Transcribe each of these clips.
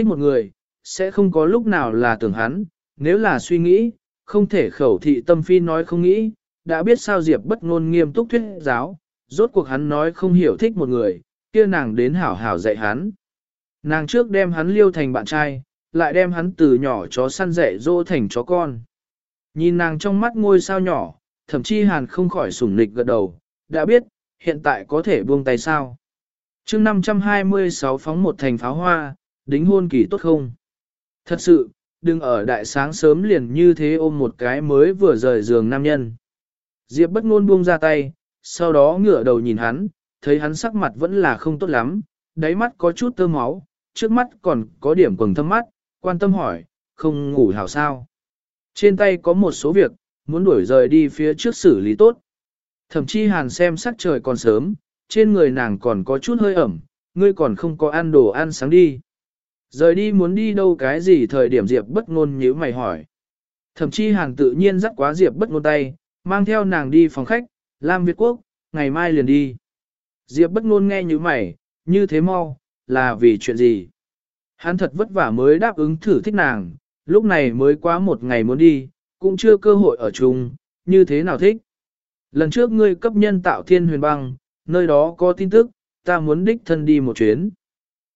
thích một người, sẽ không có lúc nào là tưởng hắn, nếu là suy nghĩ, không thể khẩu thị tâm phi nói không nghĩ, đã biết sao Diệp bất ngôn nghiêm túc thuyết giáo, rốt cuộc hắn nói không hiểu thích một người, kia nàng đến hảo hảo dạy hắn. Nàng trước đem hắn liêu thành bạn trai, lại đem hắn từ nhỏ chó săn dạy dỗ thành chó con. Nhìn nàng trong mắt ngôi sao nhỏ, thậm chí hàn không khỏi sủng nịch gật đầu, đã biết, hiện tại có thể buông tay sao. chương 526 phóng một thành pháo hoa, đính hôn kỳ tốt không? Thật sự, đừng ở đại sáng sớm liền như thế ôm một cái mới vừa rời giường nam nhân. Diệp bất ngôn buông ra tay, sau đó ngửa đầu nhìn hắn, thấy hắn sắc mặt vẫn là không tốt lắm, đáy mắt có chút tơ máu, trước mắt còn có điểm quầng thâm mắt, quan tâm hỏi, không ngủ hảo sao. Trên tay có một số việc, muốn đuổi rời đi phía trước xử lý tốt. Thậm chí hàn xem sắc trời còn sớm, trên người nàng còn có chút hơi ẩm, ngươi còn không có ăn đồ ăn sáng đi. Rời đi muốn đi đâu cái gì thời điểm Diệp bất ngôn nhíu mày hỏi. Thậm chí hàn tự nhiên dắt quá Diệp bất ngôn tay, mang theo nàng đi phòng khách, Lam Việt Quốc, ngày mai liền đi. Diệp bất ngôn nghe như mày, như thế mau, là vì chuyện gì? Hắn thật vất vả mới đáp ứng thử thích nàng, lúc này mới quá một ngày muốn đi, cũng chưa cơ hội ở chung, như thế nào thích. Lần trước ngươi cấp nhân tạo thiên huyền băng, nơi đó có tin tức, ta muốn đích thân đi một chuyến.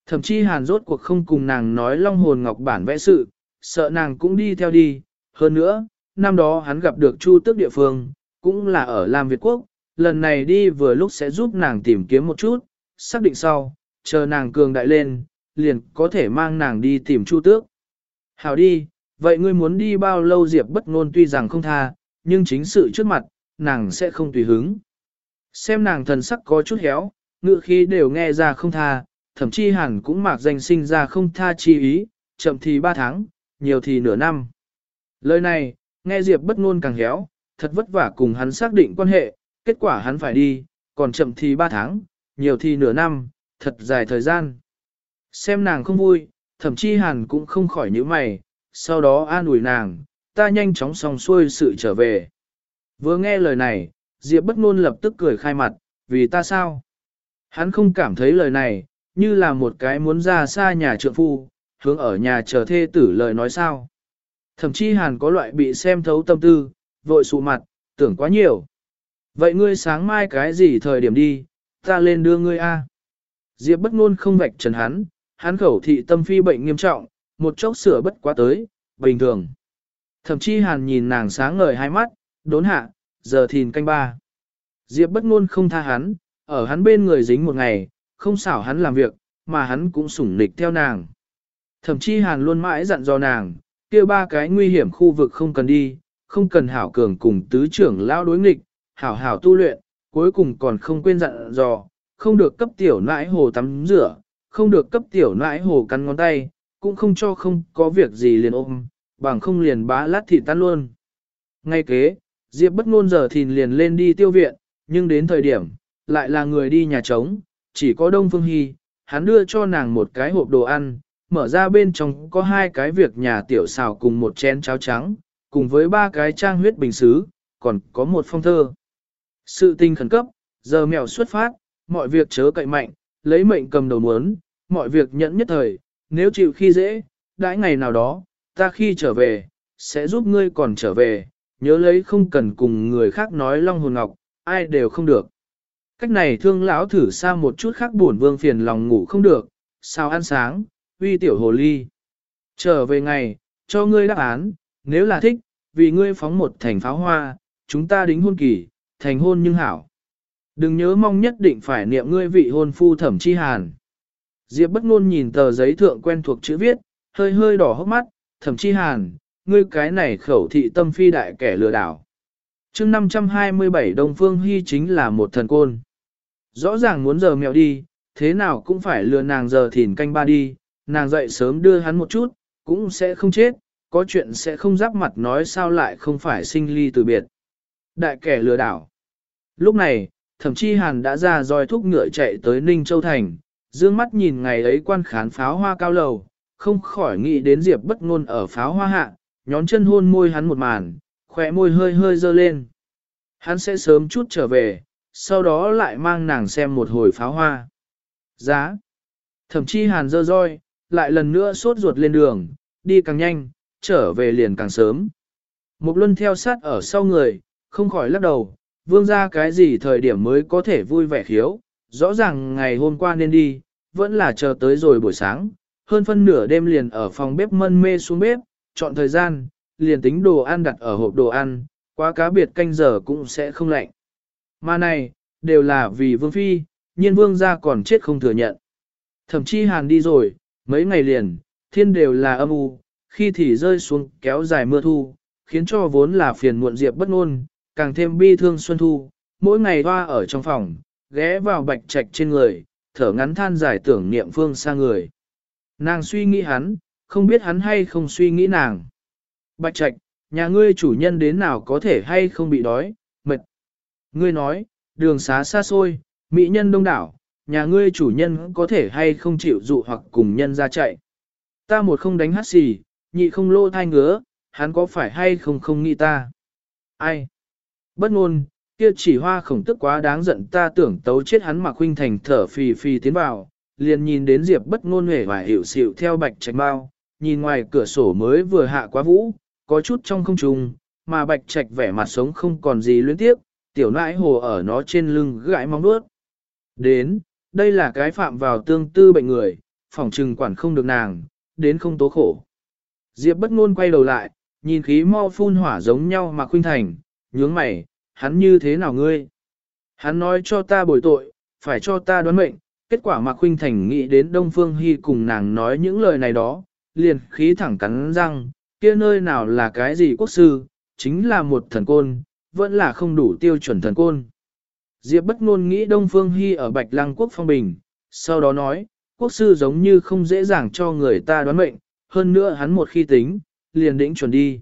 Thậm chí hàn rốt cuộc không cùng nàng nói long hồn ngọc bản vẽ sự, sợ nàng cũng đi theo đi. Hơn nữa, năm đó hắn gặp được Chu tước địa phương, cũng là ở Lam Việt Quốc, lần này đi vừa lúc sẽ giúp nàng tìm kiếm một chút, xác định sau, chờ nàng cường đại lên, liền có thể mang nàng đi tìm Chu tước. Hảo đi, vậy ngươi muốn đi bao lâu Diệp bất ngôn tuy rằng không tha, nhưng chính sự trước mặt, nàng sẽ không tùy hứng. Xem nàng thần sắc có chút héo, ngựa khí đều nghe ra không tha, thậm chí hẳn cũng mạc danh sinh ra không tha chi ý, chậm thì ba tháng, nhiều thì nửa năm. Lời này, nghe Diệp bất ngôn càng héo, thật vất vả cùng hắn xác định quan hệ, kết quả hắn phải đi, còn chậm thì ba tháng, nhiều thì nửa năm, thật dài thời gian. Xem nàng không vui, thậm chí hẳn cũng không khỏi nhíu mày, sau đó an ủi nàng, ta nhanh chóng xong xuôi sự trở về. Vừa nghe lời này, Diệp bất ngôn lập tức cười khai mặt, vì ta sao? Hắn không cảm thấy lời này, như là một cái muốn ra xa nhà trượng phu, hướng ở nhà chờ thê tử lời nói sao. Thậm chí hàn có loại bị xem thấu tâm tư, vội sụ mặt, tưởng quá nhiều. Vậy ngươi sáng mai cái gì thời điểm đi, ta lên đưa ngươi a. Diệp bất ngôn không vạch trần hắn, hắn khẩu thị tâm phi bệnh nghiêm trọng, một chốc sửa bất quá tới, bình thường. Thậm chí hàn nhìn nàng sáng ngời hai mắt, đốn hạ, giờ thìn canh ba. Diệp bất ngôn không tha hắn, ở hắn bên người dính một ngày, không xảo hắn làm việc, mà hắn cũng sủng nịch theo nàng. Thậm chí hàn luôn mãi dặn dò nàng, kia ba cái nguy hiểm khu vực không cần đi, không cần hảo cường cùng tứ trưởng lao đối nghịch, hảo hảo tu luyện, cuối cùng còn không quên dặn dò, không được cấp tiểu nãi hồ tắm rửa, không được cấp tiểu nãi hồ cắn ngón tay, cũng không cho không có việc gì liền ôm, bằng không liền bá lát thịt tan luôn. Ngay kế, Diệp bất ngôn giờ thìn liền lên đi tiêu viện, nhưng đến thời điểm, lại là người đi nhà trống, chỉ có Đông Phương Hy, hắn đưa cho nàng một cái hộp đồ ăn, mở ra bên trong có hai cái việc nhà tiểu xào cùng một chén cháo trắng, cùng với ba cái trang huyết bình xứ, còn có một phong thơ. Sự tình khẩn cấp, giờ mèo xuất phát, mọi việc chớ cậy mạnh, lấy mệnh cầm đầu muốn, mọi việc nhẫn nhất thời, nếu chịu khi dễ, đãi ngày nào đó, ta khi trở về, sẽ giúp ngươi còn trở về, nhớ lấy không cần cùng người khác nói long hồn ngọc, ai đều không được. Cách này thương lão thử xa một chút khác buồn vương phiền lòng ngủ không được, sao ăn sáng, uy tiểu hồ ly. Trở về ngày, cho ngươi đáp án, nếu là thích, vì ngươi phóng một thành pháo hoa, chúng ta đính hôn kỳ, thành hôn nhưng hảo. Đừng nhớ mong nhất định phải niệm ngươi vị hôn phu thẩm chi hàn. Diệp bất ngôn nhìn tờ giấy thượng quen thuộc chữ viết, hơi hơi đỏ hốc mắt, thẩm chi hàn, ngươi cái này khẩu thị tâm phi đại kẻ lừa đảo chương 527 Đông Phương Hy chính là một thần côn. Rõ ràng muốn giờ mèo đi, thế nào cũng phải lừa nàng giờ thìn canh ba đi, nàng dậy sớm đưa hắn một chút, cũng sẽ không chết, có chuyện sẽ không giáp mặt nói sao lại không phải sinh ly từ biệt. Đại kẻ lừa đảo. Lúc này, thậm chí hàn đã ra roi thúc ngựa chạy tới Ninh Châu Thành, dương mắt nhìn ngày ấy quan khán pháo hoa cao lầu, không khỏi nghĩ đến Diệp bất ngôn ở pháo hoa hạ, nhón chân hôn môi hắn một màn, khỏe môi hơi hơi dơ lên. Hắn sẽ sớm chút trở về, sau đó lại mang nàng xem một hồi pháo hoa. Giá. Thậm chí hàn dơ roi, lại lần nữa sốt ruột lên đường, đi càng nhanh, trở về liền càng sớm. Mục luân theo sát ở sau người, không khỏi lắc đầu, vương ra cái gì thời điểm mới có thể vui vẻ khiếu, rõ ràng ngày hôm qua nên đi, vẫn là chờ tới rồi buổi sáng, hơn phân nửa đêm liền ở phòng bếp mân mê xuống bếp, chọn thời gian, liền tính đồ ăn đặt ở hộp đồ ăn, quá cá biệt canh giờ cũng sẽ không lạnh. Mà này, đều là vì vương phi, nhiên vương gia còn chết không thừa nhận. Thậm chí hàn đi rồi, mấy ngày liền, thiên đều là âm u, khi thì rơi xuống kéo dài mưa thu, khiến cho vốn là phiền muộn diệp bất ngôn, càng thêm bi thương xuân thu, mỗi ngày hoa ở trong phòng, ghé vào bạch trạch trên người, thở ngắn than giải tưởng niệm phương xa người. Nàng suy nghĩ hắn, không biết hắn hay không suy nghĩ nàng. Bạch trạch, nhà ngươi chủ nhân đến nào có thể hay không bị đói, mệt. Ngươi nói, đường xá xa xôi, mỹ nhân đông đảo, nhà ngươi chủ nhân có thể hay không chịu dụ hoặc cùng nhân ra chạy. Ta một không đánh hát xì, nhị không lô thai ngứa, hắn có phải hay không không nghĩ ta. Ai? Bất ngôn, kia chỉ hoa khổng tức quá đáng giận ta tưởng tấu chết hắn mà huynh thành thở phì phì tiến vào, liền nhìn đến diệp bất ngôn hề và hiểu xịu theo bạch trạch bao, nhìn ngoài cửa sổ mới vừa hạ quá vũ, có chút trong không trùng, mà bạch trạch vẻ mặt sống không còn gì luyến tiếp, tiểu nãi hồ ở nó trên lưng gãi mong đuốt. Đến, đây là cái phạm vào tương tư bệnh người, phỏng trừng quản không được nàng, đến không tố khổ. Diệp bất ngôn quay đầu lại, nhìn khí mau phun hỏa giống nhau mà khuynh thành, nhướng mày, hắn như thế nào ngươi? Hắn nói cho ta bồi tội, phải cho ta đoán mệnh, kết quả mà khuynh thành nghĩ đến Đông Phương Hy cùng nàng nói những lời này đó, liền khí thẳng cắn răng, kia nơi nào là cái gì quốc sư, chính là một thần côn, vẫn là không đủ tiêu chuẩn thần côn. Diệp bất ngôn nghĩ Đông Phương Hy ở Bạch Lăng quốc phong bình, sau đó nói, quốc sư giống như không dễ dàng cho người ta đoán mệnh, hơn nữa hắn một khi tính, liền đĩnh chuẩn đi.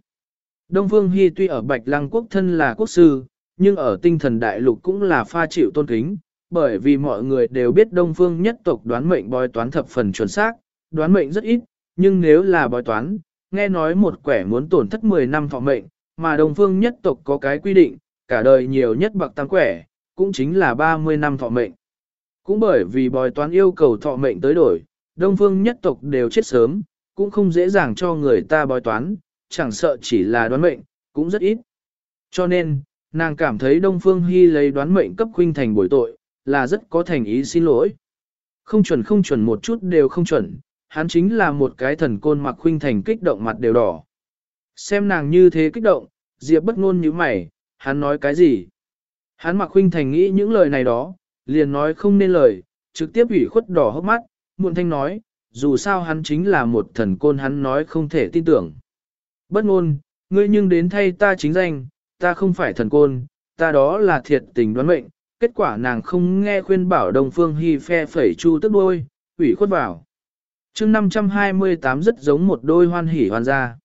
Đông Phương Hy tuy ở Bạch Lăng quốc thân là quốc sư, nhưng ở tinh thần đại lục cũng là pha chịu tôn kính, bởi vì mọi người đều biết Đông Phương nhất tộc đoán mệnh bói toán thập phần chuẩn xác, đoán mệnh rất ít, nhưng nếu là bói toán, nghe nói một quẻ muốn tổn thất 10 năm thọ mệnh, mà Đông Phương nhất tộc có cái quy định, cả đời nhiều nhất bạc tăng quẻ, cũng chính là 30 năm thọ mệnh. Cũng bởi vì bói toán yêu cầu thọ mệnh tới đổi, Đông Phương nhất tộc đều chết sớm, cũng không dễ dàng cho người ta bói toán, chẳng sợ chỉ là đoán mệnh, cũng rất ít. Cho nên, nàng cảm thấy Đông Phương Hy lấy đoán mệnh cấp khuynh thành bồi tội, là rất có thành ý xin lỗi. Không chuẩn không chuẩn một chút đều không chuẩn, hắn chính là một cái thần côn mặc khuynh thành kích động mặt đều đỏ. Xem nàng như thế kích động, Diệp bất ngôn như mày, hắn nói cái gì? Hắn mặc khuynh thành nghĩ những lời này đó, liền nói không nên lời, trực tiếp ủy khuất đỏ hốc mắt, muộn thanh nói, dù sao hắn chính là một thần côn hắn nói không thể tin tưởng. Bất ngôn, ngươi nhưng đến thay ta chính danh, ta không phải thần côn, ta đó là thiệt tình đoán mệnh, kết quả nàng không nghe khuyên bảo đồng phương hy phe phẩy chu tức đôi, ủy khuất vào chương 528 rất giống một đôi hoan hỉ hoàn gia.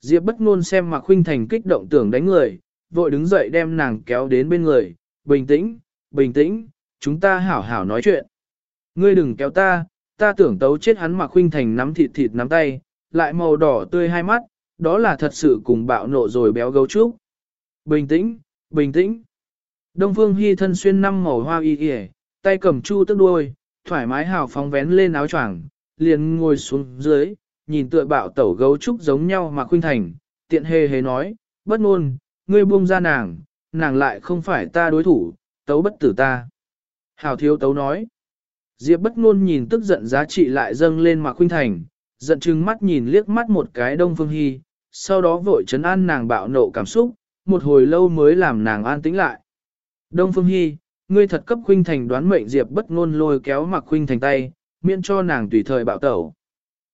Diệp bất ngôn xem mà khuynh thành kích động tưởng đánh người, vội đứng dậy đem nàng kéo đến bên người, bình tĩnh, bình tĩnh, chúng ta hảo hảo nói chuyện. Ngươi đừng kéo ta, ta tưởng tấu chết hắn mà khuynh thành nắm thịt thịt nắm tay, lại màu đỏ tươi hai mắt, đó là thật sự cùng bạo nộ rồi béo gấu trúc. Bình tĩnh, bình tĩnh. Đông Phương Hi thân xuyên năm màu hoa y y, tay cầm chu tức đuôi, thoải mái hào phóng vén lên áo choàng, liền ngồi xuống dưới, nhìn tựa bạo tẩu gấu trúc giống nhau mà khuynh thành, tiện hề hề nói, bất ngôn, ngươi buông ra nàng, nàng lại không phải ta đối thủ, tấu bất tử ta. Hào thiếu tấu nói, Diệp bất ngôn nhìn tức giận giá trị lại dâng lên mà khuynh thành, giận chừng mắt nhìn liếc mắt một cái Đông Phương Hy, sau đó vội chấn an nàng bạo nộ cảm xúc, một hồi lâu mới làm nàng an tĩnh lại. Đông Phương Hy, ngươi thật cấp khuynh thành đoán mệnh Diệp bất ngôn lôi kéo mặc khuynh thành tay, miễn cho nàng tùy thời bạo tẩu.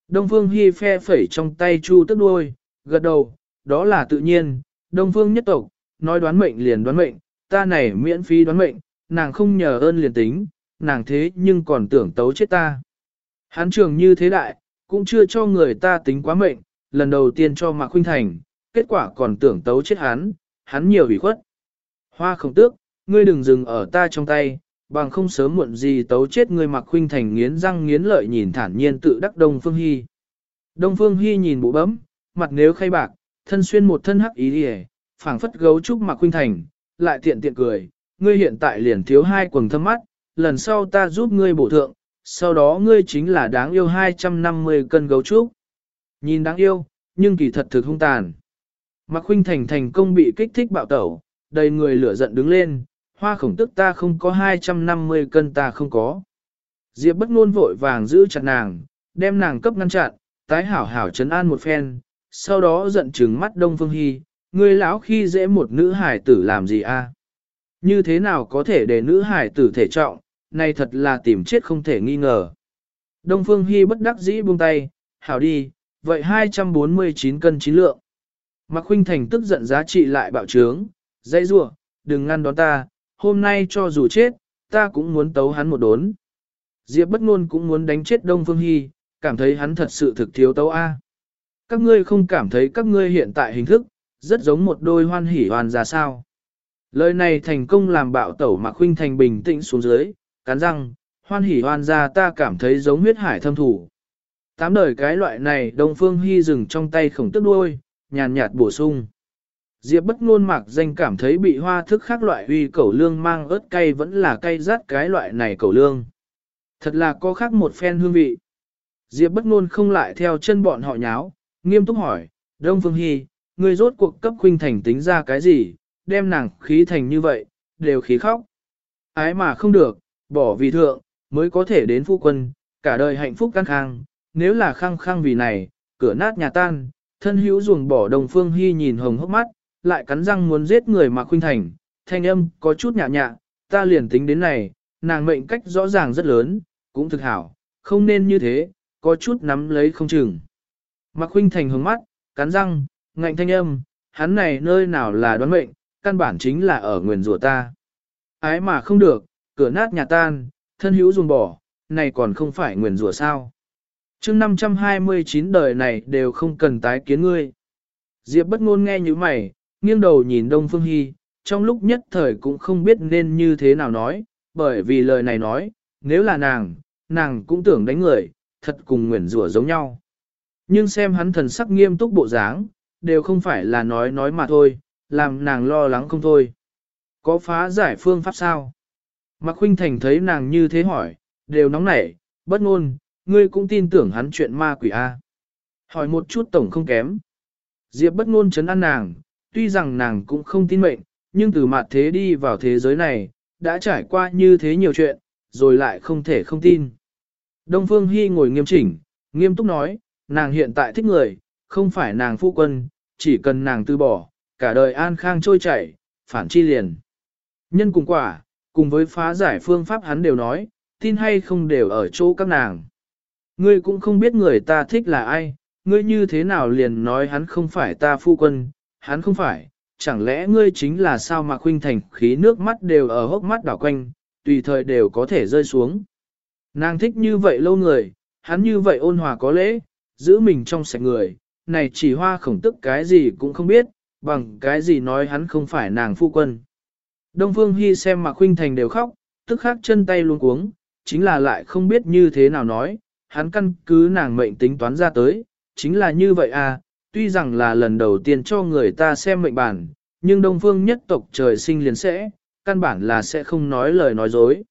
Đông Phương hi phe phẩy trong tay chu tức đuôi, gật đầu, đó là tự nhiên, Đông Phương nhất tộc, nói đoán mệnh liền đoán mệnh, ta này miễn phí đoán mệnh, nàng không nhờ ơn liền tính, nàng thế nhưng còn tưởng tấu chết ta. Hán trường như thế đại, cũng chưa cho người ta tính quá mệnh, lần đầu tiên cho Mạc Khuynh Thành, kết quả còn tưởng tấu chết hắn, hắn nhiều ủy khuất. Hoa không tước, ngươi đừng dừng ở ta trong tay, bằng không sớm muộn gì tấu chết ngươi mặc Khuynh Thành nghiến răng nghiến lợi nhìn thản nhiên tự đắc Đông Phương Hy. Đông Phương Hy nhìn bụ bấm, mặt nếu khay bạc, thân xuyên một thân hắc ý đi phảng phất gấu trúc mặc Khuynh Thành, lại tiện tiện cười, ngươi hiện tại liền thiếu hai quầng thâm mắt, lần sau ta giúp ngươi bổ thượng, sau đó ngươi chính là đáng yêu 250 cân gấu trúc. Nhìn đáng yêu, nhưng kỳ thật thực hung tàn. Mạc Khuynh Thành thành công bị kích thích bạo tẩu, đầy người lửa giận đứng lên, hoa khổng tức ta không có 250 cân ta không có. Diệp bất ngôn vội vàng giữ chặt nàng, đem nàng cấp ngăn chặn, tái hảo hảo trấn an một phen, sau đó giận trừng mắt Đông Phương Hy, ngươi lão khi dễ một nữ hải tử làm gì a? Như thế nào có thể để nữ hải tử thể trọng, này thật là tìm chết không thể nghi ngờ. Đông Phương Hy bất đắc dĩ buông tay, hảo đi, vậy 249 cân chín lượng. Mạc Khuynh Thành tức giận giá trị lại bạo trướng, dây rủa, đừng ngăn đón ta, hôm nay cho dù chết, ta cũng muốn tấu hắn một đốn. Diệp bất ngôn cũng muốn đánh chết Đông Phương Hy, cảm thấy hắn thật sự thực thiếu tấu A. Các ngươi không cảm thấy các ngươi hiện tại hình thức, rất giống một đôi hoan hỉ hoàn ra sao. Lời này thành công làm bạo tẩu Mạc Khuynh Thành bình tĩnh xuống dưới, cắn răng, hoan hỉ hoan ra ta cảm thấy giống huyết hải thâm thủ. Tám đời cái loại này Đông Phương Hy dừng trong tay khổng tức đuôi, nhàn nhạt bổ sung. Diệp bất ngôn mạc danh cảm thấy bị hoa thức khác loại uy cẩu lương mang ớt cay vẫn là cay rát cái loại này cẩu lương. Thật là có khác một phen hương vị. Diệp bất ngôn không lại theo chân bọn họ nháo, nghiêm túc hỏi, Đông Phương Hy, ngươi rốt cuộc cấp khuynh thành tính ra cái gì, đem nàng khí thành như vậy, đều khí khóc. Ái mà không được, bỏ vì thượng, mới có thể đến phu quân, cả đời hạnh phúc căng khang, nếu là khăng khăng vì này, cửa nát nhà tan, thân hữu ruồng bỏ đồng phương hy nhìn hồng hốc mắt, lại cắn răng muốn giết người mà khuynh thành, thanh âm có chút nhạ nhạ, ta liền tính đến này, nàng mệnh cách rõ ràng rất lớn, cũng thực hảo, không nên như thế, có chút nắm lấy không chừng. Mạc Khuynh Thành hướng mắt, cắn răng, ngạnh thanh âm, hắn này nơi nào là đoán mệnh, căn bản chính là ở nguyền rủa ta. Ái mà không được, cửa nát nhà tan, thân hữu dùng bỏ, này còn không phải nguyền rủa sao. chương 529 đời này đều không cần tái kiến ngươi. Diệp bất ngôn nghe như mày, nghiêng đầu nhìn Đông Phương Hy, trong lúc nhất thời cũng không biết nên như thế nào nói, bởi vì lời này nói, nếu là nàng, nàng cũng tưởng đánh người, thật cùng nguyền rủa giống nhau. Nhưng xem hắn thần sắc nghiêm túc bộ dáng, đều không phải là nói nói mà thôi, làm nàng lo lắng không thôi. Có phá giải phương pháp sao? Mạc Khuynh Thành thấy nàng như thế hỏi, đều nóng nảy, bất ngôn, ngươi cũng tin tưởng hắn chuyện ma quỷ A. Hỏi một chút tổng không kém. Diệp bất ngôn chấn an nàng, tuy rằng nàng cũng không tin mệnh, nhưng từ mặt thế đi vào thế giới này, đã trải qua như thế nhiều chuyện, rồi lại không thể không tin. Đông Phương Hy ngồi nghiêm chỉnh, nghiêm túc nói, nàng hiện tại thích người, không phải nàng phu quân, chỉ cần nàng từ bỏ, cả đời an khang trôi chảy, phản chi liền. Nhân cùng quả, cùng với phá giải phương pháp hắn đều nói, tin hay không đều ở chỗ các nàng. Ngươi cũng không biết người ta thích là ai, ngươi như thế nào liền nói hắn không phải ta phu quân, hắn không phải, chẳng lẽ ngươi chính là sao mà khuynh thành khí nước mắt đều ở hốc mắt đảo quanh, tùy thời đều có thể rơi xuống. Nàng thích như vậy lâu người, hắn như vậy ôn hòa có lễ, giữ mình trong sạch người, này chỉ hoa khổng tức cái gì cũng không biết, bằng cái gì nói hắn không phải nàng phu quân. Đông Phương Hy xem Mạc Khuynh Thành đều khóc, tức khắc chân tay luôn cuống, chính là lại không biết như thế nào nói, hắn căn cứ nàng mệnh tính toán ra tới, chính là như vậy à, tuy rằng là lần đầu tiên cho người ta xem mệnh bản, nhưng Đông Phương nhất tộc trời sinh liền sẽ, căn bản là sẽ không nói lời nói dối.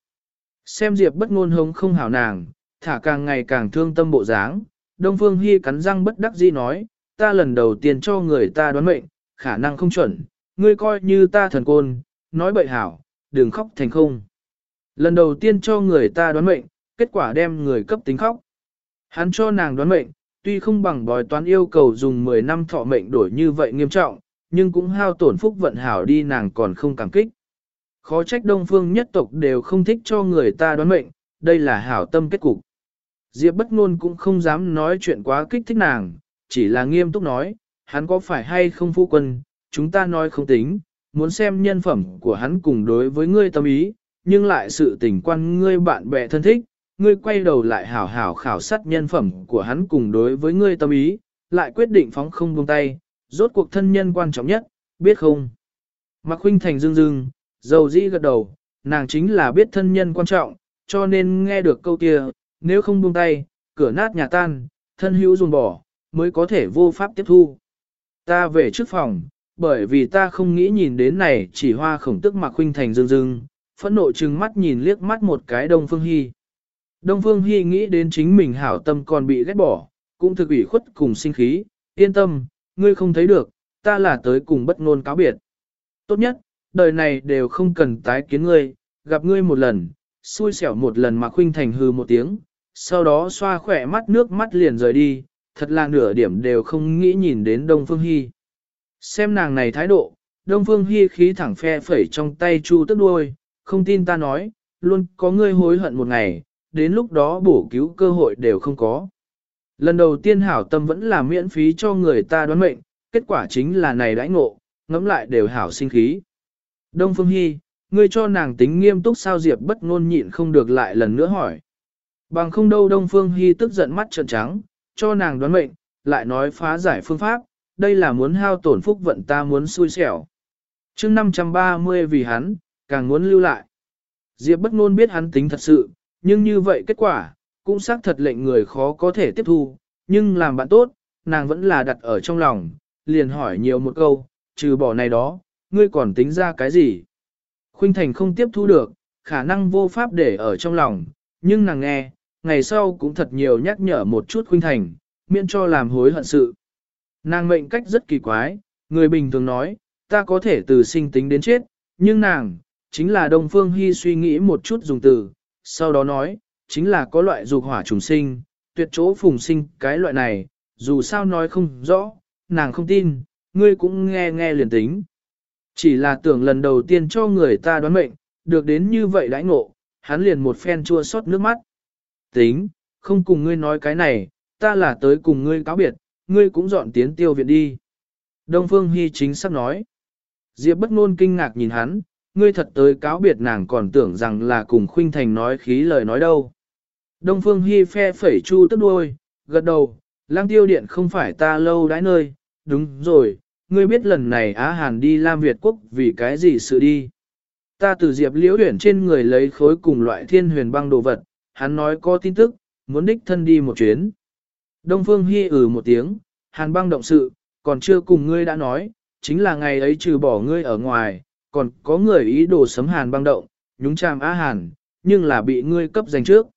Xem Diệp bất ngôn hống không hảo nàng, thả càng ngày càng thương tâm bộ dáng, Đông Phương Hi cắn răng bất đắc dĩ nói, ta lần đầu tiên cho người ta đoán mệnh, khả năng không chuẩn, ngươi coi như ta thần côn, nói bậy hảo, đừng khóc thành không. Lần đầu tiên cho người ta đoán mệnh, kết quả đem người cấp tính khóc. Hắn cho nàng đoán mệnh, tuy không bằng bói toán yêu cầu dùng 10 năm thọ mệnh đổi như vậy nghiêm trọng, nhưng cũng hao tổn phúc vận hảo đi nàng còn không cảm kích. Khó trách đông phương nhất tộc đều không thích cho người ta đoán mệnh, đây là hảo tâm kết cục. Diệp bất ngôn cũng không dám nói chuyện quá kích thích nàng, chỉ là nghiêm túc nói, hắn có phải hay không phu quân, chúng ta nói không tính, muốn xem nhân phẩm của hắn cùng đối với ngươi tâm ý, nhưng lại sự tình quan ngươi bạn bè thân thích, ngươi quay đầu lại hảo hảo khảo sát nhân phẩm của hắn cùng đối với ngươi tâm ý, lại quyết định phóng không buông tay, rốt cuộc thân nhân quan trọng nhất, biết không? Mạc Khuynh Thành dương dương, dầu dĩ gật đầu, nàng chính là biết thân nhân quan trọng, cho nên nghe được câu kia, nếu không buông tay, cửa nát nhà tan, thân hữu dùng bỏ, mới có thể vô pháp tiếp thu. Ta về trước phòng, bởi vì ta không nghĩ nhìn đến này chỉ hoa khổng tức Mạc Khuynh Thành dương dương, phẫn nộ trừng mắt nhìn liếc mắt một cái đông phương hy. Đông Phương Hy nghĩ đến chính mình hảo tâm còn bị ghét bỏ, cũng thực ủy khuất cùng sinh khí, yên tâm, ngươi không thấy được, ta là tới cùng bất ngôn cáo biệt. Tốt nhất, đời này đều không cần tái kiến ngươi, gặp ngươi một lần, xui xẻo một lần mà khuynh thành hư một tiếng, sau đó xoa khỏe mắt nước mắt liền rời đi, thật là nửa điểm đều không nghĩ nhìn đến Đông Phương Hy. Xem nàng này thái độ, Đông Phương Hy khí thẳng phe phẩy trong tay chu tức đuôi, không tin ta nói, luôn có ngươi hối hận một ngày, đến lúc đó bổ cứu cơ hội đều không có. Lần đầu tiên hảo tâm vẫn là miễn phí cho người ta đoán mệnh, kết quả chính là này đãi ngộ, ngẫm lại đều hảo sinh khí. Đông Phương Hy, ngươi cho nàng tính nghiêm túc sao Diệp bất ngôn nhịn không được lại lần nữa hỏi. Bằng không đâu Đông Phương Hy tức giận mắt trợn trắng, cho nàng đoán mệnh, lại nói phá giải phương pháp, đây là muốn hao tổn phúc vận ta muốn xui xẻo. chương 530 vì hắn, càng muốn lưu lại. Diệp bất ngôn biết hắn tính thật sự, nhưng như vậy kết quả, cũng xác thật lệnh người khó có thể tiếp thu, nhưng làm bạn tốt, nàng vẫn là đặt ở trong lòng, liền hỏi nhiều một câu, trừ bỏ này đó, ngươi còn tính ra cái gì? Khuynh Thành không tiếp thu được, khả năng vô pháp để ở trong lòng, nhưng nàng nghe, ngày sau cũng thật nhiều nhắc nhở một chút Khuynh Thành, miễn cho làm hối hận sự. Nàng mệnh cách rất kỳ quái, người bình thường nói, ta có thể từ sinh tính đến chết, nhưng nàng, chính là Đông Phương Hy suy nghĩ một chút dùng từ, sau đó nói, chính là có loại dục hỏa trùng sinh, tuyệt chỗ phùng sinh cái loại này, dù sao nói không rõ, nàng không tin, ngươi cũng nghe nghe liền tính. Chỉ là tưởng lần đầu tiên cho người ta đoán mệnh, được đến như vậy đãi ngộ, hắn liền một phen chua xót nước mắt. Tính, không cùng ngươi nói cái này, ta là tới cùng ngươi cáo biệt, ngươi cũng dọn tiến tiêu viện đi. Đông Phương Hy chính sắp nói. Diệp bất ngôn kinh ngạc nhìn hắn, ngươi thật tới cáo biệt nàng còn tưởng rằng là cùng Khuynh Thành nói khí lời nói đâu. Đông Phương Hy phe phẩy chu tức đuôi, gật đầu, lang tiêu điện không phải ta lâu đãi nơi, đúng rồi, ngươi biết lần này Á Hàn đi Lam Việt Quốc vì cái gì sự đi. Ta từ Diệp Liễu huyển trên người lấy khối cùng loại thiên huyền băng đồ vật, hắn nói có tin tức, muốn đích thân đi một chuyến. Đông Phương Hi ừ một tiếng, Hàn băng động sự, còn chưa cùng ngươi đã nói, chính là ngày ấy trừ bỏ ngươi ở ngoài, còn có người ý đồ sấm Hàn băng động, nhúng chàm Á Hàn, nhưng là bị ngươi cấp giành trước.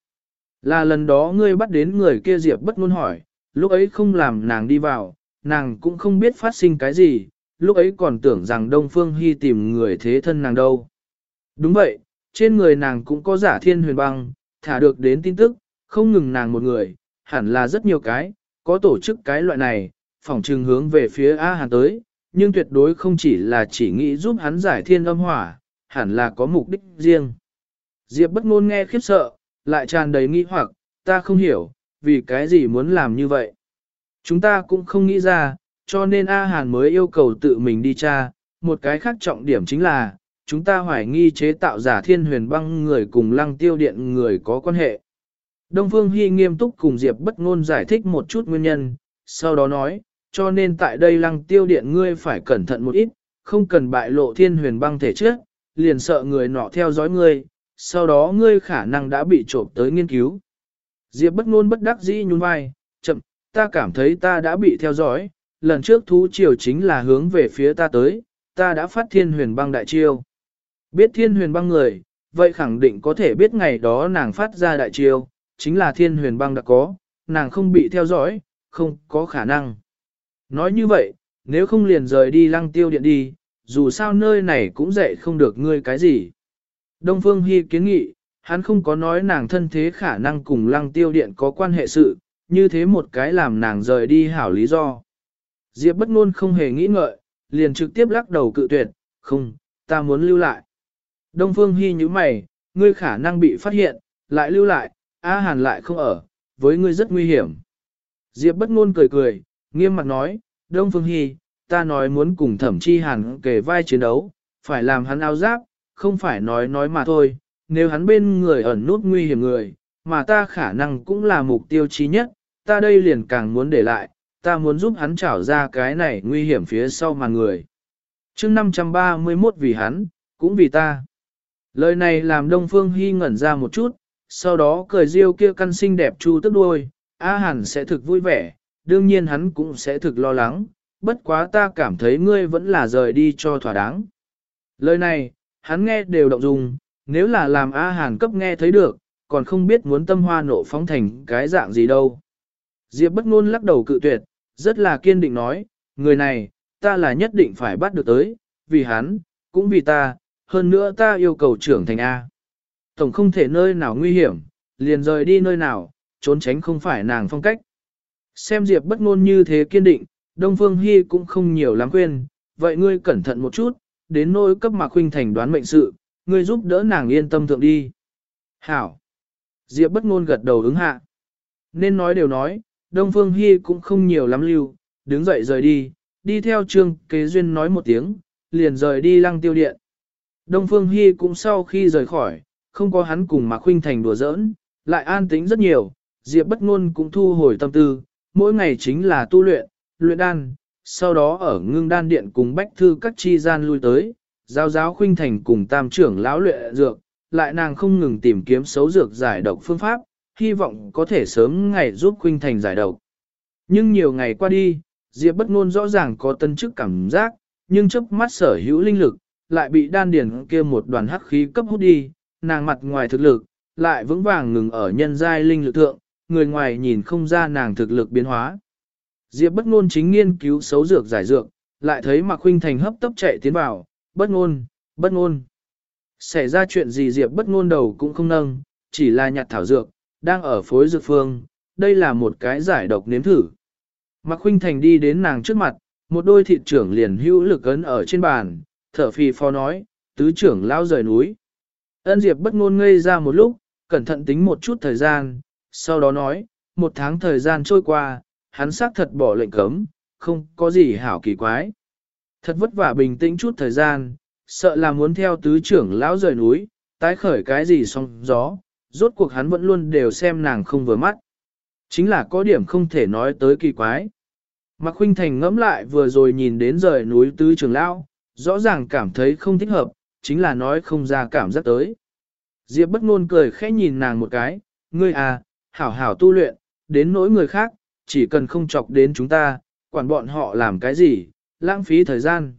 Là lần đó ngươi bắt đến người kia Diệp bất ngôn hỏi, lúc ấy không làm nàng đi vào, nàng cũng không biết phát sinh cái gì, lúc ấy còn tưởng rằng Đông Phương Hy tìm người thế thân nàng đâu. Đúng vậy, trên người nàng cũng có giả thiên huyền băng, thả được đến tin tức, không ngừng nàng một người, hẳn là rất nhiều cái, có tổ chức cái loại này, phỏng trừng hướng về phía A Hàn tới, nhưng tuyệt đối không chỉ là chỉ nghĩ giúp hắn giải thiên âm hỏa, hẳn là có mục đích riêng. Diệp bất ngôn nghe khiếp sợ, lại tràn đầy nghi hoặc, ta không hiểu, vì cái gì muốn làm như vậy. Chúng ta cũng không nghĩ ra, cho nên A Hàn mới yêu cầu tự mình đi tra, một cái khác trọng điểm chính là, chúng ta hoài nghi chế tạo giả thiên huyền băng người cùng lăng tiêu điện người có quan hệ. Đông Phương Hy nghiêm túc cùng Diệp bất ngôn giải thích một chút nguyên nhân, sau đó nói, cho nên tại đây lăng tiêu điện ngươi phải cẩn thận một ít, không cần bại lộ thiên huyền băng thể trước, liền sợ người nọ theo dõi ngươi, sau đó ngươi khả năng đã bị trộm tới nghiên cứu. Diệp bất ngôn bất đắc dĩ nhún vai, chậm, ta cảm thấy ta đã bị theo dõi, lần trước thú triều chính là hướng về phía ta tới, ta đã phát thiên huyền băng đại chiêu. Biết thiên huyền băng người, vậy khẳng định có thể biết ngày đó nàng phát ra đại chiêu, chính là thiên huyền băng đã có, nàng không bị theo dõi, không có khả năng. Nói như vậy, nếu không liền rời đi lăng tiêu điện đi, dù sao nơi này cũng dạy không được ngươi cái gì. Đông Phương Hy kiến nghị, hắn không có nói nàng thân thế khả năng cùng lăng tiêu điện có quan hệ sự, như thế một cái làm nàng rời đi hảo lý do. Diệp bất ngôn không hề nghĩ ngợi, liền trực tiếp lắc đầu cự tuyệt, không, ta muốn lưu lại. Đông Phương Hy như mày, ngươi khả năng bị phát hiện, lại lưu lại, A Hàn lại không ở, với ngươi rất nguy hiểm. Diệp bất ngôn cười cười, nghiêm mặt nói, Đông Phương Hy, ta nói muốn cùng thẩm chi Hàn kề vai chiến đấu, phải làm hắn áo giáp, không phải nói nói mà thôi, nếu hắn bên người ẩn nút nguy hiểm người, mà ta khả năng cũng là mục tiêu chí nhất, ta đây liền càng muốn để lại, ta muốn giúp hắn trảo ra cái này nguy hiểm phía sau mà người. chương 531 vì hắn, cũng vì ta. Lời này làm Đông Phương Hy ngẩn ra một chút, sau đó cười riêu kia căn xinh đẹp chu tức đuôi, A Hàn sẽ thực vui vẻ, đương nhiên hắn cũng sẽ thực lo lắng, bất quá ta cảm thấy ngươi vẫn là rời đi cho thỏa đáng. Lời này, hắn nghe đều động dung, nếu là làm A Hàn cấp nghe thấy được, còn không biết muốn tâm hoa nộ phóng thành cái dạng gì đâu. Diệp bất ngôn lắc đầu cự tuyệt, rất là kiên định nói, người này, ta là nhất định phải bắt được tới, vì hắn, cũng vì ta, hơn nữa ta yêu cầu trưởng thành A. Tổng không thể nơi nào nguy hiểm, liền rời đi nơi nào, trốn tránh không phải nàng phong cách. Xem Diệp bất ngôn như thế kiên định, Đông Phương hi cũng không nhiều lắm quên, vậy ngươi cẩn thận một chút, đến nỗi cấp Mạc Khuynh Thành đoán mệnh sự, ngươi giúp đỡ nàng yên tâm thượng đi. Hảo. Diệp bất ngôn gật đầu ứng hạ. Nên nói đều nói, Đông Phương hi cũng không nhiều lắm lưu, đứng dậy rời đi, đi theo trương kế duyên nói một tiếng, liền rời đi lăng tiêu điện. Đông Phương hi cũng sau khi rời khỏi, không có hắn cùng Mạc Khuynh Thành đùa giỡn, lại an tĩnh rất nhiều, Diệp bất ngôn cũng thu hồi tâm tư, mỗi ngày chính là tu luyện, luyện đan, sau đó ở ngưng đan điện cùng bách thư các chi gian lui tới, giáo giáo Khuynh Thành cùng tam trưởng lão luyện dược, lại nàng không ngừng tìm kiếm xấu dược giải độc phương pháp, hy vọng có thể sớm ngày giúp Khuynh Thành giải độc. Nhưng nhiều ngày qua đi, Diệp bất ngôn rõ ràng có tân chức cảm giác, nhưng chớp mắt sở hữu linh lực, lại bị đan điển kia một đoàn hắc khí cấp hút đi, nàng mặt ngoài thực lực, lại vững vàng ngừng ở nhân giai linh lực thượng, người ngoài nhìn không ra nàng thực lực biến hóa. Diệp bất ngôn chính nghiên cứu xấu dược giải dược, lại thấy Mạc Khuynh Thành hấp tấp chạy tiến vào, bất ngôn, bất ngôn. Xảy ra chuyện gì Diệp bất ngôn đầu cũng không nâng, chỉ là nhặt thảo dược, đang ở phối dược phương, đây là một cái giải độc nếm thử. Mạc Khuynh Thành đi đến nàng trước mặt, một đôi thịt trưởng liền hữu lực ấn ở trên bàn, thở phì phò nói, tứ trưởng lao rời núi. Ân Diệp bất ngôn ngây ra một lúc, cẩn thận tính một chút thời gian, sau đó nói, một tháng thời gian trôi qua, hắn xác thật bỏ lệnh cấm, không có gì hảo kỳ quái. Thật vất vả bình tĩnh chút thời gian, sợ là muốn theo tứ trưởng lão rời núi, tái khởi cái gì xong gió, rốt cuộc hắn vẫn luôn đều xem nàng không vừa mắt. Chính là có điểm không thể nói tới kỳ quái. Mạc Khuynh Thành ngẫm lại vừa rồi nhìn đến rời núi tứ trưởng lão, rõ ràng cảm thấy không thích hợp, chính là nói không ra cảm giác tới. Diệp bất ngôn cười khẽ nhìn nàng một cái, ngươi à, hảo hảo tu luyện, đến nỗi người khác, chỉ cần không chọc đến chúng ta, quản bọn họ làm cái gì, lãng phí thời gian.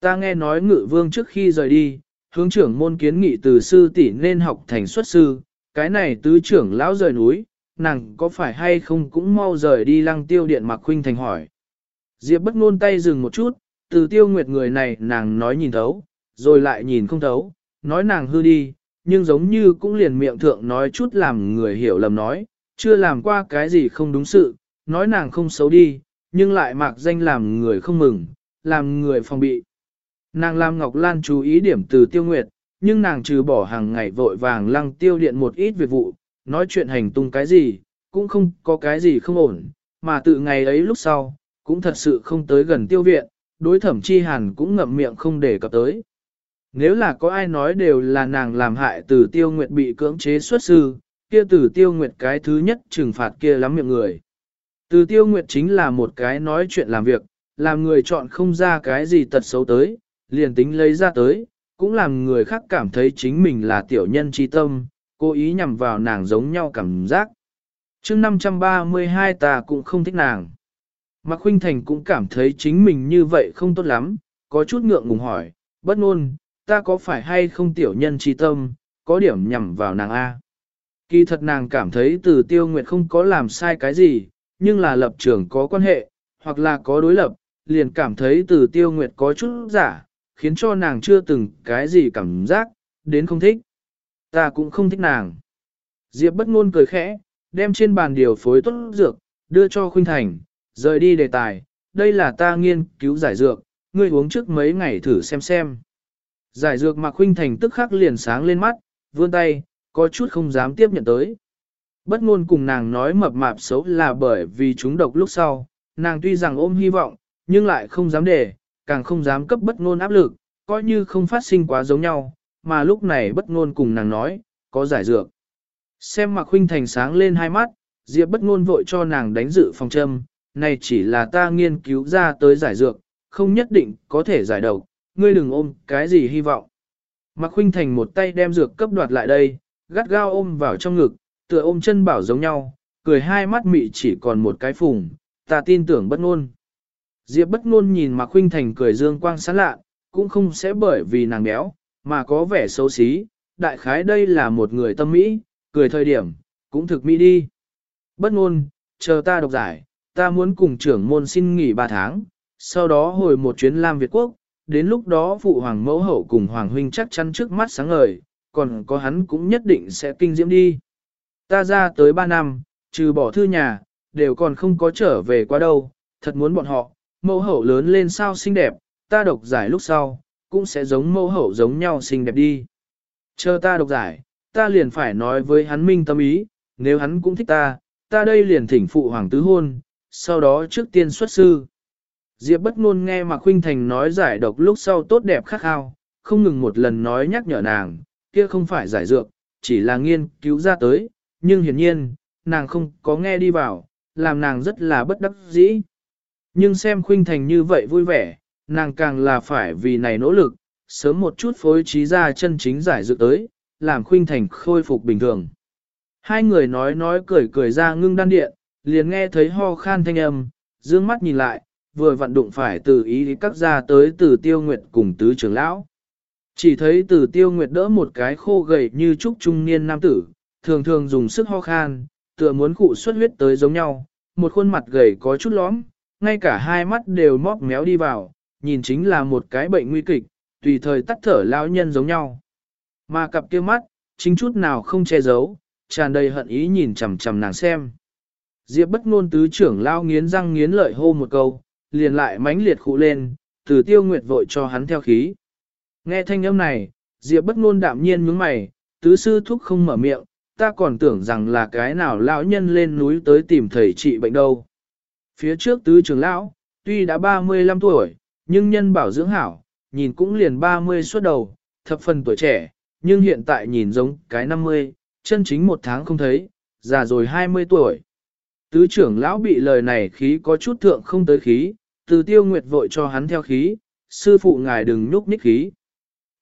Ta nghe nói ngự vương trước khi rời đi, hướng trưởng môn kiến nghị từ sư tỷ nên học thành xuất sư, cái này tứ trưởng lão rời núi, nàng có phải hay không cũng mau rời đi lăng tiêu điện mặc huynh thành hỏi. Diệp bất ngôn tay dừng một chút, từ tiêu nguyệt người này nàng nói nhìn thấu, rồi lại nhìn không thấu, nói nàng hư đi, nhưng giống như cũng liền miệng thượng nói chút làm người hiểu lầm nói, chưa làm qua cái gì không đúng sự, nói nàng không xấu đi, nhưng lại mạc danh làm người không mừng, làm người phòng bị. Nàng làm Ngọc Lan chú ý điểm từ tiêu nguyệt, nhưng nàng trừ bỏ hàng ngày vội vàng lăng tiêu điện một ít việc vụ, nói chuyện hành tung cái gì, cũng không có cái gì không ổn, mà từ ngày ấy lúc sau, cũng thật sự không tới gần tiêu viện, đối thẩm chi hàn cũng ngậm miệng không để cập tới. Nếu là có ai nói đều là nàng làm hại từ tiêu nguyệt bị cưỡng chế xuất sư, kia từ tiêu nguyệt cái thứ nhất trừng phạt kia lắm miệng người. Từ tiêu nguyệt chính là một cái nói chuyện làm việc, làm người chọn không ra cái gì tật xấu tới, liền tính lấy ra tới, cũng làm người khác cảm thấy chính mình là tiểu nhân tri tâm, cố ý nhằm vào nàng giống nhau cảm giác. chương 532 ta cũng không thích nàng. Mạc Khuynh Thành cũng cảm thấy chính mình như vậy không tốt lắm, có chút ngượng ngùng hỏi, bất ngôn, ta có phải hay không tiểu nhân chi tâm, có điểm nhằm vào nàng A. Kỳ thật nàng cảm thấy từ tiêu nguyệt không có làm sai cái gì, nhưng là lập trường có quan hệ, hoặc là có đối lập, liền cảm thấy từ tiêu nguyệt có chút giả, khiến cho nàng chưa từng cái gì cảm giác, đến không thích. Ta cũng không thích nàng. Diệp bất ngôn cười khẽ, đem trên bàn điều phối tốt dược, đưa cho Khuynh Thành, rời đi đề tài, đây là ta nghiên cứu giải dược, ngươi uống trước mấy ngày thử xem xem. Giải dược Mạc Khuynh Thành tức khắc liền sáng lên mắt, vươn tay, có chút không dám tiếp nhận tới. Bất ngôn cùng nàng nói mập mạp xấu là bởi vì chúng độc lúc sau, nàng tuy rằng ôm hy vọng, nhưng lại không dám để, càng không dám cấp bất ngôn áp lực, coi như không phát sinh quá giống nhau, mà lúc này bất ngôn cùng nàng nói, có giải dược. Xem Mạc Khuynh Thành sáng lên hai mắt, Diệp bất ngôn vội cho nàng đánh dự phòng châm, này chỉ là ta nghiên cứu ra tới giải dược, không nhất định có thể giải độc, ngươi đừng ôm cái gì hy vọng. Mạc Khuynh Thành một tay đem dược cấp đoạt lại đây, gắt gao ôm vào trong ngực, tựa ôm chân bảo giống nhau, cười hai mắt mị chỉ còn một cái phùng, ta tin tưởng bất ngôn. Diệp bất ngôn nhìn Mạc Khuynh Thành cười dương quang sáng lạ, cũng không sẽ bởi vì nàng béo, mà có vẻ xấu xí, đại khái đây là một người tâm mỹ, cười thời điểm, cũng thực mỹ đi. Bất ngôn, chờ ta độc giải, ta muốn cùng trưởng môn xin nghỉ 3 tháng, sau đó hồi một chuyến Lam Việt Quốc, đến lúc đó phụ hoàng mẫu hậu cùng hoàng huynh chắc chắn trước mắt sáng ngời, còn có hắn cũng nhất định sẽ kinh diễm đi. Ta ra tới 3 năm, trừ bỏ thư nhà, đều còn không có trở về qua đâu, thật muốn bọn họ, mẫu hậu lớn lên sao xinh đẹp, ta độc giải lúc sau, cũng sẽ giống mẫu hậu giống nhau xinh đẹp đi. Chờ ta độc giải, ta liền phải nói với hắn minh tâm ý, nếu hắn cũng thích ta, ta đây liền thỉnh phụ hoàng tứ hôn, sau đó trước tiên xuất sư. Diệp bất ngôn nghe mà Khuynh Thành nói giải độc lúc sau tốt đẹp khắc khao, không ngừng một lần nói nhắc nhở nàng, kia không phải giải dược, chỉ là nghiên cứu ra tới, nhưng hiển nhiên, nàng không có nghe đi vào, làm nàng rất là bất đắc dĩ. Nhưng xem Khuynh Thành như vậy vui vẻ, nàng càng là phải vì này nỗ lực, sớm một chút phối trí ra chân chính giải dược tới, làm Khuynh Thành khôi phục bình thường. Hai người nói nói cười cười ra ngưng đan điện, liền nghe thấy ho khan thanh âm, dương mắt nhìn lại, vừa vận đụng phải từ ý các gia tới từ tiêu nguyệt cùng tứ trưởng lão. Chỉ thấy từ tiêu nguyệt đỡ một cái khô gầy như trúc trung niên nam tử, thường thường dùng sức ho khan, tựa muốn cụ xuất huyết tới giống nhau, một khuôn mặt gầy có chút lõm, ngay cả hai mắt đều móc méo đi vào, nhìn chính là một cái bệnh nguy kịch, tùy thời tắt thở lão nhân giống nhau. Mà cặp kia mắt, chính chút nào không che giấu, tràn đầy hận ý nhìn chằm chằm nàng xem. Diệp bất ngôn tứ trưởng lao nghiến răng nghiến lợi hô một câu, liền lại mãnh liệt khụ lên, từ tiêu nguyệt vội cho hắn theo khí. Nghe thanh âm này, Diệp bất ngôn đạm nhiên nhướng mày, tứ sư thúc không mở miệng, ta còn tưởng rằng là cái nào lão nhân lên núi tới tìm thầy trị bệnh đâu. Phía trước tứ trưởng lão, tuy đã 35 tuổi, nhưng nhân bảo dưỡng hảo, nhìn cũng liền 30 xuất đầu, thập phần tuổi trẻ, nhưng hiện tại nhìn giống cái 50, chân chính một tháng không thấy, già rồi 20 tuổi. Tứ trưởng lão bị lời này khí có chút thượng không tới khí, từ tiêu nguyệt vội cho hắn theo khí, sư phụ ngài đừng nhúc nhích khí.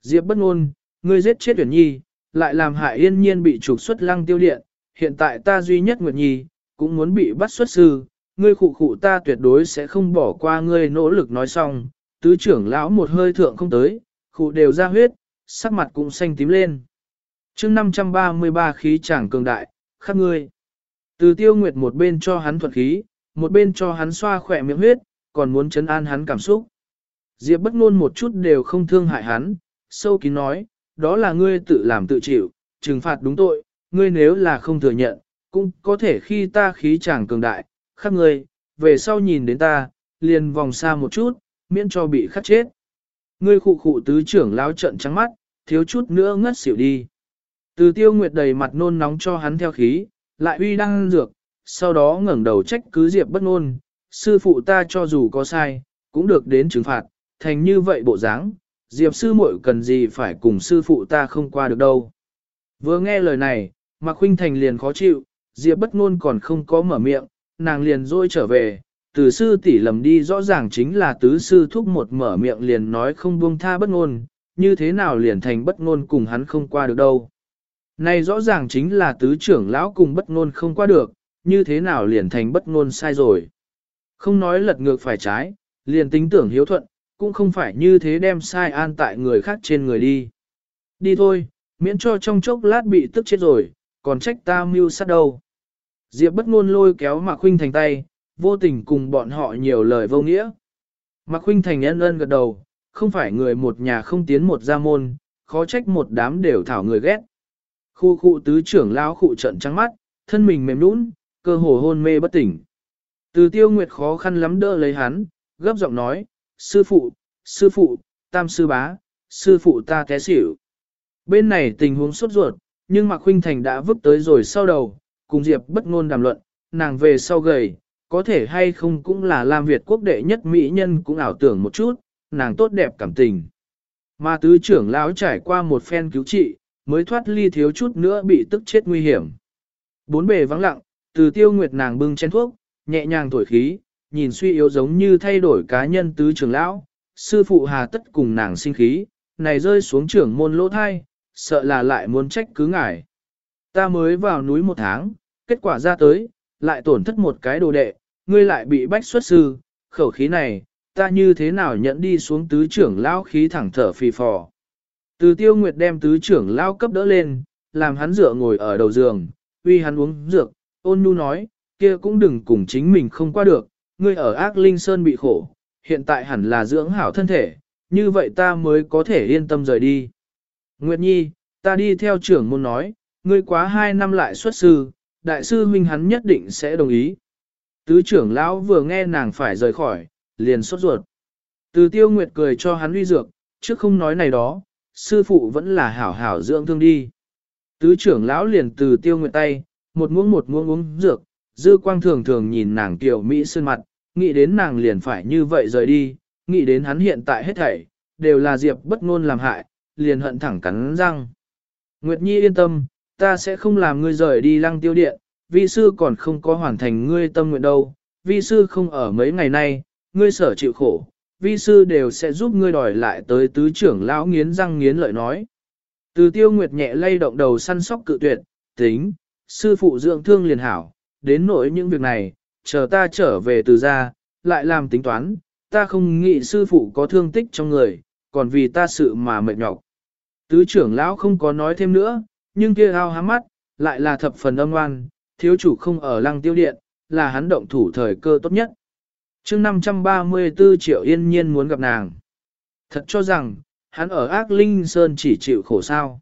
Diệp bất ngôn, ngươi giết chết tuyển nhi, lại làm hại yên nhiên bị trục xuất lăng tiêu điện, hiện tại ta duy nhất nguyệt nhi, cũng muốn bị bắt xuất sư, ngươi khụ khụ ta tuyệt đối sẽ không bỏ qua ngươi nỗ lực nói xong, tứ trưởng lão một hơi thượng không tới, khụ đều ra huyết, sắc mặt cũng xanh tím lên. chương 533 khí chàng cường đại, khắc ngươi. Từ tiêu nguyệt một bên cho hắn thuật khí, một bên cho hắn xoa khỏe miệng huyết, còn muốn chấn an hắn cảm xúc. Diệp bất ngôn một chút đều không thương hại hắn, sâu kín nói, đó là ngươi tự làm tự chịu, trừng phạt đúng tội, ngươi nếu là không thừa nhận, cũng có thể khi ta khí chẳng cường đại, khắc ngươi, về sau nhìn đến ta, liền vòng xa một chút, miễn cho bị khắc chết. Ngươi khụ khụ tứ trưởng lão trận trắng mắt, thiếu chút nữa ngất xỉu đi. Từ tiêu nguyệt đầy mặt nôn nóng cho hắn theo khí, lại uy đăng dược, sau đó ngẩng đầu trách cứ Diệp bất nôn, sư phụ ta cho dù có sai, cũng được đến trừng phạt, thành như vậy bộ dáng, Diệp sư muội cần gì phải cùng sư phụ ta không qua được đâu. Vừa nghe lời này, Mạc Khuynh Thành liền khó chịu, Diệp bất nôn còn không có mở miệng, nàng liền rôi trở về, từ sư tỷ lầm đi rõ ràng chính là tứ sư thúc một mở miệng liền nói không buông tha bất ngôn, như thế nào liền thành bất ngôn cùng hắn không qua được đâu. Này rõ ràng chính là tứ trưởng lão cùng bất ngôn không qua được, như thế nào liền thành bất ngôn sai rồi. Không nói lật ngược phải trái, liền tính tưởng hiếu thuận, cũng không phải như thế đem sai an tại người khác trên người đi. Đi thôi, miễn cho trong chốc lát bị tức chết rồi, còn trách ta mưu sát đâu. Diệp bất ngôn lôi kéo Mạc Khuynh thành tay, vô tình cùng bọn họ nhiều lời vô nghĩa. Mạc Khuynh thành ân ân gật đầu, không phải người một nhà không tiến một gia môn, khó trách một đám đều thảo người ghét. Khu khu tứ trưởng lão khụ trận trắng mắt, thân mình mềm nũng, cơ hồ hôn mê bất tỉnh. Từ tiêu nguyệt khó khăn lắm đỡ lấy hắn, gấp giọng nói, sư phụ, sư phụ, tam sư bá, sư phụ ta té xỉu. Bên này tình huống sốt ruột, nhưng Mạc Khuynh Thành đã vứt tới rồi sau đầu, cùng Diệp bất ngôn đàm luận, nàng về sau gầy, có thể hay không cũng là Lam Việt quốc đệ nhất mỹ nhân cũng ảo tưởng một chút, nàng tốt đẹp cảm tình. Mà tứ trưởng lão trải qua một phen cứu trị, mới thoát ly thiếu chút nữa bị tức chết nguy hiểm. Bốn bề vắng lặng, từ tiêu nguyệt nàng bưng chén thuốc, nhẹ nhàng thổi khí, nhìn suy yếu giống như thay đổi cá nhân tứ trưởng lão, sư phụ hà tất cùng nàng sinh khí, này rơi xuống trưởng môn lỗ thai, sợ là lại muốn trách cứ ngải. Ta mới vào núi một tháng, kết quả ra tới, lại tổn thất một cái đồ đệ, ngươi lại bị bách xuất sư, khẩu khí này, ta như thế nào nhận đi xuống tứ trưởng lão khí thẳng thở phì phò. Từ tiêu nguyệt đem tứ trưởng lao cấp đỡ lên, làm hắn dựa ngồi ở đầu giường, uy hắn uống dược, ôn nhu nói, kia cũng đừng cùng chính mình không qua được, ngươi ở ác linh sơn bị khổ, hiện tại hẳn là dưỡng hảo thân thể, như vậy ta mới có thể yên tâm rời đi. Nguyệt Nhi, ta đi theo trưởng môn nói, ngươi quá hai năm lại xuất sư, đại sư huynh hắn nhất định sẽ đồng ý. Tứ trưởng lão vừa nghe nàng phải rời khỏi, liền sốt ruột. Từ tiêu nguyệt cười cho hắn uy dược, trước không nói này đó, sư phụ vẫn là hảo hảo dưỡng thương đi. Tứ trưởng lão liền từ tiêu nguyệt tay, một muỗng một muỗng uống dược, dư quang thường thường nhìn nàng tiểu Mỹ sơn mặt, nghĩ đến nàng liền phải như vậy rời đi, nghĩ đến hắn hiện tại hết thảy, đều là diệp bất ngôn làm hại, liền hận thẳng cắn răng. Nguyệt Nhi yên tâm, ta sẽ không làm ngươi rời đi lăng tiêu điện, vi sư còn không có hoàn thành ngươi tâm nguyện đâu, vi sư không ở mấy ngày nay, ngươi sở chịu khổ, vi sư đều sẽ giúp ngươi đòi lại tới tứ trưởng lão nghiến răng nghiến lợi nói. Từ tiêu nguyệt nhẹ lay động đầu săn sóc cự tuyệt, tính, sư phụ dưỡng thương liền hảo, đến nỗi những việc này, chờ ta trở về từ ra, lại làm tính toán, ta không nghĩ sư phụ có thương tích trong người, còn vì ta sự mà mệt nhọc. Tứ trưởng lão không có nói thêm nữa, nhưng kia ao há mắt, lại là thập phần âm ngoan, thiếu chủ không ở lăng tiêu điện, là hắn động thủ thời cơ tốt nhất chương 534 triệu yên nhiên muốn gặp nàng. Thật cho rằng, hắn ở ác linh sơn chỉ chịu khổ sao.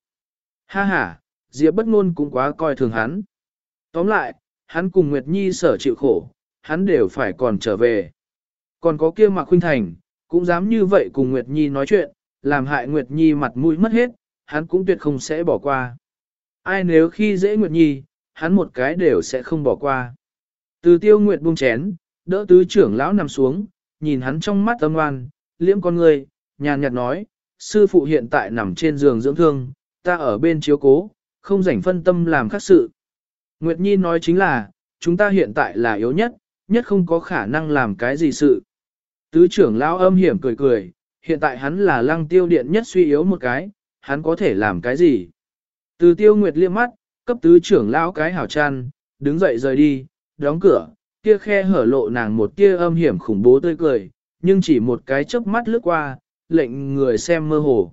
Ha ha, Diệp bất ngôn cũng quá coi thường hắn. Tóm lại, hắn cùng Nguyệt Nhi sở chịu khổ, hắn đều phải còn trở về. Còn có kia Mạc Khuynh Thành, cũng dám như vậy cùng Nguyệt Nhi nói chuyện, làm hại Nguyệt Nhi mặt mũi mất hết, hắn cũng tuyệt không sẽ bỏ qua. Ai nếu khi dễ Nguyệt Nhi, hắn một cái đều sẽ không bỏ qua. Từ tiêu Nguyệt buông chén, đỡ tứ trưởng lão nằm xuống, nhìn hắn trong mắt âm oan, liễm con người, nhàn nhạt nói, sư phụ hiện tại nằm trên giường dưỡng thương, ta ở bên chiếu cố, không rảnh phân tâm làm khác sự. Nguyệt Nhi nói chính là, chúng ta hiện tại là yếu nhất, nhất không có khả năng làm cái gì sự. Tứ trưởng lão âm hiểm cười cười, hiện tại hắn là lăng tiêu điện nhất suy yếu một cái, hắn có thể làm cái gì. Từ tiêu nguyệt liếc mắt, cấp tứ trưởng lão cái hảo chăn, đứng dậy rời đi, đóng cửa, kia khe hở lộ nàng một tia âm hiểm khủng bố tươi cười, nhưng chỉ một cái chớp mắt lướt qua, lệnh người xem mơ hồ.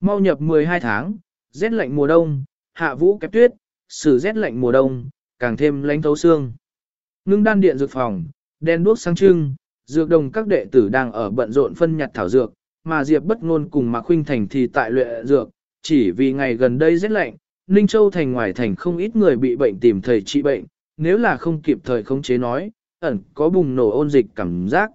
Mau nhập 12 tháng, rét lạnh mùa đông, hạ vũ kép tuyết, sử rét lạnh mùa đông, càng thêm lánh thấu xương. Ngưng đan điện dược phòng, đen đuốc sáng trưng, dược đồng các đệ tử đang ở bận rộn phân nhặt thảo dược, mà Diệp bất ngôn cùng Mạc Khuynh Thành thì tại luyện dược, chỉ vì ngày gần đây rét lạnh, Ninh Châu thành ngoài thành không ít người bị bệnh tìm thầy trị bệnh, nếu là không kịp thời khống chế nói, ẩn có bùng nổ ôn dịch cảm giác.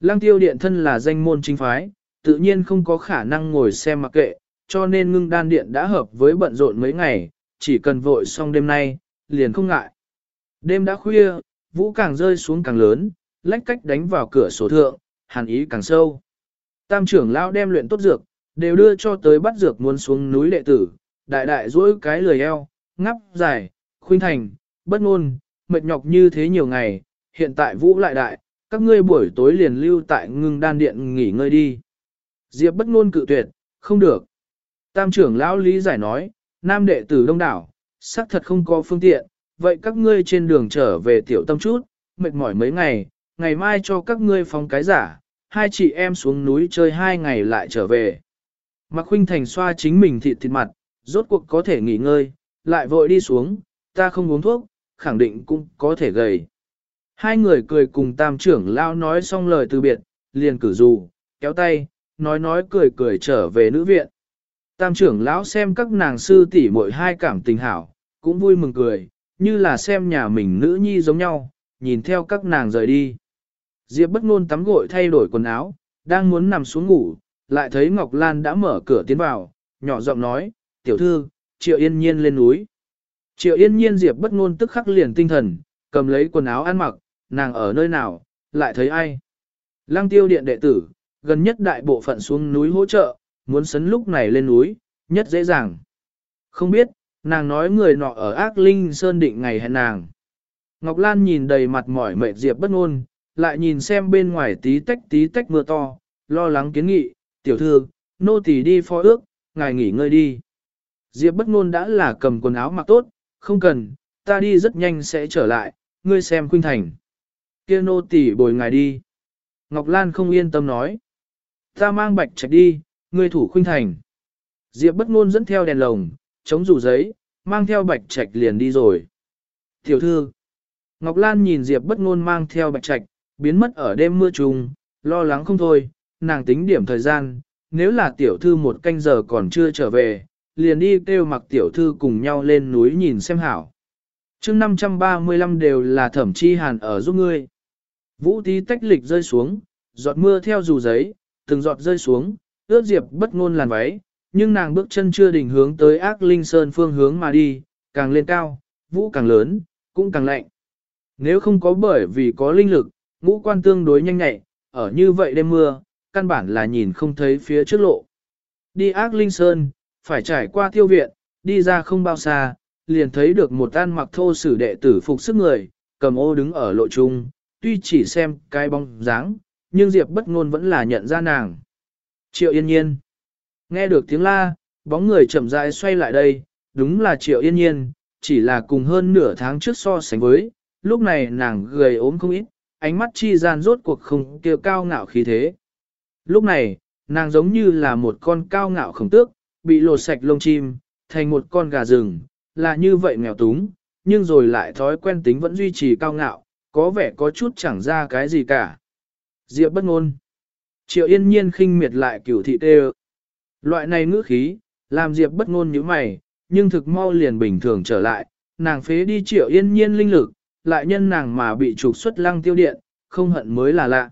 Lăng tiêu điện thân là danh môn chính phái, tự nhiên không có khả năng ngồi xem mặc kệ, cho nên ngưng đan điện đã hợp với bận rộn mấy ngày, chỉ cần vội xong đêm nay, liền không ngại. Đêm đã khuya, vũ càng rơi xuống càng lớn, lách cách đánh vào cửa sổ thượng, hàn ý càng sâu. Tam trưởng lão đem luyện tốt dược, đều đưa cho tới bắt dược muốn xuống núi đệ tử, đại đại duỗi cái lười eo, ngắp dài, khuynh thành, bất ngôn, mệt nhọc như thế nhiều ngày, hiện tại vũ lại đại, các ngươi buổi tối liền lưu tại ngưng đan điện nghỉ ngơi đi. Diệp bất ngôn cự tuyệt, không được. Tam trưởng lão lý giải nói, nam đệ tử đông đảo, xác thật không có phương tiện, vậy các ngươi trên đường trở về tiểu tâm chút, mệt mỏi mấy ngày, ngày mai cho các ngươi phóng cái giả, hai chị em xuống núi chơi hai ngày lại trở về. Mạc Khuynh Thành xoa chính mình thịt thịt mặt, rốt cuộc có thể nghỉ ngơi, lại vội đi xuống, ta không uống thuốc, khẳng định cũng có thể gầy. Hai người cười cùng tam trưởng lao nói xong lời từ biệt, liền cử dù, kéo tay, nói nói cười cười trở về nữ viện. Tam trưởng lão xem các nàng sư tỷ muội hai cảm tình hảo, cũng vui mừng cười, như là xem nhà mình nữ nhi giống nhau, nhìn theo các nàng rời đi. Diệp bất ngôn tắm gội thay đổi quần áo, đang muốn nằm xuống ngủ, lại thấy Ngọc Lan đã mở cửa tiến vào, nhỏ giọng nói, tiểu thư, triệu yên nhiên lên núi. Triệu yên nhiên Diệp bất ngôn tức khắc liền tinh thần, cầm lấy quần áo ăn mặc, nàng ở nơi nào, lại thấy ai. Lăng tiêu điện đệ tử, gần nhất đại bộ phận xuống núi hỗ trợ, muốn sấn lúc này lên núi, nhất dễ dàng. Không biết, nàng nói người nọ ở ác linh sơn định ngày hẹn nàng. Ngọc Lan nhìn đầy mặt mỏi mệt Diệp bất ngôn, lại nhìn xem bên ngoài tí tách tí tách mưa to, lo lắng kiến nghị, tiểu thư, nô tỳ đi phó ước, ngài nghỉ ngơi đi. Diệp bất ngôn đã là cầm quần áo mặc tốt, không cần, ta đi rất nhanh sẽ trở lại, ngươi xem khuynh thành. Kia nô tỳ bồi ngài đi. Ngọc Lan không yên tâm nói. Ta mang bạch trạch đi, ngươi thủ khuynh thành. Diệp bất ngôn dẫn theo đèn lồng, chống rủ giấy, mang theo bạch trạch liền đi rồi. Tiểu thư, Ngọc Lan nhìn Diệp bất ngôn mang theo bạch trạch, biến mất ở đêm mưa trùng, lo lắng không thôi, nàng tính điểm thời gian, nếu là tiểu thư một canh giờ còn chưa trở về, liền đi kêu mặc tiểu thư cùng nhau lên núi nhìn xem hảo. chương 535 đều là thẩm chi hàn ở giúp ngươi. Vũ tí tách lịch rơi xuống, giọt mưa theo dù giấy, từng giọt rơi xuống, ướt diệp bất ngôn làn váy, nhưng nàng bước chân chưa đỉnh hướng tới ác linh sơn phương hướng mà đi, càng lên cao, vũ càng lớn, cũng càng lạnh. Nếu không có bởi vì có linh lực, ngũ quan tương đối nhanh nhẹ, ở như vậy đêm mưa, căn bản là nhìn không thấy phía trước lộ. Đi ác linh sơn, phải trải qua tiêu viện, đi ra không bao xa, liền thấy được một tan mặc thô sử đệ tử phục sức người, cầm ô đứng ở lộ trung, tuy chỉ xem cái bóng dáng, nhưng Diệp bất ngôn vẫn là nhận ra nàng. Triệu yên nhiên. Nghe được tiếng la, bóng người chậm rãi xoay lại đây, đúng là Triệu yên nhiên, chỉ là cùng hơn nửa tháng trước so sánh với, lúc này nàng gầy ốm không ít, ánh mắt chi gian rốt cuộc không kêu cao ngạo khí thế. Lúc này, nàng giống như là một con cao ngạo khổng tước, bị lột sạch lông chim, thành một con gà rừng, là như vậy nghèo túng, nhưng rồi lại thói quen tính vẫn duy trì cao ngạo, có vẻ có chút chẳng ra cái gì cả. Diệp bất ngôn. Triệu yên nhiên khinh miệt lại cửu thị tê Loại này ngữ khí, làm Diệp bất ngôn như mày, nhưng thực mau liền bình thường trở lại, nàng phế đi triệu yên nhiên linh lực, lại nhân nàng mà bị trục xuất lăng tiêu điện, không hận mới là lạ.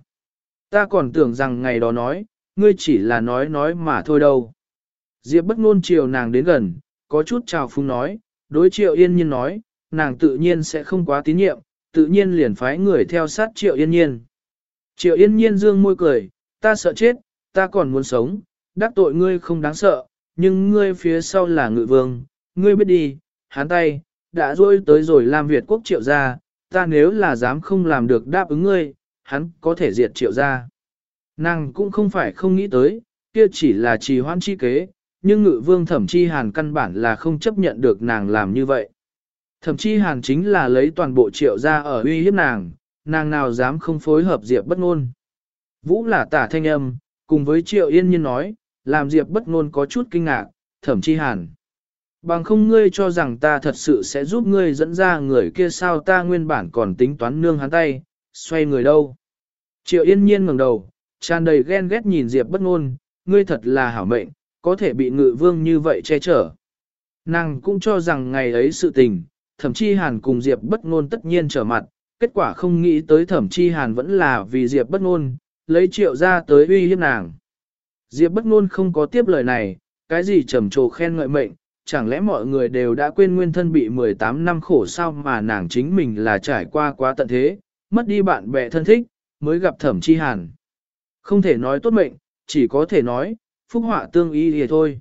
Ta còn tưởng rằng ngày đó nói, ngươi chỉ là nói nói mà thôi đâu. Diệp bất ngôn chiều nàng đến gần, có chút chào phúng nói, đối triệu yên nhiên nói, nàng tự nhiên sẽ không quá tín nhiệm, tự nhiên liền phái người theo sát triệu yên nhiên. Triệu yên nhiên dương môi cười, ta sợ chết, ta còn muốn sống, đắc tội ngươi không đáng sợ, nhưng ngươi phía sau là ngự vương, ngươi biết đi, hán tay, đã rôi tới rồi làm Việt quốc triệu gia, ta nếu là dám không làm được đáp ứng ngươi, hắn có thể diệt triệu gia. Nàng cũng không phải không nghĩ tới, kia chỉ là trì hoãn chi kế, nhưng ngự vương thẩm chi hàn căn bản là không chấp nhận được nàng làm như vậy. Thẩm chi hàn chính là lấy toàn bộ triệu ra ở uy hiếp nàng, nàng nào dám không phối hợp Diệp bất ngôn. Vũ là tả thanh âm, cùng với triệu yên nhiên nói, làm Diệp bất ngôn có chút kinh ngạc, thẩm chi hàn. Bằng không ngươi cho rằng ta thật sự sẽ giúp ngươi dẫn ra người kia sao ta nguyên bản còn tính toán nương hắn tay, xoay người đâu. Triệu yên nhiên ngẩng đầu, tràn đầy ghen ghét nhìn Diệp bất ngôn, ngươi thật là hảo mệnh, có thể bị ngự vương như vậy che chở. Nàng cũng cho rằng ngày ấy sự tình, thẩm chi hàn cùng Diệp bất ngôn tất nhiên trở mặt, kết quả không nghĩ tới thẩm chi hàn vẫn là vì Diệp bất ngôn, lấy triệu ra tới uy hiếp nàng. Diệp bất ngôn không có tiếp lời này, cái gì trầm trồ khen ngợi mệnh, chẳng lẽ mọi người đều đã quên nguyên thân bị 18 năm khổ sao mà nàng chính mình là trải qua quá tận thế, mất đi bạn bè thân thích, mới gặp thẩm chi hàn. Không thể nói tốt mệnh, chỉ có thể nói, phúc họa tương y thì thôi.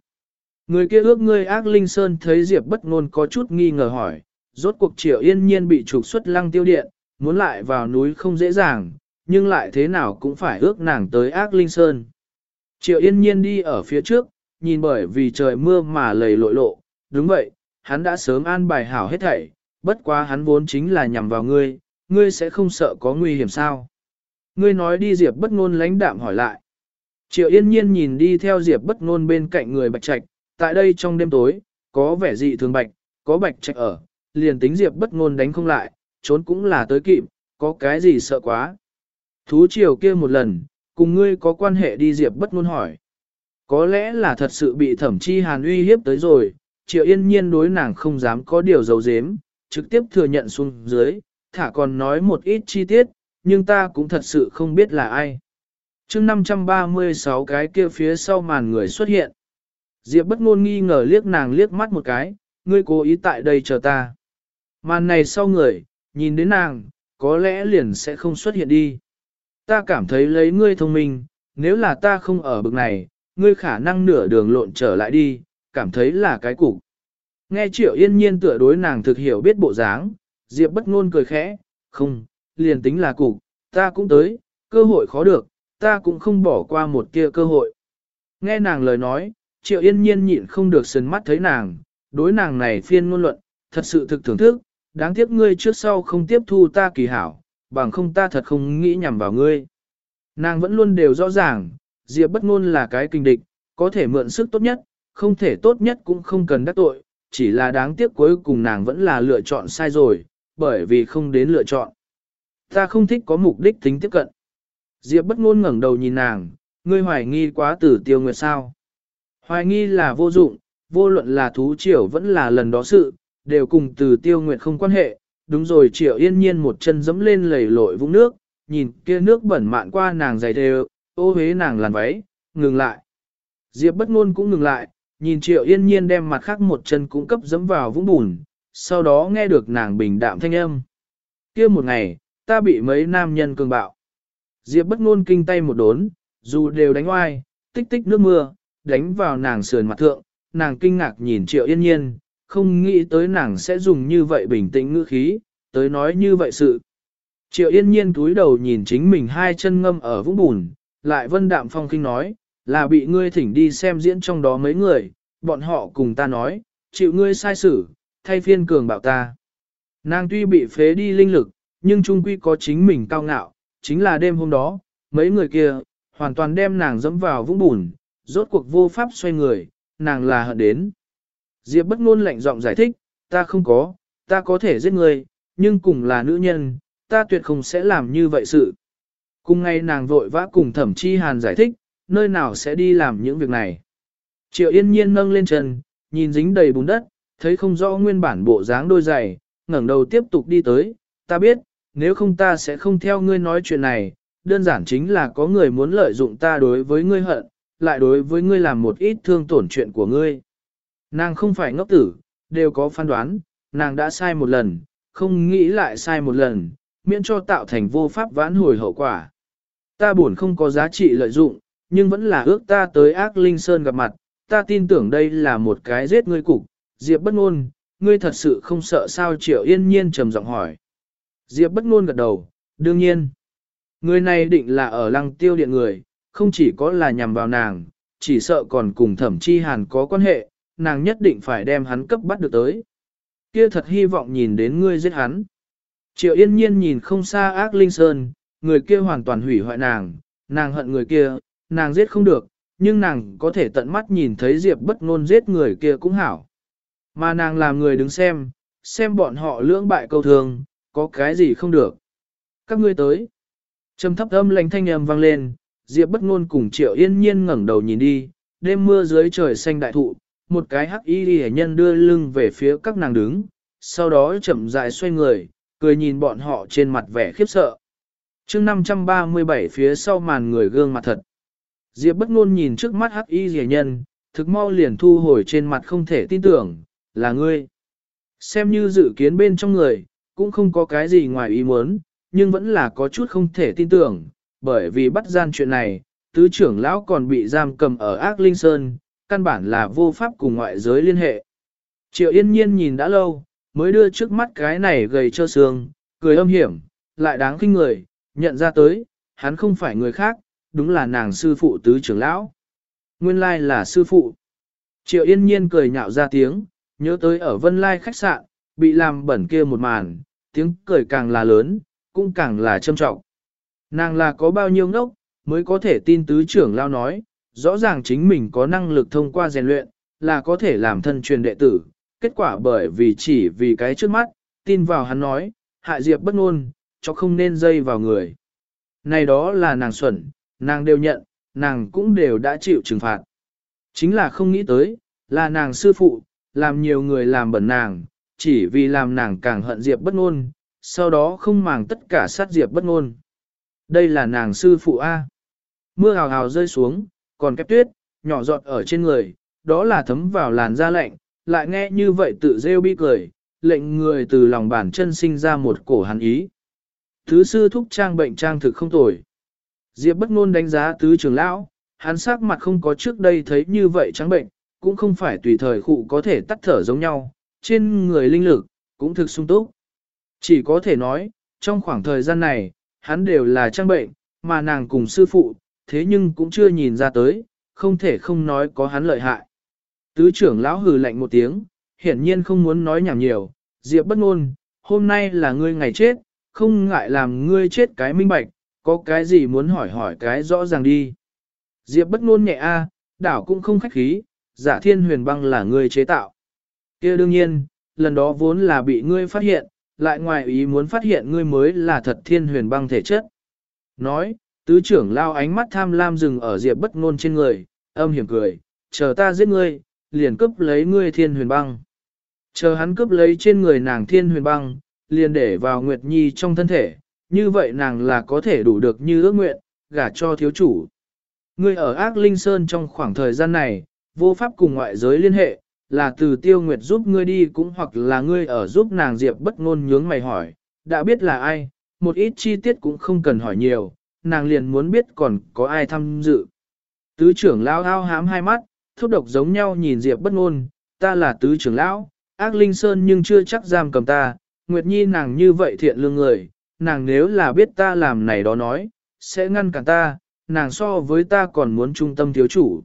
Người kia ước ngươi ác linh sơn thấy Diệp bất ngôn có chút nghi ngờ hỏi, rốt cuộc triệu yên nhiên bị trục xuất lăng tiêu điện, muốn lại vào núi không dễ dàng, nhưng lại thế nào cũng phải ước nàng tới ác linh sơn. Triệu yên nhiên đi ở phía trước, nhìn bởi vì trời mưa mà lầy lội lộ, đúng vậy, hắn đã sớm an bài hảo hết thảy, bất quá hắn vốn chính là nhằm vào ngươi, ngươi sẽ không sợ có nguy hiểm sao. Ngươi nói đi Diệp bất ngôn lãnh đạm hỏi lại. Triệu yên nhiên nhìn đi theo Diệp bất ngôn bên cạnh người bạch trạch, tại đây trong đêm tối, có vẻ dị thường bạch, có bạch trạch ở, liền tính Diệp bất ngôn đánh không lại, trốn cũng là tới kịp, có cái gì sợ quá. Thú triều kia một lần, cùng ngươi có quan hệ đi Diệp bất ngôn hỏi. Có lẽ là thật sự bị thẩm chi hàn uy hiếp tới rồi, triệu yên nhiên đối nàng không dám có điều giấu giếm, trực tiếp thừa nhận xuống dưới, thả còn nói một ít chi tiết, nhưng ta cũng thật sự không biết là ai chương 536 cái kia phía sau màn người xuất hiện. Diệp bất ngôn nghi ngờ liếc nàng liếc mắt một cái, ngươi cố ý tại đây chờ ta. Màn này sau người, nhìn đến nàng, có lẽ liền sẽ không xuất hiện đi. Ta cảm thấy lấy ngươi thông minh, nếu là ta không ở bực này, ngươi khả năng nửa đường lộn trở lại đi, cảm thấy là cái cục. Nghe triệu yên nhiên tựa đối nàng thực hiểu biết bộ dáng, Diệp bất ngôn cười khẽ, không, liền tính là cục, ta cũng tới, cơ hội khó được, ta cũng không bỏ qua một kia cơ hội. Nghe nàng lời nói, triệu yên nhiên nhịn không được sấn mắt thấy nàng, đối nàng này phiên ngôn luận, thật sự thực thưởng thức, đáng tiếc ngươi trước sau không tiếp thu ta kỳ hảo, bằng không ta thật không nghĩ nhằm vào ngươi. Nàng vẫn luôn đều rõ ràng, Diệp bất ngôn là cái kinh địch, có thể mượn sức tốt nhất, không thể tốt nhất cũng không cần đắc tội, chỉ là đáng tiếc cuối cùng nàng vẫn là lựa chọn sai rồi, bởi vì không đến lựa chọn. Ta không thích có mục đích tính tiếp cận. Diệp bất ngôn ngẩng đầu nhìn nàng, ngươi hoài nghi quá tử tiêu nguyệt sao. Hoài nghi là vô dụng, vô luận là thú triều vẫn là lần đó sự, đều cùng từ tiêu nguyệt không quan hệ. Đúng rồi triệu yên nhiên một chân dẫm lên lầy lội vũng nước, nhìn kia nước bẩn mạn qua nàng giày đều, ô hế nàng làn váy, ngừng lại. Diệp bất ngôn cũng ngừng lại, nhìn triệu yên nhiên đem mặt khác một chân cũng cấp dẫm vào vũng bùn, sau đó nghe được nàng bình đạm thanh âm. kia một ngày, ta bị mấy nam nhân cường bạo. Diệp bất ngôn kinh tay một đốn, dù đều đánh oai, tích tích nước mưa, đánh vào nàng sườn mặt thượng, nàng kinh ngạc nhìn triệu yên nhiên, không nghĩ tới nàng sẽ dùng như vậy bình tĩnh ngữ khí, tới nói như vậy sự. Triệu yên nhiên túi đầu nhìn chính mình hai chân ngâm ở vũng bùn, lại vân đạm phong kinh nói, là bị ngươi thỉnh đi xem diễn trong đó mấy người, bọn họ cùng ta nói, chịu ngươi sai xử, thay phiên cường bảo ta. Nàng tuy bị phế đi linh lực, nhưng trung quy có chính mình cao ngạo, chính là đêm hôm đó, mấy người kia, hoàn toàn đem nàng dẫm vào vũng bùn, rốt cuộc vô pháp xoay người, nàng là hận đến. Diệp bất ngôn lạnh giọng giải thích, ta không có, ta có thể giết người, nhưng cùng là nữ nhân, ta tuyệt không sẽ làm như vậy sự. Cùng ngày nàng vội vã cùng thẩm chi hàn giải thích, nơi nào sẽ đi làm những việc này. Triệu yên nhiên nâng lên chân, nhìn dính đầy bùn đất, thấy không rõ nguyên bản bộ dáng đôi giày, ngẩng đầu tiếp tục đi tới, ta biết, nếu không ta sẽ không theo ngươi nói chuyện này, đơn giản chính là có người muốn lợi dụng ta đối với ngươi hận, lại đối với ngươi làm một ít thương tổn chuyện của ngươi. Nàng không phải ngốc tử, đều có phán đoán, nàng đã sai một lần, không nghĩ lại sai một lần, miễn cho tạo thành vô pháp vãn hồi hậu quả. Ta buồn không có giá trị lợi dụng, nhưng vẫn là ước ta tới ác linh sơn gặp mặt, ta tin tưởng đây là một cái giết ngươi cục, Diệp bất ngôn, ngươi thật sự không sợ sao triệu yên nhiên trầm giọng hỏi. Diệp bất ngôn gật đầu, đương nhiên. Người này định là ở lăng tiêu điện người, không chỉ có là nhằm vào nàng, chỉ sợ còn cùng thẩm chi hàn có quan hệ, nàng nhất định phải đem hắn cấp bắt được tới. Kia thật hy vọng nhìn đến ngươi giết hắn. Triệu yên nhiên nhìn không xa ác linh sơn, người kia hoàn toàn hủy hoại nàng, nàng hận người kia, nàng giết không được, nhưng nàng có thể tận mắt nhìn thấy Diệp bất ngôn giết người kia cũng hảo. Mà nàng làm người đứng xem, xem bọn họ lưỡng bại câu thường, có cái gì không được. Các ngươi tới. Trầm thấp âm lạnh thanh âm vang lên, Diệp bất ngôn cùng Triệu Yên Nhiên ngẩng đầu nhìn đi, đêm mưa dưới trời xanh đại thụ, một cái hắc y liễu nhân đưa lưng về phía các nàng đứng, sau đó chậm rãi xoay người, cười nhìn bọn họ trên mặt vẻ khiếp sợ. Chương 537 phía sau màn người gương mặt thật. Diệp bất ngôn nhìn trước mắt hắc y liễu nhân, thực mau liền thu hồi trên mặt không thể tin tưởng, là ngươi. Xem như dự kiến bên trong người, cũng không có cái gì ngoài ý muốn, nhưng vẫn là có chút không thể tin tưởng, bởi vì bắt gian chuyện này, tứ trưởng lão còn bị giam cầm ở ác linh sơn, căn bản là vô pháp cùng ngoại giới liên hệ. Triệu yên nhiên nhìn đã lâu, mới đưa trước mắt cái này gầy cho xương, cười âm hiểm, lại đáng khinh người, nhận ra tới, hắn không phải người khác, đúng là nàng sư phụ tứ trưởng lão. Nguyên lai là sư phụ. Triệu yên nhiên cười nhạo ra tiếng, nhớ tới ở Vân Lai khách sạn, bị làm bẩn kia một màn, tiếng cười càng là lớn, cũng càng là trâm trọng. Nàng là có bao nhiêu ngốc, mới có thể tin tứ trưởng lao nói, rõ ràng chính mình có năng lực thông qua rèn luyện, là có thể làm thân truyền đệ tử, kết quả bởi vì chỉ vì cái trước mắt, tin vào hắn nói, hại diệp bất ngôn, cho không nên dây vào người. Này đó là nàng xuẩn, nàng đều nhận, nàng cũng đều đã chịu trừng phạt. Chính là không nghĩ tới, là nàng sư phụ, làm nhiều người làm bẩn nàng, chỉ vì làm nàng càng hận Diệp bất ngôn, sau đó không màng tất cả sát Diệp bất ngôn. Đây là nàng sư phụ A. Mưa hào hào rơi xuống, còn kép tuyết, nhỏ giọt ở trên người, đó là thấm vào làn da lạnh, lại nghe như vậy tự rêu bi cười, lệnh người từ lòng bàn chân sinh ra một cổ hắn ý. Thứ sư thúc trang bệnh trang thực không tồi. Diệp bất ngôn đánh giá tứ trưởng lão, hắn sắc mặt không có trước đây thấy như vậy trắng bệnh, cũng không phải tùy thời khụ có thể tắt thở giống nhau, trên người linh lực, cũng thực sung túc. Chỉ có thể nói, trong khoảng thời gian này, hắn đều là trang bệnh, mà nàng cùng sư phụ, thế nhưng cũng chưa nhìn ra tới, không thể không nói có hắn lợi hại. Tứ trưởng lão hừ lạnh một tiếng, hiển nhiên không muốn nói nhảm nhiều, Diệp bất ngôn, hôm nay là ngươi ngày chết, không ngại làm ngươi chết cái minh bạch, có cái gì muốn hỏi hỏi cái rõ ràng đi. Diệp bất ngôn nhẹ a, đảo cũng không khách khí, giả thiên huyền băng là ngươi chế tạo kia đương nhiên, lần đó vốn là bị ngươi phát hiện, lại ngoài ý muốn phát hiện ngươi mới là thật thiên huyền băng thể chất. Nói, tứ trưởng lao ánh mắt tham lam dừng ở diệp bất ngôn trên người, âm hiểm cười, chờ ta giết ngươi, liền cướp lấy ngươi thiên huyền băng. Chờ hắn cướp lấy trên người nàng thiên huyền băng, liền để vào Nguyệt Nhi trong thân thể, như vậy nàng là có thể đủ được như ước nguyện, gả cho thiếu chủ. Ngươi ở ác linh sơn trong khoảng thời gian này, vô pháp cùng ngoại giới liên hệ, là từ tiêu nguyệt giúp ngươi đi cũng hoặc là ngươi ở giúp nàng diệp bất ngôn nhướng mày hỏi, đã biết là ai, một ít chi tiết cũng không cần hỏi nhiều, nàng liền muốn biết còn có ai tham dự. Tứ trưởng lão ao hám hai mắt, thúc độc giống nhau nhìn diệp bất ngôn, ta là tứ trưởng lão, ác linh sơn nhưng chưa chắc giam cầm ta, Nguyệt Nhi nàng như vậy thiện lương người, nàng nếu là biết ta làm này đó nói, sẽ ngăn cản ta, nàng so với ta còn muốn trung tâm thiếu chủ.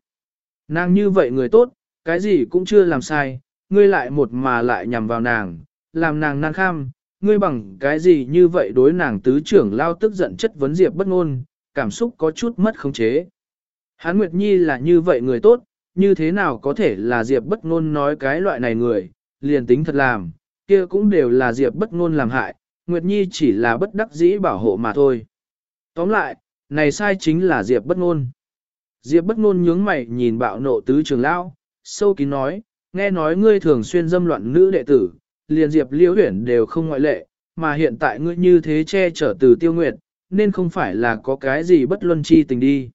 Nàng như vậy người tốt, cái gì cũng chưa làm sai, ngươi lại một mà lại nhằm vào nàng, làm nàng năng kham, ngươi bằng cái gì như vậy đối nàng tứ trưởng lao tức giận chất vấn Diệp bất ngôn, cảm xúc có chút mất khống chế. Hán Nguyệt Nhi là như vậy người tốt, như thế nào có thể là Diệp bất ngôn nói cái loại này người, liền tính thật làm, kia cũng đều là Diệp bất ngôn làm hại, Nguyệt Nhi chỉ là bất đắc dĩ bảo hộ mà thôi. Tóm lại, này sai chính là Diệp bất ngôn. Diệp bất ngôn nhướng mày nhìn bạo nộ tứ trưởng lão, sâu kín nói, nghe nói ngươi thường xuyên dâm loạn nữ đệ tử, liền Diệp Liễu Huyển đều không ngoại lệ, mà hiện tại ngươi như thế che chở từ Tiêu Nguyệt, nên không phải là có cái gì bất luân chi tình đi.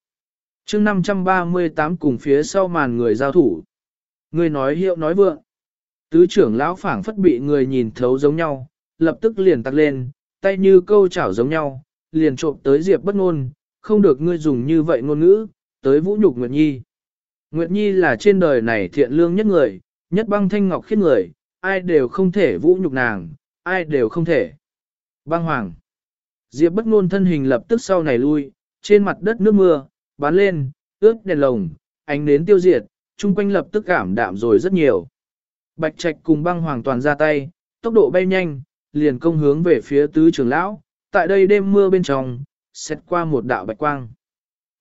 Chương 538 cùng phía sau màn người giao thủ. Ngươi nói hiệu nói vượng. Tứ trưởng lão phảng phất bị người nhìn thấu giống nhau, lập tức liền tắt lên, tay như câu chảo giống nhau, liền trộm tới Diệp bất ngôn, không được ngươi dùng như vậy ngôn ngữ, tới vũ nhục Nguyệt Nhi. Nguyệt Nhi là trên đời này thiện lương nhất người, nhất băng thanh ngọc khiết người, ai đều không thể vũ nhục nàng, ai đều không thể. Băng hoàng. Diệp bất ngôn thân hình lập tức sau này lui, trên mặt đất nước mưa, bắn lên, ướt đèn lồng, ánh nến tiêu diệt, chung quanh lập tức cảm đạm rồi rất nhiều. Bạch Trạch cùng băng hoàng toàn ra tay, tốc độ bay nhanh, liền công hướng về phía tứ trưởng lão, tại đây đêm mưa bên trong, xét qua một đạo bạch quang.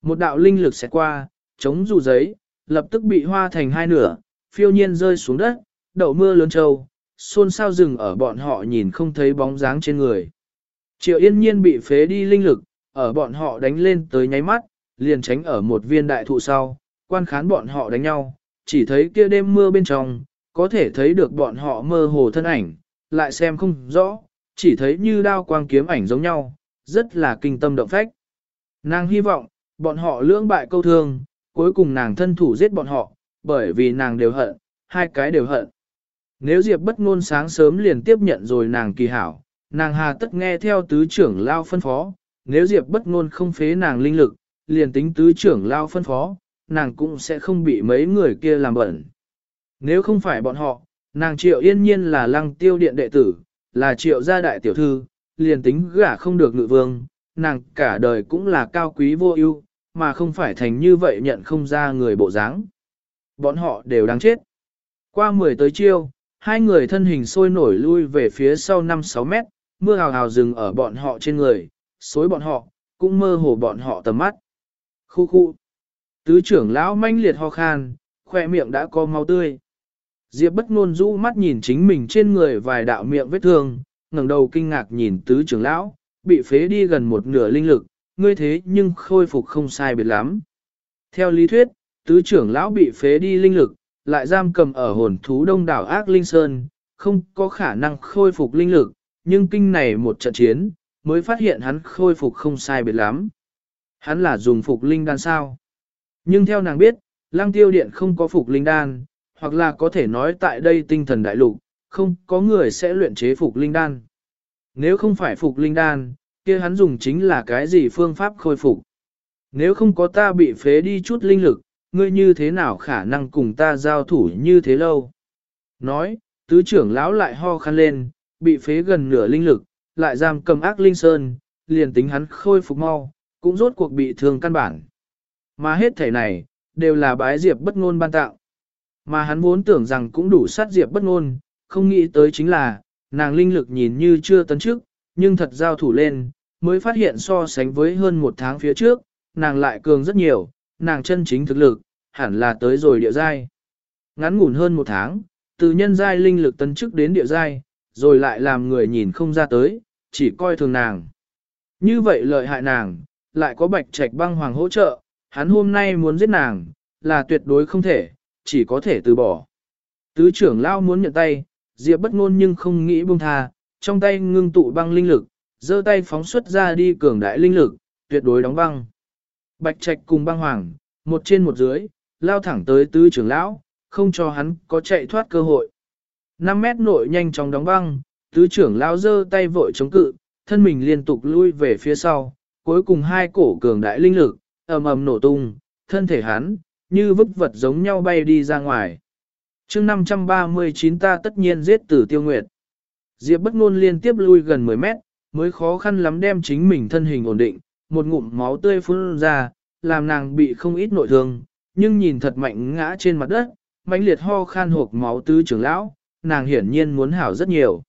Một đạo linh lực xét qua, chống dù giấy, lập tức bị hoa thành hai nửa, phiêu nhiên rơi xuống đất, đậu mưa lớn trâu, xôn xao rừng ở bọn họ nhìn không thấy bóng dáng trên người. Triệu yên nhiên bị phế đi linh lực, ở bọn họ đánh lên tới nháy mắt, liền tránh ở một viên đại thụ sau, quan khán bọn họ đánh nhau, chỉ thấy kia đêm mưa bên trong, có thể thấy được bọn họ mơ hồ thân ảnh, lại xem không rõ, chỉ thấy như đao quang kiếm ảnh giống nhau, rất là kinh tâm động phách. Nàng hy vọng, bọn họ lưỡng bại câu thương, cuối cùng nàng thân thủ giết bọn họ, bởi vì nàng đều hận, hai cái đều hận. Nếu Diệp bất ngôn sáng sớm liền tiếp nhận rồi nàng kỳ hảo, nàng hà tất nghe theo tứ trưởng lao phân phó, nếu Diệp bất ngôn không phế nàng linh lực, liền tính tứ trưởng lao phân phó, nàng cũng sẽ không bị mấy người kia làm bẩn. Nếu không phải bọn họ, nàng triệu yên nhiên là lăng tiêu điện đệ tử, là triệu gia đại tiểu thư, liền tính gả không được ngự vương, nàng cả đời cũng là cao quý vô ưu, mà không phải thành như vậy nhận không ra người bộ dáng. Bọn họ đều đáng chết. Qua 10 tới chiêu, hai người thân hình sôi nổi lui về phía sau 5-6 mét, mưa hào hào dừng ở bọn họ trên người, xối bọn họ, cũng mơ hồ bọn họ tầm mắt. Khu khu. Tứ trưởng lão manh liệt ho khan, khoe miệng đã có máu tươi. Diệp bất ngôn rũ mắt nhìn chính mình trên người vài đạo miệng vết thương, ngẩng đầu kinh ngạc nhìn tứ trưởng lão, bị phế đi gần một nửa linh lực, ngươi thế nhưng khôi phục không sai biệt lắm. Theo lý thuyết, tứ trưởng lão bị phế đi linh lực, lại giam cầm ở hồn thú đông đảo ác linh sơn, không có khả năng khôi phục linh lực, nhưng kinh này một trận chiến, mới phát hiện hắn khôi phục không sai biệt lắm. Hắn là dùng phục linh đan sao? Nhưng theo nàng biết, lăng tiêu điện không có phục linh đan, hoặc là có thể nói tại đây tinh thần đại lục, không có người sẽ luyện chế phục linh đan. Nếu không phải phục linh đan, kia hắn dùng chính là cái gì phương pháp khôi phục. Nếu không có ta bị phế đi chút linh lực, ngươi như thế nào khả năng cùng ta giao thủ như thế lâu? Nói, tứ trưởng lão lại ho khăn lên, bị phế gần nửa linh lực, lại giam cầm ác linh sơn, liền tính hắn khôi phục mau, cũng rốt cuộc bị thương căn bản. Mà hết thể này, đều là bái diệp bất ngôn ban tạo. Mà hắn vốn tưởng rằng cũng đủ sát diệp bất ngôn, không nghĩ tới chính là, nàng linh lực nhìn như chưa tấn trước, nhưng thật giao thủ lên, mới phát hiện so sánh với hơn một tháng phía trước, nàng lại cường rất nhiều, nàng chân chính thực lực, hẳn là tới rồi địa giai. Ngắn ngủn hơn một tháng, từ nhân giai linh lực tấn chức đến địa giai, rồi lại làm người nhìn không ra tới, chỉ coi thường nàng. Như vậy lợi hại nàng, lại có bạch trạch băng hoàng hỗ trợ, hắn hôm nay muốn giết nàng, là tuyệt đối không thể, chỉ có thể từ bỏ. Tứ trưởng lao muốn nhận tay, Diệp bất ngôn nhưng không nghĩ buông tha, trong tay ngưng tụ băng linh lực, giơ tay phóng xuất ra đi cường đại linh lực, tuyệt đối đóng băng. Bạch Trạch cùng băng hoàng, một trên một dưới, lao thẳng tới tứ trưởng lão, không cho hắn có chạy thoát cơ hội. 5 mét nội nhanh chóng đóng băng, tứ trưởng lão giơ tay vội chống cự, thân mình liên tục lui về phía sau, cuối cùng hai cổ cường đại linh lực, ầm ầm nổ tung, thân thể hắn, như vứt vật giống nhau bay đi ra ngoài. chương 539 ta tất nhiên giết tử tiêu nguyệt. Diệp bất ngôn liên tiếp lui gần 10 mét, mới khó khăn lắm đem chính mình thân hình ổn định, một ngụm máu tươi phun ra, làm nàng bị không ít nội thương, nhưng nhìn thật mạnh ngã trên mặt đất, mãnh liệt ho khan hộp máu tứ trưởng lão, nàng hiển nhiên muốn hảo rất nhiều.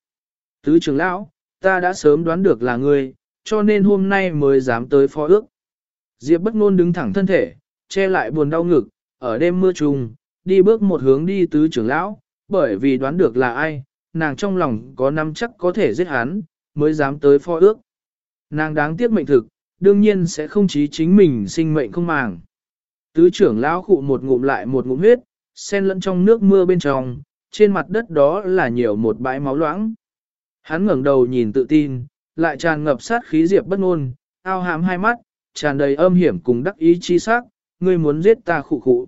Tứ trưởng lão, ta đã sớm đoán được là ngươi, cho nên hôm nay mới dám tới phó ước. Diệp bất ngôn đứng thẳng thân thể, che lại buồn đau ngực, ở đêm mưa trùng, đi bước một hướng đi tứ trưởng lão, bởi vì đoán được là ai, nàng trong lòng có nắm chắc có thể giết hắn, mới dám tới phó ước. Nàng đáng tiếc mệnh thực, đương nhiên sẽ không chí chính mình sinh mệnh không màng. Tứ trưởng lão khụ một ngụm lại một ngụm huyết, xen lẫn trong nước mưa bên trong, trên mặt đất đó là nhiều một bãi máu loãng. Hắn ngẩng đầu nhìn tự tin, lại tràn ngập sát khí diệp bất ngôn, ao hàm hai mắt, tràn đầy âm hiểm cùng đắc ý chi sắc, ngươi muốn giết ta khụ khụ.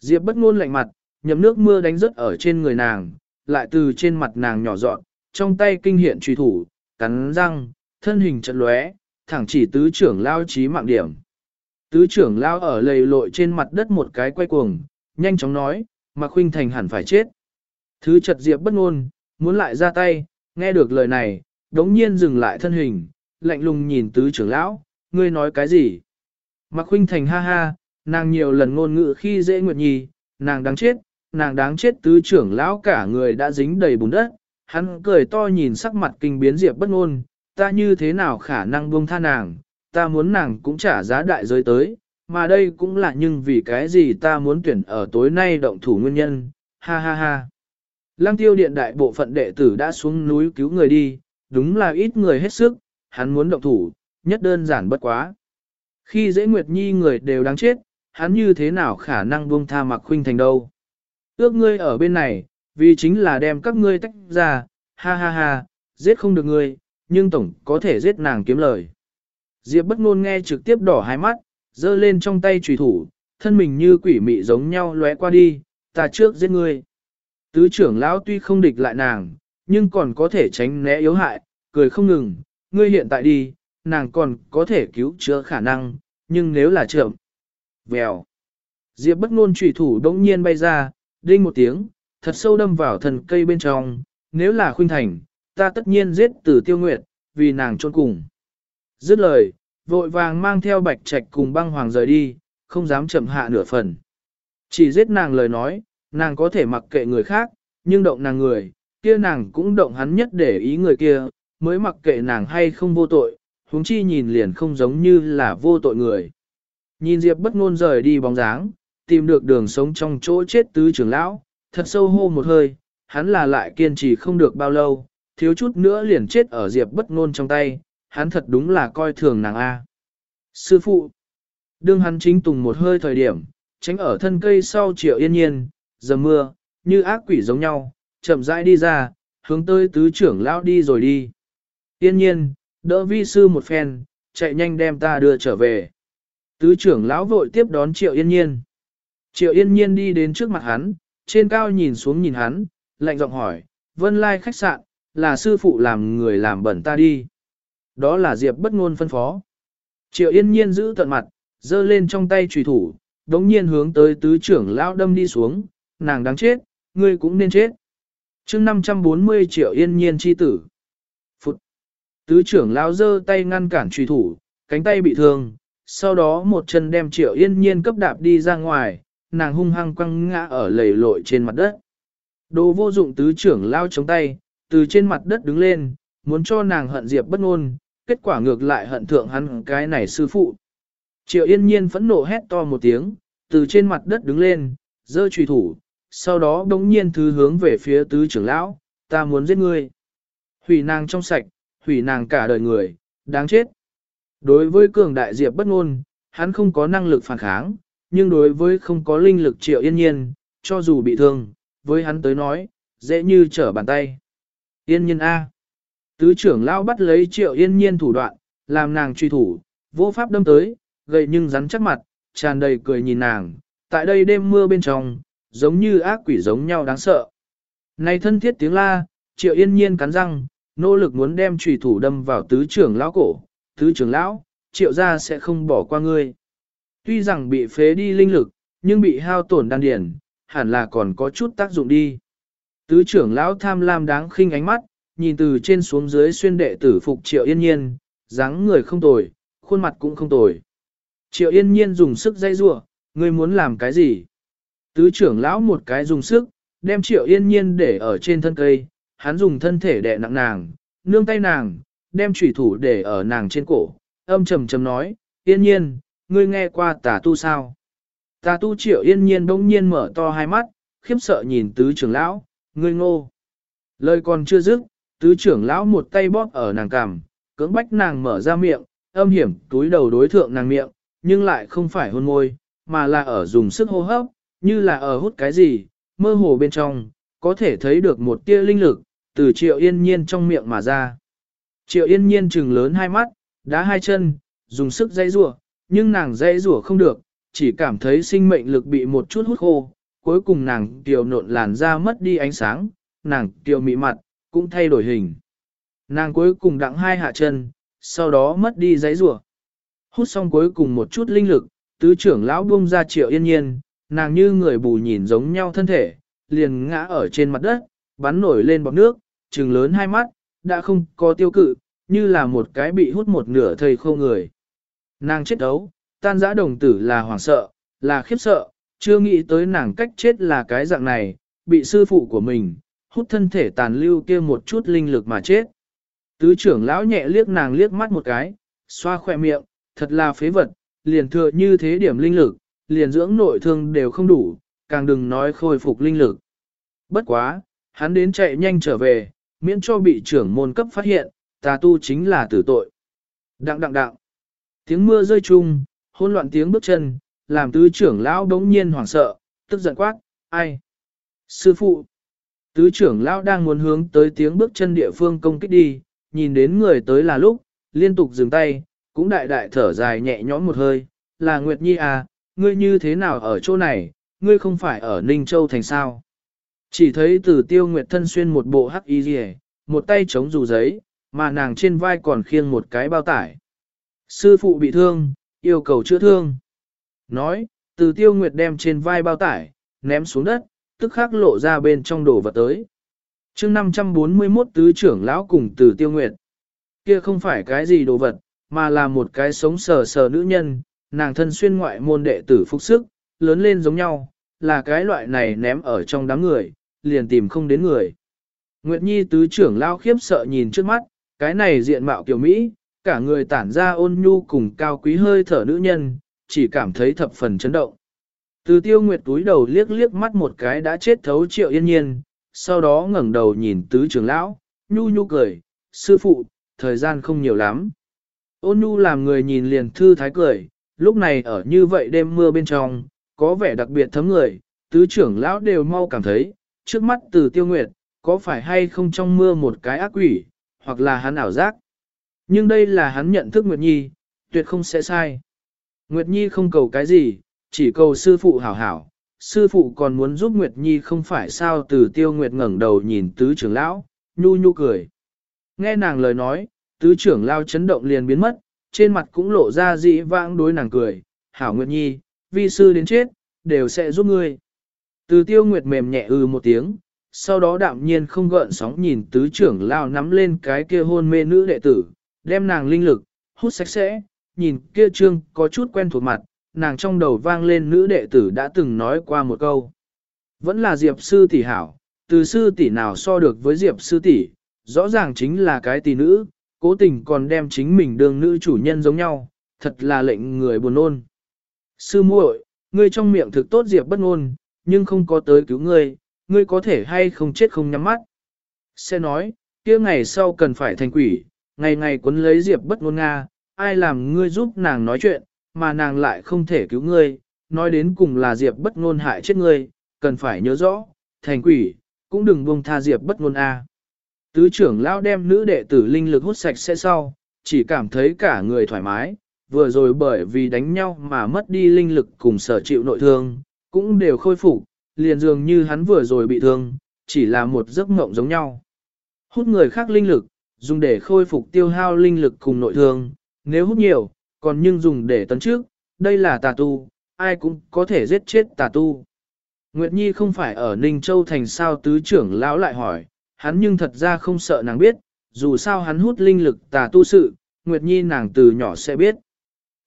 Diệp bất ngôn lạnh mặt, nhậm nước mưa đánh rớt ở trên người nàng, lại từ trên mặt nàng nhỏ dọn, trong tay kinh hiện truy thủ, cắn răng, thân hình chật lóe, thẳng chỉ tứ trưởng lao chí mạng điểm. Tứ trưởng lao ở lầy lội trên mặt đất một cái quay cuồng, nhanh chóng nói, mà khuynh thành hẳn phải chết. Thứ chật diệp bất ngôn, muốn lại ra tay, nghe được lời này, đống nhiên dừng lại thân hình, lạnh lùng nhìn tứ trưởng lão, ngươi nói cái gì? Mạc Khuynh Thành ha ha, nàng nhiều lần ngôn ngữ khi dễ Nguyệt Nhi, nàng đáng chết, nàng đáng chết tứ trưởng lão cả người đã dính đầy bùn đất, hắn cười to nhìn sắc mặt kinh biến Diệp bất ngôn, ta như thế nào khả năng buông tha nàng, ta muốn nàng cũng trả giá đại giới tới, mà đây cũng là nhưng vì cái gì ta muốn tuyển ở tối nay động thủ nguyên nhân, ha ha ha. Lăng tiêu điện đại bộ phận đệ tử đã xuống núi cứu người đi, đúng là ít người hết sức, hắn muốn động thủ, nhất đơn giản bất quá. Khi dễ Nguyệt Nhi người đều đáng chết, hắn như thế nào khả năng buông tha mặc khuynh thành đâu. Ước ngươi ở bên này, vì chính là đem các ngươi tách ra, ha ha ha, giết không được ngươi, nhưng tổng có thể giết nàng kiếm lời. Diệp bất ngôn nghe trực tiếp đỏ hai mắt, giơ lên trong tay trùy thủ, thân mình như quỷ mị giống nhau lóe qua đi, ta trước giết ngươi. Tứ trưởng lão tuy không địch lại nàng, nhưng còn có thể tránh né yếu hại, cười không ngừng, ngươi hiện tại đi, nàng còn có thể cứu chữa khả năng, nhưng nếu là chậm. Vèo. Diệp bất ngôn trùy thủ đống nhiên bay ra, đinh một tiếng, thật sâu đâm vào thần cây bên trong, nếu là khuynh thành, ta tất nhiên giết tử tiêu nguyệt, vì nàng trôn cùng. Dứt lời, vội vàng mang theo bạch trạch cùng băng hoàng rời đi, không dám chậm hạ nửa phần. Chỉ giết nàng lời nói, nàng có thể mặc kệ người khác, nhưng động nàng người, kia nàng cũng động hắn nhất để ý người kia, mới mặc kệ nàng hay không vô tội, huống chi nhìn liền không giống như là vô tội người. Nhìn Diệp bất ngôn rời đi bóng dáng, tìm được đường sống trong chỗ chết tứ trưởng lão, thật sâu hô một hơi, hắn là lại kiên trì không được bao lâu, thiếu chút nữa liền chết ở Diệp bất ngôn trong tay, hắn thật đúng là coi thường nàng A. Sư phụ, đương hắn chính tùng một hơi thời điểm, tránh ở thân cây sau triệu yên nhiên, giờ mưa, như ác quỷ giống nhau, chậm rãi đi ra, hướng tới tứ trưởng lão đi rồi đi. Yên nhiên, đỡ vi sư một phen, chạy nhanh đem ta đưa trở về. Tứ trưởng lão vội tiếp đón triệu yên nhiên. Triệu yên nhiên đi đến trước mặt hắn, trên cao nhìn xuống nhìn hắn, lạnh giọng hỏi, vân lai khách sạn, là sư phụ làm người làm bẩn ta đi. Đó là Diệp bất ngôn phân phó. Triệu yên nhiên giữ tận mặt, giơ lên trong tay trùy thủ, đống nhiên hướng tới tứ trưởng lão đâm đi xuống, nàng đáng chết, ngươi cũng nên chết. chương 540 triệu yên nhiên chi tử. Phụt. Tứ trưởng lão giơ tay ngăn cản trùy thủ, cánh tay bị thương, sau đó một chân đem triệu yên nhiên cấp đạp đi ra ngoài, nàng hung hăng quăng ngã ở lầy lội trên mặt đất. Đồ vô dụng tứ trưởng lao chống tay, từ trên mặt đất đứng lên, muốn cho nàng hận Diệp bất ngôn, kết quả ngược lại hận thượng hắn cái này sư phụ. Triệu yên nhiên phẫn nộ hét to một tiếng, từ trên mặt đất đứng lên, giơ trùy thủ, sau đó đống nhiên thứ hướng về phía tứ trưởng lão, ta muốn giết ngươi. Hủy nàng trong sạch, hủy nàng cả đời người, đáng chết. Đối với cường đại diệp bất ngôn, hắn không có năng lực phản kháng, nhưng đối với không có linh lực triệu yên nhiên, cho dù bị thương, với hắn tới nói, dễ như trở bàn tay. Yên nhiên A. Tứ trưởng lao bắt lấy triệu yên nhiên thủ đoạn, làm nàng truy thủ, vô pháp đâm tới, gầy nhưng rắn chắc mặt, tràn đầy cười nhìn nàng, tại đây đêm mưa bên trong, giống như ác quỷ giống nhau đáng sợ. Này thân thiết tiếng la, triệu yên nhiên cắn răng, nỗ lực muốn đem trùy thủ đâm vào tứ trưởng lão cổ, tứ trưởng lão, triệu gia sẽ không bỏ qua ngươi. Tuy rằng bị phế đi linh lực, nhưng bị hao tổn đan điển, hẳn là còn có chút tác dụng đi. Tứ trưởng lão tham lam đáng khinh ánh mắt, nhìn từ trên xuống dưới xuyên đệ tử phục triệu yên nhiên, dáng người không tồi, khuôn mặt cũng không tồi. Triệu yên nhiên dùng sức dây rua, ngươi muốn làm cái gì? Tứ trưởng lão một cái dùng sức, đem triệu yên nhiên để ở trên thân cây, hắn dùng thân thể đè nặng nàng, nương tay nàng, đem trùy thủ để ở nàng trên cổ, âm trầm trầm nói, yên nhiên, ngươi nghe qua tà tu sao? Tà tu triệu yên nhiên đông nhiên mở to hai mắt, khiếp sợ nhìn tứ trưởng lão, ngươi ngô. Lời còn chưa dứt, tứ trưởng lão một tay bóp ở nàng cằm, cưỡng bách nàng mở ra miệng, âm hiểm túi đầu đối thượng nàng miệng, nhưng lại không phải hôn môi, mà là ở dùng sức hô hấp, như là ở hút cái gì, mơ hồ bên trong, có thể thấy được một tia linh lực, từ triệu yên nhiên trong miệng mà ra. Triệu yên nhiên trừng lớn hai mắt, đá hai chân, dùng sức dây rủa nhưng nàng dễ rủa không được, chỉ cảm thấy sinh mệnh lực bị một chút hút khô, cuối cùng nàng tiểu nộn làn da mất đi ánh sáng, nàng tiểu mị mặt, cũng thay đổi hình. Nàng cuối cùng đặng hai hạ chân, sau đó mất đi giấy rủa Hút xong cuối cùng một chút linh lực, tứ trưởng lão buông ra triệu yên nhiên, nàng như người bù nhìn giống nhau thân thể, liền ngã ở trên mặt đất, bắn nổi lên bọt nước, trừng lớn hai mắt, đã không có tiêu cự, như là một cái bị hút một nửa thầy khô người. Nàng chết đấu, tan giã đồng tử là hoảng sợ, là khiếp sợ, chưa nghĩ tới nàng cách chết là cái dạng này, bị sư phụ của mình, hút thân thể tàn lưu kia một chút linh lực mà chết. Tứ trưởng lão nhẹ liếc nàng liếc mắt một cái, xoa khỏe miệng, thật là phế vật, liền thừa như thế điểm linh lực, liền dưỡng nội thương đều không đủ, càng đừng nói khôi phục linh lực. Bất quá, hắn đến chạy nhanh trở về, miễn cho bị trưởng môn cấp phát hiện, tà tu chính là tử tội. Đặng đặng đặng. Tiếng mưa rơi chung, hỗn loạn tiếng bước chân, làm tứ trưởng lão đống nhiên hoảng sợ, tức giận quát, ai? Sư phụ. Tứ trưởng lão đang muốn hướng tới tiếng bước chân địa phương công kích đi, nhìn đến người tới là lúc, liên tục dừng tay, cũng đại đại thở dài nhẹ nhõm một hơi, là Nguyệt Nhi à, ngươi như thế nào ở chỗ này, ngươi không phải ở Ninh Châu thành sao. Chỉ thấy từ tiêu Nguyệt thân xuyên một bộ hắc y rìa, một tay chống dù giấy, mà nàng trên vai còn khiêng một cái bao tải. Sư phụ bị thương, yêu cầu chữa thương. Nói, từ tiêu Nguyệt đem trên vai bao tải, ném xuống đất, tức khắc lộ ra bên trong đồ vật tới. chương 541 tứ trưởng lão cùng từ tiêu Nguyệt. Kia không phải cái gì đồ vật, mà là một cái sống sờ sờ nữ nhân, nàng thân xuyên ngoại môn đệ tử phúc sức, lớn lên giống nhau, là cái loại này ném ở trong đám người, liền tìm không đến người. Nguyệt Nhi tứ trưởng lao khiếp sợ nhìn trước mắt, cái này diện mạo kiểu Mỹ, cả người tản ra ôn nhu cùng cao quý hơi thở nữ nhân, chỉ cảm thấy thập phần chấn động. Từ tiêu nguyệt túi đầu liếc liếc mắt một cái đã chết thấu triệu yên nhiên, sau đó ngẩng đầu nhìn tứ trưởng lão, nhu nhu cười, sư phụ, thời gian không nhiều lắm. Ôn nhu làm người nhìn liền thư thái cười, lúc này ở như vậy đêm mưa bên trong, có vẻ đặc biệt thấm người, tứ trưởng lão đều mau cảm thấy, trước mắt từ tiêu nguyệt, có phải hay không trong mưa một cái ác quỷ, hoặc là hắn ảo giác. Nhưng đây là hắn nhận thức Nguyệt Nhi, tuyệt không sẽ sai. Nguyệt Nhi không cầu cái gì, chỉ cầu sư phụ hảo hảo. Sư phụ còn muốn giúp Nguyệt Nhi không phải sao từ tiêu Nguyệt ngẩng đầu nhìn tứ trưởng lão, nhu nhu cười. Nghe nàng lời nói, tứ trưởng lao chấn động liền biến mất, trên mặt cũng lộ ra dĩ vãng đối nàng cười, hảo Nguyệt Nhi, vi sư đến chết, đều sẽ giúp ngươi. Từ tiêu Nguyệt mềm nhẹ ư một tiếng, sau đó đạm nhiên không gợn sóng nhìn tứ trưởng lao nắm lên cái kia hôn mê nữ đệ tử, đem nàng linh lực, hút sạch sẽ, nhìn kia trương có chút quen thuộc mặt, nàng trong đầu vang lên nữ đệ tử đã từng nói qua một câu. Vẫn là Diệp sư tỷ hảo, từ sư tỷ nào so được với Diệp sư tỷ, rõ ràng chính là cái tỷ nữ, cố tình còn đem chính mình đương nữ chủ nhân giống nhau, thật là lệnh người buồn ôn. Sư muội, ngươi trong miệng thực tốt Diệp bất ngôn, nhưng không có tới cứu ngươi, ngươi có thể hay không chết không nhắm mắt. Sẽ nói, kia ngày sau cần phải thành quỷ, ngày ngày quấn lấy Diệp bất ngôn Nga, ai làm ngươi giúp nàng nói chuyện, mà nàng lại không thể cứu ngươi, nói đến cùng là Diệp bất ngôn hại chết ngươi, cần phải nhớ rõ, thành quỷ, cũng đừng buông tha Diệp bất ngôn A. Tứ trưởng lão đem nữ đệ tử linh lực hút sạch sẽ sau, chỉ cảm thấy cả người thoải mái, vừa rồi bởi vì đánh nhau mà mất đi linh lực cùng sở chịu nội thương, cũng đều khôi phục, liền dường như hắn vừa rồi bị thương, chỉ là một giấc mộng giống nhau. Hút người khác linh lực, dùng để khôi phục tiêu hao linh lực cùng nội thương, nếu hút nhiều, còn nhưng dùng để tấn trước, đây là tà tu, ai cũng có thể giết chết tà tu. Nguyệt Nhi không phải ở Ninh Châu thành sao tứ trưởng lão lại hỏi, hắn nhưng thật ra không sợ nàng biết, dù sao hắn hút linh lực tà tu sự, Nguyệt Nhi nàng từ nhỏ sẽ biết.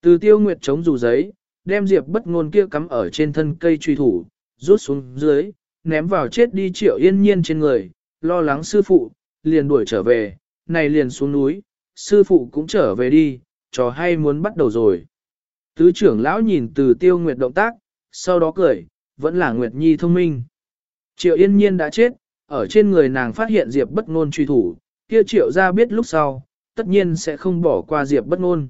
Từ tiêu Nguyệt chống dù giấy, đem diệp bất ngôn kia cắm ở trên thân cây truy thủ, rút xuống dưới, ném vào chết đi triệu yên nhiên trên người, lo lắng sư phụ, liền đuổi trở về, này liền xuống núi, sư phụ cũng trở về đi, trò hay muốn bắt đầu rồi. Tứ trưởng lão nhìn từ tiêu Nguyệt động tác, sau đó cười, vẫn là Nguyệt Nhi thông minh. Triệu yên nhiên đã chết, ở trên người nàng phát hiện Diệp bất ngôn truy thủ, kia triệu ra biết lúc sau, tất nhiên sẽ không bỏ qua Diệp bất ngôn.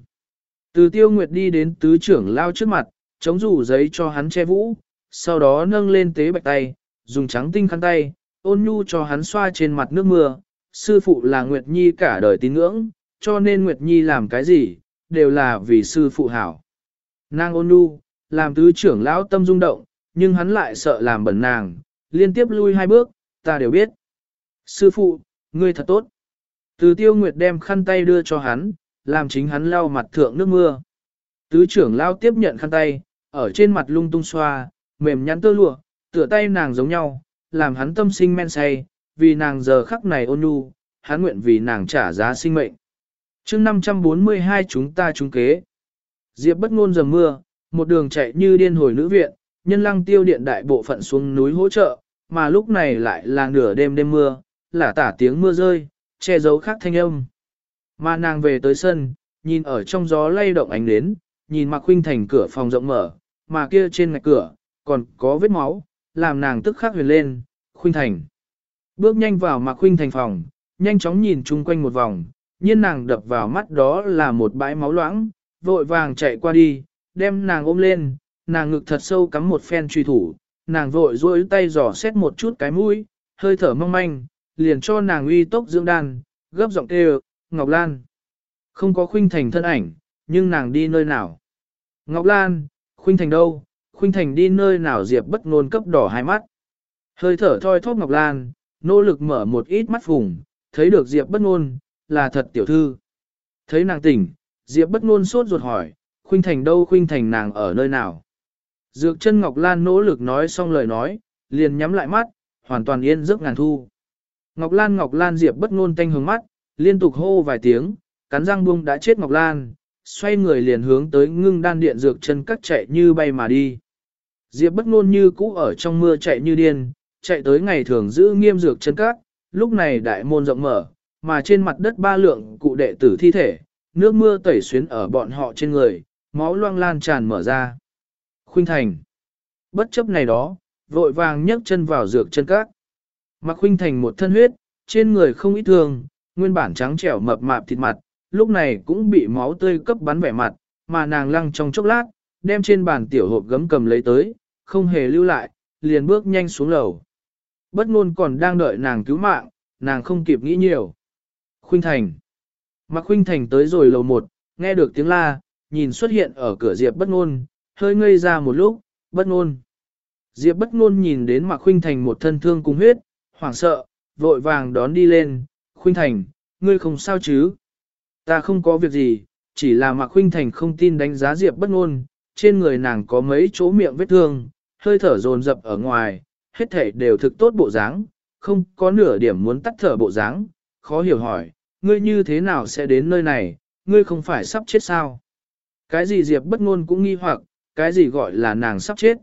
Từ tiêu nguyệt đi đến tứ trưởng lao trước mặt, chống rủ giấy cho hắn che vũ, sau đó nâng lên tế bạch tay, dùng trắng tinh khăn tay, ôn nhu cho hắn xoa trên mặt nước mưa. Sư phụ là Nguyệt Nhi cả đời tín ngưỡng, cho nên Nguyệt Nhi làm cái gì, đều là vì sư phụ hảo. Nàng ôn nhu, làm tứ trưởng lão tâm rung động, nhưng hắn lại sợ làm bẩn nàng, liên tiếp lui hai bước, ta đều biết. Sư phụ, ngươi thật tốt. Từ tiêu nguyệt đem khăn tay đưa cho hắn, làm chính hắn lau mặt thượng nước mưa. Tứ trưởng lão tiếp nhận khăn tay, ở trên mặt lung tung xoa, mềm nhắn tơ lụa, tựa tay nàng giống nhau, làm hắn tâm sinh men say, vì nàng giờ khắc này ôn nhu, hắn nguyện vì nàng trả giá sinh mệnh. chương 542 chúng ta trúng kế. Diệp bất ngôn dầm mưa, một đường chạy như điên hồi nữ viện, nhân lăng tiêu điện đại bộ phận xuống núi hỗ trợ, mà lúc này lại là nửa đêm đêm mưa, là tả tiếng mưa rơi, che giấu khác thanh âm. Mà nàng về tới sân, nhìn ở trong gió lay động ánh đến, nhìn Mạc Khuynh Thành cửa phòng rộng mở, mà kia trên ngạch cửa, còn có vết máu, làm nàng tức khắc huyền lên, Khuynh Thành. Bước nhanh vào Mạc Khuynh Thành phòng, nhanh chóng nhìn chung quanh một vòng, nhiên nàng đập vào mắt đó là một bãi máu loãng, vội vàng chạy qua đi, đem nàng ôm lên, nàng ngực thật sâu cắm một phen truy thủ, nàng vội duỗi tay dò xét một chút cái mũi, hơi thở mong manh, liền cho nàng uy tốc dưỡng đan, gấp giọng kêu, Ngọc Lan. Không có Khuynh Thành thân ảnh, nhưng nàng đi nơi nào? Ngọc Lan, Khuynh Thành đâu? Khuynh Thành đi nơi nào Diệp bất ngôn cấp đỏ hai mắt. Hơi thở thoi thóp Ngọc Lan, nỗ lực mở một ít mắt phùng, thấy được Diệp bất ngôn, là thật tiểu thư. Thấy nàng tỉnh, Diệp bất ngôn sốt ruột hỏi, Khuynh Thành đâu Khuynh Thành nàng ở nơi nào? Dược chân Ngọc Lan nỗ lực nói xong lời nói, liền nhắm lại mắt, hoàn toàn yên giấc ngàn thu. Ngọc Lan Ngọc Lan Diệp bất ngôn tanh hướng mắt, liên tục hô vài tiếng, cắn răng buông đã chết Ngọc Lan, xoay người liền hướng tới ngưng đan điện dược chân cắt chạy như bay mà đi. Diệp bất ngôn như cũ ở trong mưa chạy như điên, chạy tới ngày thường giữ nghiêm dược chân cát, lúc này đại môn rộng mở, mà trên mặt đất ba lượng cụ đệ tử thi thể, nước mưa tẩy xuyến ở bọn họ trên người, máu loang lan tràn mở ra. Khuynh Thành. Bất chấp này đó, vội vàng nhấc chân vào dược chân cát, Mặc Khuynh Thành một thân huyết, trên người không ít thương, nguyên bản trắng trẻo mập mạp thịt mặt, lúc này cũng bị máu tươi cấp bắn vẻ mặt, mà nàng lăng trong chốc lát, đem trên bàn tiểu hộp gấm cầm lấy tới, không hề lưu lại, liền bước nhanh xuống lầu. Bất ngôn còn đang đợi nàng cứu mạng, nàng không kịp nghĩ nhiều. Khuynh Thành. Mặc Khuynh Thành tới rồi lầu một, nghe được tiếng la, nhìn xuất hiện ở cửa Diệp bất ngôn, hơi ngây ra một lúc, bất ngôn. Diệp bất ngôn nhìn đến Mạc Khuynh Thành một thân thương cùng huyết, hoảng sợ, vội vàng đón đi lên, Khuynh Thành, ngươi không sao chứ? Ta không có việc gì, chỉ là Mạc Khuynh Thành không tin đánh giá Diệp bất ngôn, trên người nàng có mấy chỗ miệng vết thương, hơi thở dồn dập ở ngoài, hết thể đều thực tốt bộ dáng, không có nửa điểm muốn tắt thở bộ dáng, khó hiểu hỏi, ngươi như thế nào sẽ đến nơi này, ngươi không phải sắp chết sao? Cái gì Diệp bất ngôn cũng nghi hoặc, cái gì gọi là nàng sắp chết?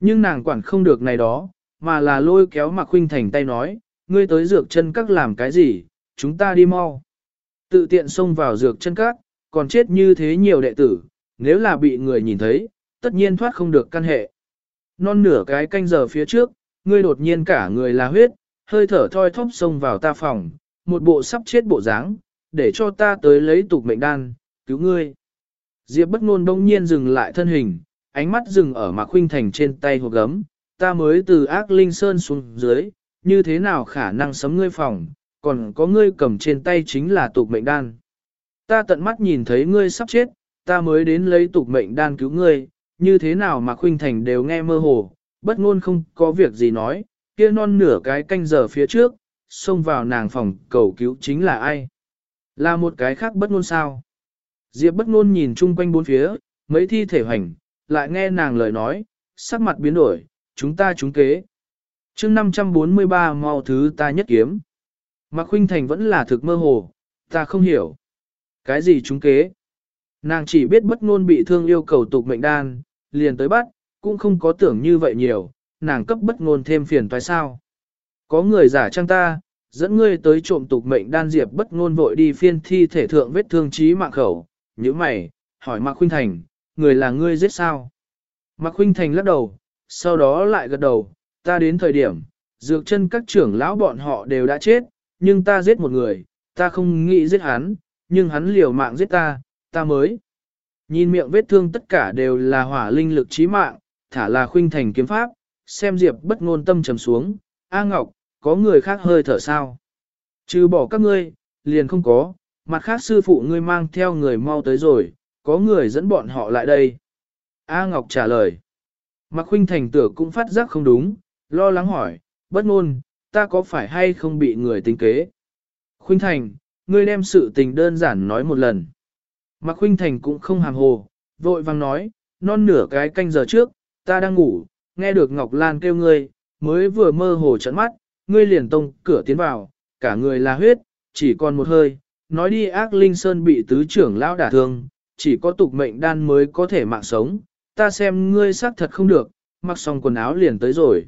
Nhưng nàng quản không được này đó, mà là lôi kéo Mạc Khuynh Thành tay nói, ngươi tới dược chân các làm cái gì, chúng ta đi mau. Tự tiện xông vào dược chân các, còn chết như thế nhiều đệ tử, nếu là bị người nhìn thấy, tất nhiên thoát không được căn hệ. Non nửa cái canh giờ phía trước, ngươi đột nhiên cả người là huyết, hơi thở thoi thóp xông vào ta phòng, một bộ sắp chết bộ dáng, để cho ta tới lấy tục mệnh đan, cứu ngươi. Diệp bất ngôn đông nhiên dừng lại thân hình, ánh mắt dừng ở Mạc Khuynh Thành trên tay hộp gấm, ta mới từ ác linh sơn xuống dưới, như thế nào khả năng sấm ngươi phòng, còn có ngươi cầm trên tay chính là tục mệnh đan. Ta tận mắt nhìn thấy ngươi sắp chết, ta mới đến lấy tục mệnh đan cứu ngươi, như thế nào mà Khuynh Thành đều nghe mơ hồ, bất ngôn không có việc gì nói, kia non nửa cái canh giờ phía trước, xông vào nàng phòng cầu cứu chính là ai? Là một cái khác bất ngôn sao? Diệp bất ngôn nhìn chung quanh bốn phía, mấy thi thể hoành, lại nghe nàng lời nói, sắc mặt biến đổi, chúng ta chúng kế. chương 543 mau thứ ta nhất kiếm. Mạc Khuynh Thành vẫn là thực mơ hồ, ta không hiểu. Cái gì chúng kế? Nàng chỉ biết bất ngôn bị thương yêu cầu tục mệnh đan, liền tới bắt, cũng không có tưởng như vậy nhiều, nàng cấp bất ngôn thêm phiền toái sao. Có người giả trang ta, dẫn ngươi tới trộm tục mệnh đan diệp bất ngôn vội đi phiên thi thể thượng vết thương trí mạng khẩu, như mày, hỏi Mạc Khuynh Thành, người là ngươi giết sao? Mạc Khuynh Thành lắc đầu, sau đó lại gật đầu, ta đến thời điểm, dược chân các trưởng lão bọn họ đều đã chết, nhưng ta giết một người, ta không nghĩ giết hắn, nhưng hắn liều mạng giết ta, ta mới. Nhìn miệng vết thương tất cả đều là hỏa linh lực chí mạng, thả là khuynh thành kiếm pháp, xem Diệp bất ngôn tâm trầm xuống, A Ngọc, có người khác hơi thở sao? Trừ bỏ các ngươi, liền không có, mặt khác sư phụ ngươi mang theo người mau tới rồi, có người dẫn bọn họ lại đây. A Ngọc trả lời. Mạc Khuynh Thành tử cũng phát giác không đúng, lo lắng hỏi, bất ngôn, ta có phải hay không bị người tính kế? Khuynh Thành, ngươi đem sự tình đơn giản nói một lần. Mạc Khuynh Thành cũng không hàm hồ, vội vàng nói, non nửa cái canh giờ trước, ta đang ngủ, nghe được Ngọc Lan kêu ngươi, mới vừa mơ hồ trận mắt, ngươi liền tông cửa tiến vào, cả người là huyết, chỉ còn một hơi, nói đi ác linh sơn bị tứ trưởng lão đả thương, chỉ có tục mệnh đan mới có thể mạng sống, ta xem ngươi xác thật không được, mặc xong quần áo liền tới rồi.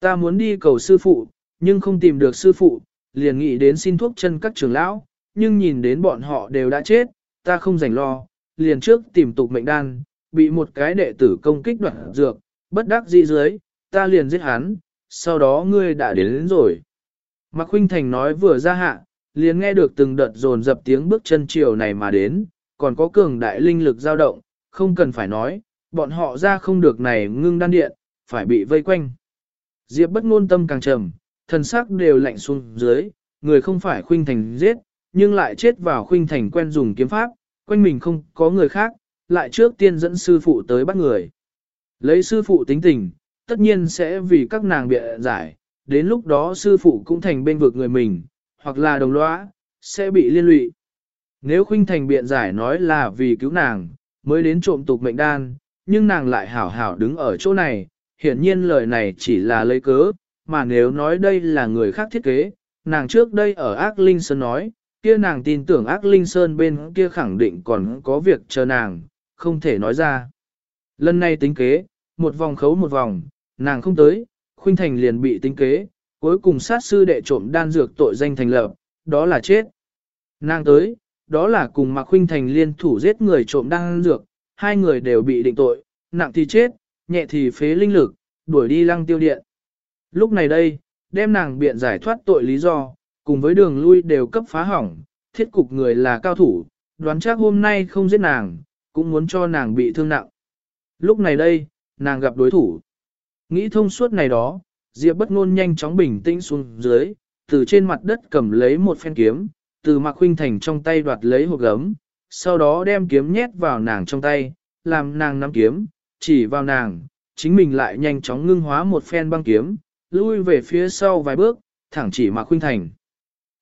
Ta muốn đi cầu sư phụ, nhưng không tìm được sư phụ, liền nghĩ đến xin thuốc chân các trưởng lão, nhưng nhìn đến bọn họ đều đã chết, ta không rảnh lo, liền trước tìm tục mệnh đan, bị một cái đệ tử công kích đoạn dược, bất đắc dĩ dưới, ta liền giết hắn, sau đó ngươi đã đến, đến rồi. Mạc Khuynh Thành nói vừa ra hạ, liền nghe được từng đợt dồn dập tiếng bước chân chiều này mà đến, còn có cường đại linh lực dao động, không cần phải nói, bọn họ ra không được này ngưng đan điện, phải bị vây quanh. Diệp bất ngôn tâm càng trầm, thần sắc đều lạnh xuống dưới, người không phải Khuynh Thành giết, nhưng lại chết vào Khuynh Thành quen dùng kiếm pháp, quanh mình không có người khác, lại trước tiên dẫn sư phụ tới bắt người. Lấy sư phụ tính tình, tất nhiên sẽ vì các nàng bịa giải, đến lúc đó sư phụ cũng thành bên vực người mình, hoặc là đồng lõa, sẽ bị liên lụy. Nếu khuynh thành biện giải nói là vì cứu nàng, mới đến trộm tục mệnh đan, nhưng nàng lại hảo hảo đứng ở chỗ này, hiển nhiên lời này chỉ là lấy cớ, mà nếu nói đây là người khác thiết kế, nàng trước đây ở ác linh sơn nói, kia nàng tin tưởng ác linh sơn bên kia khẳng định còn có việc chờ nàng, không thể nói ra. Lần này tính kế, một vòng khấu một vòng, nàng không tới, khuynh thành liền bị tính kế, cuối cùng sát sư đệ trộm đan dược tội danh thành lập, đó là chết. Nàng tới, đó là cùng Mạc Khuynh Thành liên thủ giết người trộm đan dược, hai người đều bị định tội, nặng thì chết, nhẹ thì phế linh lực, đuổi đi lăng tiêu điện. Lúc này đây, đem nàng biện giải thoát tội lý do, cùng với đường lui đều cấp phá hỏng, thiết cục người là cao thủ, đoán chắc hôm nay không giết nàng, cũng muốn cho nàng bị thương nặng. Lúc này đây, nàng gặp đối thủ. Nghĩ thông suốt này đó, Diệp bất ngôn nhanh chóng bình tĩnh xuống dưới, từ trên mặt đất cầm lấy một phen kiếm, từ Mạc huynh Thành trong tay đoạt lấy hộp gấm, sau đó đem kiếm nhét vào nàng trong tay, làm nàng nắm kiếm, chỉ vào nàng, chính mình lại nhanh chóng ngưng hóa một phen băng kiếm, lui về phía sau vài bước, thẳng chỉ Mạc huynh Thành.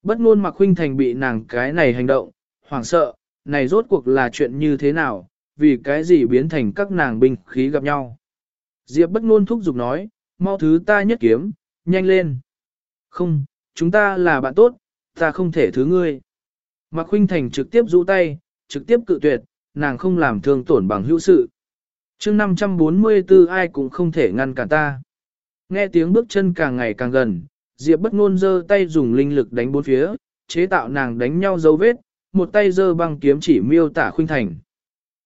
Bất ngôn Mạc huynh Thành bị nàng cái này hành động, hoảng sợ, này rốt cuộc là chuyện như thế nào, vì cái gì biến thành các nàng binh khí gặp nhau. Diệp bất ngôn thúc giục nói, mau thứ ta nhất kiếm, nhanh lên. Không, chúng ta là bạn tốt, ta không thể thứ ngươi. Mạc Khuynh Thành trực tiếp rũ tay, trực tiếp cự tuyệt, nàng không làm thương tổn bằng hữu sự. chương 544 ai cũng không thể ngăn cản ta. Nghe tiếng bước chân càng ngày càng gần, Diệp bất ngôn giơ tay dùng linh lực đánh bốn phía, chế tạo nàng đánh nhau dấu vết, một tay giơ băng kiếm chỉ miêu tả Khuynh Thành.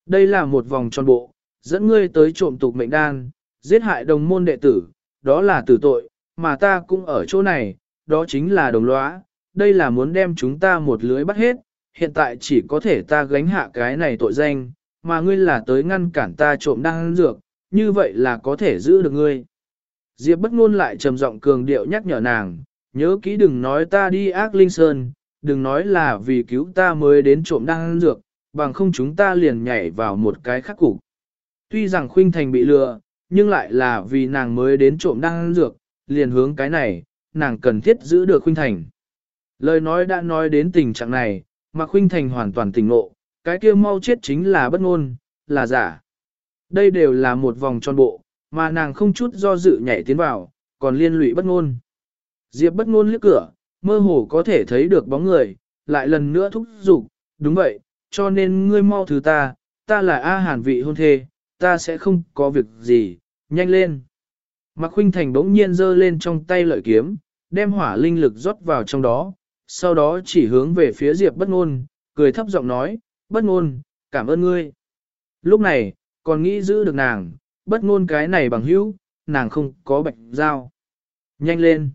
Đây là một vòng tròn bộ, dẫn ngươi tới trộm tục mệnh đan, Giết hại đồng môn đệ tử, đó là tử tội, mà ta cũng ở chỗ này, đó chính là đồng lõa, đây là muốn đem chúng ta một lưới bắt hết, hiện tại chỉ có thể ta gánh hạ cái này tội danh, mà ngươi là tới ngăn cản ta trộm đan dược, như vậy là có thể giữ được ngươi. Diệp bất ngôn lại trầm giọng cường điệu nhắc nhở nàng, nhớ kỹ đừng nói ta đi ác linh sơn, đừng nói là vì cứu ta mới đến trộm đan dược, bằng không chúng ta liền nhảy vào một cái khắc cục. Tuy rằng khuynh thành bị lừa, nhưng lại là vì nàng mới đến trộm đan dược, liền hướng cái này, nàng cần thiết giữ được khuynh thành. Lời nói đã nói đến tình trạng này, mà khuynh thành hoàn toàn tỉnh ngộ, cái kia mau chết chính là bất ngôn, là giả. Đây đều là một vòng tròn bộ, mà nàng không chút do dự nhảy tiến vào, còn liên lụy bất ngôn. Diệp bất ngôn liếc cửa, mơ hồ có thể thấy được bóng người, lại lần nữa thúc giục, đúng vậy, cho nên ngươi mau thứ ta, ta là A Hàn vị hôn thê, ta sẽ không có việc gì, nhanh lên. Mạc Khuynh Thành bỗng nhiên giơ lên trong tay lợi kiếm, đem hỏa linh lực rót vào trong đó, sau đó chỉ hướng về phía Diệp bất ngôn, cười thấp giọng nói, bất ngôn, cảm ơn ngươi. Lúc này, còn nghĩ giữ được nàng, bất ngôn cái này bằng hữu, nàng không có bệnh giao. Nhanh lên.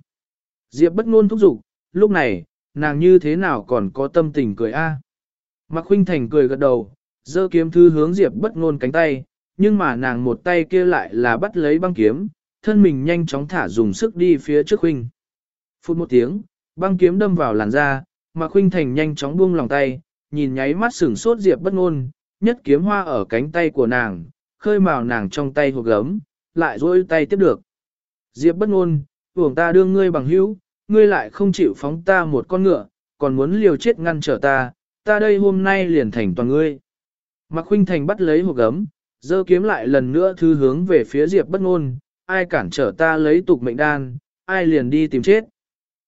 Diệp bất ngôn thúc giục, lúc này, nàng như thế nào còn có tâm tình cười a? À? Mạc Khuynh Thành cười gật đầu, giơ kiếm thư hướng Diệp bất ngôn cánh tay, nhưng mà nàng một tay kia lại là bắt lấy băng kiếm, thân mình nhanh chóng thả dùng sức đi phía trước huynh Phút một tiếng, băng kiếm đâm vào làn da, Mạc Khuynh Thành nhanh chóng buông lòng tay, nhìn nháy mắt sửng sốt Diệp bất ngôn, nhất kiếm hoa ở cánh tay của nàng, khơi mào nàng trong tay hộp gấm, lại dối tay tiếp được. Diệp bất ngôn, tưởng ta đương ngươi bằng hữu, ngươi lại không chịu phóng ta một con ngựa, còn muốn liều chết ngăn trở ta, ta đây hôm nay liền thành toàn ngươi. Mạc Khuynh Thành bắt lấy hộp gấm, giơ kiếm lại lần nữa thư hướng về phía Diệp bất ngôn, ai cản trở ta lấy tục mệnh đan, ai liền đi tìm chết.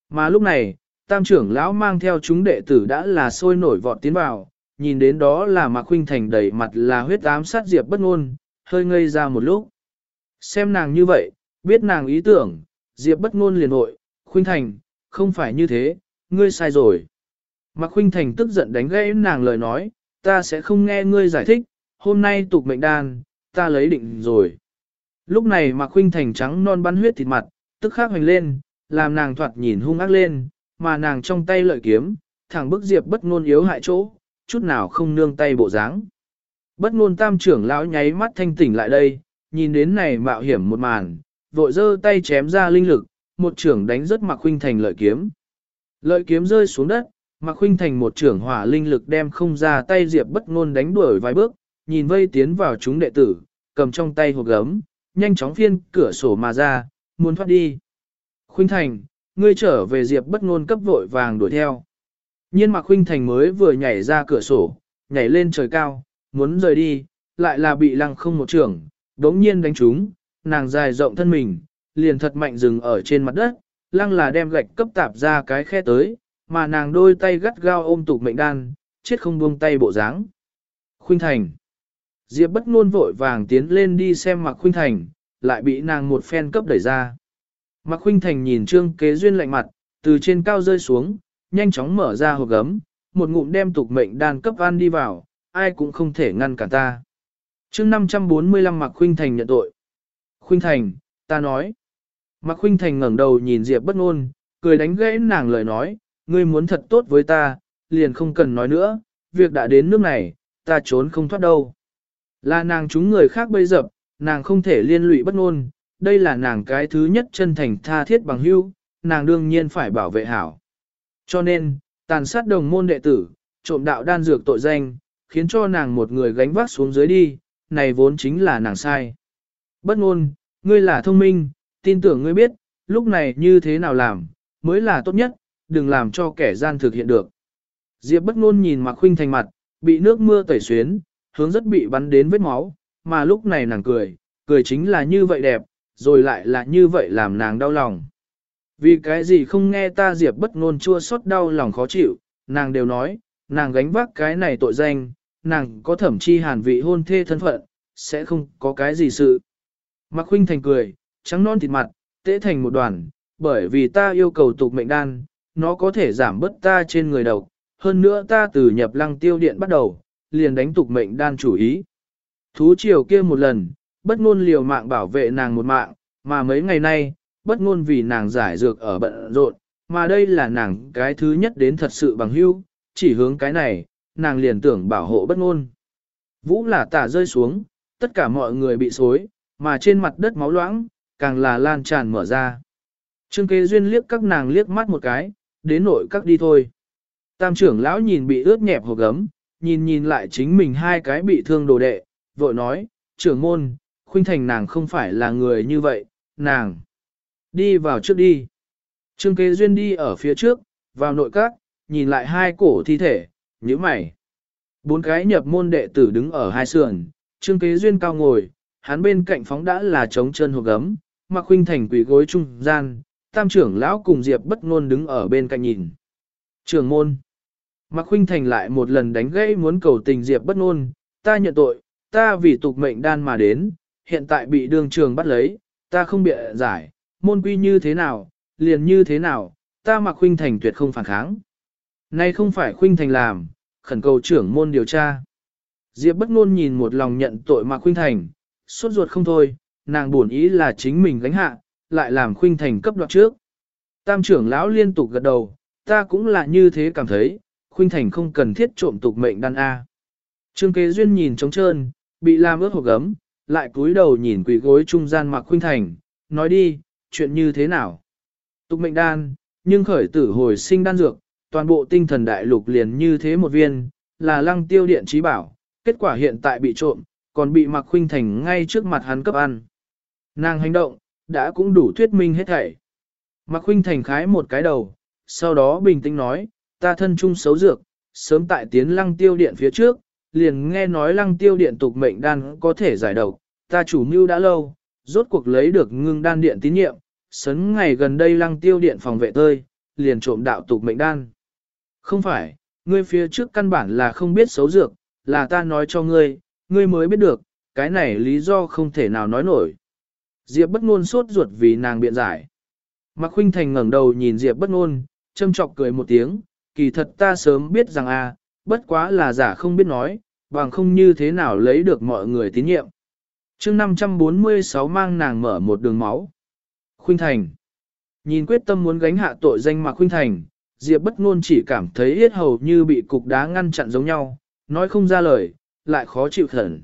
Mà lúc này, tam trưởng lão mang theo chúng đệ tử đã là sôi nổi vọt tiến vào, nhìn đến đó là Mạc Khuynh Thành đầy mặt là huyết ám sát Diệp bất ngôn, hơi ngây ra một lúc. Xem nàng như vậy, biết nàng ý tưởng, Diệp bất ngôn liền hội, Khuynh Thành, không phải như thế, ngươi sai rồi. Mạc Khuynh Thành tức giận đánh gãy nàng lời nói, ta sẽ không nghe ngươi giải thích, hôm nay tục mệnh đan, ta lấy định rồi. Lúc này Mạc Khuynh Thành trắng non bắn huyết thịt mặt, tức khắc hoành lên, làm nàng thoạt nhìn hung ác lên, mà nàng trong tay lợi kiếm, thẳng bức Diệp bất ngôn yếu hại chỗ, chút nào không nương tay bộ dáng. Bất ngôn tam trưởng lão nháy mắt thanh tỉnh lại đây, nhìn đến này mạo hiểm một màn, vội giơ tay chém ra linh lực, một trưởng đánh rất Mạc Khuynh Thành lợi kiếm. Lợi kiếm rơi xuống đất, Mạc Khuynh Thành một trưởng hỏa linh lực đem không ra tay Diệp bất ngôn đánh đuổi vài bước, nhìn vây tiến vào chúng đệ tử, cầm trong tay hộp gấm, nhanh chóng phiên cửa sổ mà ra, muốn thoát đi. Khuynh Thành, ngươi trở về Diệp bất ngôn cấp vội vàng đuổi theo. Nhiên Mạc Khuynh Thành mới vừa nhảy ra cửa sổ, nhảy lên trời cao, muốn rời đi, lại là bị lăng không một trưởng, đống nhiên đánh trúng, nàng dài rộng thân mình, liền thật mạnh dừng ở trên mặt đất, lăng là đem gạch cấp tạp ra cái khe tới, mà nàng đôi tay gắt gao ôm tục mệnh đan, chết không buông tay bộ dáng. Khuynh Thành Diệp bất ngôn vội vàng tiến lên đi xem Mạc Khuynh Thành, lại bị nàng một phen cấp đẩy ra. Mạc Khuynh Thành nhìn Trương Kế Duyên lạnh mặt, từ trên cao rơi xuống, nhanh chóng mở ra hộp gấm, một ngụm đem tục mệnh đan cấp ăn đi vào, ai cũng không thể ngăn cả ta. chương 545 Mạc Khuynh Thành nhận tội. Khuynh Thành, ta nói. Mạc Khuynh Thành ngẩng đầu nhìn Diệp bất ngôn, cười đánh gãy nàng lời nói, ngươi muốn thật tốt với ta, liền không cần nói nữa, việc đã đến nước này, ta trốn không thoát đâu. Là nàng chúng người khác bây giờ, nàng không thể liên lụy bất ngôn, đây là nàng cái thứ nhất chân thành tha thiết bằng hữu, nàng đương nhiên phải bảo vệ hảo. Cho nên, tàn sát đồng môn đệ tử, trộm đạo đan dược tội danh, khiến cho nàng một người gánh vác xuống dưới đi, này vốn chính là nàng sai. Bất ngôn, ngươi là thông minh, tin tưởng ngươi biết, lúc này như thế nào làm, mới là tốt nhất, đừng làm cho kẻ gian thực hiện được. Diệp bất ngôn nhìn Mạc Khuynh thành mặt, bị nước mưa tẩy xuyến, hướng rất bị bắn đến vết máu, mà lúc này nàng cười, cười chính là như vậy đẹp, rồi lại là như vậy làm nàng đau lòng. Vì cái gì không nghe ta Diệp bất ngôn chua xót đau lòng khó chịu, nàng đều nói, nàng gánh vác cái này tội danh, nàng có thẩm chi hàn vị hôn thê thân phận, sẽ không có cái gì sự. Mạc Khuynh Thành cười, trắng non thịt mặt, tễ thành một đoàn, bởi vì ta yêu cầu tục mệnh đan, nó có thể giảm bớt ta trên người độc, hơn nữa ta từ nhập lăng tiêu điện bắt đầu, liền đánh tục mệnh đan chủ ý. Thú triều kia một lần, bất ngôn liều mạng bảo vệ nàng một mạng, mà mấy ngày nay, bất ngôn vì nàng giải dược ở bận rộn, mà đây là nàng cái thứ nhất đến thật sự bằng hữu, chỉ hướng cái này, nàng liền tưởng bảo hộ bất ngôn. Vũ là tả rơi xuống, tất cả mọi người bị xối, mà trên mặt đất máu loãng, càng là lan tràn mở ra. Trương kế duyên liếc các nàng liếc mắt một cái, đến nội các đi thôi. Tam trưởng lão nhìn bị ướt nhẹp hộp gấm, nhìn nhìn lại chính mình hai cái bị thương đồ đệ, vội nói, trưởng môn, khuynh thành nàng không phải là người như vậy, nàng. Đi vào trước đi. Trương kế duyên đi ở phía trước, vào nội các, nhìn lại hai cổ thi thể, như mày. Bốn cái nhập môn đệ tử đứng ở hai sườn, trương kế duyên cao ngồi, hắn bên cạnh phóng đã là trống chân hộp gấm, mặc huynh thành quỷ gối trung gian, tam trưởng lão cùng Diệp bất ngôn đứng ở bên cạnh nhìn. Trưởng môn. Mạc Khuynh Thành lại một lần đánh gãy muốn cầu tình Diệp bất ngôn, ta nhận tội, ta vì tục mệnh đan mà đến, hiện tại bị đường trường bắt lấy, ta không bịa giải, môn quy như thế nào, liền như thế nào, ta mặc Khuynh Thành tuyệt không phản kháng. Nay không phải Khuynh Thành làm, khẩn cầu trưởng môn điều tra. Diệp bất ngôn nhìn một lòng nhận tội mà Khuynh Thành, suốt ruột không thôi, nàng buồn ý là chính mình gánh hạ, lại làm Khuynh Thành cấp đoạt trước. Tam trưởng lão liên tục gật đầu, ta cũng là như thế cảm thấy, Khuynh Thành không cần thiết trộm tục mệnh đan A. Trương kế duyên nhìn trống trơn, bị làm ướt hộp gấm, lại cúi đầu nhìn quỷ gối trung gian mặc Khuynh Thành, nói đi, chuyện như thế nào? Tục mệnh đan, nhưng khởi tử hồi sinh đan dược, toàn bộ tinh thần đại lục liền như thế một viên, là lăng tiêu điện trí bảo, kết quả hiện tại bị trộm, còn bị mặc Khuynh Thành ngay trước mặt hắn cấp ăn. Nàng hành động, đã cũng đủ thuyết minh hết thảy. Mặc Khuynh Thành khái một cái đầu, sau đó bình tĩnh nói, ta thân chung xấu dược, sớm tại tiến lăng tiêu điện phía trước, liền nghe nói lăng tiêu điện tục mệnh đan có thể giải độc, ta chủ mưu đã lâu, rốt cuộc lấy được ngưng đan điện tín nhiệm, sấn ngày gần đây lăng tiêu điện phòng vệ tơi, liền trộm đạo tục mệnh đan. Không phải, ngươi phía trước căn bản là không biết xấu dược, là ta nói cho ngươi, ngươi mới biết được, cái này lý do không thể nào nói nổi. Diệp bất ngôn sốt ruột vì nàng biện giải. Mạc Khuynh Thành ngẩng đầu nhìn Diệp bất ngôn, châm chọc cười một tiếng, kỳ thật ta sớm biết rằng a, bất quá là giả không biết nói, bằng không như thế nào lấy được mọi người tín nhiệm chương 546 mang nàng mở một đường máu. Khuynh Thành. Nhìn quyết tâm muốn gánh hạ tội danh mà Khuynh Thành, Diệp bất ngôn chỉ cảm thấy yết hầu như bị cục đá ngăn chặn giống nhau, nói không ra lời, lại khó chịu thẩn.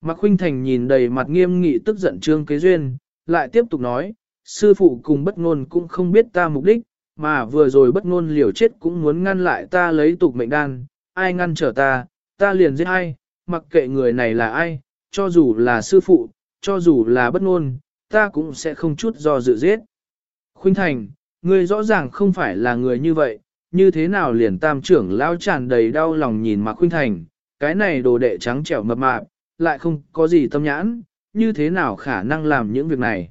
Mạc Khuynh Thành nhìn đầy mặt nghiêm nghị tức giận Trương Kế Duyên, lại tiếp tục nói, sư phụ cùng bất ngôn cũng không biết ta mục đích, mà vừa rồi bất ngôn liều chết cũng muốn ngăn lại ta lấy tục mệnh đan, ai ngăn trở ta, ta liền giết ai, mặc kệ người này là ai, cho dù là sư phụ, cho dù là bất ngôn, ta cũng sẽ không chút do dự giết. Khuynh Thành, ngươi rõ ràng không phải là người như vậy, như thế nào liền tam trưởng lao tràn đầy đau lòng nhìn Mạc Khuynh Thành, cái này đồ đệ trắng trẻo mập mạp, lại không có gì tâm nhãn, như thế nào khả năng làm những việc này.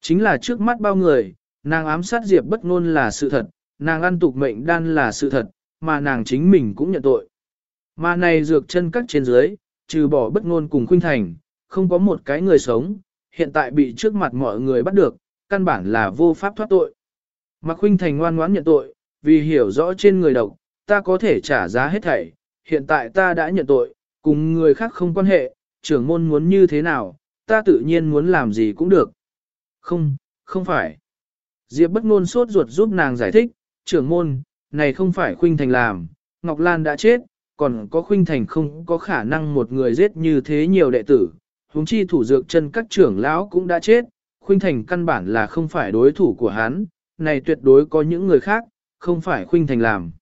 Chính là trước mắt bao người, nàng ám sát Diệp bất ngôn là sự thật, nàng ăn tục mệnh đan là sự thật, mà nàng chính mình cũng nhận tội. Mà này dược chân cắt trên dưới, trừ bỏ bất ngôn cùng khuynh thành, không có một cái người sống, hiện tại bị trước mặt mọi người bắt được, căn bản là vô pháp thoát tội. Mà khuynh thành ngoan ngoãn nhận tội, vì hiểu rõ trên người độc, ta có thể trả giá hết thảy, hiện tại ta đã nhận tội, cùng người khác không quan hệ, trưởng môn muốn như thế nào, ta tự nhiên muốn làm gì cũng được. Không, không phải. Diệp bất ngôn sốt ruột giúp nàng giải thích, trưởng môn, này không phải Khuynh Thành làm, Ngọc Lan đã chết, còn có Khuynh Thành không có khả năng một người giết như thế nhiều đệ tử, huống chi thủ dược chân các trưởng lão cũng đã chết, Khuynh Thành căn bản là không phải đối thủ của hắn, này tuyệt đối có những người khác, không phải Khuynh Thành làm.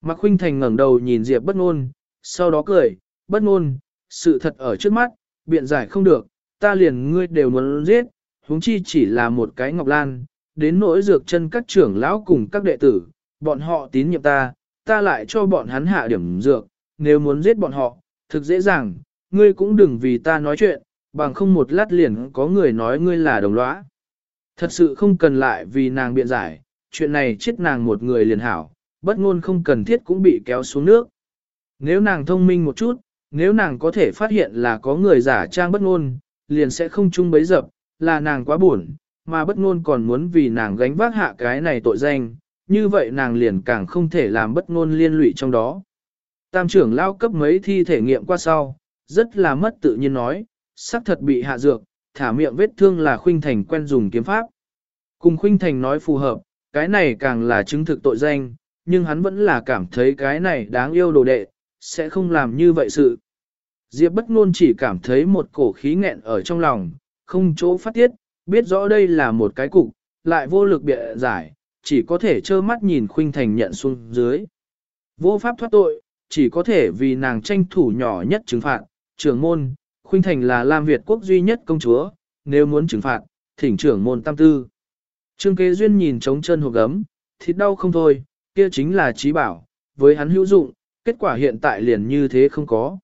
Mạc Khuynh Thành ngẩng đầu nhìn Diệp bất ngôn, sau đó cười, bất ngôn, sự thật ở trước mắt, biện giải không được, ta liền ngươi đều muốn giết, huống chi chỉ là một cái ngọc lan, đến nỗi dược chân các trưởng lão cùng các đệ tử, bọn họ tín nhiệm ta, ta lại cho bọn hắn hạ điểm dược, nếu muốn giết bọn họ, thực dễ dàng, ngươi cũng đừng vì ta nói chuyện, bằng không một lát liền có người nói ngươi là đồng lõa. Thật sự không cần lại vì nàng biện giải, chuyện này chết nàng một người liền hảo, bất ngôn không cần thiết cũng bị kéo xuống nước. Nếu nàng thông minh một chút, nếu nàng có thể phát hiện là có người giả trang bất ngôn, liền sẽ không chung bấy dập, là nàng quá buồn, mà bất ngôn còn muốn vì nàng gánh vác hạ cái này tội danh, như vậy nàng liền càng không thể làm bất ngôn liên lụy trong đó. Tam trưởng lao cấp mấy thi thể nghiệm qua sau, rất là mất tự nhiên nói, xác thật bị hạ dược, thả miệng vết thương là khuynh thành quen dùng kiếm pháp. Cùng khuynh thành nói phù hợp, cái này càng là chứng thực tội danh, nhưng hắn vẫn là cảm thấy cái này đáng yêu đồ đệ, sẽ không làm như vậy sự. Diệp bất ngôn chỉ cảm thấy một cổ khí nghẹn ở trong lòng, không chỗ phát tiết, biết rõ đây là một cái cục, lại vô lực bịa giải, chỉ có thể trơ mắt nhìn khuynh thành nhận xuống dưới. Vô pháp thoát tội, chỉ có thể vì nàng tranh thủ nhỏ nhất trừng phạt, trưởng môn, khuynh thành là Lam Việt quốc duy nhất công chúa, nếu muốn trừng phạt, thỉnh trưởng môn tam tư. Trương kế duyên nhìn trống chân hộp gấm, thịt đau không thôi, kia chính là trí bảo, với hắn hữu dụng, kết quả hiện tại liền như thế không có.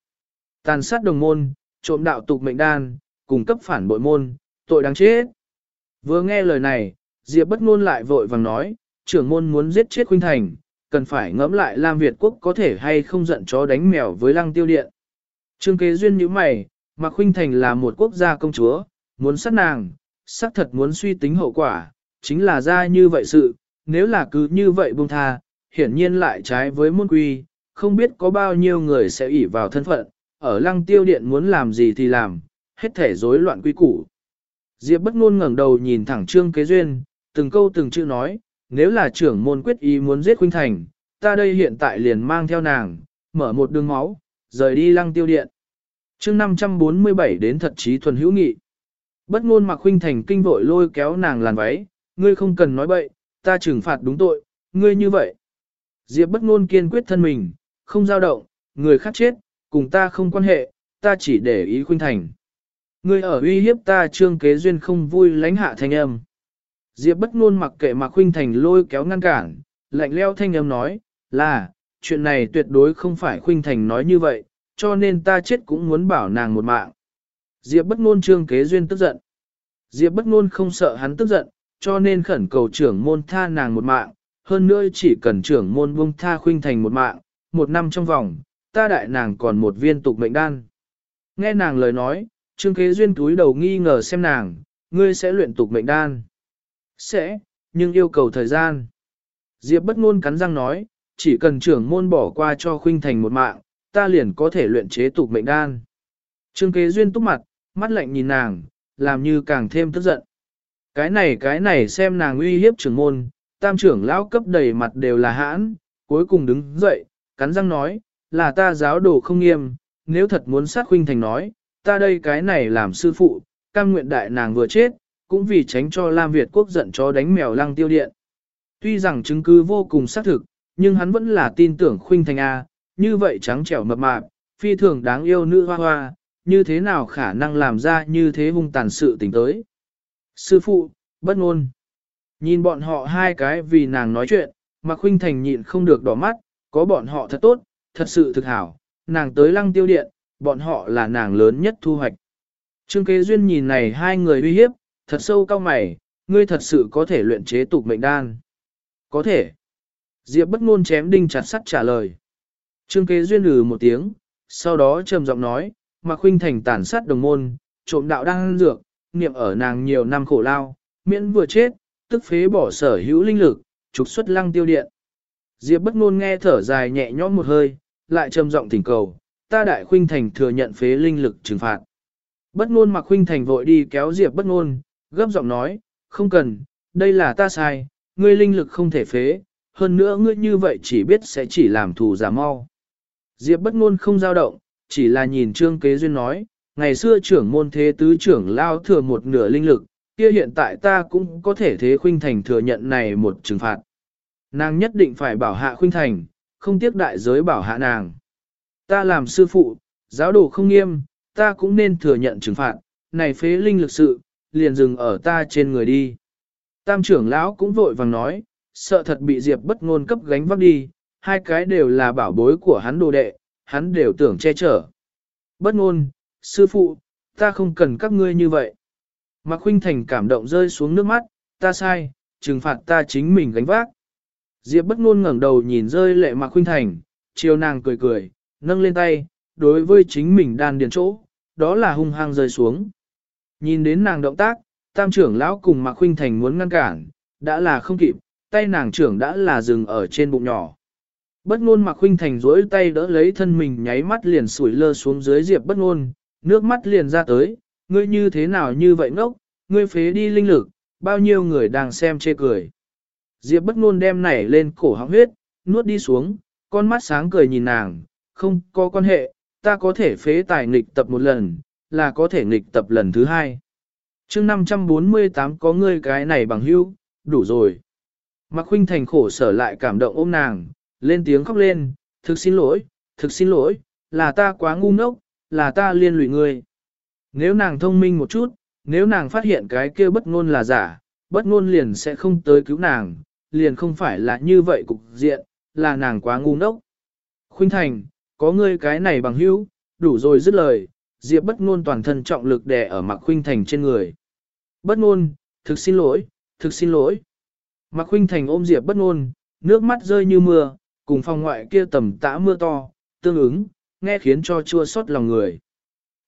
Tàn sát đồng môn, trộm đạo tục mệnh đan, cung cấp phản bội môn, tội đáng chết. Vừa nghe lời này, Diệp bất ngôn lại vội vàng nói, trưởng môn muốn giết chết Khuynh Thành, cần phải ngẫm lại Lam Việt quốc có thể hay không giận chó đánh mèo với lăng tiêu điện. Trương kế duyên như mày, mà Khuynh Thành là một quốc gia công chúa, muốn sát nàng, xác thật muốn suy tính hậu quả, chính là ra như vậy sự, nếu là cứ như vậy buông tha, hiển nhiên lại trái với môn quy, không biết có bao nhiêu người sẽ ỷ vào thân phận, ở lăng tiêu điện muốn làm gì thì làm, hết thể rối loạn quy củ. Diệp bất ngôn ngẩng đầu nhìn thẳng Trương Kế Duyên, từng câu từng chữ nói, nếu là trưởng môn quyết ý muốn giết Khuynh Thành, ta đây hiện tại liền mang theo nàng, mở một đường máu, rời đi lăng tiêu điện. Chương 547 đến thật trí thuần hữu nghị. Bất ngôn mặc Khuynh Thành kinh vội lôi kéo nàng làn váy, ngươi không cần nói bậy, ta trừng phạt đúng tội, ngươi như vậy. Diệp bất ngôn kiên quyết thân mình, không dao động, người khác chết, cùng ta không quan hệ, ta chỉ để ý Khuynh Thành. Ngươi ở uy hiếp ta trương kế duyên không vui lánh hạ thanh âm. Diệp bất ngôn mặc kệ mà Khuynh Thành lôi kéo ngăn cản, lạnh leo thanh âm nói, là, chuyện này tuyệt đối không phải Khuynh Thành nói như vậy, cho nên ta chết cũng muốn bảo nàng một mạng. Diệp bất ngôn trương kế duyên tức giận. Diệp bất ngôn không sợ hắn tức giận, cho nên khẩn cầu trưởng môn tha nàng một mạng, hơn nữa chỉ cần trưởng môn buông tha Khuynh Thành một mạng, một năm trong vòng, ta đại nàng còn một viên tục mệnh đan. Nghe nàng lời nói, Trương Kế Duyên túi đầu nghi ngờ xem nàng, ngươi sẽ luyện tục mệnh đan. Sẽ, nhưng yêu cầu thời gian. Diệp bất ngôn cắn răng nói, chỉ cần trưởng môn bỏ qua cho khuynh thành một mạng, ta liền có thể luyện chế tục mệnh đan. Trương Kế Duyên túc mặt, mắt lạnh nhìn nàng, làm như càng thêm tức giận. Cái này cái này xem nàng uy hiếp trưởng môn, tam trưởng lão cấp đầy mặt đều là hãn, cuối cùng đứng dậy, cắn răng nói, là ta giáo đồ không nghiêm, nếu thật muốn sát khuynh thành nói, ta đây cái này làm sư phụ, cam nguyện đại nàng vừa chết, cũng vì tránh cho Lam Việt quốc giận cho đánh mèo lăng tiêu điện. Tuy rằng chứng cứ vô cùng xác thực, nhưng hắn vẫn là tin tưởng khuynh thành A, như vậy trắng trẻo mập mạp, phi thường đáng yêu nữ hoa hoa, như thế nào khả năng làm ra như thế hung tàn sự tình tới. Sư phụ, bất ngôn. Nhìn bọn họ hai cái vì nàng nói chuyện, mà khuynh thành nhịn không được đỏ mắt, có bọn họ thật tốt, thật sự thực hảo, nàng tới lăng tiêu điện, bọn họ là nàng lớn nhất thu hoạch. Trương kế duyên nhìn này hai người uy hiếp, thật sâu cao mày, ngươi thật sự có thể luyện chế tục mệnh đan. Có thể. Diệp bất ngôn chém đinh chặt sắt trả lời. Trương kế duyên lừ một tiếng, sau đó trầm giọng nói, mà khuynh thành tàn sát đồng môn, trộm đạo đang dược, niệm ở nàng nhiều năm khổ lao, miễn vừa chết, tức phế bỏ sở hữu linh lực, trục xuất lăng tiêu điện. Diệp bất ngôn nghe thở dài nhẹ nhõm một hơi, lại trầm giọng thỉnh cầu, ta đại khuynh thành thừa nhận phế linh lực trừng phạt. Bất ngôn mặc khuynh thành vội đi kéo Diệp bất ngôn, gấp giọng nói, không cần, đây là ta sai, ngươi linh lực không thể phế, hơn nữa ngươi như vậy chỉ biết sẽ chỉ làm thù giả mau. Diệp bất ngôn không dao động, chỉ là nhìn trương kế duyên nói, ngày xưa trưởng môn thế tứ trưởng lao thừa một nửa linh lực, kia hiện tại ta cũng có thể thế khuynh thành thừa nhận này một trừng phạt. Nàng nhất định phải bảo hạ khuynh thành, không tiếc đại giới bảo hạ nàng. Ta làm sư phụ, giáo đồ không nghiêm, ta cũng nên thừa nhận trừng phạt, này phế linh lực sự, liền dừng ở ta trên người đi. Tam trưởng lão cũng vội vàng nói, sợ thật bị Diệp bất ngôn cấp gánh vác đi, hai cái đều là bảo bối của hắn đồ đệ, hắn đều tưởng che chở. Bất ngôn, sư phụ, ta không cần các ngươi như vậy. Mạc Khuynh Thành cảm động rơi xuống nước mắt, ta sai, trừng phạt ta chính mình gánh vác. Diệp bất ngôn ngẩng đầu nhìn rơi lệ Mạc Khuynh Thành, chiều nàng cười cười, nâng lên tay, đối với chính mình đan điền chỗ, đó là hung hăng rơi xuống. Nhìn đến nàng động tác, tam trưởng lão cùng Mạc Khuynh Thành muốn ngăn cản, đã là không kịp, tay nàng trưởng đã là dừng ở trên bụng nhỏ. Bất ngôn Mạc Khuynh Thành duỗi tay đỡ lấy thân mình nháy mắt liền sủi lơ xuống dưới Diệp bất ngôn, nước mắt liền ra tới, ngươi như thế nào như vậy ngốc, ngươi phế đi linh lực, bao nhiêu người đang xem chê cười. Diệp bất ngôn đem nảy lên cổ họng huyết, nuốt đi xuống, con mắt sáng cười nhìn nàng, không có quan hệ, ta có thể phế tài nghịch tập một lần, là có thể nghịch tập lần thứ hai. chương 548 có ngươi cái này bằng hữu, đủ rồi. Mạc Khuynh Thành khổ sở lại cảm động ôm nàng, lên tiếng khóc lên, thực xin lỗi, thực xin lỗi, là ta quá ngu ngốc, là ta liên lụy ngươi. Nếu nàng thông minh một chút, nếu nàng phát hiện cái kia bất ngôn là giả, bất ngôn liền sẽ không tới cứu nàng, liền không phải là như vậy cục diện, là nàng quá ngu ngốc. Khuynh Thành, có ngươi cái này bằng hữu, đủ rồi dứt lời, Diệp bất ngôn toàn thân trọng lực đè ở Mạc Khuynh Thành trên người. Bất ngôn, thực xin lỗi, thực xin lỗi. Mạc Khuynh Thành ôm Diệp bất ngôn, nước mắt rơi như mưa, cùng phòng ngoại kia tầm tã mưa to, tương ứng, nghe khiến cho chua xót lòng người.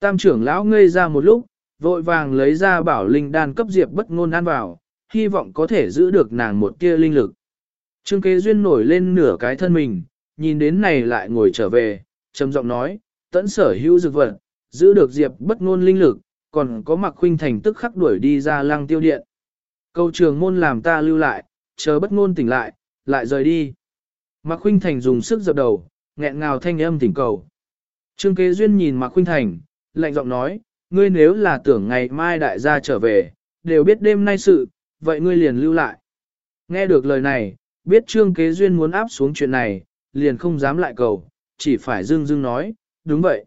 Tam trưởng lão ngây ra một lúc, vội vàng lấy ra bảo linh đan cấp Diệp bất ngôn ăn vào, hy vọng có thể giữ được nàng một tia linh lực. Trương kế duyên nổi lên nửa cái thân mình, nhìn đến này lại ngồi trở về, trầm giọng nói, tẫn sở hữu dược vật, giữ được Diệp bất ngôn linh lực, còn có mặc khuynh thành tức khắc đuổi đi ra lăng tiêu điện. Câu trường môn làm ta lưu lại, chờ bất ngôn tỉnh lại, lại rời đi. Mạc Khuynh Thành dùng sức dập đầu, nghẹn ngào thanh âm tỉnh cầu. Trương Kế Duyên nhìn Mạc Khuynh Thành, lạnh giọng nói, ngươi nếu là tưởng ngày mai đại gia trở về, đều biết đêm nay sự, vậy ngươi liền lưu lại. Nghe được lời này, biết Trương Kế Duyên muốn áp xuống chuyện này, liền không dám lại cầu, chỉ phải dưng dưng nói, đúng vậy.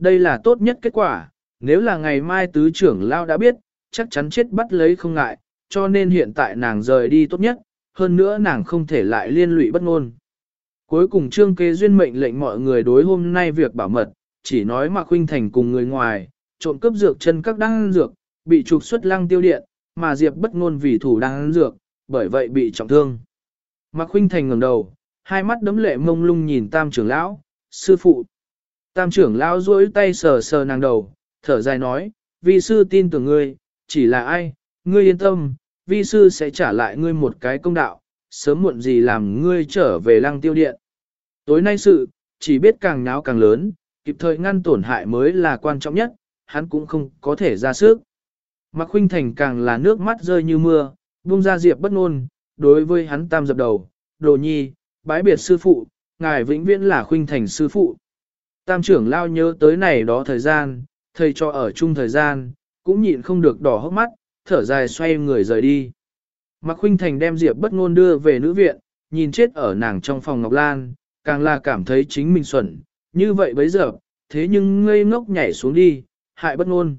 Đây là tốt nhất kết quả, nếu là ngày mai tứ trưởng lao đã biết, chắc chắn chết bắt lấy không ngại, cho nên hiện tại nàng rời đi tốt nhất, hơn nữa nàng không thể lại liên lụy bất ngôn. Cuối cùng Trương Kế Duyên mệnh lệnh mọi người đối hôm nay việc bảo mật, chỉ nói mà Khuynh Thành cùng người ngoài, trộm cướp dược chân các đăng dược, bị trục xuất lăng tiêu điện, mà Diệp bất ngôn vì thủ đăng dược, bởi vậy bị trọng thương. Mạc Khuynh Thành ngẩng đầu, hai mắt đấm lệ mông lung nhìn Tam trưởng lão, sư phụ. Tam trưởng lão duỗi tay sờ sờ nàng đầu, thở dài nói, vi sư tin tưởng ngươi, chỉ là ai, ngươi yên tâm, vi sư sẽ trả lại ngươi một cái công đạo, sớm muộn gì làm ngươi trở về lăng tiêu điện. Tối nay sự, chỉ biết càng náo càng lớn, kịp thời ngăn tổn hại mới là quan trọng nhất, hắn cũng không có thể ra sức. Mạc Khuynh Thành càng là nước mắt rơi như mưa, buông ra diệp bất ngôn, đối với hắn tam dập đầu, đồ nhi, bái biệt sư phụ, ngài vĩnh viễn là Khuynh Thành sư phụ. Tam trưởng lao nhớ tới này đó thời gian, thầy cho ở chung thời gian, cũng nhịn không được đỏ hốc mắt, thở dài xoay người rời đi. Mạc Khuynh Thành đem Diệp bất ngôn đưa về nữ viện, nhìn chết ở nàng trong phòng Ngọc Lan, càng là cảm thấy chính mình xuẩn, như vậy bấy giờ, thế nhưng ngây ngốc nhảy xuống đi, hại bất ngôn.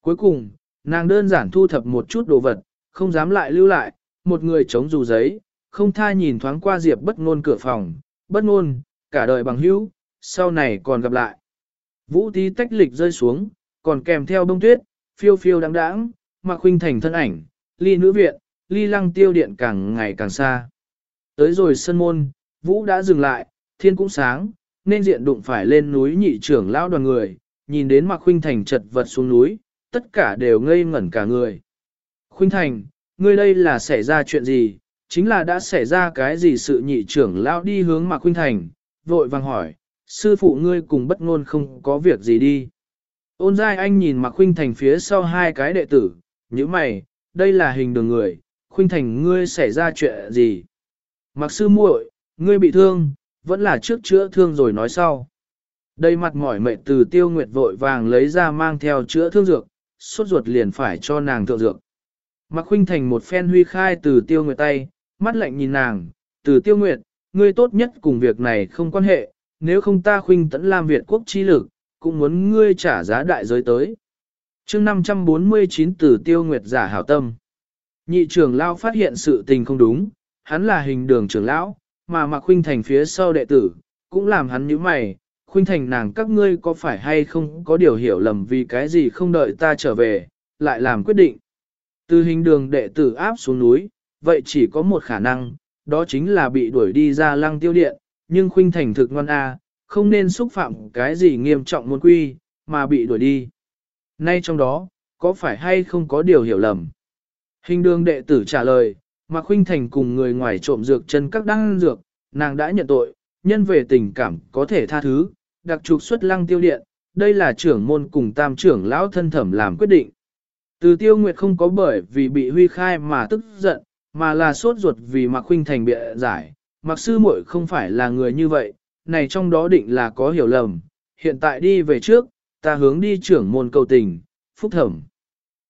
Cuối cùng, nàng đơn giản thu thập một chút đồ vật, không dám lại lưu lại, một người chống dù giấy, không tha nhìn thoáng qua Diệp bất ngôn cửa phòng, bất ngôn, cả đời bằng hữu, sau này còn gặp lại. Vũ tí tách lịch rơi xuống, còn kèm theo bông tuyết, phiêu phiêu đáng đáng, mà Khuynh Thành thân ảnh, ly nữ viện, ly lăng tiêu điện càng ngày càng xa. Tới rồi sân môn, Vũ đã dừng lại, thiên cũng sáng, nên diện đụng phải lên núi nhị trưởng lão đoàn người, nhìn đến Mạc Khuynh Thành chật vật xuống núi, tất cả đều ngây ngẩn cả người. Khuynh Thành, ngươi đây là xảy ra chuyện gì? Chính là đã xảy ra cái gì sự nhị trưởng lão đi hướng Mạc Khuynh Thành, vội vàng hỏi, sư phụ ngươi cùng bất ngôn không có việc gì đi. Ôn giai anh nhìn Mạc Khuynh Thành phía sau hai cái đệ tử, như mày, đây là hình đường người, khuynh thành ngươi xảy ra chuyện gì? Mặc sư muội, ngươi bị thương, vẫn là trước chữa thương rồi nói sau. Đây mặt mỏi mệt từ tiêu nguyệt vội vàng lấy ra mang theo chữa thương dược, suốt ruột liền phải cho nàng thượng dược. Mặc khuynh thành một phen huy khai từ tiêu nguyệt tay, mắt lạnh nhìn nàng, từ tiêu nguyệt, ngươi tốt nhất cùng việc này không quan hệ, nếu không ta khuynh tẫn làm Việt quốc chi lực, cũng muốn ngươi trả giá đại giới tới chương 549 từ tiêu nguyệt giả hảo tâm. Nhị trưởng lão phát hiện sự tình không đúng, hắn là hình đường trưởng lão, mà mặc khuynh thành phía sau đệ tử, cũng làm hắn như mày, khuynh thành nàng các ngươi có phải hay không có điều hiểu lầm vì cái gì không đợi ta trở về, lại làm quyết định. Từ hình đường đệ tử áp xuống núi, vậy chỉ có một khả năng, đó chính là bị đuổi đi ra lăng tiêu điện, nhưng khuynh thành thực ngoan A, không nên xúc phạm cái gì nghiêm trọng môn quy, mà bị đuổi đi. Nay trong đó, có phải hay không có điều hiểu lầm? Hình đường đệ tử trả lời, mà Khuynh Thành cùng người ngoài trộm dược chân các đăng dược, nàng đã nhận tội, nhân về tình cảm có thể tha thứ, đặc trục xuất lăng tiêu điện, đây là trưởng môn cùng tam trưởng lão thân thẩm làm quyết định. Từ tiêu nguyệt không có bởi vì bị huy khai mà tức giận, mà là sốt ruột vì Mạc Khuynh Thành bịa giải. Mặc sư muội không phải là người như vậy, này trong đó định là có hiểu lầm. Hiện tại đi về trước, ta hướng đi trưởng môn cầu tình, phúc thẩm.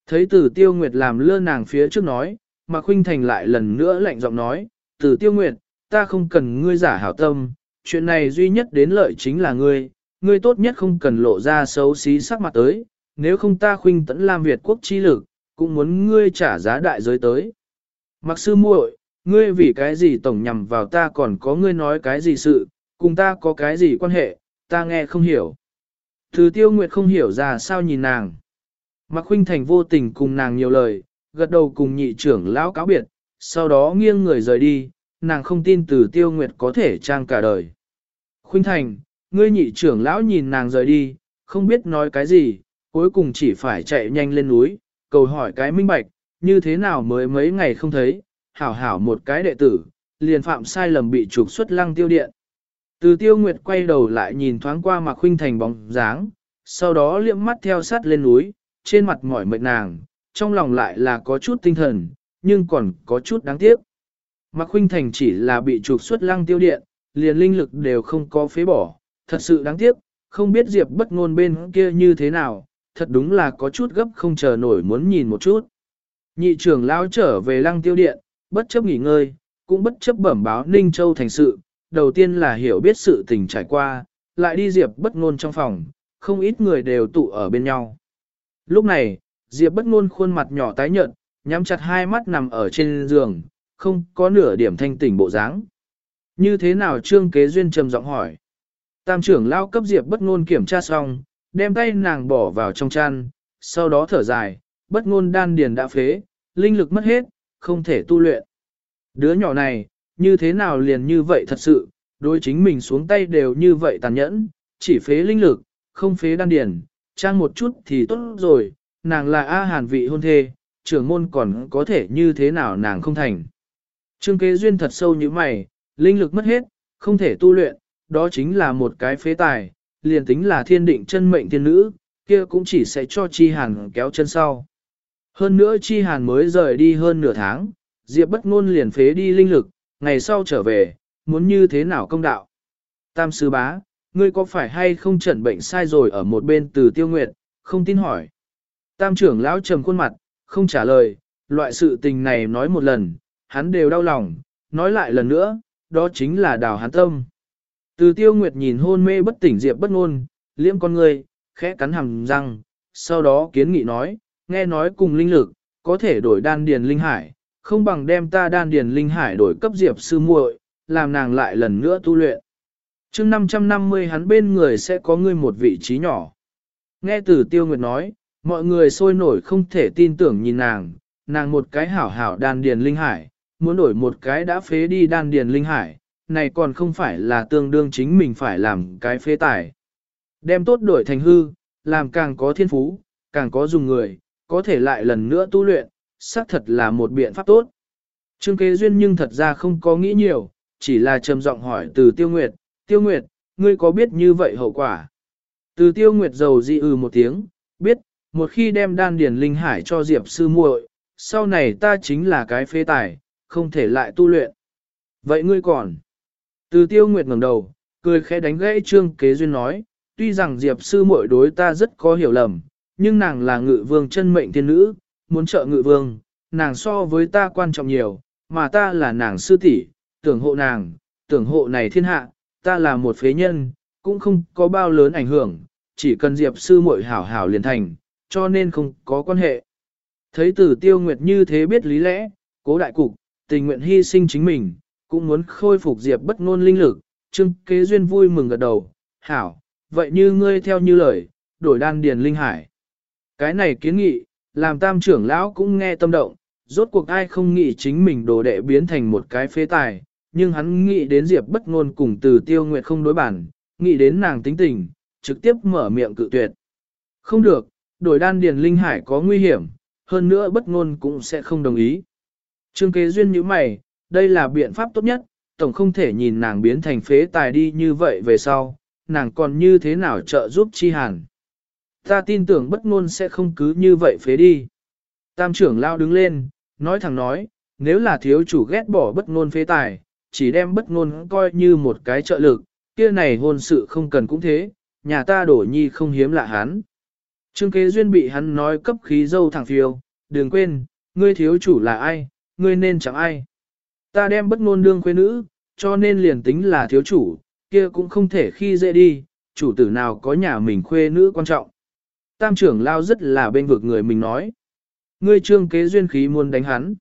Thấy tử tiêu nguyệt làm lơ nàng phía trước nói, mà Khuynh Thành lại lần nữa lạnh giọng nói, tử tiêu nguyệt, ta không cần ngươi giả hảo tâm, chuyện này duy nhất đến lợi chính là ngươi, ngươi tốt nhất không cần lộ ra xấu xí sắc mặt tới, nếu không ta khuynh tẫn Lam Việt quốc chi lực, cũng muốn ngươi trả giá đại giới tới. Mặc sư muội, ngươi vì cái gì tổng nhằm vào ta còn có ngươi nói cái gì sự, cùng ta có cái gì quan hệ, ta nghe không hiểu. Thứ tiêu nguyệt không hiểu ra sao nhìn nàng. Mạc Khuynh Thành vô tình cùng nàng nhiều lời, gật đầu cùng nhị trưởng lão cáo biệt, sau đó nghiêng người rời đi, nàng không tin từ tiêu nguyệt có thể trang cả đời. Khuynh Thành, ngươi nhị trưởng lão nhìn nàng rời đi, không biết nói cái gì, cuối cùng chỉ phải chạy nhanh lên núi, cầu hỏi cái minh bạch, như thế nào mới mấy ngày không thấy, hảo hảo một cái đệ tử, liền phạm sai lầm bị trục xuất lăng tiêu điện. Từ tiêu nguyệt quay đầu lại nhìn thoáng qua Mạc Khuynh Thành bóng dáng, sau đó liễm mắt theo sát lên núi, trên mặt mỏi mệt nàng, trong lòng lại là có chút tinh thần, nhưng còn có chút đáng tiếc. Mạc Khuynh Thành chỉ là bị trục xuất lăng tiêu điện, liền linh lực đều không có phế bỏ, thật sự đáng tiếc, không biết Diệp bất ngôn bên kia như thế nào, thật đúng là có chút gấp không chờ nổi muốn nhìn một chút. Nhị trưởng lão trở về lăng tiêu điện, bất chấp nghỉ ngơi, cũng bất chấp bẩm báo Ninh Châu thành sự, đầu tiên là hiểu biết sự tình trải qua, lại đi Diệp bất ngôn trong phòng, không ít người đều tụ ở bên nhau. Lúc này, Diệp bất ngôn khuôn mặt nhỏ tái nhợt, nhắm chặt hai mắt nằm ở trên giường, không có nửa điểm thanh tỉnh bộ dáng. Như thế nào Trương Kế Duyên trầm giọng hỏi. Tam trưởng lão cấp Diệp bất ngôn kiểm tra xong, đem tay nàng bỏ vào trong chăn, sau đó thở dài, bất ngôn đan điền đã phế, linh lực mất hết, không thể tu luyện. Đứa nhỏ này, như thế nào liền như vậy thật sự, đối chính mình xuống tay đều như vậy tàn nhẫn, chỉ phế linh lực, không phế đan điển trang một chút thì tốt rồi, nàng là A Hàn vị hôn thê, trưởng môn còn có thể như thế nào nàng không thành. Trương kế duyên thật sâu như mày, linh lực mất hết, không thể tu luyện, đó chính là một cái phế tài, liền tính là thiên định chân mệnh thiên nữ, kia cũng chỉ sẽ cho chi hàn kéo chân sau. Hơn nữa chi hàn mới rời đi hơn nửa tháng, Diệp bất ngôn liền phế đi linh lực, ngày sau trở về, muốn như thế nào công đạo. Tam sư bá, ngươi có phải hay không chẩn bệnh sai rồi ở một bên từ tiêu nguyệt, không tin hỏi. Tam trưởng lão trầm khuôn mặt, không trả lời, loại sự tình này nói một lần, hắn đều đau lòng, nói lại lần nữa, đó chính là đào hắn tâm. Từ tiêu nguyệt nhìn hôn mê bất tỉnh Diệp bất ngôn, liễm con ngươi, khẽ cắn hàm răng, sau đó kiến nghị nói, nghe nói cùng linh lực, có thể đổi đan điền linh hải, không bằng đem ta đan điền linh hải đổi cấp Diệp sư muội, làm nàng lại lần nữa tu luyện. Trước 550 hắn bên người sẽ có ngươi một vị trí nhỏ. Nghe từ tiêu nguyệt nói, mọi người sôi nổi không thể tin tưởng nhìn nàng, nàng một cái hảo hảo đan điền linh hải, muốn đổi một cái đã phế đi đan điền linh hải, này còn không phải là tương đương chính mình phải làm cái phế tài. Đem tốt đổi thành hư, làm càng có thiên phú, càng có dùng người, có thể lại lần nữa tu luyện, xác thật là một biện pháp tốt. Trương kế duyên nhưng thật ra không có nghĩ nhiều, chỉ là trầm giọng hỏi từ tiêu nguyệt, tiêu nguyệt, ngươi có biết như vậy hậu quả? Từ tiêu nguyệt dầu dị ừ một tiếng, biết, một khi đem đan điền linh hải cho diệp sư muội, sau này ta chính là cái phế tài, không thể lại tu luyện. Vậy ngươi còn? Từ tiêu nguyệt ngẩng đầu, cười khẽ đánh gãy trương kế duyên nói, tuy rằng diệp sư muội đối ta rất có hiểu lầm, nhưng nàng là ngự vương chân mệnh thiên nữ, muốn trợ ngự vương, nàng so với ta quan trọng nhiều, mà ta là nàng sư tỷ, tưởng hộ nàng, tưởng hộ này thiên hạ, ta là một phế nhân, cũng không có bao lớn ảnh hưởng, chỉ cần diệp sư muội hảo hảo liền thành, cho nên không có quan hệ. Thấy tử tiêu nguyệt như thế biết lý lẽ, cố đại cục, tình nguyện hy sinh chính mình, cũng muốn khôi phục diệp bất ngôn linh lực, trưng kế duyên vui mừng gật đầu, hảo, vậy như ngươi theo như lời, đổi đan điền linh hải. Cái này kiến nghị, làm tam trưởng lão cũng nghe tâm động, rốt cuộc ai không nghĩ chính mình đồ đệ biến thành một cái phế tài, nhưng hắn nghĩ đến Diệp bất ngôn cùng từ tiêu nguyệt không đối bản, nghĩ đến nàng tính tình, trực tiếp mở miệng cự tuyệt. Không được, đổi đan điền linh hải có nguy hiểm, hơn nữa bất ngôn cũng sẽ không đồng ý. Trương kế duyên như mày, đây là biện pháp tốt nhất, tổng không thể nhìn nàng biến thành phế tài đi như vậy về sau, nàng còn như thế nào trợ giúp chi hàn. Ta tin tưởng bất ngôn sẽ không cứ như vậy phế đi. Tam trưởng lao đứng lên, nói thẳng nói, nếu là thiếu chủ ghét bỏ bất ngôn phế tài, chỉ đem bất ngôn coi như một cái trợ lực, kia này hôn sự không cần cũng thế, nhà ta đổ nhi không hiếm lạ hắn. Trương kế duyên bị hắn nói cấp khí dâu thẳng phiêu, đừng quên, ngươi thiếu chủ là ai, ngươi nên chẳng ai. Ta đem bất ngôn đương quê nữ, cho nên liền tính là thiếu chủ, kia cũng không thể khi dễ đi, chủ tử nào có nhà mình khuê nữ quan trọng. Tam trưởng lao rất là bên vực người mình nói. Ngươi trương kế duyên khí muốn đánh hắn.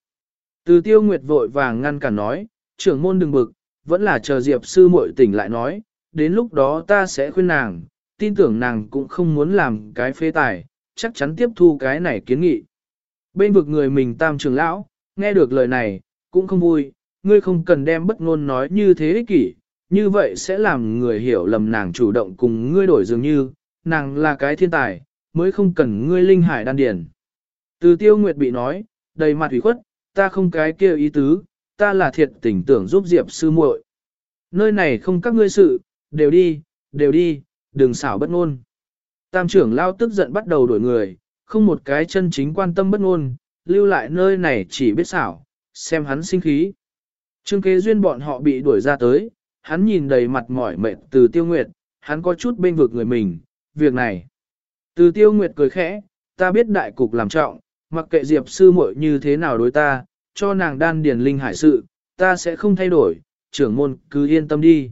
Từ tiêu nguyệt vội vàng ngăn cản nói, trưởng môn đừng bực, vẫn là chờ diệp sư muội tỉnh lại nói, đến lúc đó ta sẽ khuyên nàng, tin tưởng nàng cũng không muốn làm cái phê tài, chắc chắn tiếp thu cái này kiến nghị. Bên vực người mình tam trưởng lão, nghe được lời này, cũng không vui, ngươi không cần đem bất ngôn nói như thế ích kỷ, như vậy sẽ làm người hiểu lầm nàng chủ động cùng ngươi đổi dường như, nàng là cái thiên tài, mới không cần ngươi linh hải đan điển. Từ tiêu nguyệt bị nói, đầy mặt ủy khuất, ta không cái kia ý tứ, ta là thiệt tình tưởng giúp Diệp sư muội. Nơi này không các ngươi sự, đều đi, đều đi, đừng xảo bất ngôn. Tam trưởng lao tức giận bắt đầu đổi người, không một cái chân chính quan tâm bất ngôn, lưu lại nơi này chỉ biết xảo, xem hắn sinh khí. Trương kế duyên bọn họ bị đuổi ra tới, hắn nhìn đầy mặt mỏi mệt từ tiêu nguyệt, hắn có chút bên vực người mình, việc này. Từ tiêu nguyệt cười khẽ, ta biết đại cục làm trọng, mặc kệ diệp sư muội như thế nào đối ta, cho nàng đan điền linh hải sự, ta sẽ không thay đổi, trưởng môn cứ yên tâm đi.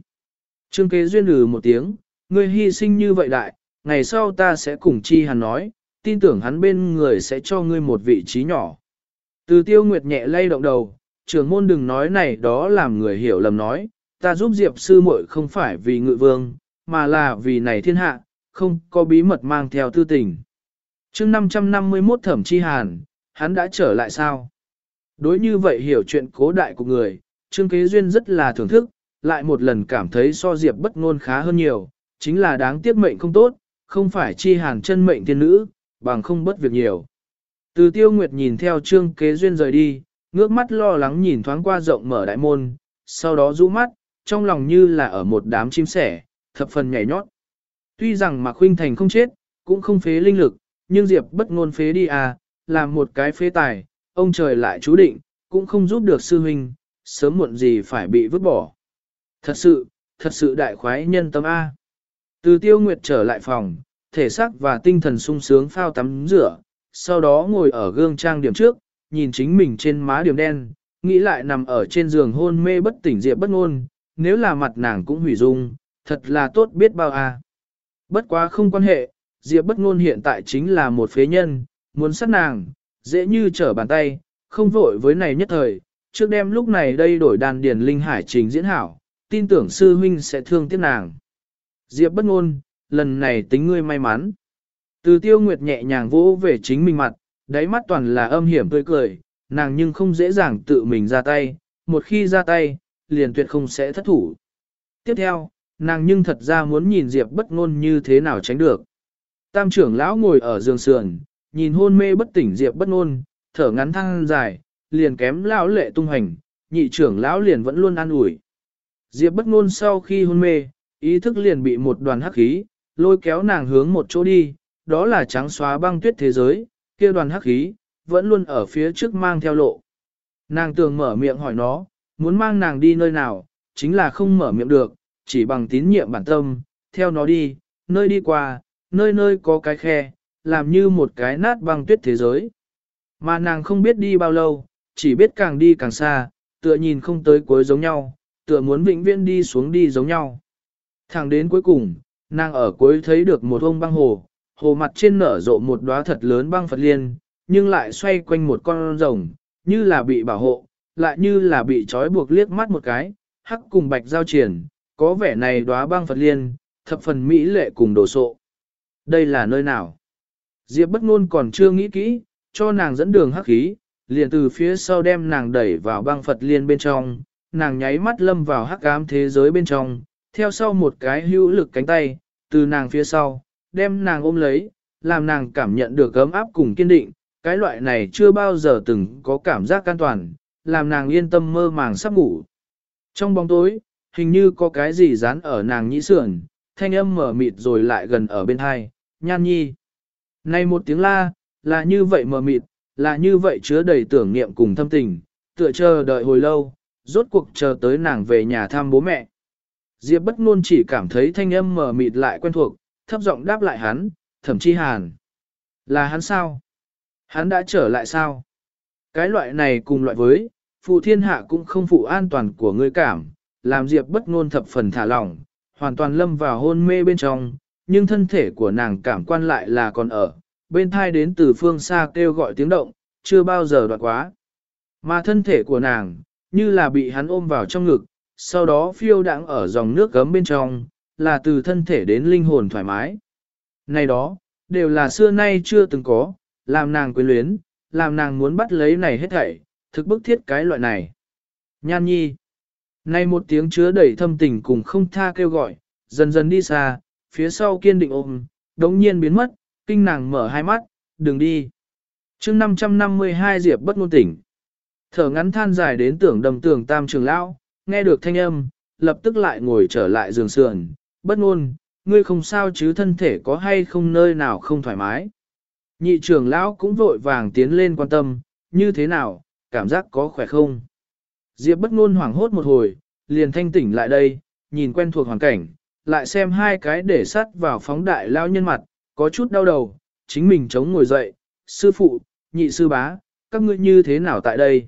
Trương kế duyên lừ một tiếng, ngươi hy sinh như vậy đại, ngày sau ta sẽ cùng chi hắn nói, tin tưởng hắn bên người sẽ cho ngươi một vị trí nhỏ. Từ tiêu nguyệt nhẹ lay động đầu, trưởng môn đừng nói này đó làm người hiểu lầm nói, ta giúp Diệp sư muội không phải vì ngự vương, mà là vì này thiên hạ, không có bí mật mang theo tư tình. chương 551 thẩm chi hàn, hắn đã trở lại sao? Đối như vậy hiểu chuyện cố đại của người, Trương Kế Duyên rất là thưởng thức, lại một lần cảm thấy so Diệp bất ngôn khá hơn nhiều, chính là đáng tiếc mệnh không tốt, không phải chi hàn chân mệnh tiên nữ, bằng không bất việc nhiều. Từ tiêu nguyệt nhìn theo Trương Kế Duyên rời đi, ngước mắt lo lắng nhìn thoáng qua rộng mở đại môn, sau đó rũ mắt, trong lòng như là ở một đám chim sẻ, thập phần nhảy nhót. Tuy rằng Mạc Khuynh Thành không chết, cũng không phế linh lực, nhưng Diệp bất ngôn phế đi à, làm một cái phế tài, ông trời lại chú định, cũng không giúp được sư huynh, sớm muộn gì phải bị vứt bỏ. Thật sự, thật sự đại khoái nhân tâm A. Từ tiêu nguyệt trở lại phòng, thể xác và tinh thần sung sướng phao tắm rửa, sau đó ngồi ở gương trang điểm trước, nhìn chính mình trên má điểm đen, nghĩ lại nằm ở trên giường hôn mê bất tỉnh diệp bất ngôn, nếu là mặt nàng cũng hủy dung, thật là tốt biết bao a. Bất quá không quan hệ, diệp bất ngôn hiện tại chính là một phế nhân, muốn sát nàng, dễ như trở bàn tay, không vội với này nhất thời, trước đêm lúc này đây đổi đàn điền linh hải trình diễn hảo, tin tưởng sư huynh sẽ thương tiếc nàng. Diệp bất ngôn, lần này tính ngươi may mắn. Từ tiêu nguyệt nhẹ nhàng vỗ về chính mình mặt, đáy mắt toàn là âm hiểm tươi cười, nàng nhưng không dễ dàng tự mình ra tay, một khi ra tay, liền tuyệt không sẽ thất thủ. Tiếp theo, nàng nhưng thật ra muốn nhìn Diệp bất ngôn như thế nào tránh được. Tam trưởng lão ngồi ở giường sườn, nhìn hôn mê bất tỉnh Diệp bất ngôn, thở ngắn thăng dài, liền kém lão lệ tung hành, nhị trưởng lão liền vẫn luôn an ủi. Diệp bất ngôn sau khi hôn mê, ý thức liền bị một đoàn hắc khí, lôi kéo nàng hướng một chỗ đi, đó là trắng xóa băng tuyết thế giới, kia đoàn hắc khí, vẫn luôn ở phía trước mang theo lộ. Nàng tường mở miệng hỏi nó, muốn mang nàng đi nơi nào, chính là không mở miệng được, chỉ bằng tín nhiệm bản tâm, theo nó đi, nơi đi qua, nơi nơi có cái khe, làm như một cái nát băng tuyết thế giới. Mà nàng không biết đi bao lâu, chỉ biết càng đi càng xa, tựa nhìn không tới cuối giống nhau, tựa muốn vĩnh viễn đi xuống đi giống nhau. Thẳng đến cuối cùng, nàng ở cuối thấy được một ông băng hồ, hồ mặt trên nở rộ một đóa thật lớn băng Phật liên, nhưng lại xoay quanh một con rồng, như là bị bảo hộ, lại như là bị trói buộc liếc mắt một cái, hắc cùng bạch giao triển, có vẻ này đóa băng Phật liên, thập phần mỹ lệ cùng đồ sộ. Đây là nơi nào? Diệp bất ngôn còn chưa nghĩ kỹ, cho nàng dẫn đường hắc khí, liền từ phía sau đem nàng đẩy vào băng Phật liên bên trong, nàng nháy mắt lâm vào hắc ám thế giới bên trong, theo sau một cái hữu lực cánh tay, từ nàng phía sau, đem nàng ôm lấy, làm nàng cảm nhận được ấm áp cùng kiên định, cái loại này chưa bao giờ từng có cảm giác an toàn, làm nàng yên tâm mơ màng sắp ngủ. Trong bóng tối, hình như có cái gì dán ở nàng nhĩ sườn, thanh âm mở mịt rồi lại gần ở bên hai, nhan nhi. Này một tiếng la, là như vậy mở mịt, là như vậy chứa đầy tưởng niệm cùng thâm tình, tựa chờ đợi hồi lâu, rốt cuộc chờ tới nàng về nhà thăm bố mẹ. Diệp bất ngôn chỉ cảm thấy thanh âm mở mịt lại quen thuộc, thấp giọng đáp lại hắn, thậm chí hàn. Là hắn sao? Hắn đã trở lại sao? Cái loại này cùng loại với, phụ thiên hạ cũng không phụ an toàn của ngươi cảm, làm Diệp bất ngôn thập phần thả lỏng, hoàn toàn lâm vào hôn mê bên trong, nhưng thân thể của nàng cảm quan lại là còn ở, bên thai đến từ phương xa kêu gọi tiếng động, chưa bao giờ đoạn quá. Mà thân thể của nàng, như là bị hắn ôm vào trong ngực, sau đó phiêu đãng ở dòng nước gấm bên trong, là từ thân thể đến linh hồn thoải mái. Này đó, đều là xưa nay chưa từng có, làm nàng quyến luyến, làm nàng muốn bắt lấy này hết thảy, thực bức thiết cái loại này. Nhan nhi. Này một tiếng chứa đầy thâm tình cùng không tha kêu gọi, dần dần đi xa, phía sau kiên định ôm, đống nhiên biến mất, kinh nàng mở hai mắt, đừng đi. chương 552 Diệp bất ngôn tỉnh. Thở ngắn than dài đến tưởng đầm tưởng tam trường lão, nghe được thanh âm, lập tức lại ngồi trở lại giường sườn, bất ngôn, ngươi không sao chứ thân thể có hay không nơi nào không thoải mái. Nhị trưởng lão cũng vội vàng tiến lên quan tâm, như thế nào, cảm giác có khỏe không? Diệp bất ngôn hoảng hốt một hồi, liền thanh tỉnh lại đây, nhìn quen thuộc hoàn cảnh, lại xem hai cái để sắt vào phóng đại lao nhân mặt, có chút đau đầu, chính mình chống ngồi dậy, sư phụ, nhị sư bá, các ngươi như thế nào tại đây?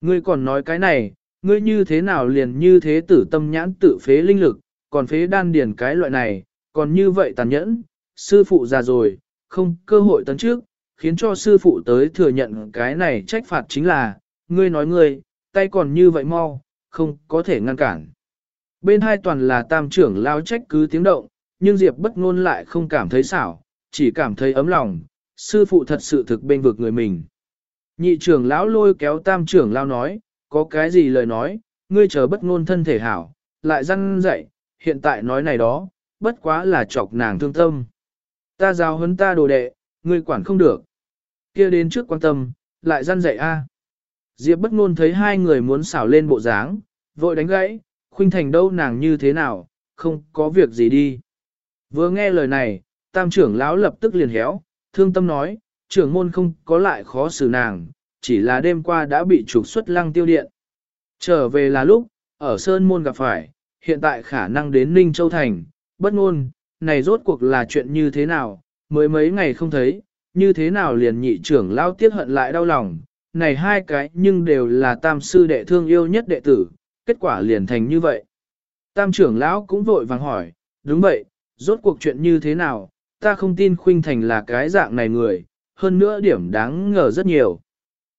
Ngươi còn nói cái này, ngươi như thế nào liền như thế tử tâm nhãn tự phế linh lực, còn phế đan điền cái loại này, còn như vậy tàn nhẫn, sư phụ già rồi, không cơ hội tấn trước, khiến cho sư phụ tới thừa nhận cái này trách phạt chính là, ngươi nói ngươi, tay còn như vậy mau, không có thể ngăn cản. Bên hai toàn là tam trưởng lao trách cứ tiếng động, nhưng Diệp bất ngôn lại không cảm thấy xảo, chỉ cảm thấy ấm lòng, sư phụ thật sự thực bên vực người mình. Nhị trưởng lão lôi kéo tam trưởng lao nói, có cái gì lời nói, ngươi chờ bất ngôn thân thể hảo, lại răn dạy, hiện tại nói này đó, bất quá là chọc nàng thương tâm. Ta giáo huấn ta đồ đệ, ngươi quản không được. kia đến trước quan tâm, lại răn dạy a. Diệp bất ngôn thấy hai người muốn xảo lên bộ dáng, vội đánh gãy, khuynh thành đâu nàng như thế nào, không có việc gì đi. Vừa nghe lời này, tam trưởng lão lập tức liền héo, thương tâm nói, trưởng môn không có lại khó xử nàng, chỉ là đêm qua đã bị trục xuất lăng tiêu điện. Trở về là lúc, ở Sơn Môn gặp phải, hiện tại khả năng đến Ninh Châu Thành, bất ngôn, này rốt cuộc là chuyện như thế nào, mới mấy ngày không thấy, như thế nào liền nhị trưởng lão tiếc hận lại đau lòng, này hai cái nhưng đều là tam sư đệ thương yêu nhất đệ tử, kết quả liền thành như vậy. Tam trưởng lão cũng vội vàng hỏi, đúng vậy, rốt cuộc chuyện như thế nào, ta không tin Khuynh Thành là cái dạng này người, hơn nữa điểm đáng ngờ rất nhiều.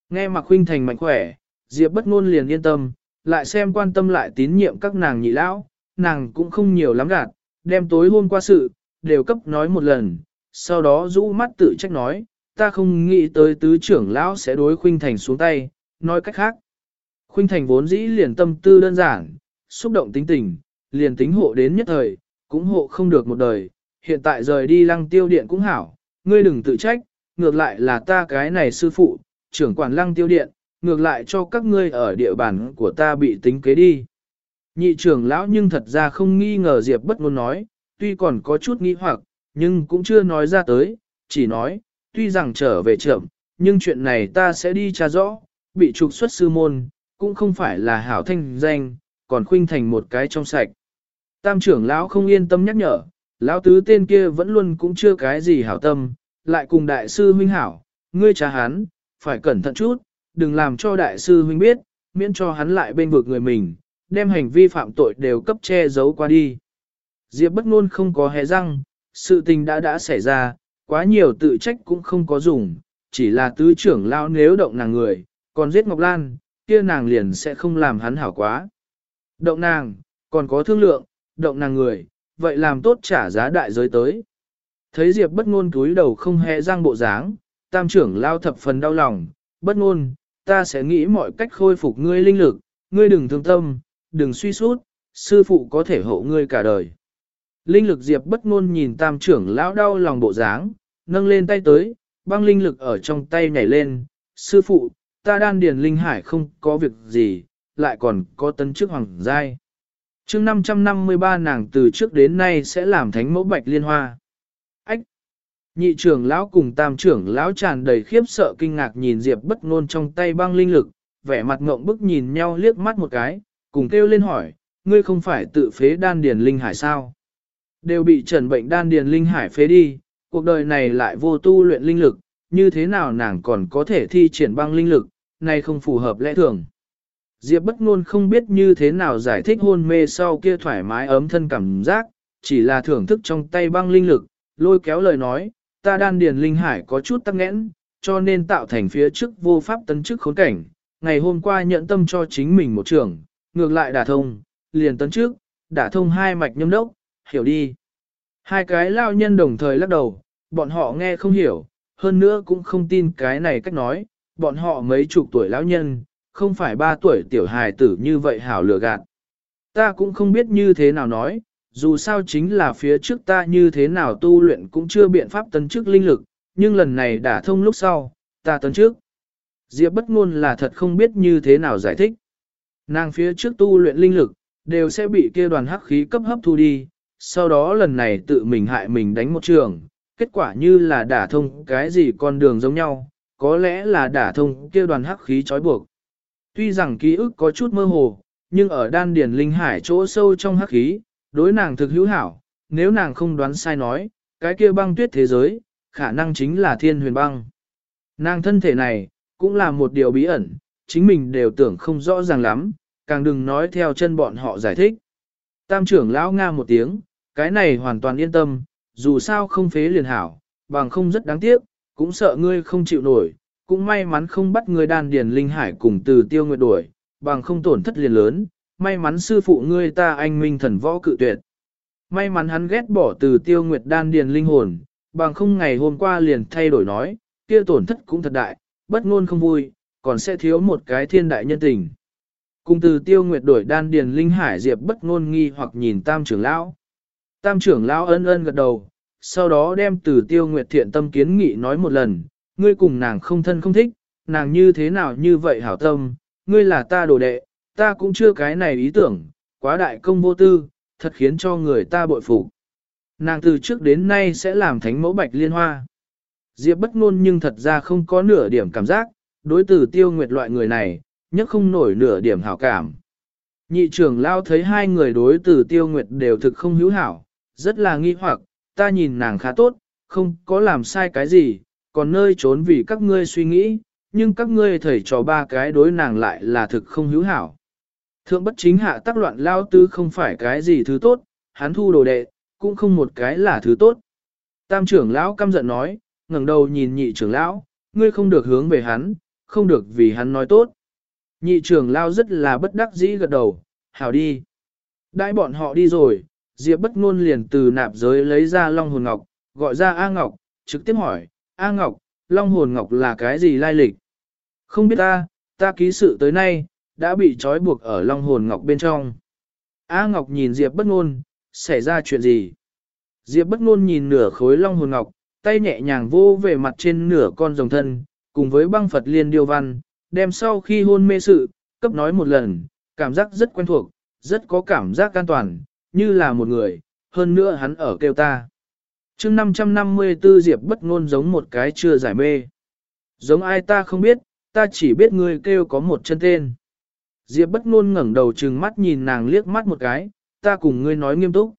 Nghe mặc Khuynh Thành mạnh khỏe, Diệp bất ngôn liền yên tâm, lại xem quan tâm lại tín nhiệm các nàng nhị lão, nàng cũng không nhiều lắm gạt, đem tối hôm qua sự, đều cấp nói một lần, sau đó rũ mắt tự trách nói, ta không nghĩ tới tứ trưởng lão sẽ đối Khuynh Thành xuống tay, nói cách khác. Khuynh Thành vốn dĩ liền tâm tư đơn giản, xúc động tính tình, liền tính hộ đến nhất thời, cũng hộ không được một đời, hiện tại rời đi lăng tiêu điện cũng hảo, ngươi đừng tự trách, ngược lại là ta cái này sư phụ, trưởng quản lăng tiêu điện, ngược lại cho các ngươi ở địa bàn của ta bị tính kế đi. Nhị trưởng lão nhưng thật ra không nghi ngờ Diệp bất ngôn nói, tuy còn có chút nghi hoặc, nhưng cũng chưa nói ra tới, chỉ nói, tuy rằng trở về chậm, nhưng chuyện này ta sẽ đi tra rõ, bị trục xuất sư môn, cũng không phải là hảo thanh danh, còn khuynh thành một cái trong sạch. Tam trưởng lão không yên tâm nhắc nhở, lão tứ tên kia vẫn luôn cũng chưa cái gì hảo tâm, lại cùng đại sư huynh hảo, ngươi trả hắn, phải cẩn thận chút, đừng làm cho đại sư huynh biết, miễn cho hắn lại bên vực người mình, đem hành vi phạm tội đều cấp che giấu qua đi. Diệp bất ngôn không có hề răng, sự tình đã đã xảy ra, quá nhiều tự trách cũng không có dùng, chỉ là tứ trưởng lao nếu động nàng người, còn giết Ngọc Lan, kia nàng liền sẽ không làm hắn hảo quá. Động nàng, còn có thương lượng, động nàng người, vậy làm tốt trả giá đại giới tới. Thấy Diệp bất ngôn túi đầu không hề răng bộ dáng, tam trưởng lao thập phần đau lòng, bất ngôn, ta sẽ nghĩ mọi cách khôi phục ngươi linh lực, ngươi đừng thương tâm, đừng suy sút, sư phụ có thể hộ ngươi cả đời. Linh lực Diệp bất ngôn nhìn tam trưởng lão đau lòng bộ dáng, nâng lên tay tới, băng linh lực ở trong tay nhảy lên, sư phụ, ta đan điền linh hải không có việc gì, lại còn có tấn chức hoàng giai. chương 553 nàng từ trước đến nay sẽ làm thánh mẫu bạch liên hoa. Ách! Nhị trưởng lão cùng tam trưởng lão tràn đầy khiếp sợ kinh ngạc nhìn Diệp bất ngôn trong tay băng linh lực, vẻ mặt ngộng bức nhìn nhau liếc mắt một cái, cùng kêu lên hỏi, ngươi không phải tự phế đan điền linh hải sao? Đều bị trần bệnh đan điền linh hải phế đi, cuộc đời này lại vô tu luyện linh lực, như thế nào nàng còn có thể thi triển băng linh lực, này không phù hợp lẽ thường. Diệp bất ngôn không biết như thế nào giải thích hôn mê sau kia thoải mái ấm thân cảm giác, chỉ là thưởng thức trong tay băng linh lực, lôi kéo lời nói, ta đan điền linh hải có chút tắc nghẽn, cho nên tạo thành phía trước vô pháp tấn chức khốn cảnh. Ngày hôm qua nhận tâm cho chính mình một trường, ngược lại đả thông, liền tấn trước, đả thông hai mạch nhâm đốc, hiểu đi. Hai cái lao nhân đồng thời lắc đầu, bọn họ nghe không hiểu, hơn nữa cũng không tin cái này cách nói, bọn họ mấy chục tuổi lão nhân, không phải ba tuổi tiểu hài tử như vậy hảo lừa gạt. Ta cũng không biết như thế nào nói, dù sao chính là phía trước ta như thế nào tu luyện cũng chưa biện pháp tấn chức linh lực, nhưng lần này đã thông lúc sau, ta tấn trước. Diệp bất ngôn là thật không biết như thế nào giải thích. Nàng phía trước tu luyện linh lực, đều sẽ bị kia đoàn hắc khí cấp hấp thu đi, sau đó lần này tự mình hại mình đánh một trường, kết quả như là đả thông cái gì con đường giống nhau, có lẽ là đả thông kia đoàn hắc khí trói buộc. Tuy rằng ký ức có chút mơ hồ, nhưng ở đan điền linh hải chỗ sâu trong hắc khí, đối nàng thực hữu hảo, nếu nàng không đoán sai nói, cái kia băng tuyết thế giới, khả năng chính là thiên huyền băng. Nàng thân thể này, cũng là một điều bí ẩn, chính mình đều tưởng không rõ ràng lắm, càng đừng nói theo chân bọn họ giải thích. Tam trưởng lão Nga một tiếng, cái này hoàn toàn yên tâm, dù sao không phế liền hảo, bằng không rất đáng tiếc, cũng sợ ngươi không chịu nổi, cũng may mắn không bắt ngươi đan điền linh hải cùng từ tiêu nguyệt đuổi, bằng không tổn thất liền lớn, may mắn sư phụ ngươi ta anh minh thần võ cự tuyệt. May mắn hắn ghét bỏ từ tiêu nguyệt đan điền linh hồn, bằng không ngày hôm qua liền thay đổi nói, kia tổn thất cũng thật đại, bất ngôn không vui, còn sẽ thiếu một cái thiên đại nhân tình. Cùng từ tiêu nguyệt đổi đan điền linh hải diệp bất ngôn nghi hoặc nhìn tam trưởng lão. Tam trưởng lão ân ân gật đầu, sau đó đem từ tiêu nguyệt thiện tâm kiến nghị nói một lần, ngươi cùng nàng không thân không thích, nàng như thế nào như vậy hảo tâm, ngươi là ta đồ đệ, ta cũng chưa cái này ý tưởng, quá đại công vô tư, thật khiến cho người ta bội phục. Nàng từ trước đến nay sẽ làm thánh mẫu bạch liên hoa. Diệp bất ngôn nhưng thật ra không có nửa điểm cảm giác, đối từ tiêu nguyệt loại người này, nhất không nổi nửa điểm hảo cảm. Nhị trưởng lao thấy hai người đối từ tiêu nguyệt đều thực không hữu hảo, rất là nghi hoặc, ta nhìn nàng khá tốt, không có làm sai cái gì, còn nơi trốn vì các ngươi suy nghĩ, nhưng các ngươi thầy trò ba cái đối nàng lại là thực không hữu hảo. Thượng bất chính hạ tác loạn lao tư không phải cái gì thứ tốt, hắn thu đồ đệ, cũng không một cái là thứ tốt. Tam trưởng lão căm giận nói, ngẩng đầu nhìn nhị trưởng lão, ngươi không được hướng về hắn, không được vì hắn nói tốt. Nhị trưởng lão rất là bất đắc dĩ gật đầu, hảo đi. Đãi bọn họ đi rồi, Diệp bất ngôn liền từ nạp giới lấy ra Long Hồn Ngọc, gọi ra A Ngọc, trực tiếp hỏi, A Ngọc, Long Hồn Ngọc là cái gì lai lịch? Không biết ta, ta ký sự tới nay, đã bị trói buộc ở Long Hồn Ngọc bên trong. A Ngọc nhìn Diệp bất ngôn, xảy ra chuyện gì? Diệp bất ngôn nhìn nửa khối Long Hồn Ngọc, tay nhẹ nhàng vô về mặt trên nửa con rồng thân, cùng với băng Phật liên điêu văn, đem sau khi hôn mê sự, cấp nói một lần, cảm giác rất quen thuộc, rất có cảm giác an toàn, như là một người, hơn nữa hắn ở kêu ta. chương 554 Diệp bất ngôn giống một cái chưa giải mê. Giống ai ta không biết, ta chỉ biết ngươi kêu có một chân tên. Diệp bất ngôn ngẩng đầu trừng mắt nhìn nàng liếc mắt một cái, ta cùng ngươi nói nghiêm túc.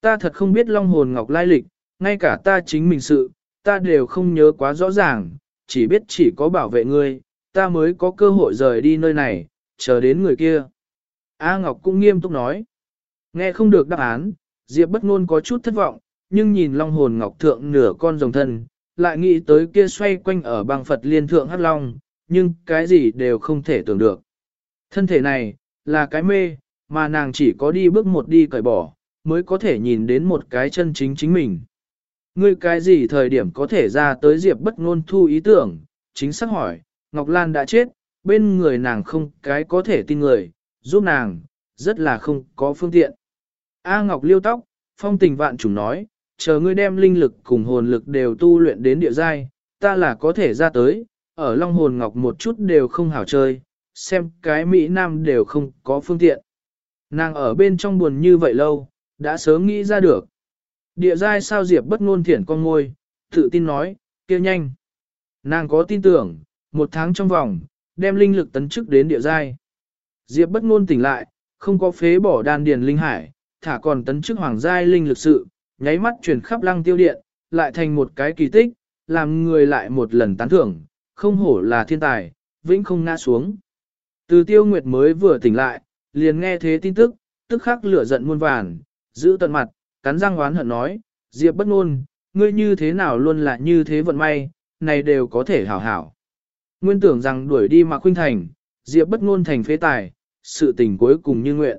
Ta thật không biết long hồn ngọc lai lịch, ngay cả ta chính mình sự, ta đều không nhớ quá rõ ràng, chỉ biết chỉ có bảo vệ ngươi, ta mới có cơ hội rời đi nơi này, chờ đến người kia. A Ngọc cũng nghiêm túc nói. Nghe không được đáp án, Diệp bất ngôn có chút thất vọng, nhưng nhìn long hồn ngọc thượng nửa con rồng thân, lại nghĩ tới kia xoay quanh ở băng Phật liên thượng hắc long, nhưng cái gì đều không thể tưởng được. Thân thể này, là cái mê, mà nàng chỉ có đi bước một đi cởi bỏ, mới có thể nhìn đến một cái chân chính chính mình. Ngươi cái gì thời điểm có thể ra tới Diệp bất ngôn thu ý tưởng, chính xác hỏi, Ngọc Lan đã chết, bên người nàng không cái có thể tin người, giúp nàng, rất là không có phương tiện. A Ngọc liêu tóc, phong tình vạn trùng nói, chờ ngươi đem linh lực cùng hồn lực đều tu luyện đến địa giai, ta là có thể ra tới, ở Long Hồn Ngọc một chút đều không hảo chơi, xem cái Mỹ Nam đều không có phương tiện. Nàng ở bên trong buồn như vậy lâu, đã sớm nghĩ ra được. Địa giai sao Diệp bất ngôn thiển con ngôi, tự tin nói, kia nhanh. Nàng có tin tưởng, một tháng trong vòng, đem linh lực tấn chức đến địa giai. Diệp bất ngôn tỉnh lại, không có phế bỏ đan điền linh hải, thả còn tấn chức hoàng giai linh lực sự, nháy mắt chuyển khắp lăng tiêu điện, lại thành một cái kỳ tích, làm người lại một lần tán thưởng, không hổ là thiên tài, vĩnh không ngã xuống. Từ tiêu nguyệt mới vừa tỉnh lại, liền nghe thế tin tức, tức khắc lửa giận muôn vàn, giữ tận mặt, cắn răng oán hận nói, Diệp bất ngôn, ngươi như thế nào luôn là như thế vận may, này đều có thể hảo hảo. Nguyên tưởng rằng đuổi đi mà Khuynh Thành, Diệp bất ngôn thành phế tài, sự tình cuối cùng như nguyện.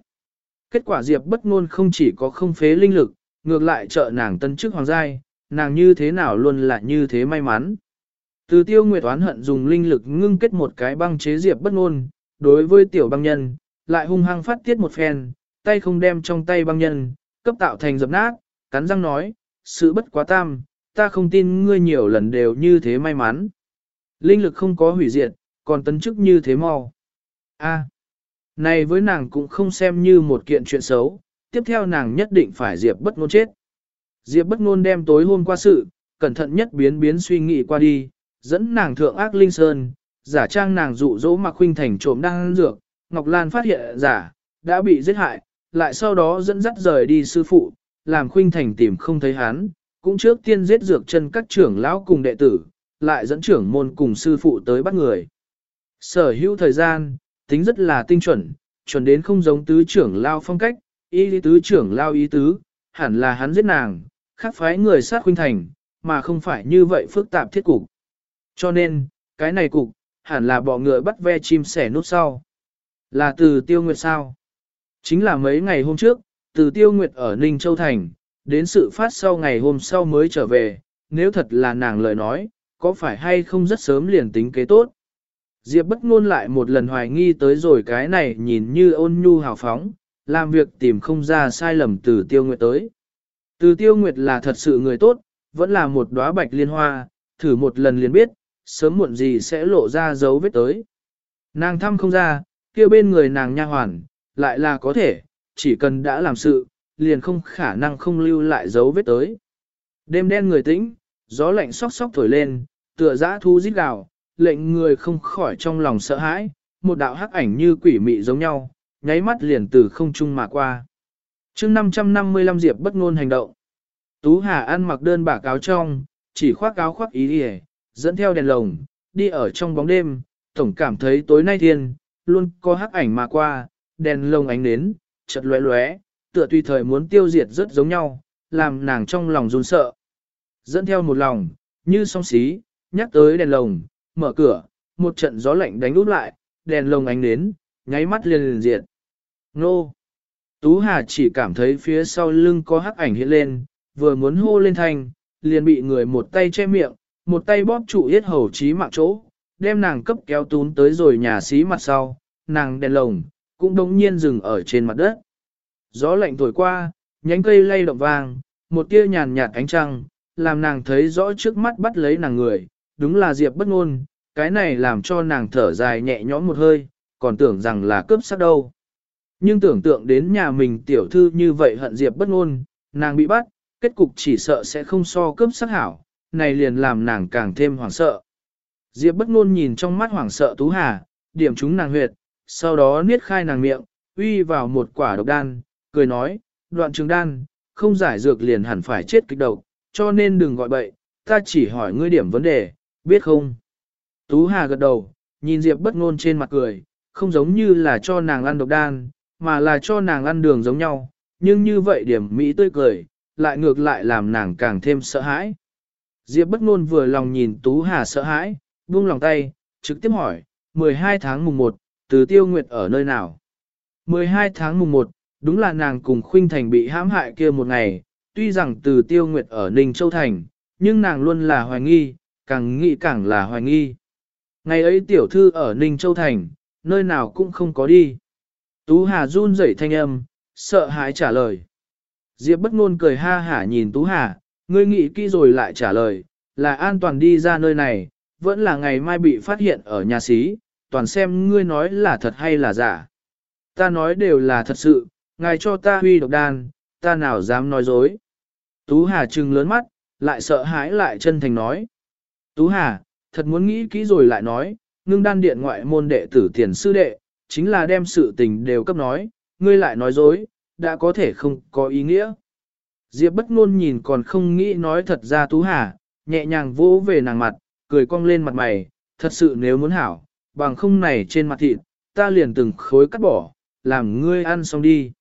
Kết quả Diệp bất ngôn không chỉ có không phế linh lực, ngược lại trợ nàng tân chức hoàng giai, nàng như thế nào luôn là như thế may mắn. Từ tiêu nguyệt oán hận dùng linh lực ngưng kết một cái băng chế Diệp bất ngôn, đối với tiểu băng nhân, lại hung hăng phát tiết một phen, tay không đem trong tay băng nhân, cấp tạo thành dập nát, cắn răng nói, sự bất quá tam, ta không tin ngươi nhiều lần đều như thế may mắn. Linh lực không có hủy diệt, còn tấn chức như thế mau. A, này với nàng cũng không xem như một kiện chuyện xấu, tiếp theo nàng nhất định phải Diệp bất ngôn chết. Diệp bất ngôn đem tối hôm qua sự, cẩn thận nhất biến biến suy nghĩ qua đi, dẫn nàng thượng ác linh sơn, giả trang nàng dụ dỗ Mạc Khuynh Thành trộm đang dược, Ngọc Lan phát hiện giả, đã bị giết hại, lại sau đó dẫn dắt rời đi sư phụ, làm Khuynh Thành tìm không thấy hắn, cũng trước tiên giết dược chân các trưởng lão cùng đệ tử, lại dẫn trưởng môn cùng sư phụ tới bắt người. Sở hữu thời gian, tính rất là tinh chuẩn, chuẩn đến không giống tứ trưởng lao phong cách, ý lý tứ trưởng lao ý tứ, hẳn là hắn giết nàng, khác phái người sát Khuynh Thành, mà không phải như vậy phức tạp thiết cục. Cho nên, cái này cục, hẳn là bỏ ngựa bắt ve chim sẻ nút sau. Là từ tiêu nguyệt sao? Chính là mấy ngày hôm trước, từ tiêu nguyệt ở Ninh Châu Thành, đến sự phát sau ngày hôm sau mới trở về, nếu thật là nàng lời nói, có phải hay không rất sớm liền tính kế tốt. Diệp bất ngôn lại một lần hoài nghi tới rồi cái này nhìn như ôn nhu hào phóng, làm việc tìm không ra sai lầm từ tiêu nguyệt tới. Từ tiêu nguyệt là thật sự người tốt, vẫn là một đóa bạch liên hoa, thử một lần liền biết, sớm muộn gì sẽ lộ ra dấu vết tới. Nàng thăm không ra, kia bên người nàng nha hoàn, lại là có thể, chỉ cần đã làm sự, liền không khả năng không lưu lại dấu vết tới. Đêm đen người tĩnh, gió lạnh sóc sóc thổi lên, tựa giã thu rít gào, lệnh người không khỏi trong lòng sợ hãi, một đạo hắc ảnh như quỷ mị giống nhau, nháy mắt liền từ không trung mà qua. chương 555 Diệp bất ngôn hành động. Tú Hà ăn mặc đơn bạc áo trong, chỉ khoác áo khoác ý đi dẫn theo đèn lồng, đi ở trong bóng đêm, tổng cảm thấy tối nay thiên, luôn có hắc ảnh mà qua, đèn lồng ánh nến, chợt lóe lóe, tựa tùy thời muốn tiêu diệt rất giống nhau, làm nàng trong lòng run sợ. Dẫn theo một lòng, như song xí, nhắc tới đèn lồng, mở cửa, một trận gió lạnh đánh úp lại, đèn lồng ánh nến, nháy mắt liền liền diệt. Nô! Tú Hà chỉ cảm thấy phía sau lưng có hắc ảnh hiện lên, vừa muốn hô lên thanh, liền bị người một tay che miệng, một tay bóp trụ yết hầu trí mạng chỗ, đem nàng cấp kéo tún tới rồi nhà xí mặt sau, nàng đèn lồng, cũng đống nhiên dừng ở trên mặt đất. Gió lạnh thổi qua, nhánh cây lay động vang, một tia nhàn nhạt ánh trăng, làm nàng thấy rõ trước mắt bắt lấy nàng người, đúng là Diệp bất ngôn, cái này làm cho nàng thở dài nhẹ nhõm một hơi, còn tưởng rằng là cướp sát đâu. Nhưng tưởng tượng đến nhà mình tiểu thư như vậy hận Diệp bất ngôn, nàng bị bắt, kết cục chỉ sợ sẽ không so cướp sát hảo, này liền làm nàng càng thêm hoảng sợ. Diệp bất ngôn nhìn trong mắt hoảng sợ Tú Hà, điểm chúng nàng huyệt, sau đó niết khai nàng miệng, uy vào một quả độc đan, cười nói, đoạn trường đan, không giải dược liền hẳn phải chết kịch độc, cho nên đừng gọi bậy, ta chỉ hỏi ngươi điểm vấn đề, biết không? Tú Hà gật đầu, nhìn Diệp bất ngôn trên mặt cười, không giống như là cho nàng ăn độc đan, mà là cho nàng ăn đường giống nhau, nhưng như vậy điểm mỹ tươi cười, lại ngược lại làm nàng càng thêm sợ hãi. Diệp bất ngôn vừa lòng nhìn Tú Hà sợ hãi, buông lòng tay, trực tiếp hỏi, 12 tháng mùng 1, từ tiêu nguyệt ở nơi nào? 12 tháng mùng 1, đúng là nàng cùng Khuynh Thành bị hãm hại kia một ngày, tuy rằng từ tiêu nguyệt ở Ninh Châu Thành, nhưng nàng luôn là hoài nghi, càng nghĩ càng là hoài nghi. Ngày ấy tiểu thư ở Ninh Châu Thành, nơi nào cũng không có đi. Tú Hà run rẩy thanh âm, sợ hãi trả lời. Diệp bất ngôn cười ha hả nhìn Tú Hà, ngươi nghĩ kỹ rồi lại trả lời, là an toàn đi ra nơi này, vẫn là ngày mai bị phát hiện ở nhà xí, toàn xem ngươi nói là thật hay là giả. Ta nói đều là thật sự, ngài cho ta huy độc đan, ta nào dám nói dối. Tú Hà trừng lớn mắt, lại sợ hãi lại chân thành nói. Tú Hà, thật muốn nghĩ kỹ rồi lại nói, ngưng đan điện ngoại môn đệ tử tiền sư đệ, chính là đem sự tình đều cấp nói, ngươi lại nói dối, đã có thể không có ý nghĩa. Diệp bất ngôn nhìn còn không nghĩ nói thật ra Tú Hà, nhẹ nhàng vỗ về nàng mặt, cười cong lên mặt mày, thật sự nếu muốn hảo, bằng không này trên mặt thịt, ta liền từng khối cắt bỏ, làm ngươi ăn xong đi.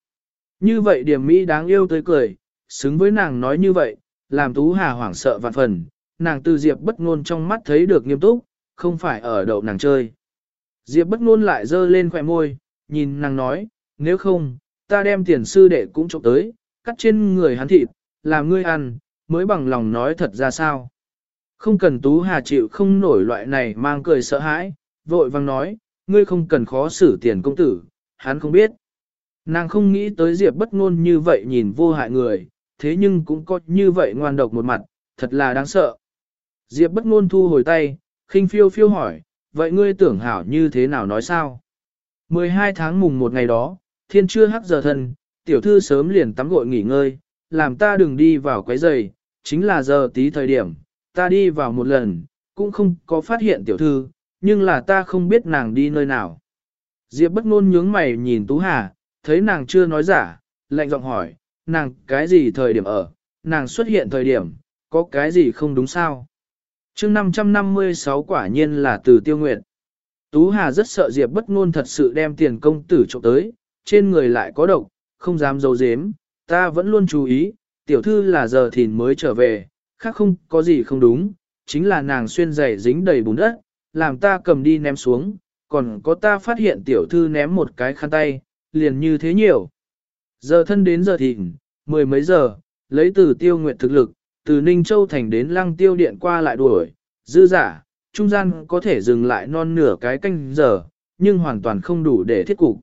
Như vậy điểm mỹ đáng yêu tới cười, xứng với nàng nói như vậy, làm Tú Hà hoảng sợ vạn phần, nàng từ Diệp bất ngôn trong mắt thấy được nghiêm túc, không phải ở đậu nàng chơi. Diệp bất ngôn lại dơ lên khỏe môi, nhìn nàng nói, nếu không, ta đem tiền sư đệ cũng trộm tới, cắt trên người hắn thịt, làm ngươi ăn, mới bằng lòng nói thật ra sao. Không cần Tú Hà chịu không nổi loại này mang cười sợ hãi, vội vang nói, ngươi không cần khó xử tiền công tử, hắn không biết. Nàng không nghĩ tới Diệp bất ngôn như vậy nhìn vô hại người, thế nhưng cũng có như vậy ngoan độc một mặt, thật là đáng sợ. Diệp bất ngôn thu hồi tay, khinh phiêu phiêu hỏi, vậy ngươi tưởng hảo như thế nào nói sao? 12 tháng mùng một ngày đó, thiên chưa hắc giờ thân, tiểu thư sớm liền tắm gội nghỉ ngơi, làm ta đừng đi vào quấy giày, chính là giờ tí thời điểm, ta đi vào một lần, cũng không có phát hiện tiểu thư, nhưng là ta không biết nàng đi nơi nào. Diệp bất ngôn nhướng mày nhìn Tú Hà, thấy nàng chưa nói giả, lạnh giọng hỏi, nàng cái gì thời điểm ở, nàng xuất hiện thời điểm, có cái gì không đúng sao? Chương 556 quả nhiên là từ tiêu nguyệt. Tú Hà rất sợ Diệp bất ngôn thật sự đem tiền công tử trộm tới, trên người lại có độc, không dám giấu giếm, ta vẫn luôn chú ý, tiểu thư là giờ thìn mới trở về, khác không có gì không đúng, chính là nàng xuyên giày dính đầy bùn đất, làm ta cầm đi ném xuống, còn có ta phát hiện tiểu thư ném một cái khăn tay, liền như thế nhiều. Giờ thân đến giờ thìn, mười mấy giờ, lấy từ tiêu nguyện thực lực, từ Ninh Châu Thành đến lăng tiêu điện qua lại đuổi, dư giả, trung gian có thể dừng lại non nửa cái canh giờ, nhưng hoàn toàn không đủ để thiết cục.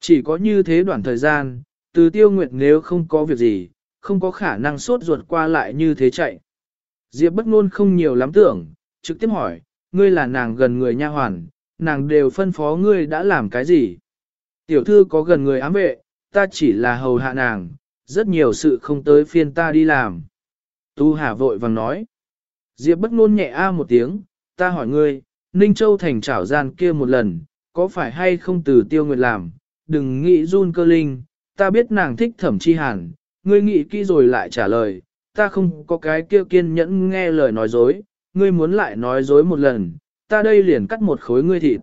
Chỉ có như thế đoạn thời gian, từ tiêu nguyệt nếu không có việc gì, không có khả năng sốt ruột qua lại như thế chạy. Diệp bất ngôn không nhiều lắm tưởng, trực tiếp hỏi, ngươi là nàng gần người nha hoàn, nàng đều phân phó ngươi đã làm cái gì? Tiểu thư có gần người ám vệ, ta chỉ là hầu hạ nàng, rất nhiều sự không tới phiên ta đi làm. Tu Hà vội vàng nói. Diệp bất ngôn nhẹ a một tiếng, ta hỏi ngươi, Ninh Châu thành trảo gian kia một lần, có phải hay không từ tiêu nguyệt làm, đừng nghĩ run cơ linh, ta biết nàng thích thẩm chi hàn, ngươi nghĩ kỹ rồi lại trả lời, ta không có cái kia kiên nhẫn nghe lời nói dối, ngươi muốn lại nói dối một lần, ta đây liền cắt một khối ngươi thịt.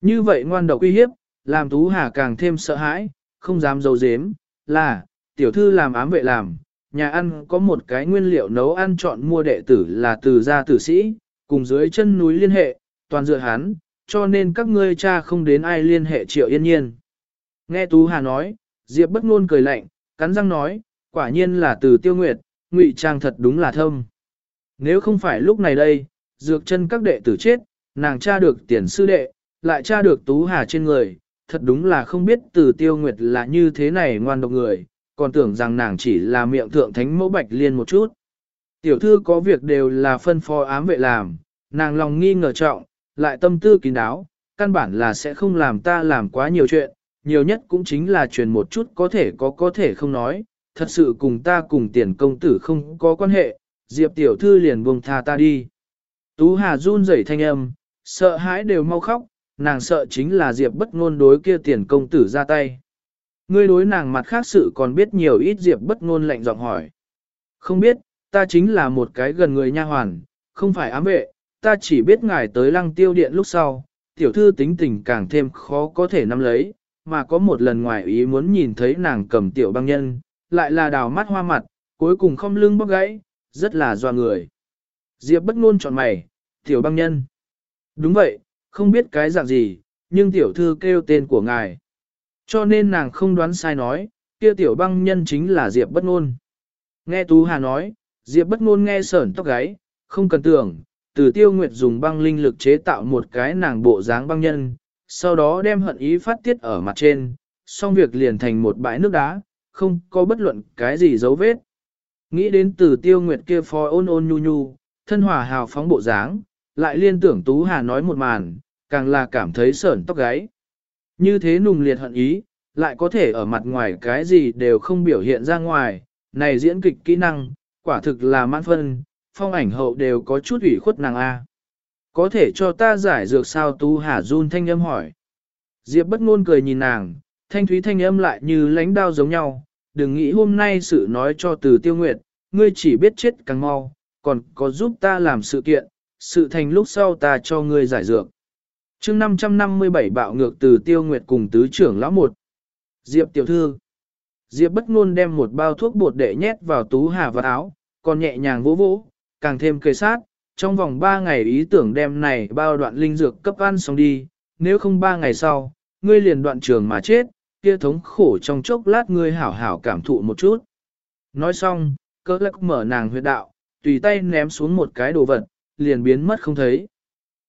Như vậy ngoan độc uy hiếp, làm Tú Hà càng thêm sợ hãi, không dám dấu dếm, là, tiểu thư làm ám vệ làm, nhà ăn có một cái nguyên liệu nấu ăn chọn mua đệ tử là từ gia tử sĩ, cùng dưới chân núi liên hệ, toàn dựa hắn, cho nên các ngươi cha không đến ai liên hệ triệu yên nhiên. Nghe Tú Hà nói, Diệp bất ngôn cười lạnh, cắn răng nói, quả nhiên là từ tiêu nguyệt, ngụy trang thật đúng là thâm. Nếu không phải lúc này đây, dược chân các đệ tử chết, nàng tra được tiền sư đệ, lại tra được Tú Hà trên người, thật đúng là không biết từ tiêu nguyệt là như thế này ngoan độc người, còn tưởng rằng nàng chỉ là miệng thượng thánh mẫu bạch liên một chút. Tiểu thư có việc đều là phân phó ám vệ làm, nàng lòng nghi ngờ trọng, lại tâm tư kín đáo, căn bản là sẽ không làm ta làm quá nhiều chuyện, nhiều nhất cũng chính là truyền một chút có thể có có thể không nói, thật sự cùng ta cùng tiền công tử không có quan hệ, Diệp tiểu thư liền buông tha ta đi. Tú Hà run rẩy thanh âm, sợ hãi đều mau khóc, nàng sợ chính là Diệp bất ngôn đối kia tiền công tử ra tay. Ngươi đối nàng mặt khác sự còn biết nhiều ít Diệp bất ngôn lạnh giọng hỏi. Không biết, ta chính là một cái gần người nha hoàn, không phải ám vệ, ta chỉ biết ngài tới lăng tiêu điện lúc sau, tiểu thư tính tình càng thêm khó có thể nắm lấy, mà có một lần ngoài ý muốn nhìn thấy nàng cầm tiểu băng nhân, lại là đào mắt hoa mặt, cuối cùng không lưng bóc gãy, rất là doa người. Diệp bất ngôn chọn mày, tiểu băng nhân. Đúng vậy, không biết cái dạng gì, nhưng tiểu thư kêu tên của ngài. Cho nên nàng không đoán sai nói, kia tiểu băng nhân chính là Diệp bất ngôn. Nghe Tú Hà nói, Diệp bất ngôn nghe sởn tóc gáy, không cần tưởng, từ tiêu nguyệt dùng băng linh lực chế tạo một cái nàng bộ dáng băng nhân, sau đó đem hận ý phát tiết ở mặt trên, xong việc liền thành một bãi nước đá, không có bất luận cái gì dấu vết. Nghĩ đến từ tiêu nguyệt kia phó ôn ôn nhu nhu, thân hòa hào phóng bộ dáng, lại liên tưởng Tú Hà nói một màn, càng là cảm thấy sởn tóc gáy. Như thế nùng liệt hận ý, lại có thể ở mặt ngoài cái gì đều không biểu hiện ra ngoài, này diễn kịch kỹ năng, quả thực là mãn phân, phong ảnh hậu đều có chút ủy khuất nàng A. Có thể cho ta giải dược sao tu Hà run thanh âm hỏi. Diệp bất ngôn cười nhìn nàng, thanh thúy thanh âm lại như lánh đao giống nhau, đừng nghĩ hôm nay sự nói cho từ tiêu nguyệt, ngươi chỉ biết chết càng mau, còn có giúp ta làm sự kiện, sự thành lúc sau ta cho ngươi giải dược chương 557 bạo ngược từ tiêu nguyệt cùng tứ trưởng lão một. Diệp tiểu thư. Diệp bất ngôn đem một bao thuốc bột đệ nhét vào tú hà và áo, còn nhẹ nhàng vỗ vỗ, càng thêm kề sát, trong vòng 3 ngày ý tưởng đem này bao đoạn linh dược cấp ăn xong đi, nếu không 3 ngày sau, ngươi liền đoạn trường mà chết, kia thống khổ trong chốc lát ngươi hảo hảo cảm thụ một chút. Nói xong, cơ lắc mở nàng huyệt đạo, tùy tay ném xuống một cái đồ vật, liền biến mất không thấy.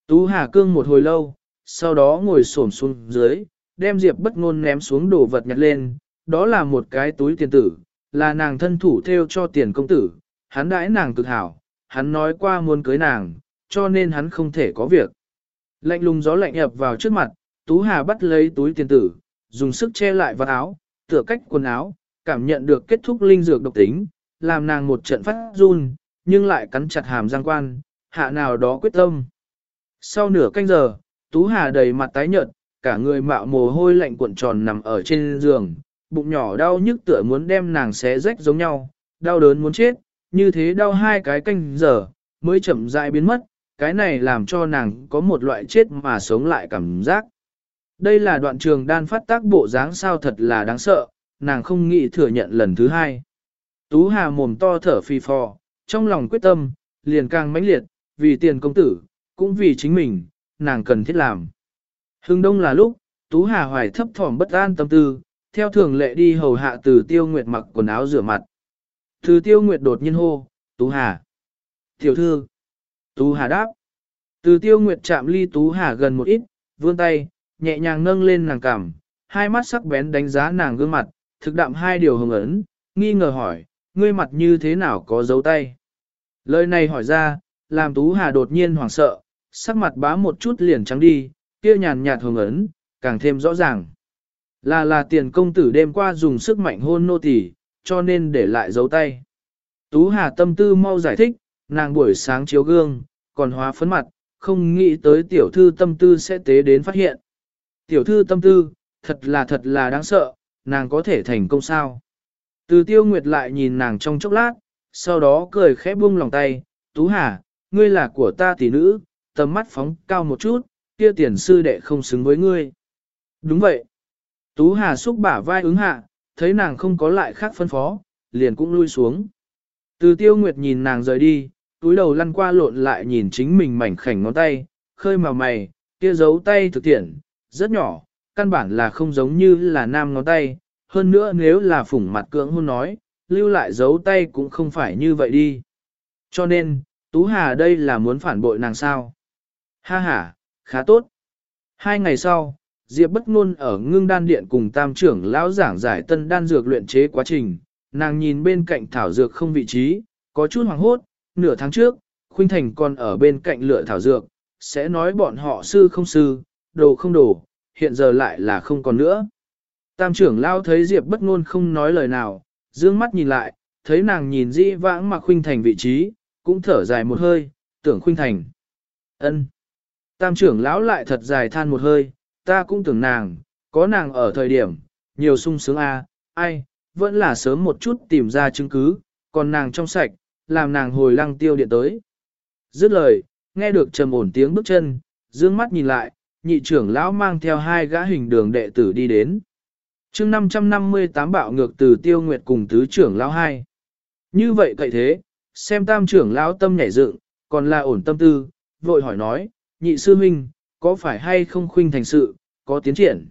Tú Hà Cương một hồi lâu, sau đó ngồi xổm xuống dưới, đem Diệp bất ngôn ném xuống đồ vật nhặt lên, đó là một cái túi tiền tử, là nàng thân thủ theo cho tiền công tử, hắn đãi nàng cực hảo, hắn nói qua muốn cưới nàng, cho nên hắn không thể có việc. Lạnh lùng gió lạnh ập vào trước mặt, Tú Hà bắt lấy túi tiền tử, dùng sức che lại vật áo, tựa cách quần áo, cảm nhận được kết thúc linh dược độc tính, làm nàng một trận phát run, nhưng lại cắn chặt hàm răng quan, hạ nào đó quyết tâm. Sau nửa canh giờ, Tú Hà đầy mặt tái nhợt, cả người mạo mồ hôi lạnh cuộn tròn nằm ở trên giường, bụng nhỏ đau nhức tựa muốn đem nàng xé rách giống nhau, đau đớn muốn chết, như thế đau hai cái canh giờ, mới chậm rãi biến mất, cái này làm cho nàng có một loại chết mà sống lại cảm giác. Đây là đoạn trường đan phát tác bộ dáng sao thật là đáng sợ, nàng không nghĩ thừa nhận lần thứ hai. Tú Hà mồm to thở phì phò, trong lòng quyết tâm, liền càng mãnh liệt, vì tiền công tử, cũng vì chính mình, nàng cần thiết làm. Hưng đông là lúc, Tú Hà hoài thấp thỏm bất an tâm tư, theo thường lệ đi hầu hạ từ tiêu nguyệt mặc quần áo rửa mặt. Từ tiêu nguyệt đột nhiên hô, Tú Hà. Tiểu thư. Tú Hà đáp. Từ tiêu nguyệt chạm ly Tú Hà gần một ít, vươn tay, nhẹ nhàng nâng lên nàng cằm, hai mắt sắc bén đánh giá nàng gương mặt, thực đạm hai điều hồng ấn, nghi ngờ hỏi, ngươi mặt như thế nào có dấu tay. Lời này hỏi ra, làm Tú Hà đột nhiên hoảng sợ, sắc mặt bá một chút liền trắng đi, kia nhàn nhạt hồng ấn, càng thêm rõ ràng. Là là tiền công tử đêm qua dùng sức mạnh hôn nô tỳ, cho nên để lại dấu tay. Tú Hà tâm tư mau giải thích, nàng buổi sáng chiếu gương, còn hóa phấn mặt, không nghĩ tới tiểu thư tâm tư sẽ tế đến phát hiện. Tiểu thư tâm tư, thật là thật là đáng sợ, nàng có thể thành công sao. Từ tiêu nguyệt lại nhìn nàng trong chốc lát, sau đó cười khẽ buông lòng tay, Tú Hà, ngươi là của ta tỷ nữ, tầm mắt phóng cao một chút, kia tiền sư đệ không xứng với ngươi. Đúng vậy. Tú Hà xúc bả vai ứng hạ, thấy nàng không có lại khác phân phó, liền cũng lui xuống. Từ tiêu nguyệt nhìn nàng rời đi, túi đầu lăn qua lộn lại nhìn chính mình mảnh khảnh ngón tay, khơi màu mày, kia giấu tay thực tiện, rất nhỏ, căn bản là không giống như là nam ngón tay, hơn nữa nếu là phủng mặt cưỡng hôn nói, lưu lại giấu tay cũng không phải như vậy đi. Cho nên, Tú Hà đây là muốn phản bội nàng sao. Ha ha, khá tốt. Hai ngày sau, Diệp bất ngôn ở ngưng đan điện cùng tam trưởng lão giảng giải tân đan dược luyện chế quá trình, nàng nhìn bên cạnh thảo dược không vị trí, có chút hoảng hốt, nửa tháng trước, Khuynh Thành còn ở bên cạnh lựa thảo dược, sẽ nói bọn họ sư không sư, đồ không đồ, hiện giờ lại là không còn nữa. Tam trưởng lão thấy Diệp bất ngôn không nói lời nào, dương mắt nhìn lại, thấy nàng nhìn dĩ vãng mà Khuynh Thành vị trí, cũng thở dài một hơi, tưởng Khuynh Thành. ân. Tam trưởng lão lại thật dài than một hơi, ta cũng tưởng nàng, có nàng ở thời điểm, nhiều sung sướng a, ai, vẫn là sớm một chút tìm ra chứng cứ, còn nàng trong sạch, làm nàng hồi lăng tiêu điện tới. Dứt lời, nghe được trầm ổn tiếng bước chân, dương mắt nhìn lại, nhị trưởng lão mang theo hai gã hình đường đệ tử đi đến. chương 558 bạo ngược từ tiêu nguyệt cùng tứ trưởng lão hai. Như vậy cậy thế, xem tam trưởng lão tâm nhảy dựng, còn là ổn tâm tư, vội hỏi nói, nhị sư huynh, có phải hay không khuynh thành sự, có tiến triển.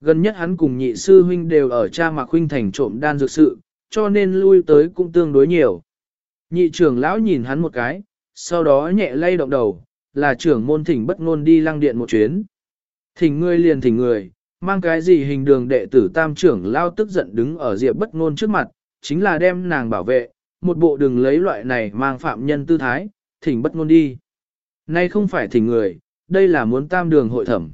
Gần nhất hắn cùng nhị sư huynh đều ở cha mạc khuynh thành trộm đan dược sự, cho nên lui tới cũng tương đối nhiều. Nhị trưởng lão nhìn hắn một cái, sau đó nhẹ lay động đầu, là trưởng môn thỉnh bất ngôn đi lăng điện một chuyến. Thỉnh ngươi liền thỉnh người, mang cái gì hình đường đệ tử tam trưởng lao tức giận đứng ở diệp bất ngôn trước mặt, chính là đem nàng bảo vệ, một bộ đừng lấy loại này mang phạm nhân tư thái, thỉnh bất ngôn đi. Nay không phải thỉnh người, đây là muốn tam đường hội thẩm.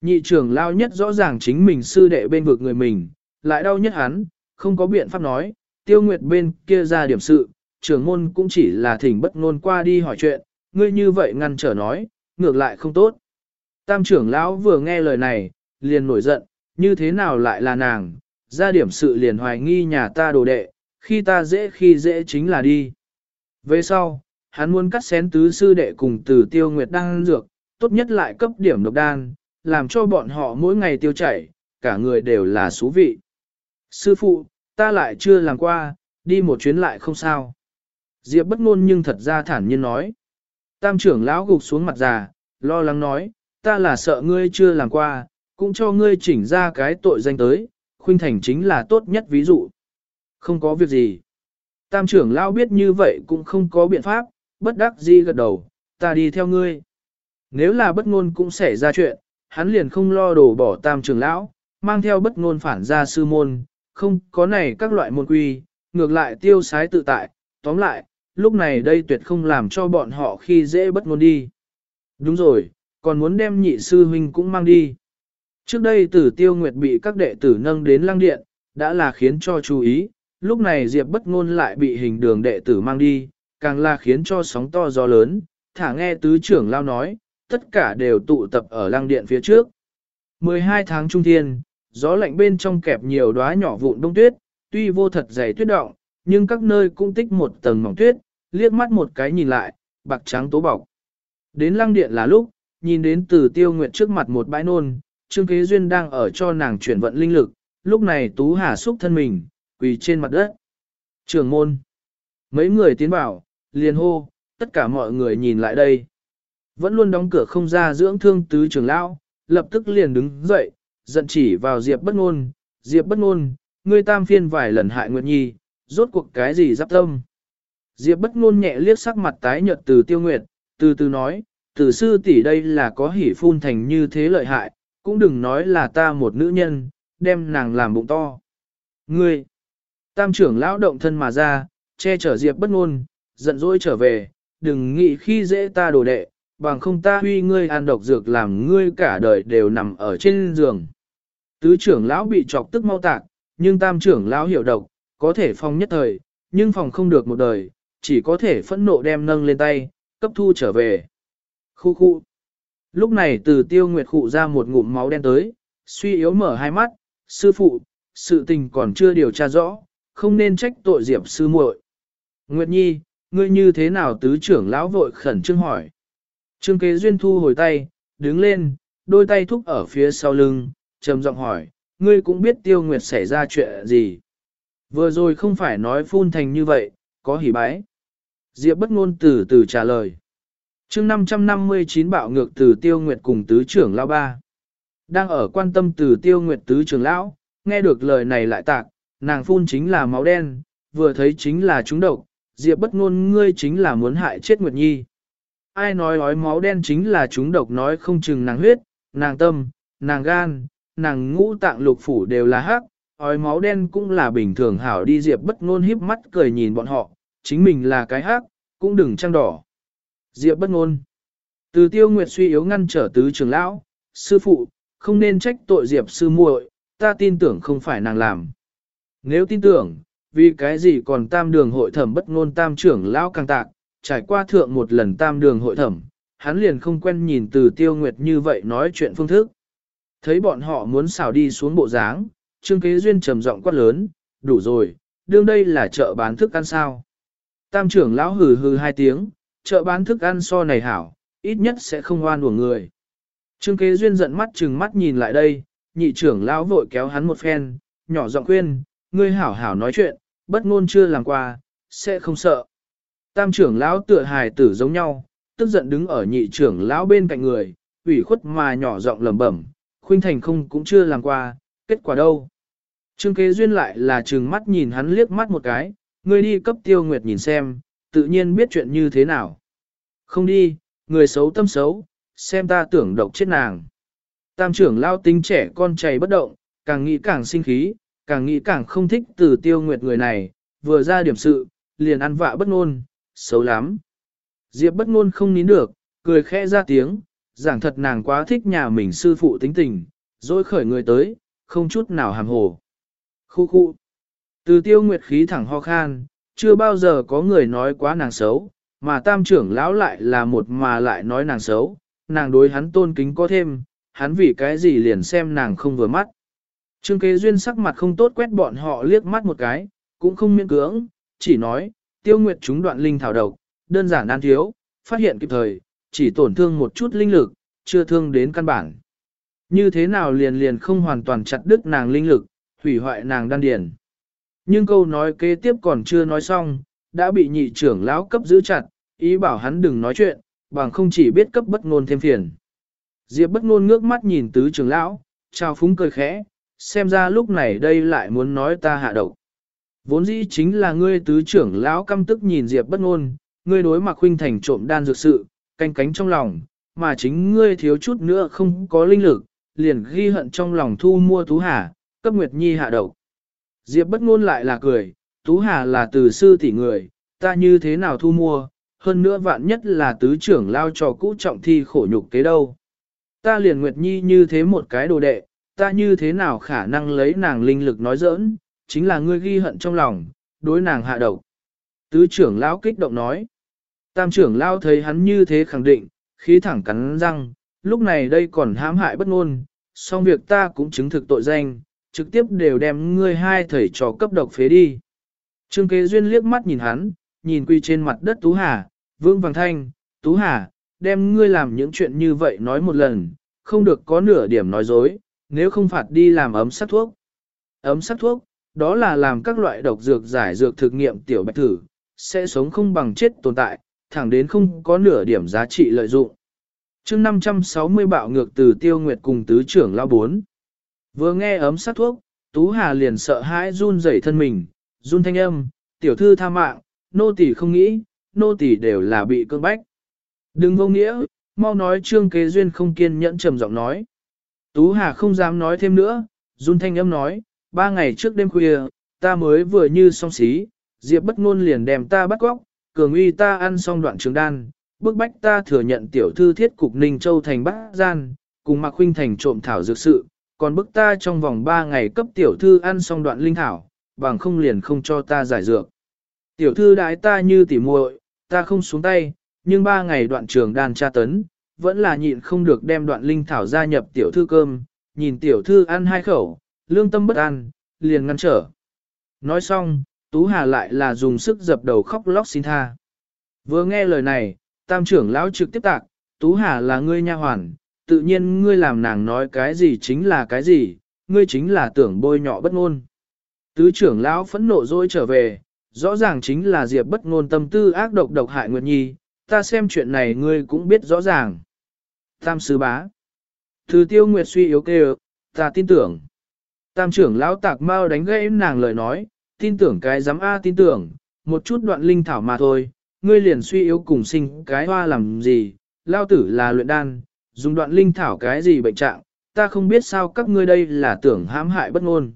Nhị trưởng lao nhất rõ ràng chính mình sư đệ bên vực người mình, lại đau nhất hắn, không có biện pháp nói, tiêu nguyệt bên kia ra điểm sự, trưởng môn cũng chỉ là thỉnh bất ngôn qua đi hỏi chuyện, ngươi như vậy ngăn trở nói, ngược lại không tốt. Tam trưởng lão vừa nghe lời này, liền nổi giận, như thế nào lại là nàng, ra điểm sự liền hoài nghi nhà ta đồ đệ, khi ta dễ khi dễ chính là đi. Về sau, hắn muốn cắt xén tứ sư đệ cùng từ tiêu nguyệt đan dược, tốt nhất lại cấp điểm độc đan, làm cho bọn họ mỗi ngày tiêu chảy, cả người đều là xú vị. Sư phụ, ta lại chưa làm qua, đi một chuyến lại không sao. Diệp bất ngôn nhưng thật ra thản nhiên nói. Tam trưởng lão gục xuống mặt già, lo lắng nói, ta là sợ ngươi chưa làm qua, cũng cho ngươi chỉnh ra cái tội danh tới, khuynh thành chính là tốt nhất ví dụ. Không có việc gì. Tam trưởng lão biết như vậy cũng không có biện pháp, bất đắc Di gật đầu, ta đi theo ngươi. Nếu là bất ngôn cũng xảy ra chuyện, hắn liền không lo đổ bỏ tam Trường lão, mang theo bất ngôn phản ra sư môn, không có này các loại môn quy, ngược lại tiêu sái tự tại, tóm lại, lúc này đây tuyệt không làm cho bọn họ khi dễ bất ngôn đi. Đúng rồi, còn muốn đem nhị sư huynh cũng mang đi. Trước đây tử tiêu nguyệt bị các đệ tử nâng đến lăng điện, đã là khiến cho chú ý, lúc này Diệp bất ngôn lại bị hình đường đệ tử mang đi, càng là khiến cho sóng to gió lớn, thả nghe tứ trưởng lao nói, tất cả đều tụ tập ở lăng điện phía trước. 12 tháng trung thiên, gió lạnh bên trong kẹp nhiều đóa nhỏ vụn đông tuyết, tuy vô thật dày tuyết động, nhưng các nơi cũng tích một tầng mỏng tuyết, liếc mắt một cái nhìn lại, bạc trắng tố bọc. Đến lăng điện là lúc, nhìn đến từ tiêu nguyệt trước mặt một bãi nôn, Trương Kế Duyên đang ở cho nàng chuyển vận linh lực, lúc này Tú Hà xúc thân mình, quỳ trên mặt đất. Trường môn. Mấy người tiến vào, liền hô, tất cả mọi người nhìn lại đây. Vẫn luôn đóng cửa không ra dưỡng thương tứ trưởng lão, lập tức liền đứng dậy, giận chỉ vào Diệp bất ngôn, Diệp bất ngôn, ngươi tam phiên vài lần hại Nguyệt Nhi, rốt cuộc cái gì giáp tâm. Diệp bất ngôn nhẹ liếc sắc mặt tái nhợt từ tiêu nguyệt, từ từ nói, tử sư tỷ đây là có hỉ phun thành như thế lợi hại, cũng đừng nói là ta một nữ nhân, đem nàng làm bụng to. Ngươi, tam trưởng lão động thân mà ra, che chở Diệp bất ngôn, giận dỗi trở về, đừng nghĩ khi dễ ta đồ đệ, bằng không ta huy ngươi ăn độc dược làm ngươi cả đời đều nằm ở trên giường. Tứ trưởng lão bị chọc tức mau tạc, nhưng tam trưởng lão hiểu độc, có thể phòng nhất thời, nhưng phòng không được một đời, chỉ có thể phẫn nộ đem nâng lên tay, cấp thu trở về. Khu khu. Lúc này từ tiêu nguyệt khụ ra một ngụm máu đen tới, suy yếu mở hai mắt, sư phụ, sự tình còn chưa điều tra rõ, không nên trách tội diệp sư muội. Nguyệt Nhi, ngươi như thế nào tứ trưởng lão vội khẩn trương hỏi. Trương kế duyên thu hồi tay, đứng lên, đôi tay thúc ở phía sau lưng, trầm giọng hỏi, ngươi cũng biết tiêu nguyệt xảy ra chuyện gì. Vừa rồi không phải nói phun thành như vậy, có hỉ bái. Diệp bất ngôn từ từ trả lời. chương 559 bạo ngược từ tiêu nguyệt cùng tứ trưởng lão ba. Đang ở quan tâm từ tiêu nguyệt tứ trưởng lão, nghe được lời này lại tạc, nàng phun chính là máu đen, vừa thấy chính là trúng độc, Diệp bất ngôn ngươi chính là muốn hại chết Nguyệt Nhi. Ai nói ói máu đen chính là chúng độc nói không chừng nàng huyết, nàng tâm, nàng gan, nàng ngũ tạng lục phủ đều là hắc, ói máu đen cũng là bình thường hảo đi Diệp bất ngôn híp mắt cười nhìn bọn họ, chính mình là cái hắc, cũng đừng trăng đỏ. Diệp bất ngôn. Từ tiêu nguyệt suy yếu ngăn trở tứ trưởng lão, sư phụ, không nên trách tội Diệp sư muội, ta tin tưởng không phải nàng làm. Nếu tin tưởng, vì cái gì còn tam đường hội thẩm bất ngôn tam trưởng lão càng tạc, trải qua thượng một lần tam đường hội thẩm, hắn liền không quen nhìn từ tiêu nguyệt như vậy nói chuyện phương thức. Thấy bọn họ muốn xào đi xuống bộ dáng, Trương Kế Duyên trầm giọng quát lớn, đủ rồi, đương đây là chợ bán thức ăn sao. Tam trưởng lão hừ hừ hai tiếng, chợ bán thức ăn so này hảo, ít nhất sẽ không oan của người. Trương Kế Duyên giận mắt chừng mắt nhìn lại đây, nhị trưởng lão vội kéo hắn một phen, nhỏ giọng khuyên, ngươi hảo hảo nói chuyện, bất ngôn chưa làm qua, sẽ không sợ. Tam trưởng lão tựa hài tử giống nhau, tức giận đứng ở nhị trưởng lão bên cạnh người, ủy khuất mà nhỏ giọng lẩm bẩm, khuynh thành không cũng chưa làm qua, kết quả đâu. Trương kế duyên lại là trừng mắt nhìn hắn liếc mắt một cái, ngươi đi cấp tiêu nguyệt nhìn xem, tự nhiên biết chuyện như thế nào. Không đi, người xấu tâm xấu, xem ta tưởng độc chết nàng. Tam trưởng lao tính trẻ con chảy bất động, càng nghĩ càng sinh khí, càng nghĩ càng không thích từ tiêu nguyệt người này, vừa ra điểm sự, liền ăn vạ bất ngôn, xấu lắm. Diệp bất ngôn không nín được, cười khẽ ra tiếng, giảng thật nàng quá thích nhà mình sư phụ tính tình, rồi khởi người tới, không chút nào hàm hồ. Khu khu. Từ tiêu nguyệt khí thẳng ho khan, Chưa bao giờ có người nói quá nàng xấu, mà tam trưởng lão lại là một mà lại nói nàng xấu, nàng đối hắn tôn kính có thêm, hắn vì cái gì liền xem nàng không vừa mắt. Trương kế duyên sắc mặt không tốt quét bọn họ liếc mắt một cái, cũng không miễn cưỡng, chỉ nói, tiêu nguyệt chúng đoạn linh thảo độc, đơn giản ăn thiếu, phát hiện kịp thời, chỉ tổn thương một chút linh lực, chưa thương đến căn bản. Như thế nào liền liền không hoàn toàn chặt đứt nàng linh lực, hủy hoại nàng đan điền. Nhưng câu nói kế tiếp còn chưa nói xong, đã bị nhị trưởng lão cấp giữ chặt, ý bảo hắn đừng nói chuyện, bằng không chỉ biết cấp bất ngôn thêm phiền. Diệp bất ngôn ngước mắt nhìn tứ trưởng lão, trao phúng cười khẽ, xem ra lúc này đây lại muốn nói ta hạ độc. Vốn dĩ chính là ngươi tứ trưởng lão căm tức nhìn Diệp bất ngôn, ngươi đối mặt huynh thành trộm đan dược sự, canh cánh trong lòng, mà chính ngươi thiếu chút nữa không có linh lực, liền ghi hận trong lòng thu mua Tú Hà, cấp Nguyệt Nhi hạ độc. Diệp bất ngôn lại là cười, Tú Hà là từ sư tỷ người, ta như thế nào thu mua, hơn nữa vạn nhất là tứ trưởng lao trò cũ trọng thi khổ nhục kế đâu. Ta liền Nguyệt Nhi như thế một cái đồ đệ, ta như thế nào khả năng lấy nàng linh lực nói giỡn, chính là ngươi ghi hận trong lòng, đối nàng hạ độc. Tứ trưởng lão kích động nói. Tam trưởng lão thấy hắn như thế khẳng định, khí thẳng cắn răng, lúc này đây còn hãm hại bất ngôn, song việc ta cũng chứng thực tội danh, trực tiếp đều đem ngươi hai thầy trò cấp độc phế đi. Trương kế duyên liếc mắt nhìn hắn, nhìn quy trên mặt đất Tú Hà, vương vàng thanh, Tú Hà, đem ngươi làm những chuyện như vậy nói một lần, không được có nửa điểm nói dối, nếu không phạt đi làm ấm sắc thuốc. Ấm sắc thuốc, đó là làm các loại độc dược giải dược thực nghiệm tiểu bạch thử, sẽ sống không bằng chết tồn tại, thẳng đến không có nửa điểm giá trị lợi dụng. chương 560 bạo ngược từ tiêu nguyệt cùng tứ trưởng lao bốn. Vừa nghe ấm sát thuốc, Tú Hà liền sợ hãi run rẩy thân mình, run thanh âm, tiểu thư tha mạng, nô tỳ không nghĩ, nô tỳ đều là bị cơn bách. Đừng vô nghĩa, mau nói trương kế duyên không kiên nhẫn trầm giọng nói. Tú Hà không dám nói thêm nữa, run thanh âm nói, ba ngày trước đêm khuya, ta mới vừa như song xí, Diệp bất ngôn liền đem ta bắt góc, cường uy ta ăn xong đoạn trường đan, bức bách ta thừa nhận tiểu thư thiết cục Ninh Châu thành bát gian, cùng Mạc Huynh thành trộm thảo dược sự, còn bức ta trong vòng ba ngày cấp tiểu thư ăn xong đoạn linh thảo, bằng không liền không cho ta giải dược. Tiểu thư đái ta như tỉ muội, ta không xuống tay, nhưng ba ngày đoạn trường đan tra tấn, vẫn là nhịn không được đem đoạn linh thảo gia nhập tiểu thư cơm, nhìn tiểu thư ăn hai khẩu, lương tâm bất an, liền ngăn trở. Nói xong, Tú Hà lại là dùng sức dập đầu khóc lóc xin tha. Vừa nghe lời này, tam trưởng lão trực tiếp tạc, Tú Hà là ngươi nha hoàn, tự nhiên ngươi làm nàng nói cái gì chính là cái gì, ngươi chính là tưởng bôi nhọ bất ngôn. Tứ trưởng lão phẫn nộ dỗi trở về, rõ ràng chính là Diệp bất ngôn tâm tư ác độc độc hại Nguyệt Nhi, ta xem chuyện này ngươi cũng biết rõ ràng. Tam sư bá. Thứ tiêu Nguyệt suy yếu kêu, ta tin tưởng. Tam trưởng lão tạc mau đánh gãy nàng lời nói, tin tưởng cái dám A tin tưởng, một chút đoạn linh thảo mà thôi, ngươi liền suy yếu cùng sinh cái hoa làm gì, lao tử là luyện đan, dùng đoạn linh thảo cái gì bệnh trạng, ta không biết sao các ngươi đây là tưởng hãm hại bất ngôn.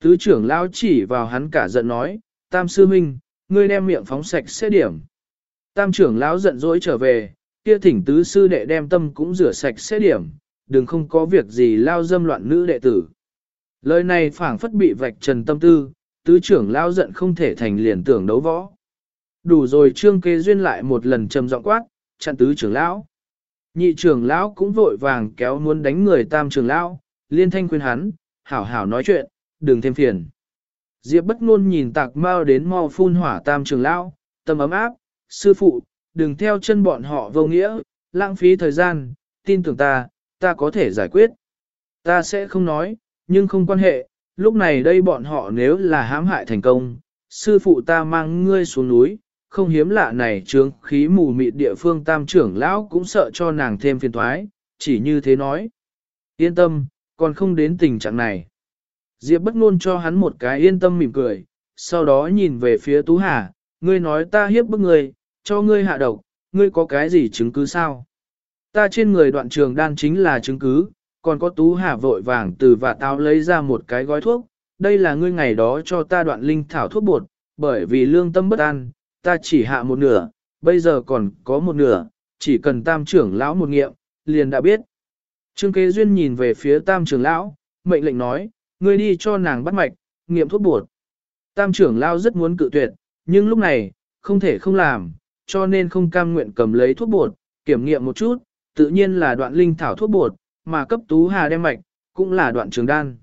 Tứ trưởng lão chỉ vào hắn cả giận nói, tam sư minh, ngươi đem miệng phóng sạch sẽ điểm. Tam trưởng lão giận dỗi trở về, kia thỉnh tứ sư đệ đem tâm cũng rửa sạch sẽ điểm, đừng không có việc gì lao dâm loạn nữ đệ tử. Lời này phảng phất bị vạch trần tâm tư, tứ trưởng lao giận không thể thành liền tưởng đấu võ. Đủ rồi trương kế duyên lại một lần trầm giọng quát, chặn tứ trưởng lão. Nhị trưởng lão cũng vội vàng kéo muốn đánh người tam trưởng lão, liên thanh khuyên hắn, hảo hảo nói chuyện, đừng thêm phiền. Diệp bất ngôn nhìn tạc mau đến mau phun hỏa tam trưởng lão, tâm ấm áp, sư phụ, đừng theo chân bọn họ vô nghĩa, lãng phí thời gian, tin tưởng ta, ta có thể giải quyết. Ta sẽ không nói, nhưng không quan hệ, lúc này đây bọn họ nếu là hãm hại thành công, sư phụ ta mang ngươi xuống núi, không hiếm lạ này trướng khí mù mịt địa phương tam trưởng lão cũng sợ cho nàng thêm phiền thoái, chỉ như thế nói. Yên tâm, còn không đến tình trạng này. Diệp bất ngôn cho hắn một cái yên tâm mỉm cười, sau đó nhìn về phía Tú Hà, ngươi nói ta hiếp bức ngươi, cho ngươi hạ độc, ngươi có cái gì chứng cứ sao? Ta trên người đoạn trường đan chính là chứng cứ, còn có Tú Hà vội vàng từ và tao lấy ra một cái gói thuốc, đây là ngươi ngày đó cho ta đoạn linh thảo thuốc bột, bởi vì lương tâm bất an, ta chỉ hạ một nửa, bây giờ còn có một nửa, chỉ cần tam trưởng lão một nghiệm, liền đã biết. Trương kế duyên nhìn về phía tam trưởng lão, mệnh lệnh nói, ngươi đi cho nàng bắt mạch, nghiệm thuốc bột. Tam trưởng lão rất muốn cự tuyệt, Nhưng lúc này, không thể không làm, cho nên không cam nguyện cầm lấy thuốc bột, kiểm nghiệm một chút, tự nhiên là đoạn linh thảo thuốc bột, mà cấp tú hà đem mạch, cũng là đoạn trường đan.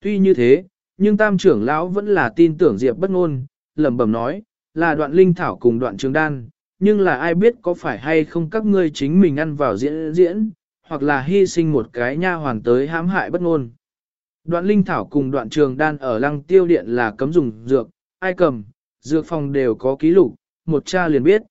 Tuy như thế, nhưng tam trưởng lão vẫn là tin tưởng Diệp bất ngôn, lẩm bẩm nói, là đoạn linh thảo cùng đoạn trường đan, nhưng là ai biết có phải hay không các ngươi chính mình ăn vào diễn diễn, hoặc là hy sinh một cái nha hoàn tới hãm hại bất ngôn. Đoạn linh thảo cùng đoạn trường đan ở lăng tiêu điện là cấm dùng dược, ai cầm, dược phòng đều có ký lục, một cha liền biết.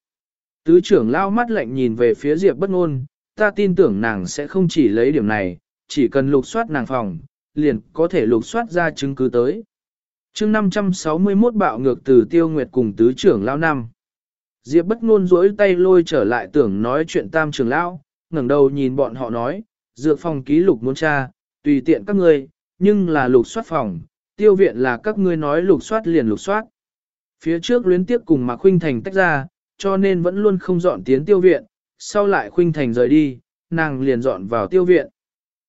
Tứ trưởng lao mắt lạnh nhìn về phía Diệp bất ngôn, ta tin tưởng nàng sẽ không chỉ lấy điểm này, chỉ cần lục soát nàng phòng, liền có thể lục soát ra chứng cứ tới. chương 561 bạo ngược từ tiêu nguyệt cùng tứ trưởng lao năm. Diệp bất ngôn duỗi tay lôi trở lại tưởng nói chuyện tam trưởng lão. ngẩng đầu nhìn bọn họ nói, dược phòng ký lục muốn tra, tùy tiện các ngươi, nhưng là lục soát phòng, tiêu viện là các ngươi nói lục soát liền lục soát. Phía trước luyến tiếp cùng Mạc Khuynh Thành tách ra, cho nên vẫn luôn không dọn tiến tiêu viện, sau lại Khuynh Thành rời đi, nàng liền dọn vào tiêu viện.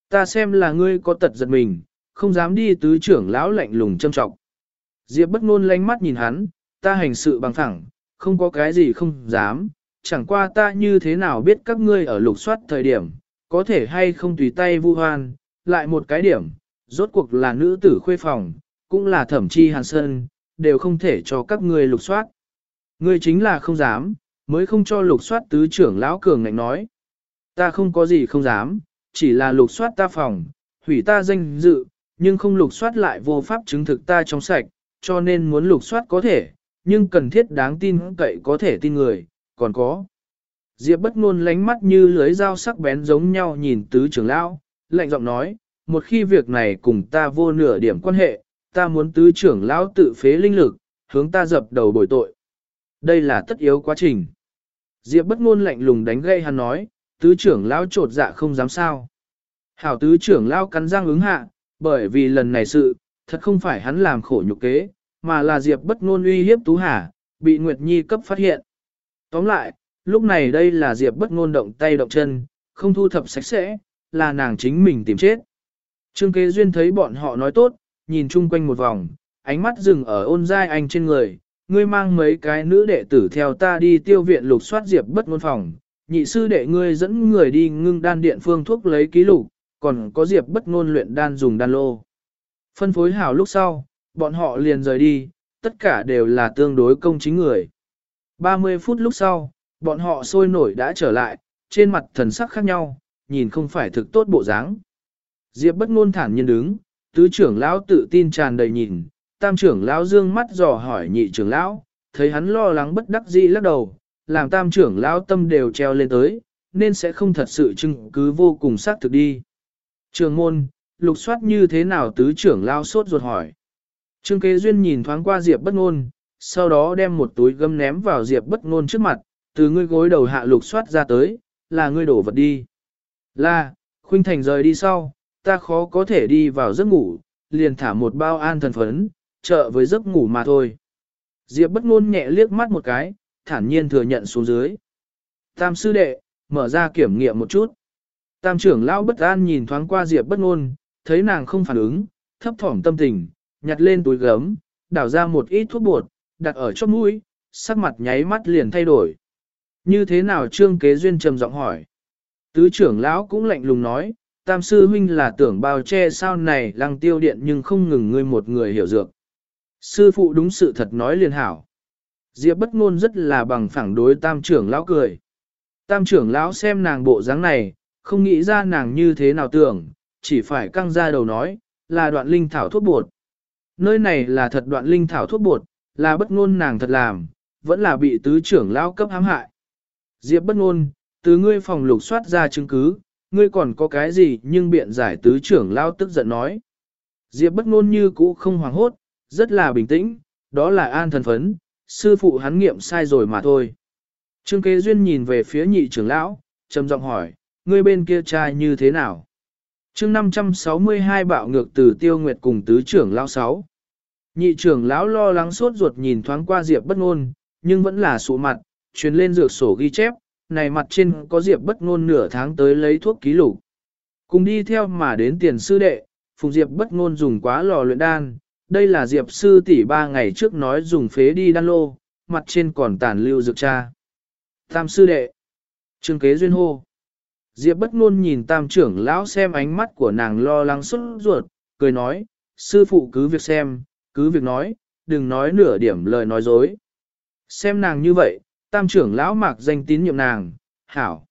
Ta xem là ngươi có tật giật mình, không dám đi tứ trưởng lão lạnh lùng châm trọng. Diệp bất ngôn lánh mắt nhìn hắn, ta hành sự bằng thẳng, không có cái gì không dám, chẳng qua ta như thế nào biết các ngươi ở lục soát thời điểm, có thể hay không tùy tay vu hoan, lại một cái điểm, rốt cuộc là nữ tử khuê phòng, cũng là thẩm chi hàn sơn, đều không thể cho các ngươi lục soát. Ngươi chính là không dám, mới không cho lục soát tứ trưởng lão cường ngạnh nói. Ta không có gì không dám, chỉ là lục soát ta phòng, hủy ta danh dự, nhưng không lục soát lại vô pháp chứng thực ta trong sạch, cho nên muốn lục soát có thể, nhưng cần thiết đáng tin cậy có thể tin người, còn có. Diệp bất ngôn lánh mắt như lưới dao sắc bén giống nhau nhìn tứ trưởng lão, lạnh giọng nói, một khi việc này cùng ta vô nửa điểm quan hệ, ta muốn tứ trưởng lão tự phế linh lực, hướng ta dập đầu bồi tội. Đây là tất yếu quá trình. Diệp bất ngôn lạnh lùng đánh gây hắn nói, tứ trưởng lão trột dạ không dám sao. Hảo tứ trưởng lão cắn răng ứng hạ, bởi vì lần này sự, thật không phải hắn làm khổ nhục kế, mà là Diệp bất ngôn uy hiếp Tú Hà, bị Nguyệt Nhi cấp phát hiện. Tóm lại, lúc này đây là Diệp bất ngôn động tay động chân, không thu thập sạch sẽ, là nàng chính mình tìm chết. Trương Kế Duyên thấy bọn họ nói tốt, nhìn chung quanh một vòng, ánh mắt dừng ở ôn giai anh trên người, ngươi mang mấy cái nữ đệ tử theo ta đi tiêu viện lục soát Diệp bất ngôn phòng, nhị sư đệ ngươi dẫn người đi ngưng đan điện phương thuốc lấy ký lục, còn có Diệp bất ngôn luyện đan dùng đan lô. Phân phối hảo lúc sau, bọn họ liền rời đi, tất cả đều là tương đối công chính người. 30 phút lúc sau, bọn họ sôi nổi đã trở lại, trên mặt thần sắc khác nhau, nhìn không phải thực tốt bộ dáng. Diệp bất ngôn thản nhiên đứng, tứ trưởng lão tự tin tràn đầy nhìn, tam trưởng lão dương mắt dò hỏi nhị trưởng lão, thấy hắn lo lắng bất đắc dĩ lắc đầu, làm tam trưởng lão tâm đều treo lên tới, nên sẽ không thật sự chứng cứ vô cùng xác thực đi. Trường môn, lục soát như thế nào tứ trưởng lão sốt ruột hỏi. Trương kế duyên nhìn thoáng qua Diệp bất ngôn, sau đó đem một túi gấm ném vào Diệp bất ngôn trước mặt, từ ngươi gối đầu hạ lục soát ra tới, là ngươi đổ vật đi. Là, Khuynh Thành rời đi sau, ta khó có thể đi vào giấc ngủ, liền thả một bao an thần phấn, trợ với giấc ngủ mà thôi. Diệp bất ngôn nhẹ liếc mắt một cái, thản nhiên thừa nhận xuống dưới. Tam sư đệ, mở ra kiểm nghiệm một chút. Tam trưởng lão bất an nhìn thoáng qua Diệp bất ngôn, thấy nàng không phản ứng, thấp thỏm tâm tình, nhặt lên túi gấm, đảo ra một ít thuốc bột, đặt ở chóp mũi, sắc mặt nháy mắt liền thay đổi. Như thế nào trương kế duyên trầm giọng hỏi. Tứ trưởng lão cũng lạnh lùng nói, tam sư huynh là tưởng bao che sao này lăng tiêu điện nhưng không ngừng ngươi một người hiểu dược. Sư phụ đúng sự thật nói liền hảo. Diệp bất ngôn rất là bằng phẳng đối tam trưởng lão cười. Tam trưởng lão xem nàng bộ dáng này, không nghĩ ra nàng như thế nào tưởng, chỉ phải căng ra đầu nói, là đoạn linh thảo thuốc bột. Nơi này là thật đoạn linh thảo thuốc bột, là bất ngôn nàng thật làm, vẫn là bị tứ trưởng lão cấp hãm hại. Diệp bất ngôn, từ ngươi phòng lục soát ra chứng cứ, ngươi còn có cái gì nhưng biện giải tứ trưởng lão tức giận nói. Diệp bất ngôn như cũ không hoàng hốt, rất là bình tĩnh, đó là an thần phấn, sư phụ hắn nghiệm sai rồi mà thôi. Trương kế duyên nhìn về phía nhị trưởng lão, trầm giọng hỏi, ngươi bên kia trai như thế nào? chương 562 bạo ngược từ tiêu nguyệt cùng tứ trưởng lão 6. Nhị trưởng lão lo lắng suốt ruột nhìn thoáng qua Diệp bất ngôn, nhưng vẫn là sụ mặt, truyền lên dược sổ ghi chép, này mặt trên có Diệp bất ngôn nửa tháng tới lấy thuốc ký lục. Cùng đi theo mà đến tiền sư đệ, Phùng Diệp bất ngôn dùng quá lò luyện đan, đây là Diệp sư tỷ ba ngày trước nói dùng phế đi đan lô, mặt trên còn tàn lưu dược cha. Tam sư đệ. Trương kế duyên hô. Diệp bất luôn nhìn tam trưởng lão xem ánh mắt của nàng lo lắng xuất ruột, cười nói, sư phụ cứ việc xem, cứ việc nói, đừng nói nửa điểm lời nói dối. Xem nàng như vậy, tam trưởng lão mạc danh tín nhiệm nàng, hảo.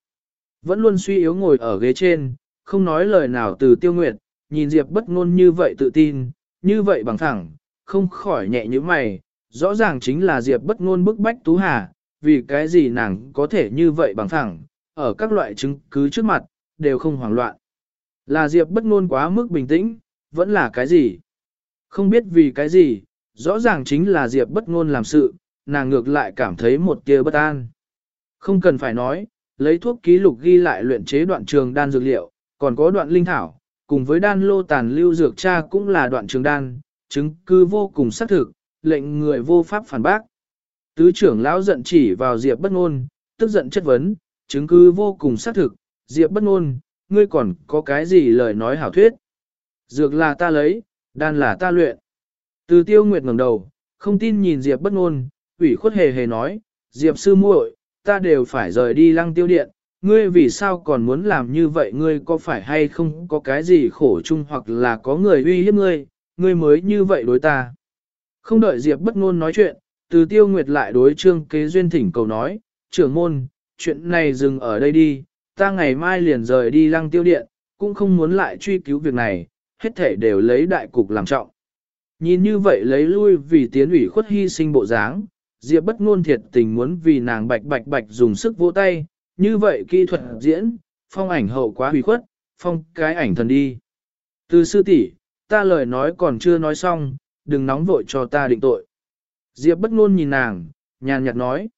Vẫn luôn suy yếu ngồi ở ghế trên, không nói lời nào từ tiêu nguyệt, nhìn Diệp bất ngôn như vậy tự tin, như vậy bằng thẳng, không khỏi nhẹ như mày, rõ ràng chính là Diệp bất ngôn bức bách Tú Hà, vì cái gì nàng có thể như vậy bằng thẳng, ở các loại chứng cứ trước mặt, đều không hoảng loạn. Là Diệp bất ngôn quá mức bình tĩnh, vẫn là cái gì? Không biết vì cái gì, rõ ràng chính là Diệp bất ngôn làm sự, nàng ngược lại cảm thấy một tia bất an. Không cần phải nói, lấy thuốc ký lục ghi lại luyện chế đoạn trường đan dược liệu, còn có đoạn linh thảo, cùng với đan lô tàn lưu dược cha cũng là đoạn trường đan, chứng cứ vô cùng xác thực, lệnh người vô pháp phản bác. Tứ trưởng lão giận chỉ vào Diệp bất ngôn, tức giận chất vấn, chứng cứ vô cùng xác thực, Diệp bất ngôn, ngươi còn có cái gì lời nói hảo thuyết. Dược là ta lấy, đan là ta luyện. Từ tiêu nguyệt ngẩng đầu, không tin nhìn Diệp bất ngôn, ủy khuất hề hề nói, Diệp sư muội, ta đều phải rời đi lăng tiêu điện, ngươi vì sao còn muốn làm như vậy ngươi có phải hay không có cái gì khổ chung hoặc là có người uy hiếp ngươi, ngươi mới như vậy đối ta. Không đợi Diệp bất ngôn nói chuyện, từ tiêu nguyệt lại đối trương kế duyên thỉnh cầu nói, trưởng môn, chuyện này dừng ở đây đi, ta ngày mai liền rời đi lăng tiêu điện, cũng không muốn lại truy cứu việc này, hết thể đều lấy đại cục làm trọng. Nhìn như vậy lấy lui vì tiến ủy khuất hy sinh bộ dáng, Diệp bất ngôn thiệt tình muốn vì nàng bạch bạch bạch dùng sức vỗ tay, như vậy kỹ thuật diễn, phong ảnh hậu quá hủy khuất, phong cái ảnh thần đi. Từ sư tỷ, ta lời nói còn chưa nói xong, đừng nóng vội cho ta định tội. Diệp bất ngôn nhìn nàng, nhàn nhạt nói.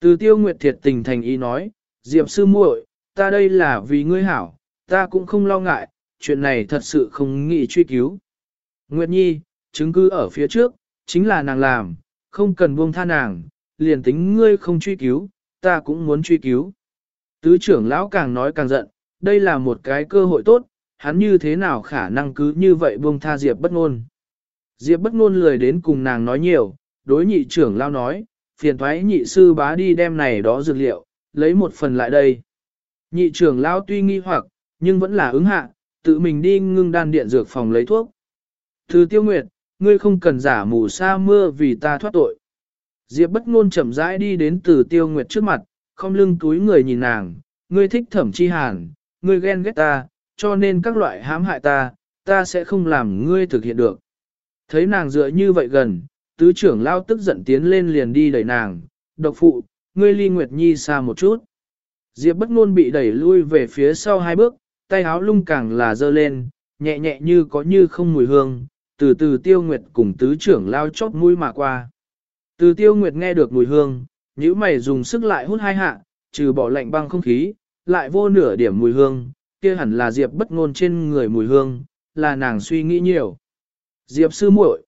Từ tiêu nguyệt thiệt tình thành ý nói, Diệp sư muội, ta đây là vì ngươi hảo, ta cũng không lo ngại, chuyện này thật sự không nghĩ truy cứu. Nguyệt Nhi, chứng cứ ở phía trước, chính là nàng làm, không cần buông tha nàng, liền tính ngươi không truy cứu, ta cũng muốn truy cứu. Tứ trưởng lão càng nói càng giận, đây là một cái cơ hội tốt, hắn như thế nào khả năng cứ như vậy buông tha Diệp bất ngôn. Diệp bất ngôn lười đến cùng nàng nói nhiều, đối nhị trưởng lão nói, phiền thoái nhị sư bá đi đem này đó dược liệu, lấy một phần lại đây. Nhị trưởng lão tuy nghi hoặc, nhưng vẫn là ứng hạ, tự mình đi ngưng đan điện dược phòng lấy thuốc. Thứ tiêu nguyệt, ngươi không cần giả mù sa mưa vì ta thoát tội. Diệp bất ngôn chậm rãi đi đến từ tiêu nguyệt trước mặt, không lưng túi người nhìn nàng, ngươi thích thẩm chi hàn, ngươi ghen ghét ta, cho nên các loại hãm hại ta, ta sẽ không làm ngươi thực hiện được. Thấy nàng dựa như vậy gần, tứ trưởng lao tức giận tiến lên liền đi đẩy nàng, độc phụ, ngươi ly nguyệt nhi xa một chút. Diệp bất ngôn bị đẩy lui về phía sau hai bước, tay áo lung càng là dơ lên, nhẹ nhẹ như có như không mùi hương, từ từ tiêu nguyệt cùng tứ trưởng lao chót mũi mà qua. Từ tiêu nguyệt nghe được mùi hương, nhíu mày dùng sức lại hút hai hạ, trừ bỏ lạnh băng không khí, lại vô nửa điểm mùi hương, kia hẳn là Diệp bất ngôn trên người mùi hương, là nàng suy nghĩ nhiều. Diệp sư muội.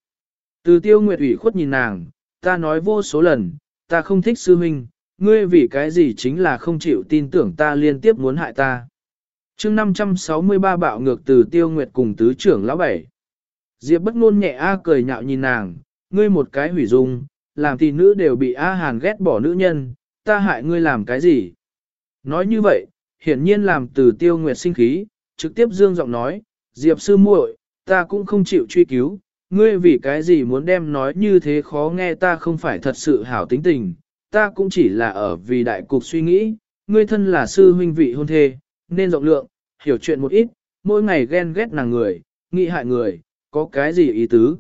Từ tiêu nguyệt ủy khuất nhìn nàng, ta nói vô số lần, ta không thích sư huynh, ngươi vì cái gì chính là không chịu tin tưởng ta liên tiếp muốn hại ta. chương 563 bạo ngược từ tiêu nguyệt cùng tứ trưởng lão bảy. Diệp bất ngôn nhẹ a cười nhạo nhìn nàng, ngươi một cái hủy dung, làm thì nữ đều bị A Hàn ghét bỏ nữ nhân, ta hại ngươi làm cái gì? Nói như vậy, hiển nhiên làm từ tiêu nguyệt sinh khí, trực tiếp dương giọng nói, Diệp sư muội, ta cũng không chịu truy cứu, ngươi vì cái gì muốn đem nói như thế khó nghe ta không phải thật sự hảo tính tình, ta cũng chỉ là ở vì đại cục suy nghĩ, ngươi thân là sư huynh vị hôn thê, nên rộng lượng, hiểu chuyện một ít, mỗi ngày ghen ghét nàng người, nghĩ hại người, có cái gì ý tứ.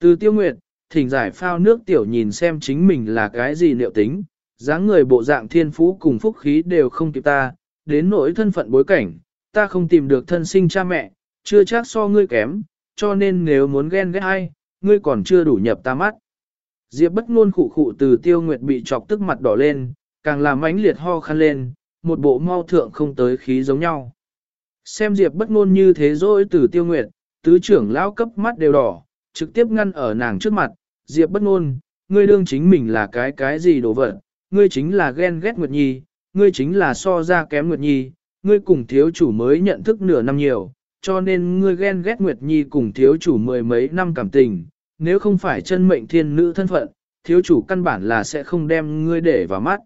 Từ tiêu nguyệt, thỉnh giải phao nước tiểu nhìn xem chính mình là cái gì liệu tính, dáng người bộ dạng thiên phú cùng phúc khí đều không kịp ta, đến nỗi thân phận bối cảnh, ta không tìm được thân sinh cha mẹ, chưa chắc so ngươi kém, cho nên nếu muốn ghen ghét ai, ngươi còn chưa đủ nhập ta mắt. Diệp bất ngôn khụ khụ từ tiêu nguyệt bị chọc tức mặt đỏ lên, càng làm ánh liệt ho khăn lên, một bộ mau thượng không tới khí giống nhau. Xem Diệp bất ngôn như thế rồi từ tiêu nguyệt, tứ trưởng lão cấp mắt đều đỏ, trực tiếp ngăn ở nàng trước mặt, Diệp bất ngôn, ngươi đương chính mình là cái cái gì đồ vật, ngươi chính là ghen ghét Nguyệt Nhi, ngươi chính là so ra kém Nguyệt Nhi, ngươi cùng thiếu chủ mới nhận thức nửa năm nhiều, cho nên ngươi ghen ghét Nguyệt Nhi cùng thiếu chủ mười mấy năm cảm tình, nếu không phải chân mệnh thiên nữ thân phận, thiếu chủ căn bản là sẽ không đem ngươi để vào mắt.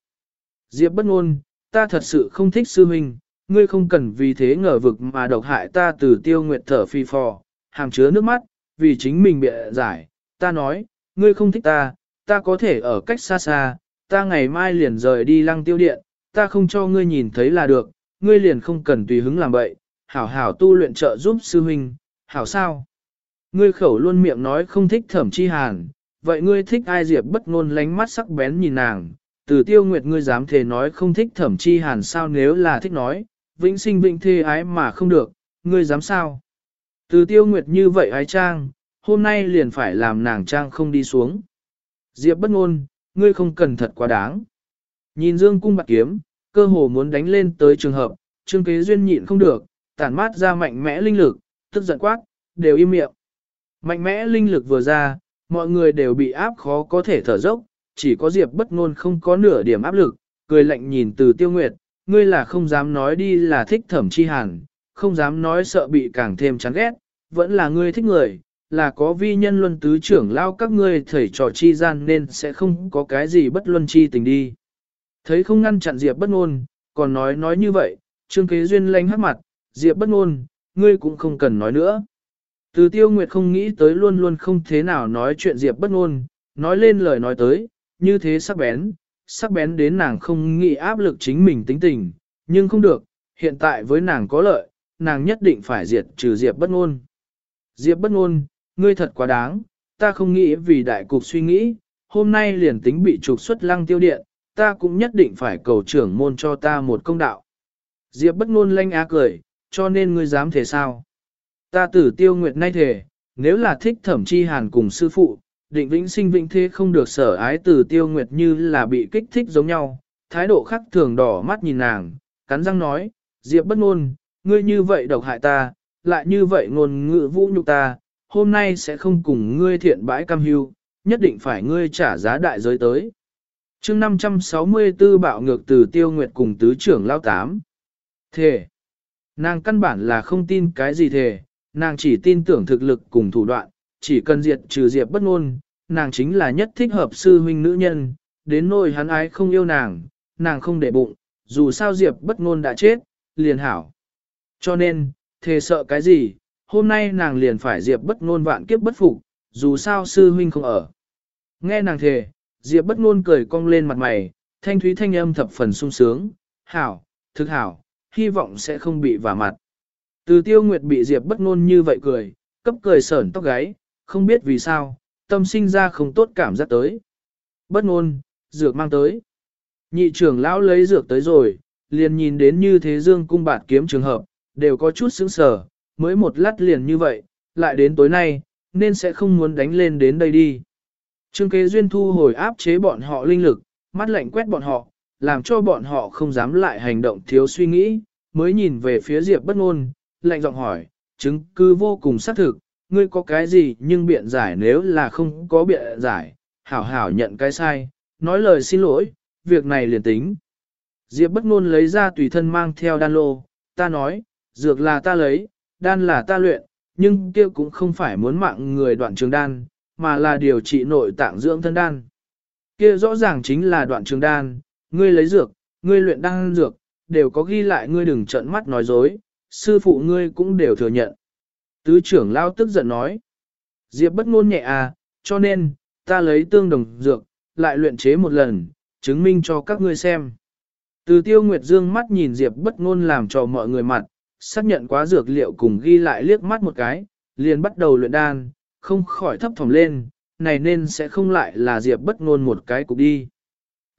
Diệp bất ngôn, ta thật sự không thích sư huynh, ngươi không cần vì thế ngờ vực mà độc hại ta từ tiêu nguyệt thở phi phò, hàm chứa nước mắt, vì chính mình bịa giải, ta nói, ngươi không thích ta, ta có thể ở cách xa xa, ta ngày mai liền rời đi lăng tiêu điện, ta không cho ngươi nhìn thấy là được, ngươi liền không cần tùy hứng làm bậy, hảo hảo tu luyện trợ giúp sư huynh, hảo sao? Ngươi khẩu luôn miệng nói không thích thẩm chi hàn, vậy ngươi thích ai diệp bất ngôn lánh mắt sắc bén nhìn nàng, từ tiêu nguyệt ngươi dám thề nói không thích thẩm chi hàn sao nếu là thích nói, vĩnh sinh vĩnh thê ái mà không được, ngươi dám sao? Từ tiêu nguyệt như vậy ái trang, hôm nay liền phải làm nàng trang không đi xuống. Diệp bất ngôn, ngươi không cần thật quá đáng. Nhìn dương cung bạc kiếm, cơ hồ muốn đánh lên tới trường hợp, trương kế duyên nhịn không được, tản mát ra mạnh mẽ linh lực, tức giận quát, đều im miệng. Mạnh mẽ linh lực vừa ra, mọi người đều bị áp khó có thể thở dốc, chỉ có Diệp bất ngôn không có nửa điểm áp lực, cười lạnh nhìn từ tiêu nguyệt, ngươi là không dám nói đi là thích thẩm chi hàn, không dám nói sợ bị càng thêm chán ghét, vẫn là ngươi thích người, là có vi nhân luân tứ trưởng lao các ngươi thầy trò chi gian nên sẽ không có cái gì bất luân chi tình đi. Thấy không ngăn chặn Diệp bất ngôn, còn nói nói như vậy, Trương Kế Duyên lánh hát mặt, Diệp bất ngôn, ngươi cũng không cần nói nữa. Từ tiêu nguyệt không nghĩ tới luôn luôn không thế nào nói chuyện Diệp bất ngôn, nói lên lời nói tới, như thế sắc bén, sắc bén đến nàng không nghĩ áp lực chính mình tính tình, nhưng không được, hiện tại với nàng có lợi, nàng nhất định phải diệt trừ Diệp bất ngôn. Diệp bất ngôn, ngươi thật quá đáng, ta không nghĩ vì đại cục suy nghĩ, hôm nay liền tính bị trục xuất lăng tiêu điện, ta cũng nhất định phải cầu trưởng môn cho ta một công đạo. Diệp bất ngôn lanh á cười, cho nên ngươi dám thế sao? Ta tử tiêu nguyệt nay thể, nếu là thích thẩm chi hàn cùng sư phụ, định vĩnh sinh vĩnh thế không được sở ái tử tiêu nguyệt như là bị kích thích giống nhau, thái độ khắc thường đỏ mắt nhìn nàng, cắn răng nói, Diệp bất ngôn, ngươi như vậy độc hại ta, lại như vậy ngôn ngữ vũ nhục ta, hôm nay sẽ không cùng ngươi thiện bãi cam hưu, nhất định phải ngươi trả giá đại giới tới. chương 564 bạo ngược từ tiêu nguyệt cùng tứ trưởng lao tám. Thề. Nàng căn bản là không tin cái gì thề, nàng chỉ tin tưởng thực lực cùng thủ đoạn, chỉ cần diệt trừ diệp bất ngôn, nàng chính là nhất thích hợp sư huynh nữ nhân, đến nỗi hắn ái không yêu nàng, nàng không để bụng, dù sao diệp bất ngôn đã chết, liền hảo. Cho nên, thề sợ cái gì, hôm nay nàng liền phải diệp bất ngôn vạn kiếp bất phục, dù sao sư huynh không ở. Nghe nàng thề, diệp bất ngôn cười cong lên mặt mày, thanh thúy thanh âm thập phần sung sướng, hảo, thực hảo, hy vọng sẽ không bị vả mặt. Từ tiêu nguyệt bị diệp bất ngôn như vậy cười, cấp cười sởn tóc gáy, không biết vì sao, tâm sinh ra không tốt cảm giác tới. Bất ngôn, dược mang tới. Nhị trưởng lão lấy dược tới rồi, liền nhìn đến như thế dương cung bạt kiếm trường hợp, đều có chút sững sờ, mới một lát liền như vậy, lại đến tối nay, nên sẽ không muốn đánh lên đến đây đi. Trương kế duyên thu hồi áp chế bọn họ linh lực, mắt lạnh quét bọn họ, làm cho bọn họ không dám lại hành động thiếu suy nghĩ, mới nhìn về phía Diệp bất ngôn, lạnh giọng hỏi, chứng cứ vô cùng xác thực, ngươi có cái gì nhưng biện giải nếu là không có biện giải, hảo hảo nhận cái sai, nói lời xin lỗi, việc này liền tính. Diệp bất ngôn lấy ra tùy thân mang theo đan lô, ta nói, dược là ta lấy, đan là ta luyện, nhưng kia cũng không phải muốn mạng người đoạn trường đan, mà là điều trị nội tạng dưỡng thân đan. Kia rõ ràng chính là đoạn trường đan, ngươi lấy dược, ngươi luyện đan dược, đều có ghi lại ngươi đừng trợn mắt nói dối, sư phụ ngươi cũng đều thừa nhận. Tứ trưởng lao tức giận nói, Diệp bất ngôn nhẹ à, cho nên, ta lấy tương đồng dược, lại luyện chế một lần, chứng minh cho các ngươi xem. Từ tiêu nguyệt dương mắt nhìn Diệp bất ngôn làm cho mọi người mặt, xác nhận quá dược liệu cùng ghi lại liếc mắt một cái, liền bắt đầu luyện đan, không khỏi thấp thỏm lên, này nên sẽ không lại là Diệp bất ngôn một cái cục đi.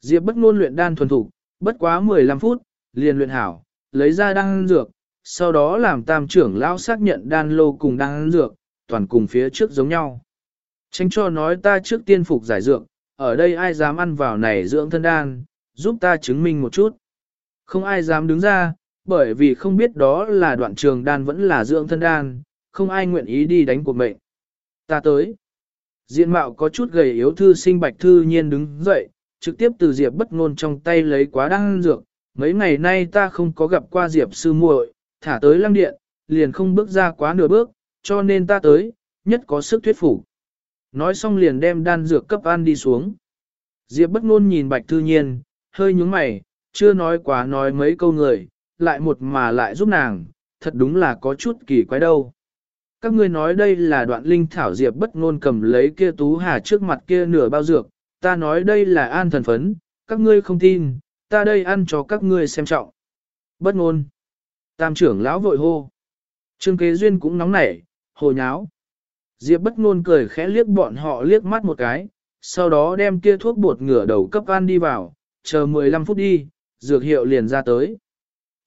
Diệp bất ngôn luyện đan thuần thục, bất quá 15 phút, liền luyện hảo, lấy ra đan dược, sau đó làm tam trưởng lão xác nhận đan lô cùng đan dược, toàn cùng phía trước giống nhau. Tránh cho nói ta trước tiên phục giải dược, ở đây ai dám ăn vào này dưỡng thân đan, giúp ta chứng minh một chút. Không ai dám đứng ra, bởi vì không biết đó là đoạn trường đan vẫn là dưỡng thân đan, không ai nguyện ý đi đánh cuộc mệnh. Ta tới. Diện mạo có chút gầy yếu thư sinh bạch thư nhiên đứng dậy, trực tiếp từ Diệp bất ngôn trong tay lấy quá đan dược. Mấy ngày nay ta không có gặp qua Diệp sư muội, thả tới lăng điện, liền không bước ra quá nửa bước, cho nên ta tới, nhất có sức thuyết phục. Nói xong liền đem đan dược cấp an đi xuống. Diệp bất ngôn nhìn bạch thư nhiên, hơi nhướng mày, chưa nói quá nói mấy câu người, lại một mà lại giúp nàng, thật đúng là có chút kỳ quái đâu. Các ngươi nói đây là đoạn linh thảo Diệp bất ngôn cầm lấy kia tú hà trước mặt kia nửa bao dược, ta nói đây là an thần phấn, các ngươi không tin, ta đây ăn cho các ngươi xem trọng. Bất ngôn. Tam trưởng lão vội hô. Trương kế duyên cũng nóng nảy, hồ nháo. Diệp bất ngôn cười khẽ liếc bọn họ liếc mắt một cái, sau đó đem kia thuốc bột ngửa đầu cấp ăn đi vào, chờ 15 phút đi, dược hiệu liền ra tới.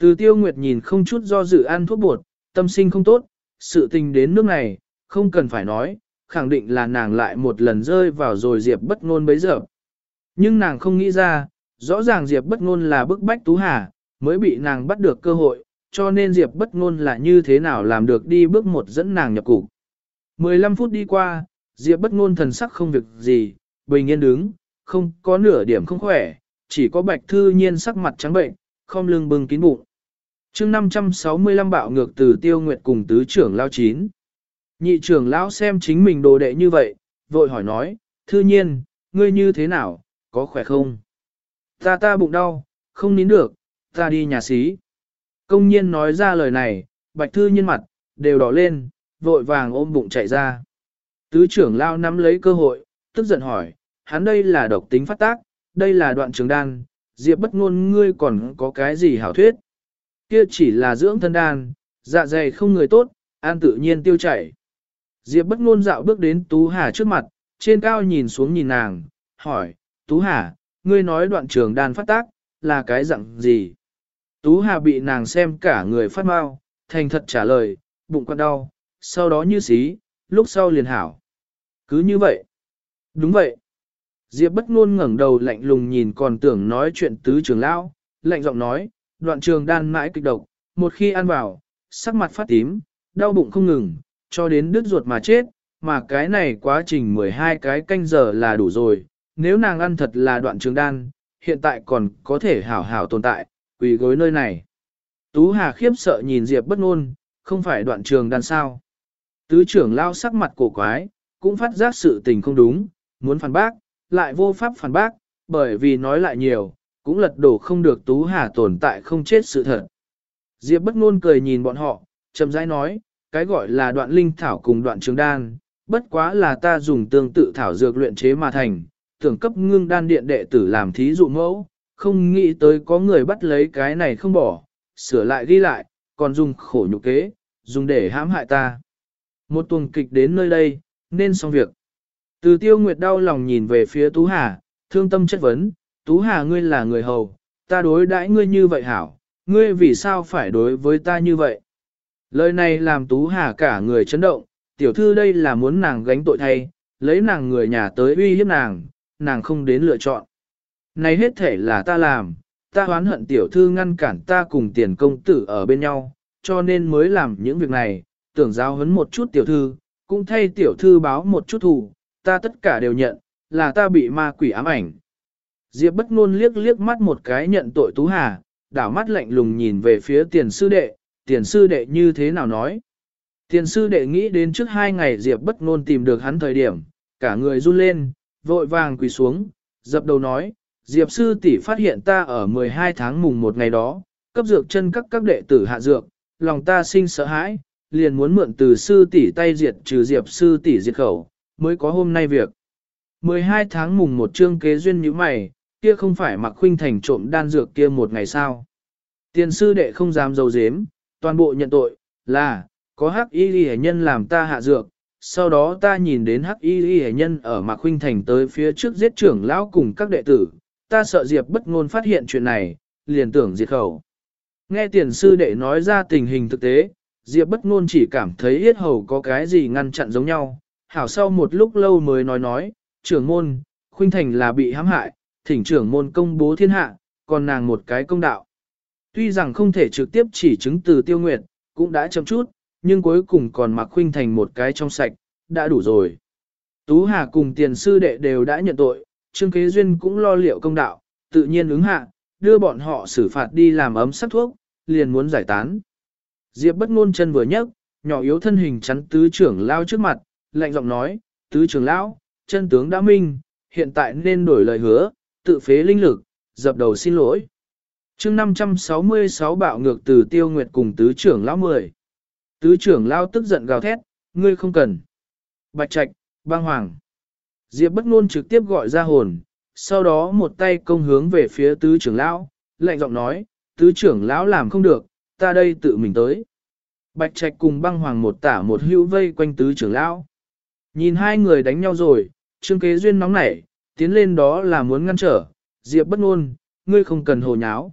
Từ tiêu nguyệt nhìn không chút do dự ăn thuốc bột, tâm sinh không tốt, sự tình đến nước này, không cần phải nói, khẳng định là nàng lại một lần rơi vào rồi Diệp bất ngôn bấy giờ. Nhưng nàng không nghĩ ra, rõ ràng Diệp bất ngôn là bức bách Tú Hà, mới bị nàng bắt được cơ hội, cho nên Diệp bất ngôn là như thế nào làm được đi bước một dẫn nàng nhập cục. 15 phút đi qua, Diệp bất ngôn thần sắc không việc gì, bình yên đứng, không có nửa điểm không khỏe, chỉ có bạch thư nhiên sắc mặt trắng bệnh, không lưng bưng kín bụng chương 565 bạo ngược từ tiêu nguyệt cùng tứ trưởng lao chín. Nhị trưởng lão xem chính mình đồ đệ như vậy, vội hỏi nói, thư nhiên, ngươi như thế nào, có khỏe không? Ta ta bụng đau, không nín được, ta đi nhà xí. Công nhiên nói ra lời này, bạch thư nhiên mặt, đều đỏ lên, vội vàng ôm bụng chạy ra. Tứ trưởng lao nắm lấy cơ hội, tức giận hỏi, hắn đây là độc tính phát tác, đây là đoạn trường đan, diệp bất ngôn ngươi còn có cái gì hảo thuyết. Kia chỉ là dưỡng thân đan, dạ dày không người tốt, an tự nhiên tiêu chảy. Diệp bất ngôn dạo bước đến Tú Hà trước mặt, trên cao nhìn xuống nhìn nàng, hỏi, Tú Hà, ngươi nói đoạn trường đan phát tác, là cái dạng gì? Tú Hà bị nàng xem cả người phát mau, thành thật trả lời, bụng quặn đau, sau đó như xí, lúc sau liền hảo. Cứ như vậy. Đúng vậy. Diệp bất ngôn ngẩng đầu lạnh lùng nhìn còn tưởng nói chuyện tứ trưởng lão, lạnh giọng nói, đoạn trường đan mãi kịch độc, một khi ăn vào, sắc mặt phát tím, đau bụng không ngừng, cho đến đứt ruột mà chết, mà cái này quá trình 12 cái canh giờ là đủ rồi, nếu nàng ăn thật là đoạn trường đan, hiện tại còn có thể hảo hảo tồn tại, quỳ gối nơi này. Tú Hà khiếp sợ nhìn Diệp bất ngôn, không phải đoạn trường đan sao. Tứ trưởng lao sắc mặt cổ quái, cũng phát giác sự tình không đúng, muốn phản bác, lại vô pháp phản bác, bởi vì nói lại nhiều, cũng lật đổ không được Tú Hà tồn tại không chết sự thật. Diệp bất ngôn cười nhìn bọn họ, chậm rãi nói, cái gọi là đoạn linh thảo cùng đoạn trường đan, bất quá là ta dùng tương tự thảo dược luyện chế mà thành, tưởng cấp ngưng đan điện đệ tử làm thí dụ mẫu, không nghĩ tới có người bắt lấy cái này không bỏ, sửa lại ghi lại, còn dùng khổ nhục kế, dùng để hãm hại ta. Một tuần kịch đến nơi đây, nên xong việc. Từ tiêu nguyệt đau lòng nhìn về phía Tú Hà, thương tâm chất vấn, Tú Hà ngươi là người hầu, ta đối đãi ngươi như vậy hảo, ngươi vì sao phải đối với ta như vậy? Lời này làm Tú Hà cả người chấn động, tiểu thư đây là muốn nàng gánh tội thay, lấy nàng người nhà tới uy hiếp nàng, nàng không đến lựa chọn. Này hết thể là ta làm, ta hoán hận tiểu thư ngăn cản ta cùng tiền công tử ở bên nhau, cho nên mới làm những việc này, tưởng giáo huấn một chút tiểu thư, cũng thay tiểu thư báo một chút thù, ta tất cả đều nhận, là ta bị ma quỷ ám ảnh. Diệp bất ngôn liếc liếc mắt một cái nhận tội Tú Hà, đảo mắt lạnh lùng nhìn về phía tiền sư đệ, tiền sư đệ như thế nào nói. Tiền sư đệ nghĩ đến trước hai ngày Diệp bất ngôn tìm được hắn thời điểm, cả người run lên, vội vàng quỳ xuống, dập đầu nói, Diệp sư tỷ phát hiện ta ở 12 tháng mùng một ngày đó, cấp dược chân các các đệ tử hạ dược, lòng ta sinh sợ hãi, liền muốn mượn từ sư tỷ tay diệt trừ Diệp sư tỷ diệt khẩu, mới có hôm nay việc. 12 tháng mùng một chương kế duyên như mày, kia không phải mặc khuynh thành trộm đan dược kia một ngày sao. Tiền sư đệ không dám dầu dếm, toàn bộ nhận tội, là, có hắc y ghi nhân làm ta hạ dược, sau đó ta nhìn đến hắc y ghi nhân ở mạc khuynh thành tới phía trước giết trưởng lão cùng các đệ tử, ta sợ Diệp bất ngôn phát hiện chuyện này, liền tưởng diệt khẩu. Nghe tiền sư đệ nói ra tình hình thực tế, Diệp bất ngôn chỉ cảm thấy yết hầu có cái gì ngăn chặn giống nhau, hảo sau một lúc lâu mới nói nói, trưởng môn, khuynh thành là bị hãm hại, thỉnh trưởng môn công bố thiên hạ, còn nàng một cái công đạo. Tuy rằng không thể trực tiếp chỉ chứng từ tiêu nguyệt, cũng đã chậm chút, nhưng cuối cùng còn mặc khuynh thành một cái trong sạch, đã đủ rồi. Tú Hà cùng tiền sư đệ đều đã nhận tội, Trương Kế Duyên cũng lo liệu công đạo, tự nhiên ứng hạ, đưa bọn họ xử phạt đi làm ấm sắc thuốc, liền muốn giải tán. Diệp bất ngôn chân vừa nhấc, nhỏ yếu thân hình chắn tứ trưởng lao trước mặt, lạnh giọng nói, tứ trưởng lão, chân tướng đã minh, hiện tại nên đổi lời hứa, tự phế linh lực, dập đầu xin lỗi. chương 566 bạo ngược từ tiêu nguyệt cùng tứ trưởng lão 10. Tứ trưởng lão tức giận gào thét, ngươi không cần. Bạch trạch, băng hoàng. Diệp bất ngôn trực tiếp gọi ra hồn, sau đó một tay công hướng về phía tứ trưởng lão, lạnh giọng nói, tứ trưởng lão làm không được, ta đây tự mình tới. Bạch trạch cùng băng hoàng một tả một hữu vây quanh tứ trưởng lão. Nhìn hai người đánh nhau rồi, trương kế duyên nóng nảy, tiến lên đó là muốn ngăn trở, diệp bất ngôn, ngươi không cần hồ nháo.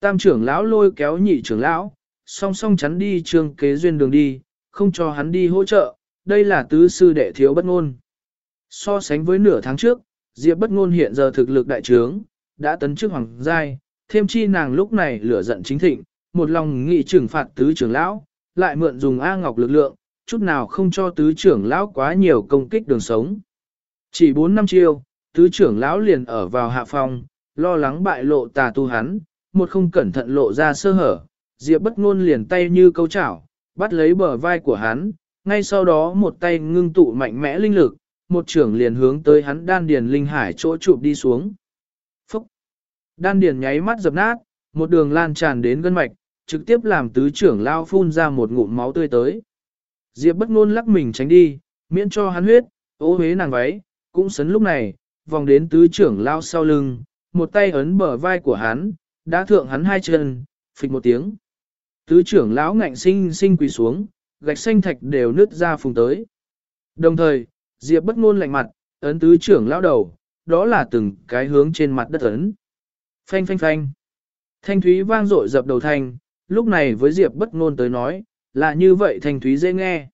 Tam trưởng lão lôi kéo nhị trưởng lão, song song chắn đi trương kế duyên đường đi, không cho hắn đi hỗ trợ, đây là tứ sư đệ thiếu bất ngôn. So sánh với nửa tháng trước, Diệp bất ngôn hiện giờ thực lực đại trướng, đã tấn chức hoàng giai, thêm chi nàng lúc này lửa giận chính thịnh, một lòng nghị trừng phạt tứ trưởng lão, lại mượn dùng A Ngọc lực lượng, chút nào không cho tứ trưởng lão quá nhiều công kích đường sống. Chỉ 4 năm chiêu, tứ trưởng lão liền ở vào hạ phòng, lo lắng bại lộ tà tu hắn, một không cẩn thận lộ ra sơ hở, Diệp bất ngôn liền tay như câu chảo, bắt lấy bờ vai của hắn, ngay sau đó một tay ngưng tụ mạnh mẽ linh lực, một trưởng liền hướng tới hắn đan điền linh hải chỗ chụp đi xuống. Phúc! Đan điền nháy mắt dập nát, một đường lan tràn đến gân mạch, trực tiếp làm tứ trưởng lao phun ra một ngụm máu tươi tới. Diệp bất ngôn lắc mình tránh đi, miễn cho hắn huyết, ố hế nàng váy, cũng sấn lúc này, vòng đến tứ trưởng lao sau lưng, một tay ấn bờ vai của hắn, đã thượng hắn hai chân, phịch một tiếng. Tứ trưởng lão ngạnh sinh sinh quỳ xuống, gạch xanh thạch đều nứt ra phùng tới. Đồng thời, Diệp bất ngôn lạnh mặt, ấn tứ trưởng lão đầu, đó là từng cái hướng trên mặt đất ấn. Phanh phanh phanh. Thanh thúy vang dội dập đầu thanh, lúc này với Diệp bất ngôn tới nói, là như vậy thanh thúy dễ nghe.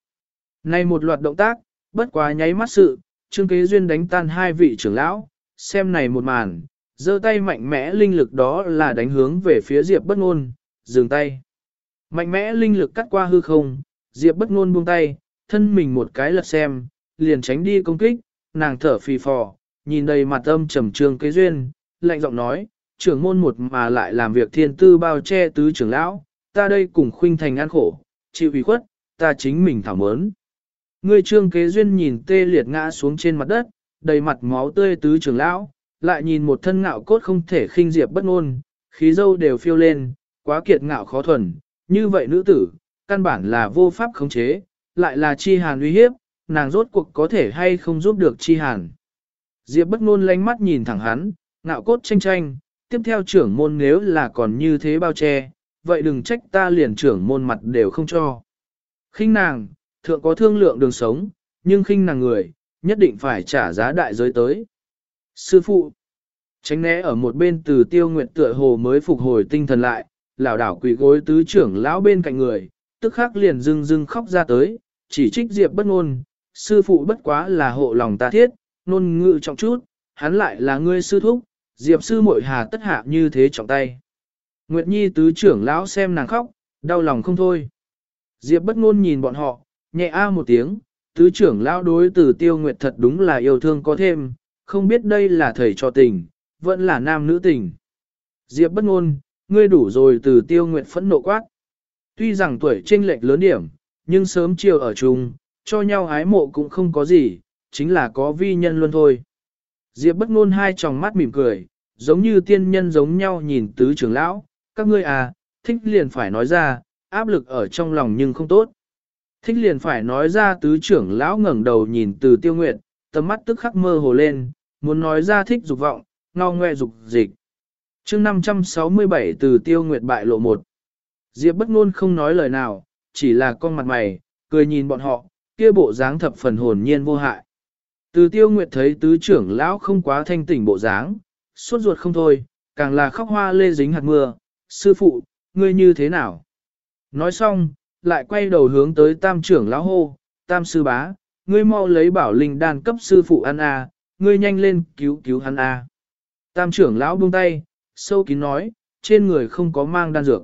Này một loạt động tác, bất quá nháy mắt sự, Trương Kế Duyên đánh tan hai vị trưởng lão, xem này một màn, giơ tay mạnh mẽ linh lực đó là đánh hướng về phía Diệp bất Nôn, dừng tay. Mạnh mẽ linh lực cắt qua hư không, Diệp bất Nôn buông tay, thân mình một cái lật xem, liền tránh đi công kích, nàng thở phì phò, nhìn đầy mặt âm trầm trương kế duyên, lạnh giọng nói, trưởng môn một mà lại làm việc thiên tư bao che tứ trưởng lão, ta đây cùng khuynh thành ăn khổ, chịu ủy khuất, ta chính mình thảm mớn. Ngươi trương kế duyên nhìn tê liệt ngã xuống trên mặt đất, đầy mặt máu tươi tứ trưởng lão, lại nhìn một thân ngạo cốt không thể khinh diệp bất ngôn, khí dâu đều phiêu lên, quá kiệt ngạo khó thuần, như vậy nữ tử, căn bản là vô pháp khống chế, lại là chi hàn uy hiếp, nàng rốt cuộc có thể hay không giúp được chi hàn. Diệp bất ngôn lánh mắt nhìn thẳng hắn, ngạo cốt tranh tranh, tiếp theo trưởng môn nếu là còn như thế bao che, vậy đừng trách ta liền trưởng môn mặt đều không cho. khinh nàng, thượng có thương lượng đường sống, nhưng khinh nàng người, nhất định phải trả giá đại giới tới. Sư phụ, tránh né ở một bên từ tiêu nguyện tựa hồ mới phục hồi tinh thần lại, lảo đảo quỷ gối tứ trưởng lão bên cạnh người, tức khắc liền dưng dưng khóc ra tới, chỉ trích Diệp bất ngôn, sư phụ bất quá là hộ lòng ta thiết, nôn ngự trọng chút, hắn lại là ngươi sư thúc, Diệp sư muội hà tất hạ như thế trọng tay. Nguyệt Nhi tứ trưởng lão xem nàng khóc, đau lòng không thôi. Diệp bất ngôn nhìn bọn họ, nhẹ a một tiếng, tứ trưởng lão đối từ tiêu nguyệt thật đúng là yêu thương có thêm, không biết đây là thầy cho tình, vẫn là nam nữ tình. Diệp bất ngôn, ngươi đủ rồi từ tiêu nguyệt phẫn nộ quát. Tuy rằng tuổi chênh lệch lớn điểm, nhưng sớm chiều ở chung, cho nhau ái mộ cũng không có gì, chính là có vi nhân luôn thôi. Diệp bất ngôn hai tròng mắt mỉm cười, giống như tiên nhân giống nhau nhìn tứ trưởng lão, các ngươi à, thích liền phải nói ra, áp lực ở trong lòng nhưng không tốt. Thích liền phải nói ra tứ trưởng lão ngẩng đầu nhìn từ tiêu nguyệt, tầm mắt tức khắc mơ hồ lên, muốn nói ra thích dục vọng, ngao ngoe dục dịch. chương 567 từ tiêu nguyệt bại lộ một. Diệp bất ngôn không nói lời nào, chỉ là con mặt mày, cười nhìn bọn họ, kia bộ dáng thập phần hồn nhiên vô hại. Từ tiêu nguyệt thấy tứ trưởng lão không quá thanh tỉnh bộ dáng, suốt ruột không thôi, càng là khóc hoa lê dính hạt mưa, sư phụ, ngươi như thế nào? Nói xong, lại quay đầu hướng tới tam trưởng lão hô, tam sư bá, ngươi mau lấy bảo linh đan cấp sư phụ ăn a, ngươi nhanh lên cứu cứu hắn a. Tam trưởng lão buông tay, sâu kín nói, trên người không có mang đan dược.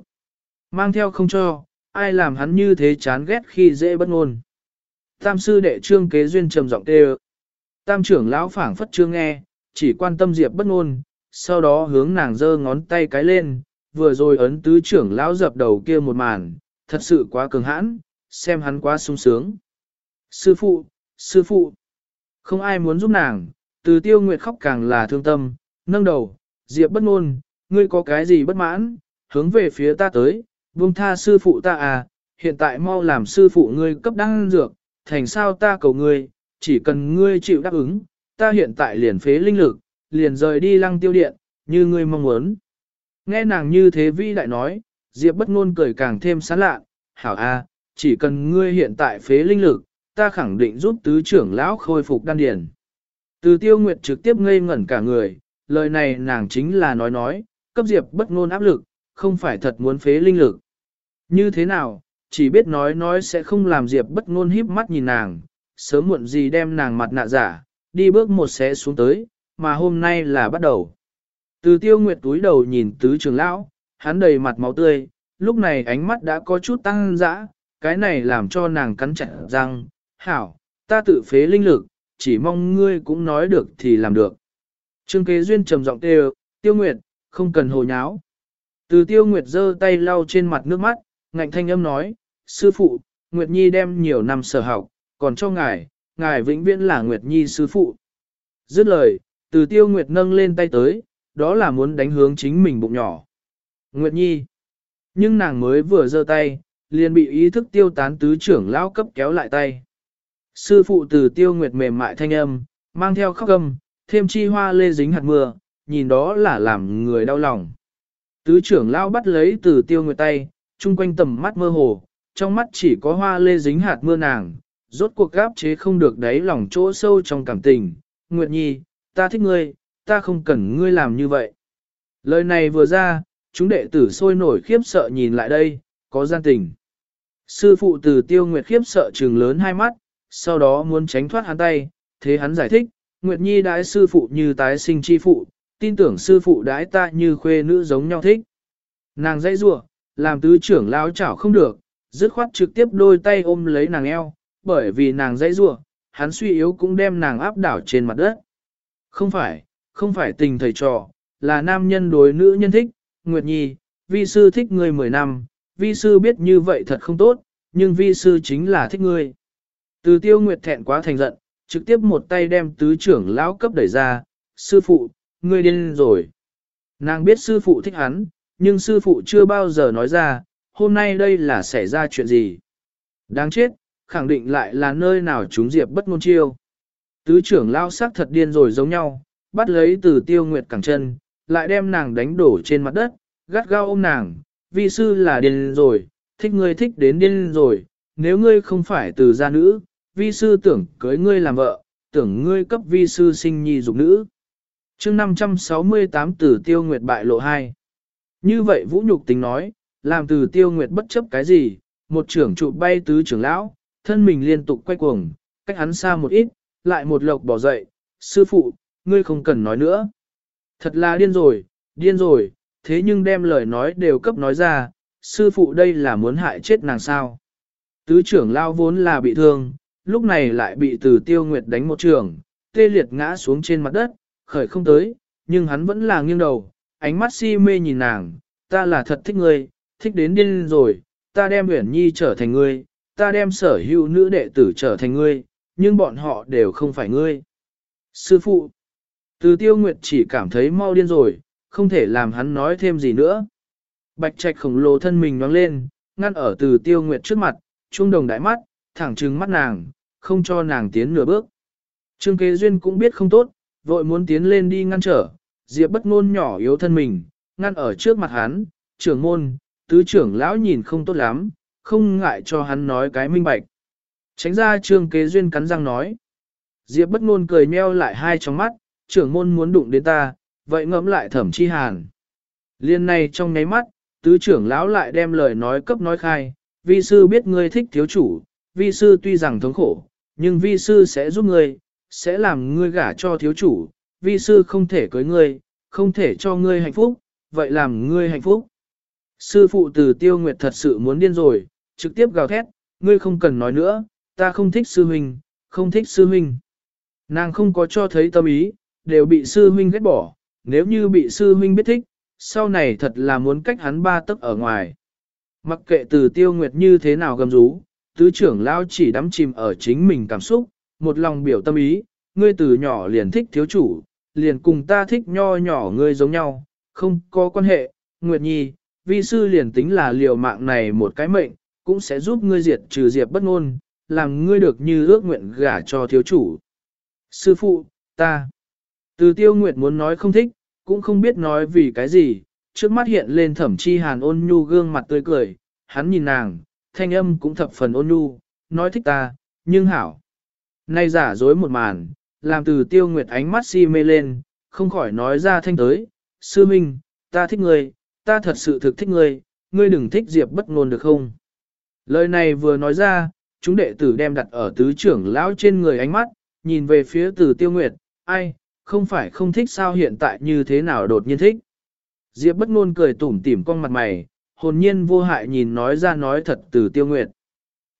Mang theo không cho, ai làm hắn như thế chán ghét khi dễ bất ngôn. Tam sư đệ trương kế duyên trầm giọng kêu. Tam trưởng lão phảng phất chưa nghe, chỉ quan tâm diệp bất ngôn, sau đó hướng nàng giơ ngón tay cái lên, vừa rồi ấn tứ trưởng lão dập đầu kia một màn, thật sự quá cường hãn, xem hắn quá sung sướng. Sư phụ, sư phụ, không ai muốn giúp nàng, Từ tiêu nguyệt khóc càng là thương tâm, nâng đầu, diệp bất ngôn, ngươi có cái gì bất mãn, hướng về phía ta tới, buông tha sư phụ ta à, hiện tại mau làm sư phụ ngươi cấp đăng dược, thành sao ta cầu ngươi, chỉ cần ngươi chịu đáp ứng, ta hiện tại liền phế linh lực, liền rời đi lăng tiêu điện, như ngươi mong muốn. Nghe nàng như thế vi đại nói, Diệp bất ngôn cười càng thêm sán lạ, hảo a, chỉ cần ngươi hiện tại phế linh lực, ta khẳng định giúp tứ trưởng lão khôi phục đan điền. Từ tiêu nguyệt trực tiếp ngây ngẩn cả người, lời này nàng chính là nói nói, cấp Diệp bất ngôn áp lực, không phải thật muốn phế linh lực. Như thế nào, chỉ biết nói nói sẽ không làm Diệp bất ngôn híp mắt nhìn nàng, sớm muộn gì đem nàng mặt nạ giả, đi bước một xé xuống tới, mà hôm nay là bắt đầu. Từ tiêu nguyệt túi đầu nhìn tứ trưởng lão, hắn đầy mặt máu tươi, lúc này ánh mắt đã có chút tăng dã, cái này làm cho nàng cắn chặt răng, hảo, ta tự phế linh lực, chỉ mong ngươi cũng nói được thì làm được. Trương kế duyên trầm giọng kêu, tiêu nguyệt, không cần hồ nháo. Từ tiêu nguyệt giơ tay lau trên mặt nước mắt, ngạnh thanh âm nói, sư phụ, Nguyệt Nhi đem nhiều năm sở học, còn cho ngài, ngài vĩnh viễn là Nguyệt Nhi sư phụ. Dứt lời, từ tiêu Nguyệt nâng lên tay tới, đó là muốn đánh hướng chính mình bụng nhỏ. Nguyệt Nhi. Nhưng nàng mới vừa giơ tay, liền bị ý thức tiêu tán tứ trưởng lão cấp kéo lại tay. Sư phụ từ tiêu Nguyệt mềm mại thanh âm, mang theo khóc âm, thêm chi hoa lê dính hạt mưa, nhìn đó là làm người đau lòng. Tứ trưởng lão bắt lấy từ tiêu Nguyệt tay, chung quanh tầm mắt mơ hồ, trong mắt chỉ có hoa lê dính hạt mưa nàng, rốt cuộc gáp chế không được đáy lòng chỗ sâu trong cảm tình. Nguyệt Nhi, ta thích ngươi, ta không cần ngươi làm như vậy. Lời này vừa ra, chúng đệ tử sôi nổi khiếp sợ nhìn lại đây, có gian tình. Sư phụ từ tiêu Nguyệt khiếp sợ trừng lớn hai mắt, sau đó muốn tránh thoát hắn tay, thế hắn giải thích, Nguyệt Nhi đãi sư phụ như tái sinh chi phụ, tin tưởng sư phụ đãi ta như khuê nữ giống nhau thích. Nàng dãy rủa, làm tứ trưởng lão chảo không được, dứt khoát trực tiếp đôi tay ôm lấy nàng eo, bởi vì nàng dãy rủa, hắn suy yếu cũng đem nàng áp đảo trên mặt đất. Không phải, không phải tình thầy trò, là nam nhân đối nữ nhân thích, Nguyệt Nhi, vi sư thích ngươi 10 năm, vi sư biết như vậy thật không tốt, nhưng vi sư chính là thích ngươi. Từ tiêu Nguyệt thẹn quá thành giận, trực tiếp một tay đem tứ trưởng lão cấp đẩy ra, sư phụ, ngươi điên rồi. Nàng biết sư phụ thích hắn, nhưng sư phụ chưa bao giờ nói ra, hôm nay đây là xảy ra chuyện gì. Đáng chết, khẳng định lại là nơi nào chúng diệp bất ngôn chiêu. Tứ trưởng lao sắc thật điên rồi giống nhau, bắt lấy từ tiêu nguyệt cẳng chân, lại đem nàng đánh đổ trên mặt đất, gắt gao ôm nàng, vi sư là điên rồi, thích ngươi thích đến điên rồi, nếu ngươi không phải từ gia nữ, vi sư tưởng cưới ngươi làm vợ, tưởng ngươi cấp vi sư sinh nhi dục nữ. chương 568 từ tiêu nguyệt bại lộ 2 như vậy Vũ Nhục tính nói, làm từ tiêu nguyệt bất chấp cái gì, một trưởng trụ bay tứ trưởng lão, thân mình liên tục quay cuồng, cách hắn xa một ít, lại một lộc bỏ dậy, sư phụ, ngươi không cần nói nữa. Thật là điên rồi, điên rồi, thế nhưng đem lời nói đều cấp nói ra, sư phụ đây là muốn hại chết nàng sao. Tứ trưởng lao vốn là bị thương, lúc này lại bị từ tiêu nguyệt đánh một trường, tê liệt ngã xuống trên mặt đất, khởi không tới, nhưng hắn vẫn là nghiêng đầu, ánh mắt si mê nhìn nàng, ta là thật thích ngươi, thích đến điên rồi, ta đem Uyển Nhi trở thành ngươi, ta đem sở hữu nữ đệ tử trở thành ngươi, nhưng bọn họ đều không phải ngươi. Sư phụ, từ tiêu nguyệt chỉ cảm thấy mau điên rồi, không thể làm hắn nói thêm gì nữa. Bạch trạch khổng lồ thân mình nhoáng lên, ngăn ở từ tiêu nguyệt trước mặt, trung đồng đại mắt, thẳng trừng mắt nàng, không cho nàng tiến nửa bước. Trương kế duyên cũng biết không tốt, vội muốn tiến lên đi ngăn trở, Diệp bất ngôn nhỏ yếu thân mình, ngăn ở trước mặt hắn, trưởng môn, tứ trưởng lão nhìn không tốt lắm, không ngại cho hắn nói cái minh bạch. Tránh ra trương kế duyên cắn răng nói. Diệp bất ngôn cười nheo lại hai tròng mắt, trưởng môn muốn đụng đến ta, vậy ngẫm lại thẩm chi hàn. Liên này trong nháy mắt, tứ trưởng lão lại đem lời nói cấp nói khai, vi sư biết ngươi thích thiếu chủ, vi sư tuy rằng thống khổ, nhưng vi sư sẽ giúp ngươi, sẽ làm ngươi gả cho thiếu chủ, vi sư không thể cưới ngươi, không thể cho ngươi hạnh phúc, vậy làm ngươi hạnh phúc. Sư phụ từ tiêu nguyệt thật sự muốn điên rồi, trực tiếp gào thét, ngươi không cần nói nữa, ta không thích sư huynh, không thích sư huynh. Nàng không có cho thấy tâm ý, đều bị sư huynh ghét bỏ, nếu như bị sư huynh biết thích, sau này thật là muốn cách hắn ba tấc ở ngoài. Mặc kệ từ tiêu nguyệt như thế nào gầm rú, tứ trưởng lao chỉ đắm chìm ở chính mình cảm xúc, một lòng biểu tâm ý, ngươi từ nhỏ liền thích thiếu chủ, liền cùng ta thích nho nhỏ ngươi giống nhau, không có quan hệ, Nguyệt Nhi, vi sư liền tính là liều mạng này một cái mệnh, cũng sẽ giúp ngươi diệt trừ diệp bất ngôn, làm ngươi được như ước nguyện gả cho thiếu chủ. Sư phụ, ta. Từ tiêu nguyệt muốn nói không thích, cũng không biết nói vì cái gì, trước mắt hiện lên thẩm chi hàn ôn nhu gương mặt tươi cười, hắn nhìn nàng, thanh âm cũng thập phần ôn nhu, nói thích ta, nhưng hảo. Nay giả dối một màn, làm từ tiêu nguyệt ánh mắt si mê lên, không khỏi nói ra thanh tới, sư minh, ta thích ngươi, ta thật sự thực thích ngươi, ngươi đừng thích diệp bất ngôn được không? Lời này vừa nói ra, chúng đệ tử đem đặt ở tứ trưởng lão trên người ánh mắt, nhìn về phía từ tiêu nguyệt, ai, không phải không thích sao hiện tại như thế nào đột nhiên thích. Diệp bất ngôn cười tủm tỉm con mặt mày, hồn nhiên vô hại nhìn nói ra nói thật từ tiêu nguyệt.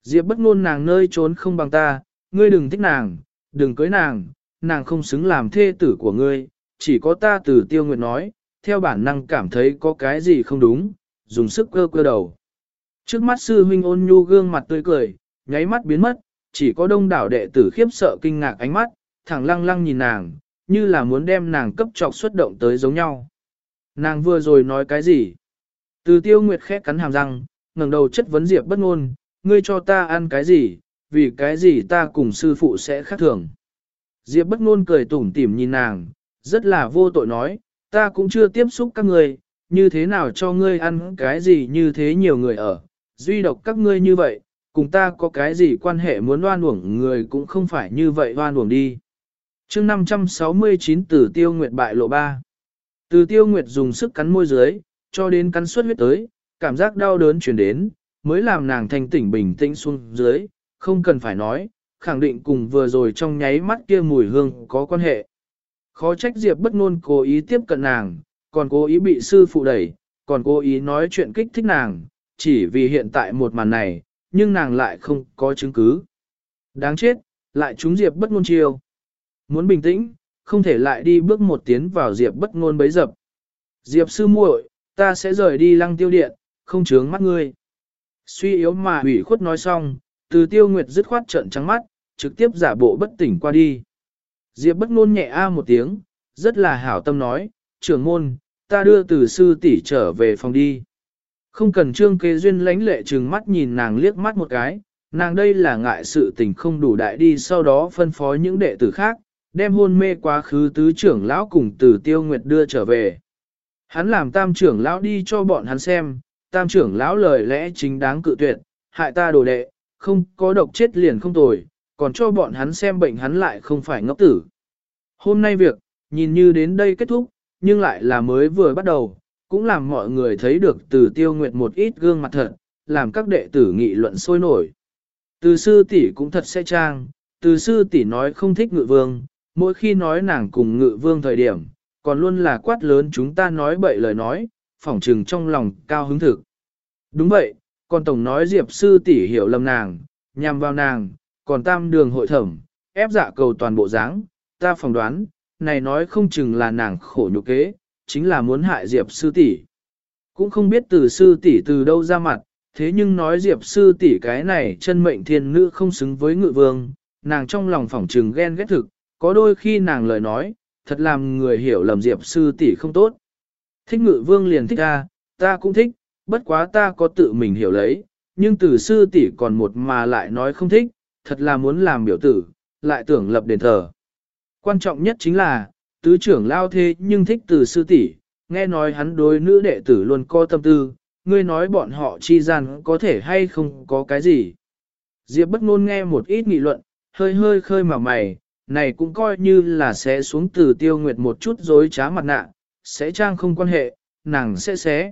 Diệp bất ngôn nàng nơi trốn không bằng ta, ngươi đừng thích nàng, đừng cưới nàng, nàng không xứng làm thê tử của ngươi, chỉ có ta từ tiêu nguyệt nói, theo bản năng cảm thấy có cái gì không đúng, dùng sức cơ cơ đầu. Trước mắt sư huynh ôn nhu gương mặt tươi cười, nháy mắt biến mất, chỉ có đông đảo đệ tử khiếp sợ kinh ngạc ánh mắt, thẳng lăng lăng nhìn nàng, như là muốn đem nàng cấp trọc xuất động tới giống nhau. Nàng vừa rồi nói cái gì? Từ tiêu nguyệt khẽ cắn hàm răng, ngẩng đầu chất vấn Diệp bất ngôn, ngươi cho ta ăn cái gì, vì cái gì ta cùng sư phụ sẽ khác thường. Diệp bất ngôn cười tủm tỉm nhìn nàng, rất là vô tội nói, ta cũng chưa tiếp xúc các ngươi, như thế nào cho ngươi ăn cái gì như thế nhiều người ở, duy độc các ngươi như vậy, cùng ta có cái gì quan hệ muốn oan uổng người cũng không phải như vậy oan uổng đi chương 569 tử tiêu nguyệt bại lộ 3. Từ tiêu nguyệt dùng sức cắn môi dưới, cho đến cắn suốt huyết tới, cảm giác đau đớn chuyển đến, mới làm nàng thanh tỉnh bình tĩnh xuống dưới, không cần phải nói, khẳng định cùng vừa rồi trong nháy mắt kia mùi hương có quan hệ. Khó trách Diệp bất ngôn cố ý tiếp cận nàng, còn cố ý bị sư phụ đẩy, còn cố ý nói chuyện kích thích nàng, chỉ vì hiện tại một màn này, nhưng nàng lại không có chứng cứ. Đáng chết, lại chúng Diệp bất ngôn chiêu. Muốn bình tĩnh, không thể lại đi bước một tiến vào Diệp bất ngôn bấy dập. Diệp sư muội, ta sẽ rời đi lăng tiêu điện, không chướng mắt ngươi. Suy yếu mà ủy khuất nói xong, từ tiêu nguyệt dứt khoát trợn trắng mắt, trực tiếp giả bộ bất tỉnh qua đi. Diệp bất ngôn nhẹ a một tiếng, rất là hảo tâm nói, trưởng môn, ta đưa từ sư tỷ trở về phòng đi. Không cần trương kế duyên lánh lệ trừng mắt nhìn nàng liếc mắt một cái, nàng đây là ngại sự tình không đủ đại đi sau đó phân phó những đệ tử khác, đem hôn mê quá khứ tứ trưởng lão cùng từ tiêu nguyệt đưa trở về. Hắn làm tam trưởng lão đi cho bọn hắn xem, tam trưởng lão lời lẽ chính đáng cự tuyệt, hại ta đồ đệ, không có độc chết liền không tồi, còn cho bọn hắn xem bệnh hắn lại không phải ngốc tử. Hôm nay việc, nhìn như đến đây kết thúc, nhưng lại là mới vừa bắt đầu, cũng làm mọi người thấy được từ tiêu nguyệt một ít gương mặt thật, làm các đệ tử nghị luận sôi nổi. Từ sư tỷ cũng thật sẽ trang, từ sư tỷ nói không thích ngự vương, mỗi khi nói nàng cùng ngự vương thời điểm, còn luôn là quát lớn chúng ta nói bậy lời nói, phỏng trừng trong lòng cao hứng thực. Đúng vậy, còn tổng nói diệp sư tỷ hiểu lầm nàng, nhằm vào nàng, còn tam đường hội thẩm, ép dạ cầu toàn bộ dáng, ta phỏng đoán, này nói không chừng là nàng khổ nhục kế, chính là muốn hại Diệp sư tỷ. Cũng không biết từ sư tỷ từ đâu ra mặt, thế nhưng nói Diệp sư tỷ cái này chân mệnh thiên nữ không xứng với ngự vương, nàng trong lòng phỏng trừng ghen ghét thực, có đôi khi nàng lời nói, thật làm người hiểu lầm Diệp sư tỷ không tốt. Thích ngự vương liền thích ta, ta cũng thích, bất quá ta có tự mình hiểu lấy, nhưng từ sư tỷ còn một mà lại nói không thích, thật là muốn làm biểu tử, lại tưởng lập đền thờ. Quan trọng nhất chính là, tứ trưởng lao thế nhưng thích từ sư tỷ, nghe nói hắn đối nữ đệ tử luôn có tâm tư, ngươi nói bọn họ chi gian có thể hay không có cái gì. Diệp bất ngôn nghe một ít nghị luận, hơi hơi khơi mà mày, này cũng coi như là sẽ xuống từ tiêu nguyệt một chút dối trá mặt nạ, sẽ trang không quan hệ, nàng sẽ xé.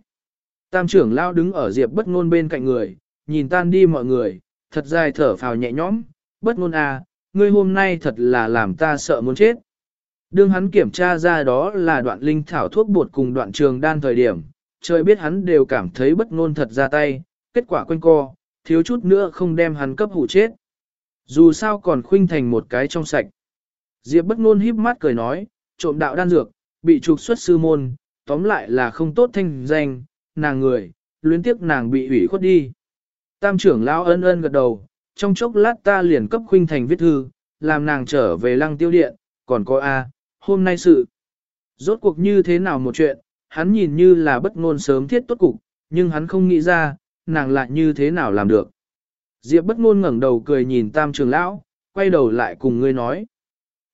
Tam trưởng lao đứng ở Diệp bất ngôn bên cạnh người, nhìn tan đi mọi người, thật dài thở phào nhẹ nhõm, bất ngôn à, ngươi hôm nay thật là làm ta sợ muốn chết. Đương hắn kiểm tra ra đó là đoạn linh thảo thuốc bột cùng đoạn trường đan thời điểm, trời biết hắn đều cảm thấy bất ngôn thật ra tay, kết quả quanh co, thiếu chút nữa không đem hắn cấp hủ chết. Dù sao còn khuynh thành một cái trong sạch. Diệp bất ngôn híp mắt cười nói, trộm đạo đan dược, bị trục xuất sư môn, tóm lại là không tốt thanh danh, nàng người, luyến tiếc nàng bị hủy khuất đi. Tam trưởng lão ân ân gật đầu, trong chốc lát ta liền cấp khuynh thành viết thư, làm nàng trở về lăng tiêu điện, còn có A, hôm nay sự. Rốt cuộc như thế nào một chuyện, hắn nhìn như là bất ngôn sớm thiết tốt cục, nhưng hắn không nghĩ ra, nàng lại như thế nào làm được. Diệp bất ngôn ngẩng đầu cười nhìn tam trưởng lão, quay đầu lại cùng ngươi nói.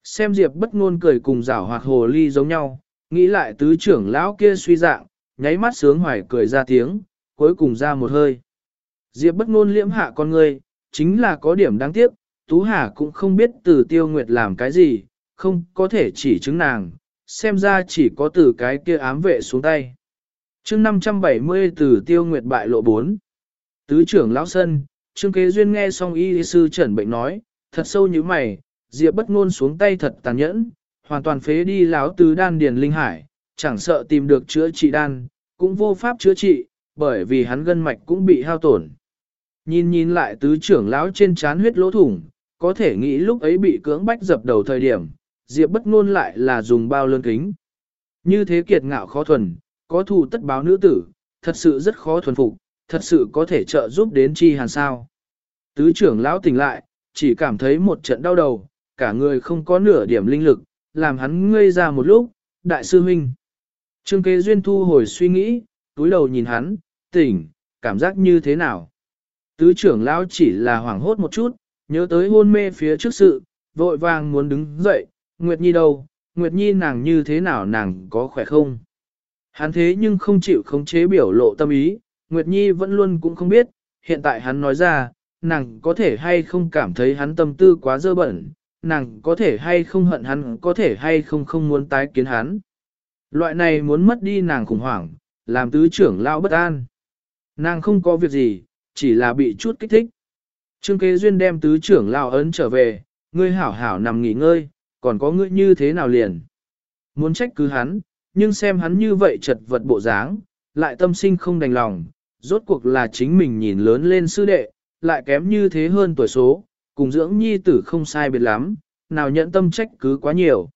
Xem Diệp bất ngôn cười cùng rảo hoạt hồ ly giống nhau, nghĩ lại tứ trưởng lão kia suy dạng, nháy mắt sướng hoài cười ra tiếng, cuối cùng ra một hơi. Diệp bất ngôn liễm hạ con ngươi, chính là có điểm đáng tiếc, Tú Hà cũng không biết từ tiêu nguyệt làm cái gì, không có thể chỉ chứng nàng, xem ra chỉ có từ cái kia ám vệ xuống tay. chương 570 từ tiêu nguyệt bại lộ 4. Tứ trưởng lão sân, trương kế duyên nghe xong y sư trần bệnh nói, thật sâu như mày, diệp bất ngôn xuống tay thật tàn nhẫn, hoàn toàn phế đi lão tứ đan điền linh hải, chẳng sợ tìm được chữa trị đan, cũng vô pháp chữa trị, bởi vì hắn gân mạch cũng bị hao tổn. Nhìn nhìn lại tứ trưởng lão trên trán huyết lỗ thủng, có thể nghĩ lúc ấy bị cưỡng bách dập đầu thời điểm, Diệp bất ngôn lại là dùng bao lơn kính. Như thế kiệt ngạo khó thuần, có thù tất báo nữ tử, thật sự rất khó thuần phục, thật sự có thể trợ giúp đến chi hàn sao. Tứ trưởng lão tỉnh lại, chỉ cảm thấy một trận đau đầu, cả người không có nửa điểm linh lực, làm hắn ngây ra một lúc, đại sư huynh. Trương kế duyên thu hồi suy nghĩ, túi đầu nhìn hắn, tỉnh, cảm giác như thế nào. Tứ trưởng lão chỉ là hoảng hốt một chút, nhớ tới hôn mê phía trước sự, vội vàng muốn đứng dậy, Nguyệt Nhi đâu, Nguyệt Nhi nàng như thế nào nàng có khỏe không? Hắn thế nhưng không chịu khống chế biểu lộ tâm ý, Nguyệt Nhi vẫn luôn cũng không biết, hiện tại hắn nói ra, nàng có thể hay không cảm thấy hắn tâm tư quá dơ bẩn, nàng có thể hay không hận hắn, có thể hay không không muốn tái kiến hắn. Loại này muốn mất đi nàng khủng hoảng, làm tứ trưởng lao bất an. Nàng không có việc gì, chỉ là bị chút kích thích. Trương kế duyên đem tứ trưởng lao ấn trở về, ngươi hảo hảo nằm nghỉ ngơi, còn có ngươi như thế nào liền. Muốn trách cứ hắn, nhưng xem hắn như vậy chật vật bộ dáng, lại tâm sinh không đành lòng, rốt cuộc là chính mình nhìn lớn lên sư đệ, lại kém như thế hơn tuổi số, cùng dưỡng nhi tử không sai biệt lắm, nào nhận tâm trách cứ quá nhiều.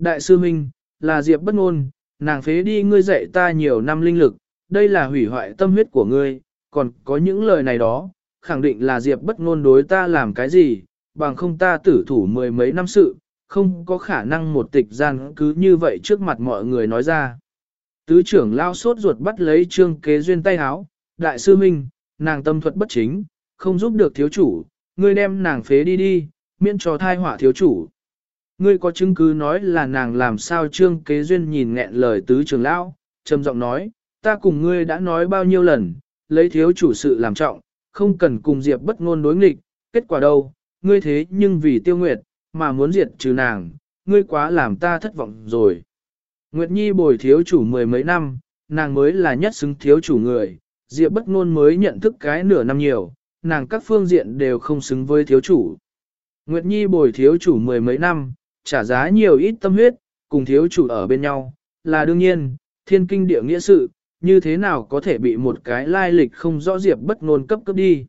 Đại sư Minh, là Diệp bất ngôn, nàng phế đi ngươi dạy ta nhiều năm linh lực, đây là hủy hoại tâm huyết của ngươi, còn có những lời này đó, khẳng định là Diệp bất ngôn đối ta làm cái gì, bằng không ta tử thủ mười mấy năm sự, không có khả năng một tịch gian cứ như vậy trước mặt mọi người nói ra. Tứ trưởng lao sốt ruột bắt lấy trương kế duyên tay háo, đại sư minh, nàng tâm thuật bất chính, không giúp được thiếu chủ, ngươi đem nàng phế đi đi, miễn cho thai họa thiếu chủ. Ngươi có chứng cứ nói là nàng làm sao trương kế duyên nhìn nghẹn lời tứ trường lão, trầm giọng nói, ta cùng ngươi đã nói bao nhiêu lần, lấy thiếu chủ sự làm trọng, không cần cùng diệp bất ngôn đối nghịch, kết quả đâu, ngươi thế nhưng vì tiêu nguyệt, mà muốn diệt trừ nàng, ngươi quá làm ta thất vọng rồi. Nguyệt Nhi bồi thiếu chủ mười mấy năm, nàng mới là nhất xứng thiếu chủ người, Diệp bất ngôn mới nhận thức cái nửa năm nhiều, nàng các phương diện đều không xứng với thiếu chủ. Nguyệt Nhi bồi thiếu chủ mười mấy năm, trả giá nhiều ít tâm huyết, cùng thiếu chủ ở bên nhau, là đương nhiên, thiên kinh địa nghĩa sự, như thế nào có thể bị một cái lai lịch không rõ Diệp bất ngôn cấp cấp đi.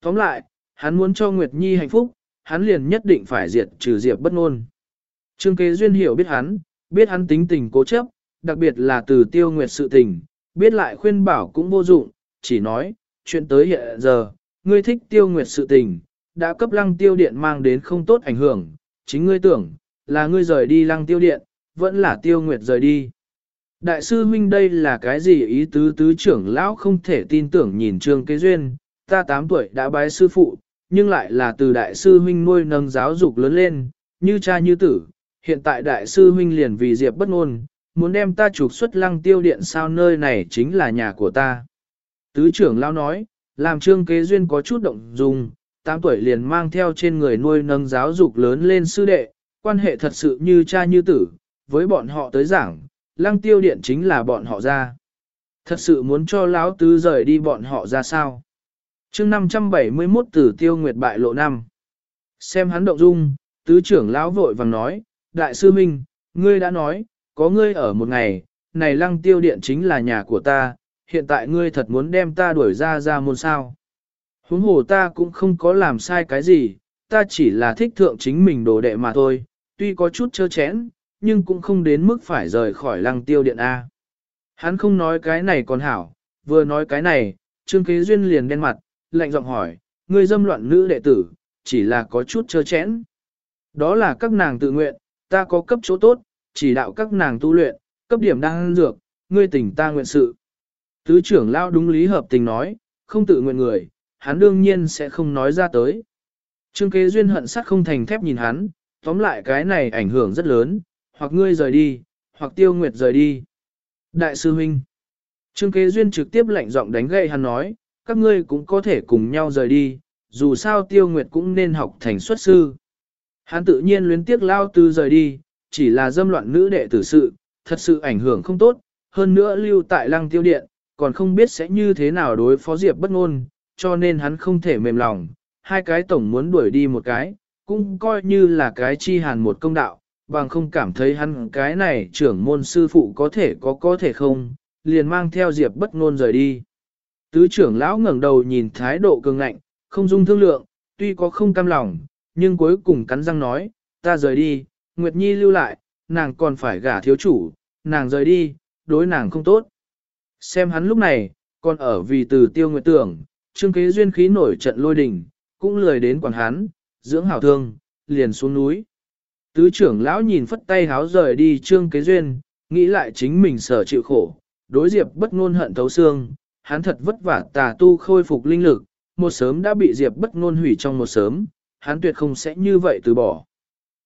Tóm lại, hắn muốn cho Nguyệt Nhi hạnh phúc, hắn liền nhất định phải diệt trừ Diệp bất ngôn. Trương kế duyên hiểu biết hắn, biết hắn tính tình cố chấp, đặc biệt là từ tiêu nguyệt sự tình, biết lại khuyên bảo cũng vô dụng, chỉ nói, chuyện tới hiện giờ, ngươi thích tiêu nguyệt sự tình, đã cấp lăng tiêu điện mang đến không tốt ảnh hưởng, chính ngươi tưởng, là ngươi rời đi lăng tiêu điện, vẫn là tiêu nguyệt rời đi. Đại sư huynh đây là cái gì ý tứ tứ trưởng lão không thể tin tưởng nhìn trương kế duyên, ta 8 tuổi đã bái sư phụ, nhưng lại là từ đại sư huynh nuôi nâng giáo dục lớn lên, như cha như tử, hiện tại đại sư huynh liền vì diệp bất ngôn, muốn đem ta trục xuất lăng tiêu điện sao nơi này chính là nhà của ta. Tứ trưởng lão nói, làm trương kế duyên có chút động dung, 8 tuổi liền mang theo trên người nuôi nâng giáo dục lớn lên sư đệ, quan hệ thật sự như cha như tử, với bọn họ tới giảng, lăng tiêu điện chính là bọn họ ra. Thật sự muốn cho lão tứ rời đi bọn họ ra sao? chương 571 tử tiêu nguyệt bại lộ năm. Xem hắn động dung, tứ trưởng lão vội vàng nói, đại sư minh, ngươi đã nói, có ngươi ở một ngày, này lăng tiêu điện chính là nhà của ta, hiện tại ngươi thật muốn đem ta đuổi ra ra môn sao. Huống hồ ta cũng không có làm sai cái gì, ta chỉ là thích thượng chính mình đồ đệ mà thôi, tuy có chút chơ chẽn, nhưng cũng không đến mức phải rời khỏi lăng tiêu điện A. Hắn không nói cái này còn hảo, vừa nói cái này, Trương Kế Duyên liền đen mặt, lạnh giọng hỏi, ngươi dâm loạn nữ đệ tử, chỉ là có chút chơ chẽn. Đó là các nàng tự nguyện, ta có cấp chỗ tốt, chỉ đạo các nàng tu luyện, cấp điểm đang dược, ngươi tỉnh ta nguyện sự. Tứ trưởng lao đúng lý hợp tình nói, không tự nguyện người, hắn đương nhiên sẽ không nói ra tới. Trương kế duyên hận sắt không thành thép nhìn hắn, tóm lại cái này ảnh hưởng rất lớn, hoặc ngươi rời đi, hoặc tiêu nguyệt rời đi. Đại sư huynh, Trương kế duyên trực tiếp lạnh giọng đánh gậy hắn nói, các ngươi cũng có thể cùng nhau rời đi, dù sao tiêu nguyệt cũng nên học thành xuất sư. Hắn tự nhiên luyến tiếc lao tư rời đi, chỉ là dâm loạn nữ đệ tử sự, thật sự ảnh hưởng không tốt, hơn nữa lưu tại lăng tiêu điện, còn không biết sẽ như thế nào đối phó Diệp bất ngôn, cho nên hắn không thể mềm lòng, hai cái tổng muốn đuổi đi một cái, cũng coi như là cái chi hàn một công đạo, bằng không cảm thấy hắn cái này trưởng môn sư phụ có thể có có thể không, liền mang theo Diệp bất ngôn rời đi. Tứ trưởng lão ngẩng đầu nhìn thái độ cường ngạnh, không dung thương lượng, tuy có không cam lòng, nhưng cuối cùng cắn răng nói, ta rời đi, Nguyệt Nhi lưu lại, nàng còn phải gả thiếu chủ, nàng rời đi, đối nàng không tốt. Xem hắn lúc này, còn ở vì từ tiêu nguyệt tưởng, trương kế duyên khí nổi trận lôi đình, cũng lười đến quản hắn, dưỡng hảo thương, liền xuống núi. Tứ trưởng lão nhìn phất tay háo rời đi trương kế duyên, nghĩ lại chính mình sở chịu khổ, đối diệp bất ngôn hận thấu xương, hắn thật vất vả tà tu khôi phục linh lực, một sớm đã bị diệp bất ngôn hủy trong một sớm, hắn tuyệt không sẽ như vậy từ bỏ.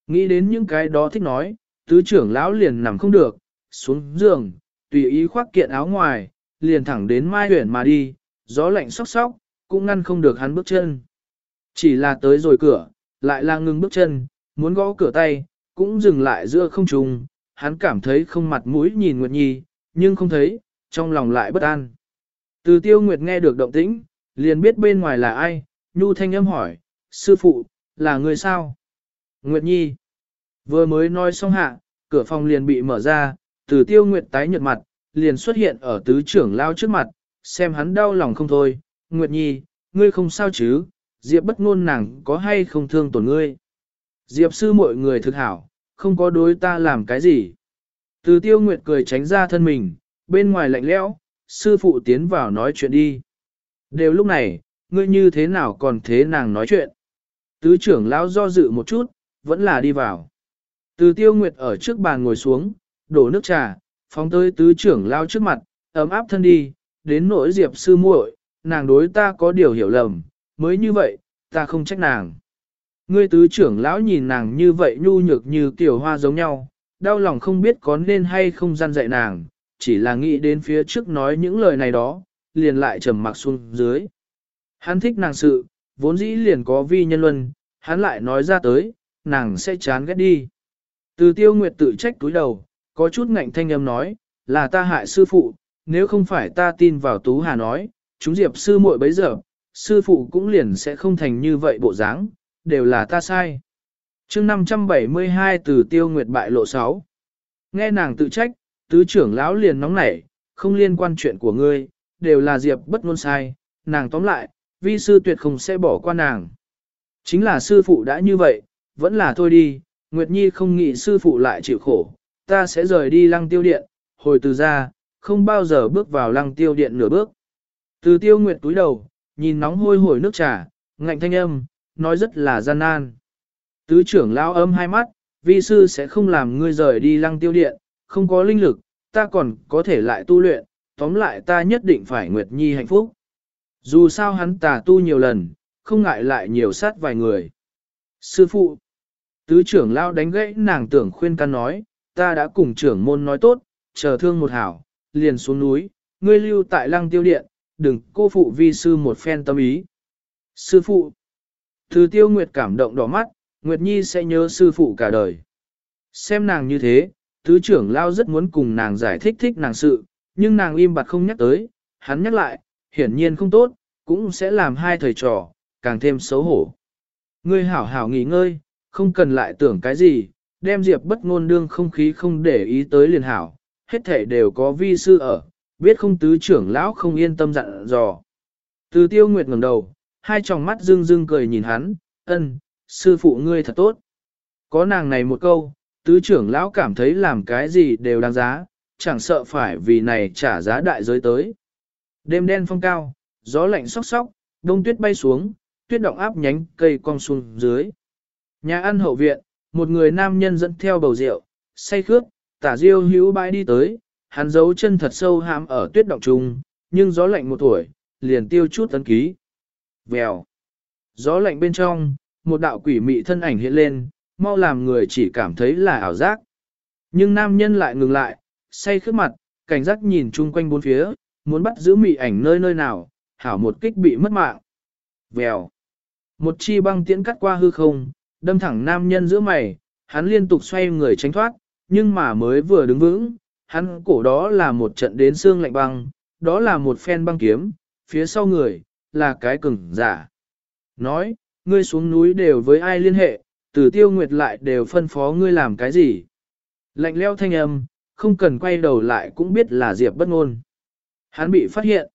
Nghĩ đến những cái đó thích nói, tứ trưởng lão liền nằm không được, xuống giường, tùy ý khoác kiện áo ngoài, liền thẳng đến mai huyển mà đi, gió lạnh sóc sóc, cũng ngăn không được hắn bước chân. Chỉ là tới rồi cửa, lại là ngừng bước chân, muốn gõ cửa tay, cũng dừng lại giữa không trung, hắn cảm thấy không mặt mũi nhìn Nguyệt Nhi, nhưng không thấy, trong lòng lại bất an. Từ tiêu Nguyệt nghe được động tĩnh, liền biết bên ngoài là ai, Nhu thanh âm hỏi, sư phụ, là người sao? Nguyệt Nhi. Vừa mới nói xong hạ, cửa phòng liền bị mở ra, từ tiêu Nguyệt tái nhợt mặt, liền xuất hiện ở tứ trưởng lao trước mặt, xem hắn đau lòng không thôi. Nguyệt Nhi, ngươi không sao chứ, Diệp bất ngôn nàng có hay không thương tổn ngươi. Diệp sư mọi người thực hảo, không có đối ta làm cái gì. Từ tiêu Nguyệt cười tránh ra thân mình, bên ngoài lạnh lẽo, sư phụ tiến vào nói chuyện đi. Đều lúc này, ngươi như thế nào còn thế nàng nói chuyện. Tứ trưởng lão do dự một chút, vẫn là đi vào. Từ tiêu nguyệt ở trước bàn ngồi xuống, đổ nước trà, phóng tới tứ trưởng lão trước mặt, ấm áp thân đi, đến nỗi diệp sư muội, nàng đối ta có điều hiểu lầm, mới như vậy, ta không trách nàng. Ngươi tứ trưởng lão nhìn nàng như vậy nhu nhược như tiểu hoa giống nhau, đau lòng không biết có nên hay không gian dạy nàng, chỉ là nghĩ đến phía trước nói những lời này đó, liền lại trầm mặc xuống dưới. Hắn thích nàng sự, vốn dĩ liền có vi nhân luân, hắn lại nói ra tới, nàng sẽ chán ghét đi. Từ tiêu nguyệt tự trách túi đầu, có chút ngạnh thanh âm nói, là ta hại sư phụ, nếu không phải ta tin vào Tú Hà nói, chúng diệp sư muội bấy giờ, sư phụ cũng liền sẽ không thành như vậy bộ dáng, đều là ta sai. chương 572 từ tiêu nguyệt bại lộ 6. Nghe nàng tự trách, tứ trưởng lão liền nóng nảy, không liên quan chuyện của ngươi, đều là diệp bất ngôn sai, nàng tóm lại, vi sư tuyệt không sẽ bỏ qua nàng. Chính là sư phụ đã như vậy, vẫn là thôi đi, Nguyệt Nhi không nghĩ sư phụ lại chịu khổ, ta sẽ rời đi lăng tiêu điện, hồi từ ra, không bao giờ bước vào lăng tiêu điện nửa bước. Từ tiêu Nguyệt túi đầu, nhìn nóng hôi hổi nước trà, ngạnh thanh âm, nói rất là gian nan. Tứ trưởng lao ấm hai mắt, vi sư sẽ không làm ngươi rời đi lăng tiêu điện, không có linh lực, ta còn có thể lại tu luyện, tóm lại ta nhất định phải Nguyệt Nhi hạnh phúc. Dù sao hắn tà tu nhiều lần, không ngại lại nhiều sát vài người. Sư phụ, tứ trưởng lao đánh gãy nàng tưởng khuyên can nói, ta đã cùng trưởng môn nói tốt, chờ thương một hảo, liền xuống núi, ngươi lưu tại lăng tiêu điện, đừng cô phụ vi sư một phen tâm ý. Sư phụ, thứ tiêu nguyệt cảm động đỏ mắt, Nguyệt Nhi sẽ nhớ sư phụ cả đời. Xem nàng như thế, tứ trưởng lao rất muốn cùng nàng giải thích thích nàng sự, nhưng nàng im bặt không nhắc tới, hắn nhắc lại, hiển nhiên không tốt, cũng sẽ làm hai thầy trò, càng thêm xấu hổ. Ngươi hảo hảo nghỉ ngơi, không cần lại tưởng cái gì, đem diệp bất ngôn đương không khí không để ý tới liền hảo, hết thể đều có vi sư ở, biết không tứ trưởng lão không yên tâm dặn dò. Từ tiêu nguyệt ngẩng đầu, hai tròng mắt dương dương cười nhìn hắn, ân, sư phụ ngươi thật tốt. Có nàng này một câu, tứ trưởng lão cảm thấy làm cái gì đều đáng giá, chẳng sợ phải vì này trả giá đại giới tới. Đêm đen phong cao, gió lạnh sóc sóc, đông tuyết bay xuống, tuyết động áp nhánh cây cong xuống dưới. Nhà ăn hậu viện, một người nam nhân dẫn theo bầu rượu, say khướt, tả diêu hữu bãi đi tới, hắn giấu chân thật sâu hãm ở tuyết động trùng, nhưng gió lạnh một tuổi, liền tiêu chút tấn ký. Vèo. Gió lạnh bên trong, một đạo quỷ mị thân ảnh hiện lên, mau làm người chỉ cảm thấy là ảo giác. Nhưng nam nhân lại ngừng lại, say khướt mặt, cảnh giác nhìn chung quanh bốn phía, muốn bắt giữ mị ảnh nơi nơi nào, hảo một kích bị mất mạng. Vèo. Một chi băng tiễn cắt qua hư không, đâm thẳng nam nhân giữa mày, hắn liên tục xoay người tránh thoát, nhưng mà mới vừa đứng vững, hắn cổ đó là một trận đến xương lạnh băng, đó là một phen băng kiếm, phía sau người, là cái cứng, giả. Nói, ngươi xuống núi đều với ai liên hệ, từ tiêu nguyệt lại đều phân phó ngươi làm cái gì. Lạnh leo thanh âm, không cần quay đầu lại cũng biết là Diệp bất ngôn. Hắn bị phát hiện.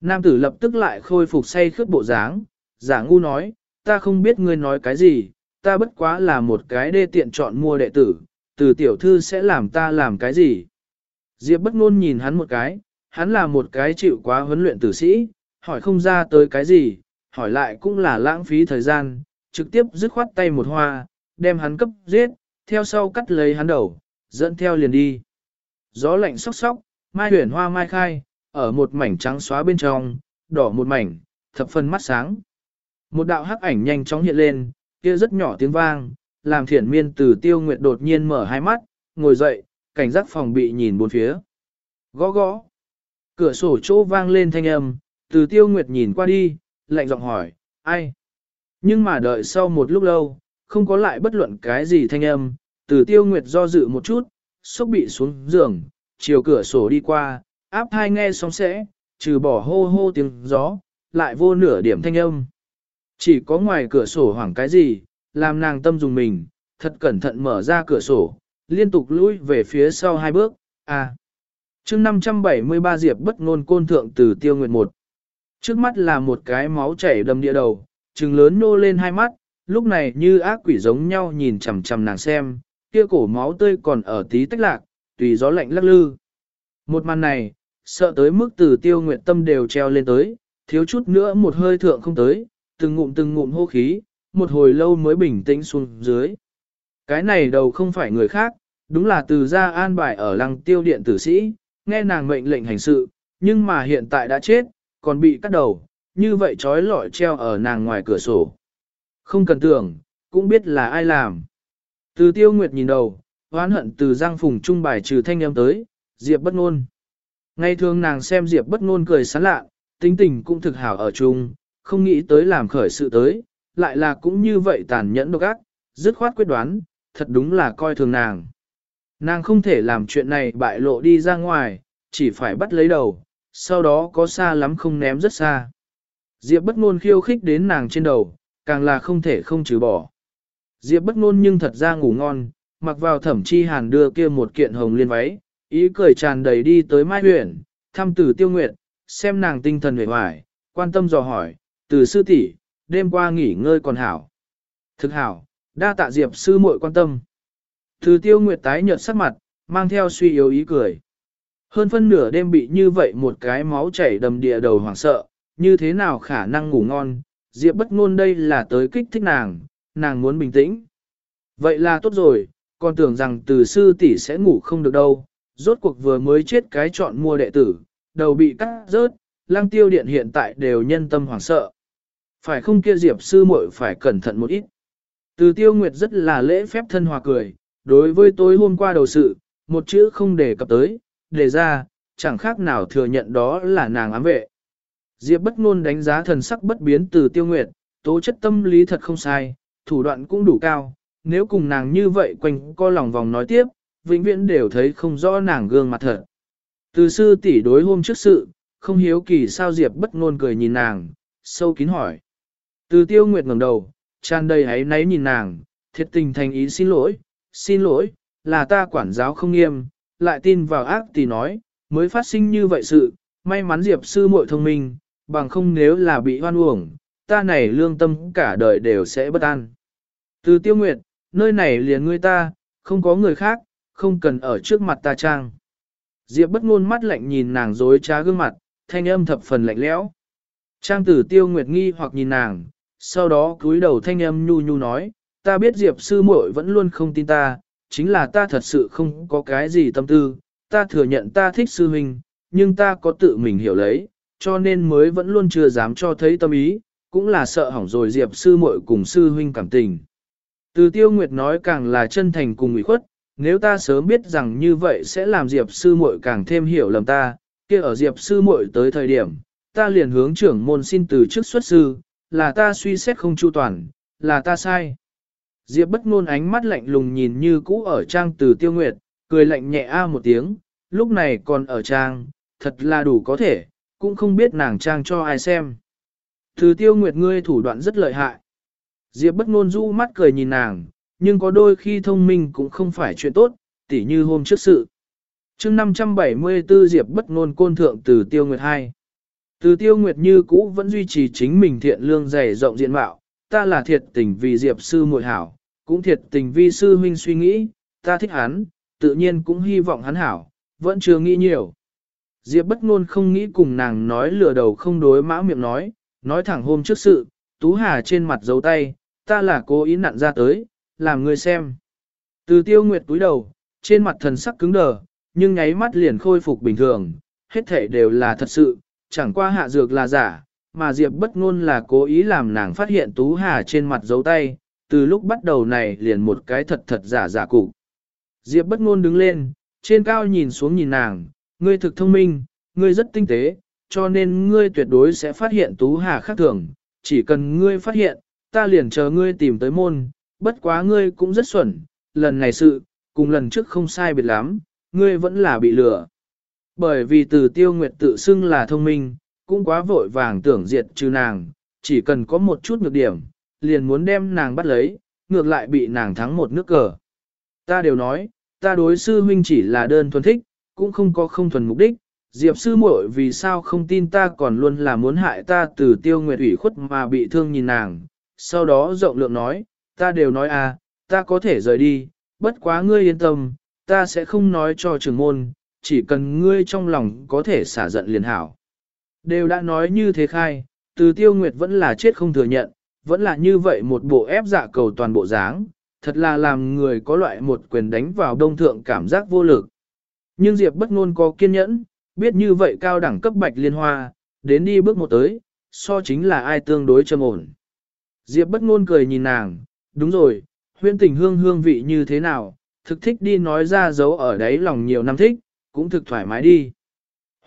Nam tử lập tức lại khôi phục say khướt bộ dáng, giả ngu nói, ta không biết ngươi nói cái gì, ta bất quá là một cái đê tiện chọn mua đệ tử, từ tiểu thư sẽ làm ta làm cái gì. Diệp bất ngôn nhìn hắn một cái, hắn là một cái chịu quá huấn luyện tử sĩ, hỏi không ra tới cái gì, hỏi lại cũng là lãng phí thời gian, trực tiếp dứt khoát tay một hoa, đem hắn cấp giết, theo sau cắt lấy hắn đầu, dẫn theo liền đi. Gió lạnh sóc sóc, mai huyền hoa mai khai, ở một mảnh trắng xóa bên trong, đỏ một mảnh, thập phần mắt sáng. Một đạo hắc ảnh nhanh chóng hiện lên, kia rất nhỏ tiếng vang, làm thiển miên từ tiêu nguyệt đột nhiên mở hai mắt, ngồi dậy, cảnh giác phòng bị nhìn bốn phía. Gõ gõ. Cửa sổ chỗ vang lên thanh âm, từ tiêu nguyệt nhìn qua đi, lạnh giọng hỏi, ai? Nhưng mà đợi sau một lúc lâu, không có lại bất luận cái gì thanh âm, từ tiêu nguyệt do dự một chút, sốc bị xuống giường, chiều cửa sổ đi qua, áp thai nghe xong sẽ, trừ bỏ hô hô tiếng gió, lại vô nửa điểm thanh âm. Chỉ có ngoài cửa sổ hoảng cái gì, làm nàng tâm dùng mình, thật cẩn thận mở ra cửa sổ, liên tục lùi về phía sau hai bước, à. chương 573 diệp bất ngôn côn thượng từ tiêu nguyệt một. Trước mắt là một cái máu chảy đầm địa đầu, trừng lớn nô lên hai mắt, lúc này như ác quỷ giống nhau nhìn chằm chằm nàng xem, kia cổ máu tươi còn ở tí tách lạc, tùy gió lạnh lắc lư. Một màn này, sợ tới mức từ tiêu nguyện tâm đều treo lên tới, thiếu chút nữa một hơi thượng không tới, từng ngụm từng ngụm hô khí, một hồi lâu mới bình tĩnh xuống dưới. Cái này đầu không phải người khác, đúng là từ gia an bài ở lăng tiêu điện tử sĩ, nghe nàng mệnh lệnh hành sự, nhưng mà hiện tại đã chết, còn bị cắt đầu, như vậy trói lọi treo ở nàng ngoài cửa sổ. Không cần tưởng, cũng biết là ai làm. Từ tiêu nguyệt nhìn đầu, oán hận từ giang phùng trung bài trừ thanh em tới, Diệp bất ngôn. Ngày thường nàng xem Diệp bất ngôn cười sán lạ, tính tình cũng thực hảo ở chung, không nghĩ tới làm khởi sự tới, lại là cũng như vậy tàn nhẫn độc ác, dứt khoát quyết đoán, thật đúng là coi thường nàng. Nàng không thể làm chuyện này bại lộ đi ra ngoài, chỉ phải bắt lấy đầu, sau đó có xa lắm không ném rất xa. Diệp bất ngôn khiêu khích đến nàng trên đầu, càng là không thể không trừ bỏ. Diệp bất ngôn nhưng thật ra ngủ ngon, mặc vào thẩm chi hàn đưa kia một kiện hồng liên váy, ý cười tràn đầy đi tới Mai Huyền, thăm tử tiêu nguyệt, xem nàng tinh thần hề hoài, quan tâm dò hỏi, từ sư tỷ, đêm qua nghỉ ngơi còn hảo. Thực hảo, đa tạ Diệp sư muội quan tâm. Từ tiêu nguyệt tái nhợt sắc mặt, mang theo suy yếu ý cười. Hơn phân nửa đêm bị như vậy một cái máu chảy đầm địa đầu hoảng sợ, như thế nào khả năng ngủ ngon, Diệp bất ngôn đây là tới kích thích nàng, nàng muốn bình tĩnh. Vậy là tốt rồi, còn tưởng rằng từ sư tỷ sẽ ngủ không được đâu, rốt cuộc vừa mới chết cái chọn mua đệ tử, đầu bị cắt rớt, lang tiêu điện hiện tại đều nhân tâm hoảng sợ. Phải không kia Diệp sư muội phải cẩn thận một ít. Từ tiêu nguyệt rất là lễ phép thân hòa cười, đối với tối hôm qua đầu sự, một chữ không đề cập tới, đề ra, chẳng khác nào thừa nhận đó là nàng ám vệ. Diệp bất ngôn đánh giá thần sắc bất biến từ tiêu nguyệt, tố chất tâm lý thật không sai, thủ đoạn cũng đủ cao, nếu cùng nàng như vậy quanh co lòng vòng nói tiếp, vĩnh viễn đều thấy không rõ nàng gương mặt thật. Từ sư tỷ đối hôm trước sự, không hiếu kỳ sao Diệp bất ngôn cười nhìn nàng, sâu kín hỏi. Từ tiêu nguyệt ngẩng đầu, tràn đầy ấy náy nhìn nàng, thiệt tình thành ý xin lỗi, xin lỗi, là ta quản giáo không nghiêm, lại tin vào ác thì nói, mới phát sinh như vậy sự, may mắn Diệp sư muội thông minh, bằng không nếu là bị hoan uổng, ta này lương tâm cả đời đều sẽ bất an. Từ tiêu nguyệt, nơi này liền ngươi ta, không có người khác, không cần ở trước mặt ta trang. Diệp bất ngôn mắt lạnh nhìn nàng dối trá gương mặt, thanh âm thập phần lạnh lẽo. Trang tử tiêu nguyệt nghi hoặc nhìn nàng, sau đó cúi đầu thanh âm nhu nhu nói, ta biết Diệp sư muội vẫn luôn không tin ta, chính là ta thật sự không có cái gì tâm tư, ta thừa nhận ta thích sư huynh, nhưng ta có tự mình hiểu lấy, cho nên mới vẫn luôn chưa dám cho thấy tâm ý, cũng là sợ hỏng rồi Diệp sư muội cùng sư huynh cảm tình. Từ tiêu nguyệt nói càng là chân thành cùng ủy khuất, nếu ta sớm biết rằng như vậy sẽ làm Diệp sư muội càng thêm hiểu lầm ta, kia ở Diệp sư muội tới thời điểm, ta liền hướng trưởng môn xin từ chức xuất sư, là ta suy xét không chu toàn, là ta sai. Diệp bất ngôn ánh mắt lạnh lùng nhìn như cũ ở trang từ tiêu nguyệt, cười lạnh nhẹ a một tiếng, lúc này còn ở trang, thật là đủ có thể, cũng không biết nàng trang cho ai xem. Từ tiêu nguyệt ngươi thủ đoạn rất lợi hại. Diệp bất ngôn du mắt cười nhìn nàng, nhưng có đôi khi thông minh cũng không phải chuyện tốt, tỉ như hôm trước sự. Trước 574 Diệp bất ngôn côn thượng từ tiêu nguyệt 2. Từ tiêu nguyệt như cũ vẫn duy trì chính mình thiện lương dày rộng diện mạo, ta là thiệt tình vì Diệp sư muội hảo, cũng thiệt tình vi sư huynh suy nghĩ, ta thích hắn, tự nhiên cũng hy vọng hắn hảo, vẫn chưa nghĩ nhiều. Diệp bất ngôn không nghĩ cùng nàng nói lừa đầu không đối mã miệng nói, nói thẳng hôm trước sự, Tú Hà trên mặt dấu tay, ta là cố ý nặn ra tới, làm người xem. Từ tiêu nguyệt túi đầu, trên mặt thần sắc cứng đờ, nhưng nháy mắt liền khôi phục bình thường, hết thể đều là thật sự, chẳng qua hạ dược là giả, mà Diệp bất ngôn là cố ý làm nàng phát hiện Tú Hà trên mặt dấu tay, từ lúc bắt đầu này liền một cái thật thật giả giả cụ. Diệp bất ngôn đứng lên, trên cao nhìn xuống nhìn nàng, ngươi thực thông minh, ngươi rất tinh tế, cho nên ngươi tuyệt đối sẽ phát hiện Tú Hà khác thường, chỉ cần ngươi phát hiện, ta liền chờ ngươi tìm tới môn, bất quá ngươi cũng rất xuẩn, lần này sự, cùng lần trước không sai biệt lắm, ngươi vẫn là bị lừa. Bởi vì từ tiêu nguyệt tự xưng là thông minh, cũng quá vội vàng tưởng diệt trừ nàng, chỉ cần có một chút nhược điểm, liền muốn đem nàng bắt lấy, ngược lại bị nàng thắng một nước cờ. Ta đều nói, ta đối sư huynh chỉ là đơn thuần thích, cũng không có không thuần mục đích, Diệp sư muội vì sao không tin ta còn luôn là muốn hại ta từ tiêu nguyệt ủy khuất mà bị thương nhìn nàng, sau đó rộng lượng nói, ta đều nói à, ta có thể rời đi, bất quá ngươi yên tâm, ta sẽ không nói cho trưởng môn, chỉ cần ngươi trong lòng có thể xả giận liền hảo. Đều đã nói như thế khai, từ tiêu nguyệt vẫn là chết không thừa nhận, vẫn là như vậy một bộ ép dạ cầu toàn bộ dáng, thật là làm người có loại một quyền đánh vào đông thượng cảm giác vô lực. Nhưng Diệp bất ngôn có kiên nhẫn, biết như vậy cao đẳng cấp bạch liên hoa, đến đi bước một tới, so chính là ai tương đối trầm ổn. Diệp bất ngôn cười nhìn nàng, đúng rồi, huyên tình hương hương vị như thế nào, thực thích đi nói ra dấu ở đấy lòng nhiều năm thích, cũng thực thoải mái đi.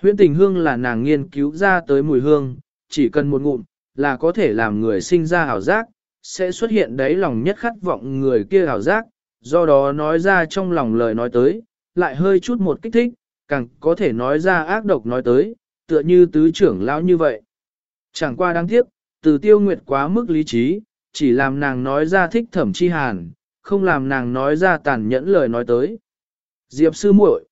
Huyễn tình hương là nàng nghiên cứu ra tới mùi hương, chỉ cần một ngụm, là có thể làm người sinh ra hảo giác, sẽ xuất hiện đấy lòng nhất khát vọng người kia hảo giác, do đó nói ra trong lòng lời nói tới, lại hơi chút một kích thích, càng có thể nói ra ác độc nói tới, tựa như tứ trưởng lão như vậy. Chẳng qua đáng tiếc, từ tiêu nguyệt quá mức lý trí, chỉ làm nàng nói ra thích thẩm chi hàn, không làm nàng nói ra tàn nhẫn lời nói tới. Diệp sư muội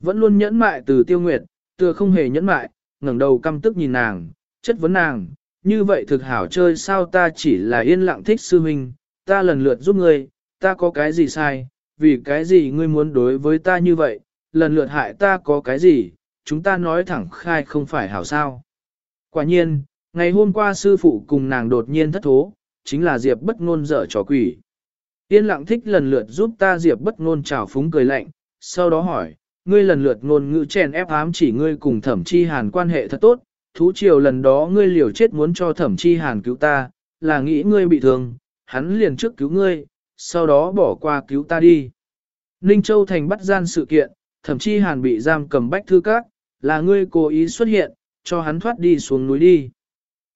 vẫn luôn nhẫn mại từ tiêu nguyệt, tựa không hề nhẫn mại, ngẩng đầu căm tức nhìn nàng, chất vấn nàng, như vậy thực hảo chơi sao ta chỉ là yên lặng thích sư huynh, ta lần lượt giúp ngươi, ta có cái gì sai, vì cái gì ngươi muốn đối với ta như vậy, lần lượt hại ta có cái gì, chúng ta nói thẳng khai không phải hảo sao. Quả nhiên, ngày hôm qua sư phụ cùng nàng đột nhiên thất thố, chính là Diệp bất ngôn dở trò quỷ. Yên lặng thích lần lượt giúp ta Diệp bất ngôn trào phúng cười lạnh, sau đó hỏi, ngươi lần lượt ngôn ngữ chèn ép ám chỉ ngươi cùng thẩm chi hàn quan hệ thật tốt, thú triều lần đó ngươi liều chết muốn cho thẩm chi hàn cứu ta, là nghĩ ngươi bị thương, hắn liền trước cứu ngươi, sau đó bỏ qua cứu ta đi. Ninh Châu thành bắt gian sự kiện, thẩm chi hàn bị giam cầm bách thư các, là ngươi cố ý xuất hiện, cho hắn thoát đi xuống núi đi.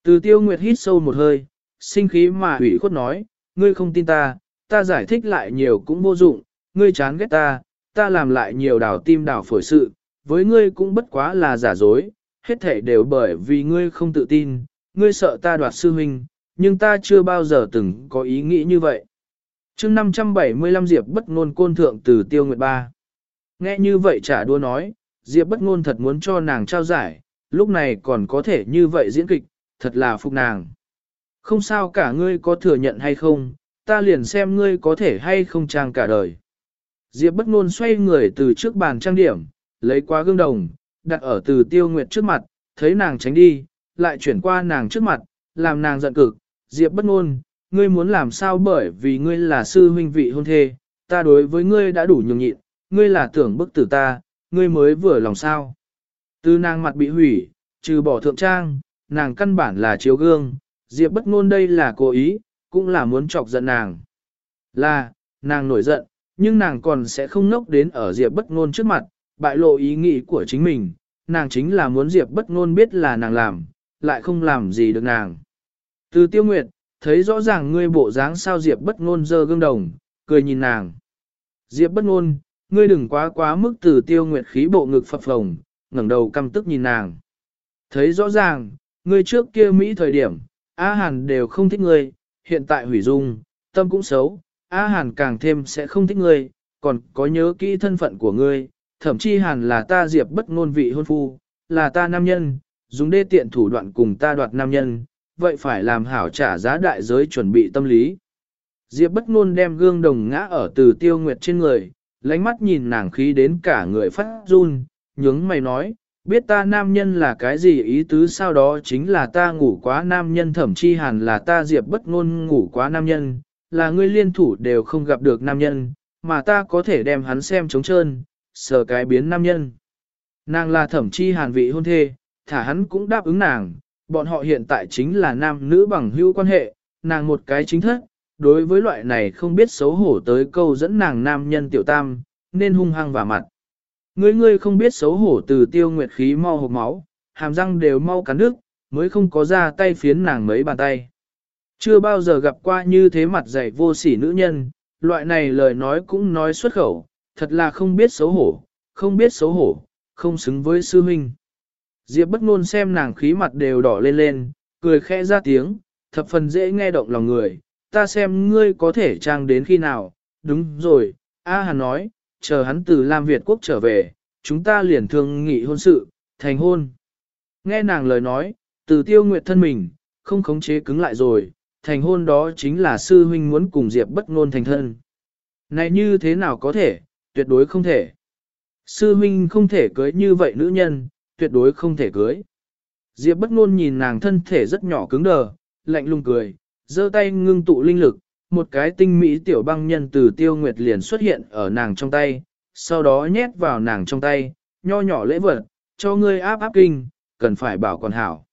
Từ tiêu nguyệt hít sâu một hơi, sinh khí mà ủy khuất nói, ngươi không tin ta, ta giải thích lại nhiều cũng vô dụng, ngươi chán ghét ta, ta làm lại nhiều đảo tim đảo phổi sự, với ngươi cũng bất quá là giả dối, hết thể đều bởi vì ngươi không tự tin, ngươi sợ ta đoạt sư huynh, nhưng ta chưa bao giờ từng có ý nghĩ như vậy. chương 575 Diệp bất ngôn côn thượng từ tiêu nguyệt ba. Nghe như vậy trả đua nói, Diệp bất ngôn thật muốn cho nàng trao giải, lúc này còn có thể như vậy diễn kịch, thật là phục nàng. Không sao cả ngươi có thừa nhận hay không, ta liền xem ngươi có thể hay không trang cả đời. Diệp bất ngôn xoay người từ trước bàn trang điểm, lấy qua gương đồng, đặt ở từ tiêu nguyệt trước mặt, thấy nàng tránh đi, lại chuyển qua nàng trước mặt, làm nàng giận cực. Diệp bất ngôn, ngươi muốn làm sao bởi vì ngươi là sư huynh vị hôn thê, ta đối với ngươi đã đủ nhường nhịn, ngươi là tưởng bức tử ta, ngươi mới vừa lòng sao. Từ nàng mặt bị hủy, trừ bỏ thượng trang, nàng căn bản là chiếu gương, Diệp bất ngôn đây là cố ý, cũng là muốn chọc giận nàng. Là, nàng nổi giận, nhưng nàng còn sẽ không nốc đến ở Diệp bất ngôn trước mặt, bại lộ ý nghĩ của chính mình, nàng chính là muốn Diệp bất ngôn biết là nàng làm, lại không làm gì được nàng. Từ tiêu nguyệt, thấy rõ ràng ngươi bộ dáng sao Diệp bất ngôn dơ gương đồng, cười nhìn nàng. Diệp bất ngôn, ngươi đừng quá quá mức từ tiêu nguyệt khí bộ ngực phập phồng, ngẩng đầu căm tức nhìn nàng. Thấy rõ ràng, ngươi trước kia Mỹ thời điểm, A Hàn đều không thích ngươi, hiện tại hủy dung, tâm cũng xấu, A Hàn càng thêm sẽ không thích ngươi, còn có nhớ kỹ thân phận của ngươi, thậm chí Hàn là ta Diệp bất ngôn vị hôn phu, là ta nam nhân, dùng đê tiện thủ đoạn cùng ta đoạt nam nhân, vậy phải làm hảo trả giá đại giới chuẩn bị tâm lý. Diệp bất ngôn đem gương đồng ngã ở từ tiêu nguyệt trên người, lánh mắt nhìn nàng khí đến cả người phát run, nhướng mày nói, biết ta nam nhân là cái gì ý tứ sau đó chính là ta ngủ quá nam nhân thẩm chi hàn là ta diệp bất ngôn ngủ quá nam nhân, là ngươi liên thủ đều không gặp được nam nhân, mà ta có thể đem hắn xem trống trơn, sờ cái biến nam nhân. Nàng là thẩm chi hàn vị hôn thê, thả hắn cũng đáp ứng nàng, bọn họ hiện tại chính là nam nữ bằng hữu quan hệ, nàng một cái chính thất, đối với loại này không biết xấu hổ tới câu dẫn nàng nam nhân tiểu tam, nên hung hăng vào mặt. Ngươi ngươi không biết xấu hổ từ tiêu nguyệt khí mau hộp máu, hàm răng đều mau cắn nước, mới không có ra tay phiến nàng mấy bàn tay. Chưa bao giờ gặp qua như thế mặt dày vô sỉ nữ nhân, loại này lời nói cũng nói xuất khẩu, thật là không biết xấu hổ, không biết xấu hổ, không xứng với sư huynh. Diệp bất ngôn xem nàng khí mặt đều đỏ lên lên, cười khẽ ra tiếng, thập phần dễ nghe động lòng người, ta xem ngươi có thể trang đến khi nào, đúng rồi, A Hàn nói, chờ hắn từ Lam Việt quốc trở về, chúng ta liền thương nghị hôn sự, thành hôn. Nghe nàng lời nói, từ tiêu nguyệt thân mình, không khống chế cứng lại rồi, thành hôn đó chính là sư huynh muốn cùng Diệp bất ngôn thành thân. Này như thế nào có thể, tuyệt đối không thể. Sư huynh không thể cưới như vậy nữ nhân, tuyệt đối không thể cưới. Diệp bất ngôn nhìn nàng thân thể rất nhỏ cứng đờ, lạnh lùng cười, giơ tay ngưng tụ linh lực, một cái tinh mỹ tiểu băng nhân từ tiêu nguyệt liền xuất hiện ở nàng trong tay, sau đó nhét vào nàng trong tay, nho nhỏ lễ vật, cho ngươi áp áp kinh, cần phải bảo còn hảo.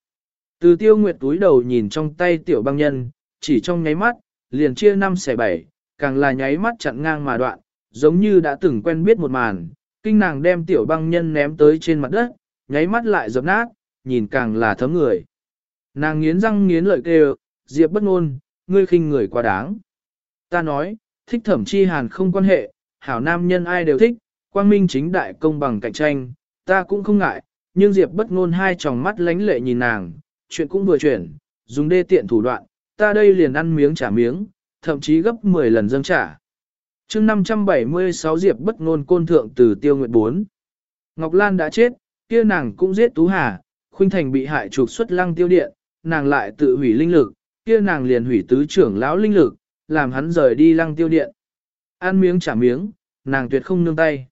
Từ tiêu nguyệt túi đầu nhìn trong tay tiểu băng nhân, chỉ trong nháy mắt, liền chia năm xẻ bảy, càng là nháy mắt chặn ngang mà đoạn, giống như đã từng quen biết một màn, kinh nàng đem tiểu băng nhân ném tới trên mặt đất, nháy mắt lại dập nát, nhìn càng là thấm người. Nàng nghiến răng nghiến lợi kêu, Diệp bất ngôn, ngươi khinh người quá đáng. Ta nói, thích thẩm chi hàn không quan hệ, hảo nam nhân ai đều thích, quang minh chính đại công bằng cạnh tranh, ta cũng không ngại, nhưng Diệp bất ngôn hai tròng mắt lánh lệ nhìn nàng, chuyện cũng vừa chuyển, dùng đê tiện thủ đoạn, ta đây liền ăn miếng trả miếng, thậm chí gấp 10 lần dâng trả. chương 576 Diệp bất ngôn côn thượng từ tiêu nguyệt 4. Ngọc Lan đã chết, kia nàng cũng giết Tú Hà, Khuynh Thành bị hại trục xuất lăng tiêu điện, nàng lại tự hủy linh lực, kia nàng liền hủy tứ trưởng lão linh lực, làm hắn rời đi lăng tiêu điện. Ăn miếng trả miếng, nàng tuyệt không nương tay.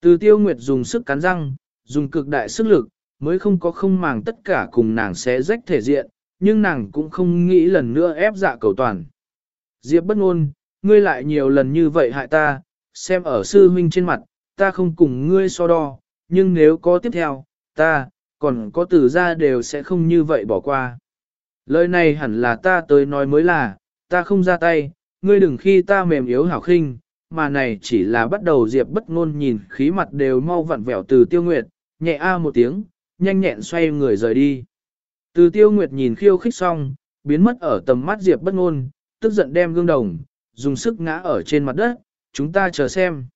Từ tiêu nguyệt dùng sức cắn răng, dùng cực đại sức lực, mới không có không màng tất cả cùng nàng sẽ rách thể diện, nhưng nàng cũng không nghĩ lần nữa ép dạ cầu toàn. Diệp bất ngôn, ngươi lại nhiều lần như vậy hại ta, xem ở sư huynh trên mặt, ta không cùng ngươi so đo, nhưng nếu có tiếp theo, ta, còn có tử ra đều sẽ không như vậy bỏ qua. Lời này hẳn là ta tới nói mới là, ta không ra tay, ngươi đừng khi ta mềm yếu hảo khinh, mà này chỉ là bắt đầu diệp bất ngôn nhìn khí mặt đều mau vặn vẹo từ tiêu nguyệt, nhẹ a một tiếng, nhanh nhẹn xoay người rời đi. Từ tiêu nguyệt nhìn khiêu khích xong, biến mất ở tầm mắt diệp bất ngôn, tức giận đem gương đồng, dùng sức ngã ở trên mặt đất, chúng ta chờ xem.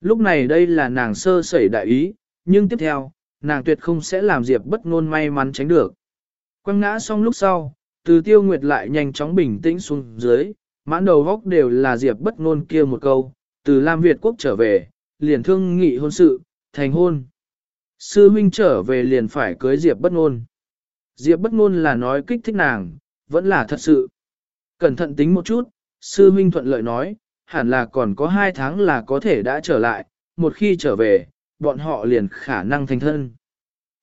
Lúc này đây là nàng sơ sẩy đại ý, nhưng tiếp theo, nàng tuyệt không sẽ làm diệp bất ngôn may mắn tránh được. Quăng ngã xong lúc sau, từ tiêu nguyệt lại nhanh chóng bình tĩnh xuống dưới, mãn đầu góc đều là diệp bất ngôn kia một câu, từ Lam Việt quốc trở về, liền thương nghị hôn sự, thành hôn. Sư huynh trở về liền phải cưới diệp bất ngôn. Diệp bất ngôn là nói kích thích nàng, vẫn là thật sự. Cẩn thận tính một chút, sư huynh thuận lợi nói, hẳn là còn có hai tháng là có thể đã trở lại, một khi trở về, bọn họ liền khả năng thành thân.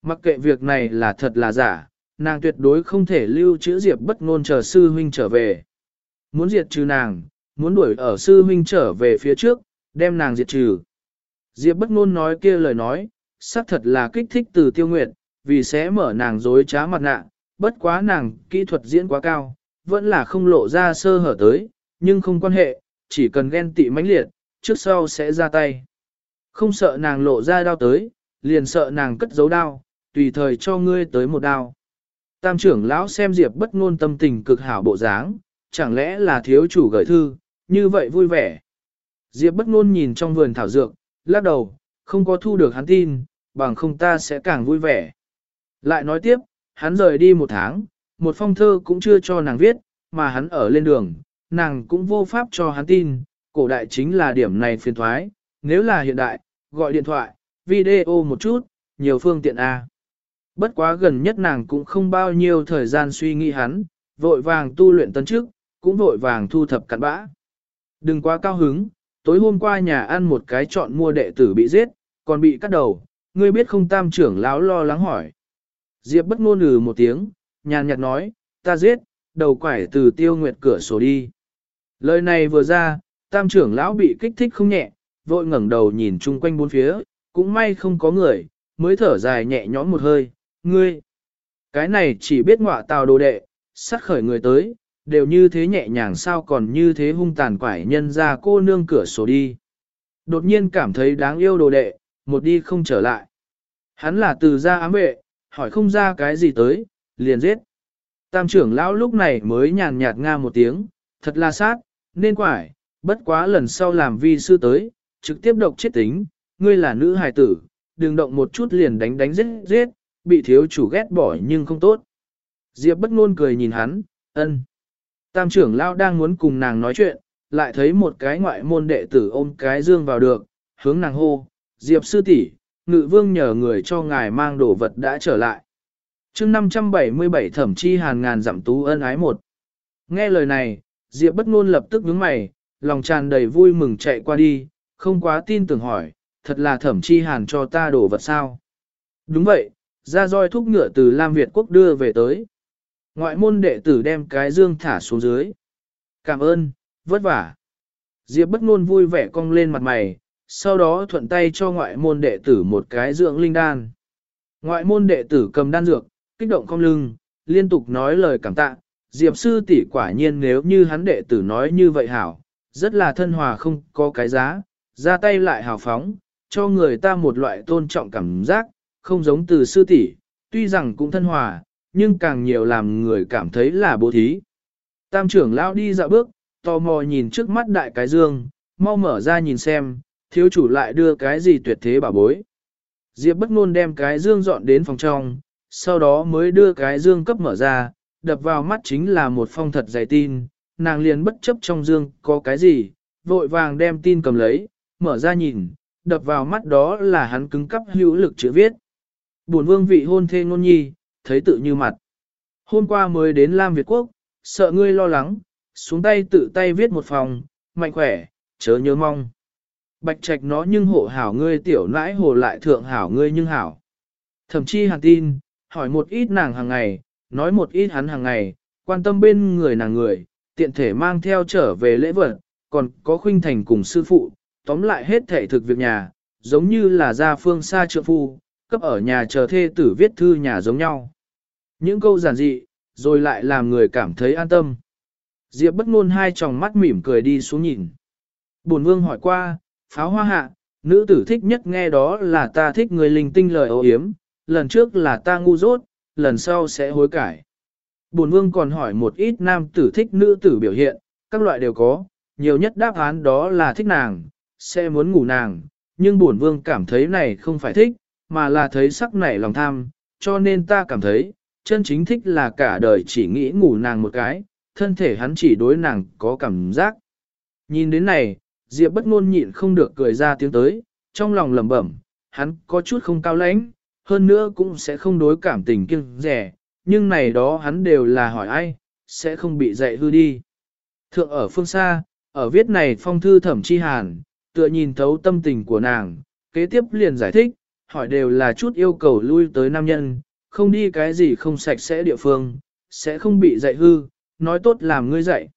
Mặc kệ việc này là thật là giả, nàng tuyệt đối không thể lưu trữ Diệp bất ngôn chờ sư huynh trở về. Muốn diệt trừ nàng, muốn đuổi ở sư huynh trở về phía trước, đem nàng diệt trừ. Diệp bất ngôn nói kia lời nói, xác thật là kích thích từ tiêu nguyệt, vì sẽ mở nàng dối trá mặt nạ, bất quá nàng kỹ thuật diễn quá cao, vẫn là không lộ ra sơ hở tới, nhưng không quan hệ, chỉ cần ghen tị mãnh liệt, trước sau sẽ ra tay. Không sợ nàng lộ ra đau tới, liền sợ nàng cất giấu đao, tùy thời cho ngươi tới một đao. Tam trưởng lão xem Diệp bất ngôn tâm tình cực hảo bộ dáng, chẳng lẽ là thiếu chủ gửi thư, như vậy vui vẻ. Diệp bất ngôn nhìn trong vườn thảo dược, lắc đầu, không có thu được hắn tin, bằng không ta sẽ càng vui vẻ. Lại nói tiếp, hắn rời đi một tháng, một phong thơ cũng chưa cho nàng viết, mà hắn ở lên đường, nàng cũng vô pháp cho hắn tin, cổ đại chính là điểm này phiền thoái, nếu là hiện đại, gọi điện thoại, video một chút, nhiều phương tiện A. Bất quá gần nhất nàng cũng không bao nhiêu thời gian suy nghĩ hắn, vội vàng tu luyện tấn trước, cũng vội vàng thu thập cặn bã. Đừng quá cao hứng, tối hôm qua nhà ăn một cái chọn mua đệ tử bị giết, còn bị cắt đầu, ngươi biết không tam trưởng lão lo lắng hỏi. Diệp bất ngôn lừ một tiếng, nhàn nhạt nói, ta giết, đầu quải từ tiêu nguyệt cửa sổ đi. Lời này vừa ra, tam trưởng lão bị kích thích không nhẹ, vội ngẩng đầu nhìn chung quanh bốn phía, cũng may không có người, mới thở dài nhẹ nhõm một hơi, ngươi. Cái này chỉ biết ngọa tào đồ đệ, sát khởi người tới, đều như thế nhẹ nhàng sao còn như thế hung tàn quải nhân ra cô nương cửa sổ đi. Đột nhiên cảm thấy đáng yêu đồ đệ, một đi không trở lại. Hắn là từ gia ám vệ, hỏi không ra cái gì tới, liền giết. Tam trưởng lão lúc này mới nhàn nhạt nga một tiếng, thật là sát, nên quải, bất quá lần sau làm vi sư tới, trực tiếp độc chết tính, ngươi là nữ hài tử, đừng động một chút liền đánh đánh giết giết, bị thiếu chủ ghét bỏ nhưng không tốt. Diệp bất ngôn cười nhìn hắn, ân. Tam trưởng lão đang muốn cùng nàng nói chuyện, lại thấy một cái ngoại môn đệ tử ôm cái dương vào được, hướng nàng hô, Diệp sư tỷ, ngự vương nhờ người cho ngài mang đồ vật đã trở lại. chương 577 thẩm chi hàn ngàn giảm tú ân ái một. Nghe lời này, Diệp bất ngôn lập tức nhướng mày, lòng tràn đầy vui mừng chạy qua đi, không quá tin tưởng hỏi, thật là thẩm chi hàn cho ta đồ vật sao? Đúng vậy, ra roi thúc ngựa từ Lam Việt quốc đưa về tới. Ngoại môn đệ tử đem cái dương thả xuống dưới. Cảm ơn, vất vả. Diệp bất ngôn vui vẻ cong lên mặt mày, sau đó thuận tay cho ngoại môn đệ tử một cái dưỡng linh đan. Ngoại môn đệ tử cầm đan dược, kích động cong lưng, liên tục nói lời cảm tạ. Diệp sư tỷ quả nhiên nếu như hắn đệ tử nói như vậy hảo, rất là thân hòa không có cái giá, ra tay lại hào phóng, cho người ta một loại tôn trọng cảm giác, không giống từ sư tỷ, tuy rằng cũng thân hòa, nhưng càng nhiều làm người cảm thấy là bố thí. Tam trưởng lão đi dạo bước, tò mò nhìn trước mắt đại cái dương, mau mở ra nhìn xem, thiếu chủ lại đưa cái gì tuyệt thế bảo bối. Diệp bất ngôn đem cái dương dọn đến phòng trong, sau đó mới đưa cái dương cấp mở ra, đập vào mắt chính là một phong thật dày tin, nàng liền bất chấp trong dương có cái gì, vội vàng đem tin cầm lấy, mở ra nhìn, đập vào mắt đó là hắn cứng cắp hữu lực chữ viết. Buồn vương vị hôn thê ngôn nhi, thấy tự như mặt. Hôm qua mới đến Lam Việt Quốc, sợ ngươi lo lắng, xuống tay tự tay viết một phòng, mạnh khỏe, chớ nhớ mong. Bạch trạch nó nhưng hộ hảo ngươi tiểu nãi hồ lại thượng hảo ngươi nhưng hảo. Thậm chí hàn tin, hỏi một ít nàng hàng ngày, nói một ít hắn hàng ngày, quan tâm bên người nàng người, tiện thể mang theo trở về lễ vật, còn có khuynh thành cùng sư phụ, tóm lại hết thể thực việc nhà, giống như là ra phương xa trượng phu, cấp ở nhà chờ thê tử viết thư nhà giống nhau. Những câu giản dị, rồi lại làm người cảm thấy an tâm. Diệp bất ngôn hai tròng mắt mỉm cười đi xuống nhìn. Bổn vương hỏi qua, pháo hoa hạ, nữ tử thích nhất nghe đó là ta thích người linh tinh lời ấu yếm, lần trước là ta ngu dốt, lần sau sẽ hối cải. Bổn vương còn hỏi một ít nam tử thích nữ tử biểu hiện, các loại đều có, nhiều nhất đáp án đó là thích nàng, sẽ muốn ngủ nàng, nhưng bổn vương cảm thấy này không phải thích, mà là thấy sắc nảy lòng tham, cho nên ta cảm thấy, chân chính thích là cả đời chỉ nghĩ ngủ nàng một cái, thân thể hắn chỉ đối nàng có cảm giác. Nhìn đến này, Diệp bất ngôn nhịn không được cười ra tiếng tới, trong lòng lẩm bẩm, hắn có chút không cao lãnh, hơn nữa cũng sẽ không đối cảm tình kiêng rẻ, nhưng này đó hắn đều là hỏi ai, sẽ không bị dạy hư đi. Thượng ở phương xa, ở viết này phong thư thẩm chi hàn, tựa nhìn thấu tâm tình của nàng, kế tiếp liền giải thích, hỏi đều là chút yêu cầu lui tới nam nhân, không đi cái gì không sạch sẽ địa phương, sẽ không bị dạy hư, nói tốt làm ngươi dạy.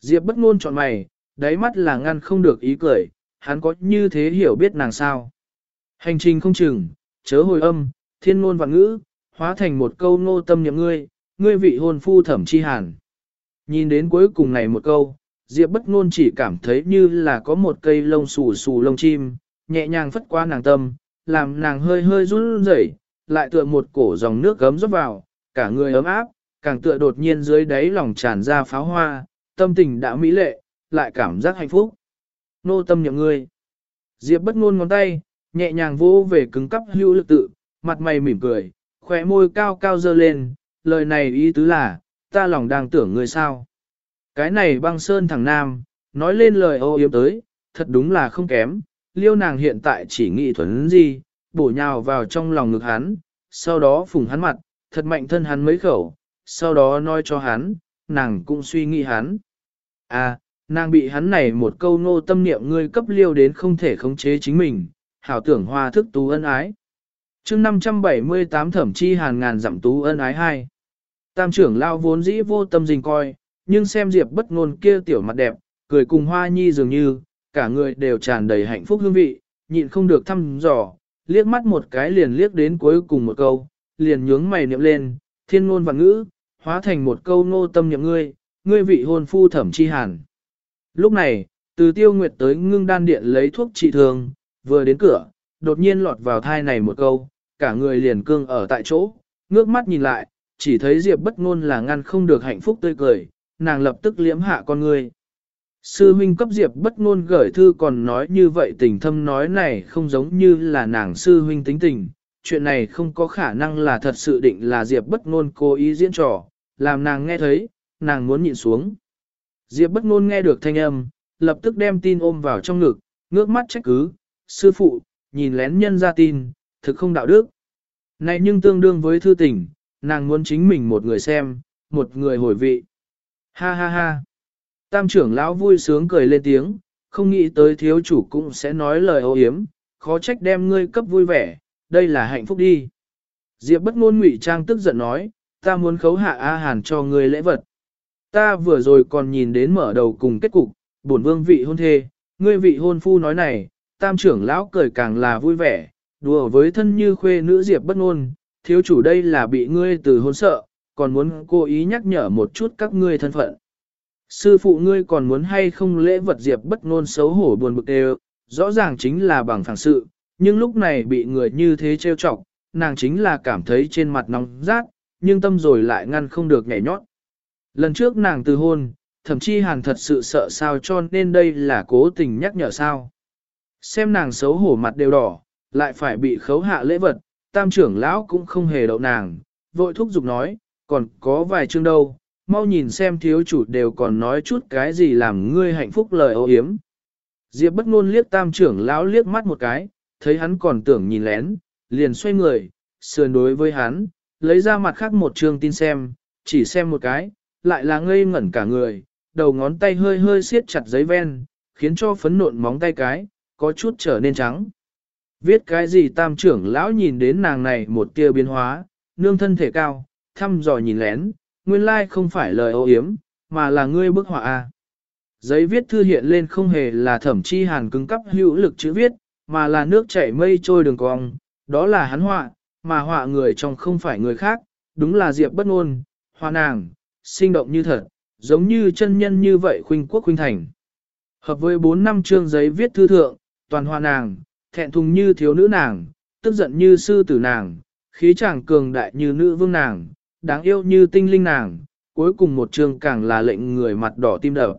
Diệp bất ngôn chọn mày, đáy mắt là ngăn không được ý cười, hắn có như thế hiểu biết nàng sao. Hành trình không chừng, chớ hồi âm, thiên ngôn và ngữ, hóa thành một câu nô tâm nhậm ngươi, ngươi vị hôn phu thẩm chi hàn. Nhìn đến cuối cùng này một câu, Diệp bất ngôn chỉ cảm thấy như là có một cây lông xù xù lông chim, nhẹ nhàng phất qua nàng tâm, làm nàng hơi hơi run rẩy, lại tựa một cổ dòng nước gấm rót vào, cả người ấm áp, càng tựa đột nhiên dưới đáy lòng tràn ra pháo hoa, tâm tình đã mỹ lệ, lại cảm giác hạnh phúc. Nô tâm nhậm ngươi. Diệp bất ngôn ngón tay, nhẹ nhàng vô về cứng cắp hữu lực tự, mặt mày mỉm cười, khóe môi cao cao dơ lên, lời này ý tứ là, ta lòng đang tưởng ngươi sao. Cái này băng sơn thằng nam, nói lên lời ô yếm tới, thật đúng là không kém, liêu nàng hiện tại chỉ nghĩ thuần gì, bổ nhào vào trong lòng ngực hắn, sau đó phùng hắn mặt, thật mạnh thân hắn mấy khẩu, sau đó nói cho hắn, nàng cũng suy nghĩ hắn. À, nàng bị hắn này một câu nô tâm niệm ngươi cấp liêu đến không thể khống chế chính mình, hảo tưởng hoa thức tú ân ái. chương 578 thẩm chi hàn ngàn dặm tú ân ái hai. Tam trưởng lao vốn dĩ vô tâm dình coi, nhưng xem Diệp bất ngôn kia tiểu mặt đẹp, cười cùng hoa nhi dường như, cả người đều tràn đầy hạnh phúc hương vị, nhịn không được thăm dò, liếc mắt một cái liền liếc đến cuối cùng một câu, liền nhướng mày niệm lên, thiên ngôn và ngữ, hóa thành một câu nô tâm niệm ngươi, ngươi vị hôn phu thẩm chi hàn. Lúc này, từ tiêu nguyệt tới ngưng đan điện lấy thuốc trị thương, vừa đến cửa, đột nhiên lọt vào thai này một câu, cả người liền cương ở tại chỗ, ngước mắt nhìn lại, chỉ thấy Diệp bất ngôn là ngăn không được hạnh phúc tươi cười, nàng lập tức liễm hạ con người. Sư huynh cấp Diệp bất ngôn gửi thư còn nói như vậy tình thâm nói này không giống như là nàng sư huynh tính tình, chuyện này không có khả năng là thật sự định là Diệp bất ngôn cố ý diễn trò, làm nàng nghe thấy, nàng muốn nhịn xuống. Diệp bất ngôn nghe được thanh âm, lập tức đem tin ôm vào trong ngực, ngước mắt trách cứ, sư phụ, nhìn lén nhân ra tin, thực không đạo đức. Này nhưng tương đương với thư tình, nàng muốn chính mình một người xem, một người hồi vị. Ha ha ha. Tam trưởng lão vui sướng cười lên tiếng, không nghĩ tới thiếu chủ cũng sẽ nói lời ô hiếm, khó trách đem ngươi cấp vui vẻ, đây là hạnh phúc đi. Diệp bất ngôn ngụy trang tức giận nói, ta muốn khấu hạ A Hàn cho ngươi lễ vật. Ta vừa rồi còn nhìn đến mở đầu cùng kết cục, bổn vương vị hôn thê, ngươi vị hôn phu nói này, tam trưởng lão cười càng là vui vẻ, đùa với thân như khuê nữ Diệp bất ngôn, thiếu chủ đây là bị ngươi từ hôn sợ, còn muốn cố ý nhắc nhở một chút các ngươi thân phận. Sư phụ ngươi còn muốn hay không lễ vật Diệp bất ngôn xấu hổ buồn bực đều, rõ ràng chính là bằng phẳng sự, nhưng lúc này bị người như thế trêu chọc, nàng chính là cảm thấy trên mặt nóng rát, nhưng tâm rồi lại ngăn không được nhảy nhót. Lần trước nàng từ hôn, thậm chí hàn thật sự sợ sao cho nên đây là cố tình nhắc nhở sao. Xem nàng xấu hổ mặt đều đỏ, lại phải bị khấu hạ lễ vật, tam trưởng lão cũng không hề đậu nàng, vội thúc giục nói, còn có vài chương đâu, mau nhìn xem thiếu chủ đều còn nói chút cái gì làm ngươi hạnh phúc lời ô hiếm. Diệp bất ngôn liếc tam trưởng lão liếc mắt một cái, thấy hắn còn tưởng nhìn lén, liền xoay người, sườn đối với hắn, lấy ra mặt khác một chương tin xem, chỉ xem một cái, lại là ngây ngẩn cả người, đầu ngón tay hơi hơi siết chặt giấy ven, khiến cho phấn nộn móng tay cái, có chút trở nên trắng. Viết cái gì tam trưởng lão nhìn đến nàng này một tia biến hóa, nương thân thể cao, thăm dò nhìn lén, nguyên lai không phải lời ô yếm, mà là ngươi bức họa A. Giấy viết thư hiện lên không hề là thẩm chi hàn cứng cắp hữu lực chữ viết, mà là nước chảy mây trôi đường cong, đó là hắn họa, mà họa người trong không phải người khác, đúng là Diệp bất ngôn, hoa nàng, sinh động như thật, giống như chân nhân như vậy khuynh quốc khuynh thành. Hợp với 4 năm chương giấy viết thư thượng, toàn hoa nàng, thẹn thùng như thiếu nữ nàng, tức giận như sư tử nàng, khí chàng cường đại như nữ vương nàng, đáng yêu như tinh linh nàng, cuối cùng một chương càng là lệnh người mặt đỏ tim đập.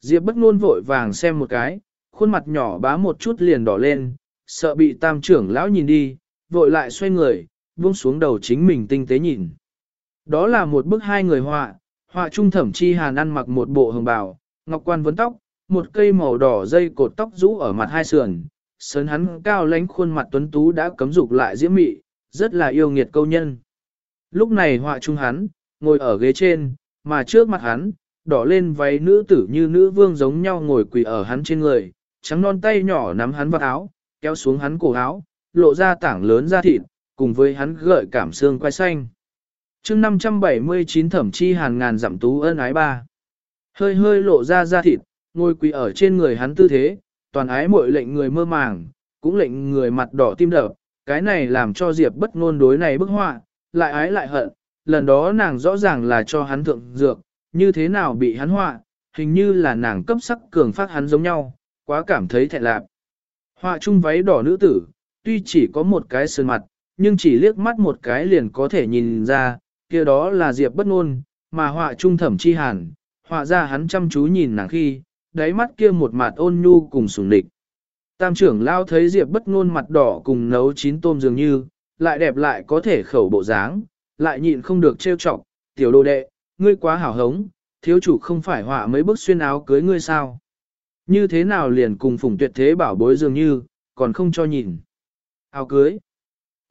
Diệp bất ngôn vội vàng xem một cái, khuôn mặt nhỏ bá một chút liền đỏ lên, sợ bị tam trưởng lão nhìn đi, vội lại xoay người, buông xuống đầu chính mình tinh tế nhìn. Đó là một bức hai người họa, họa trung thẩm chi hàn ăn mặc một bộ hồng bào, ngọc quan vấn tóc, một cây màu đỏ dây cột tóc rũ ở mặt hai sườn, sớn hắn cao lánh khuôn mặt tuấn tú đã cấm dục lại diễm mị, rất là yêu nghiệt câu nhân. Lúc này họa trung hắn, ngồi ở ghế trên, mà trước mặt hắn, đỏ lên váy nữ tử như nữ vương giống nhau ngồi quỳ ở hắn trên người, trắng non tay nhỏ nắm hắn vào áo, kéo xuống hắn cổ áo, lộ ra tảng lớn da thịt, cùng với hắn gợi cảm xương quai xanh chương 579 thẩm chi hàn ngàn giảm tú ân ái ba. Hơi hơi lộ ra da thịt, ngồi quỳ ở trên người hắn tư thế, toàn ái muội lệnh người mơ màng, cũng lệnh người mặt đỏ tim đập, cái này làm cho Diệp bất ngôn đối này bức họa, lại ái lại hận, lần đó nàng rõ ràng là cho hắn thượng dược, như thế nào bị hắn họa, hình như là nàng cấp sắc cường phát hắn giống nhau, quá cảm thấy thẹn lạc. Họa chung váy đỏ nữ tử, tuy chỉ có một cái sơn mặt, nhưng chỉ liếc mắt một cái liền có thể nhìn ra, kia đó là Diệp bất ngôn, mà họa trung thẩm chi hàn, họa ra hắn chăm chú nhìn nàng khi, đáy mắt kia một mặt ôn nhu cùng sủng địch. Tam trưởng lao thấy Diệp bất ngôn mặt đỏ cùng nấu chín tôm dường như, lại đẹp lại có thể khẩu bộ dáng, lại nhịn không được trêu chọc, tiểu đồ đệ, ngươi quá hảo hống, thiếu chủ không phải họa mấy bức xuyên áo cưới ngươi sao. Như thế nào liền cùng phủng tuyệt thế bảo bối dường như, còn không cho nhìn. Áo cưới.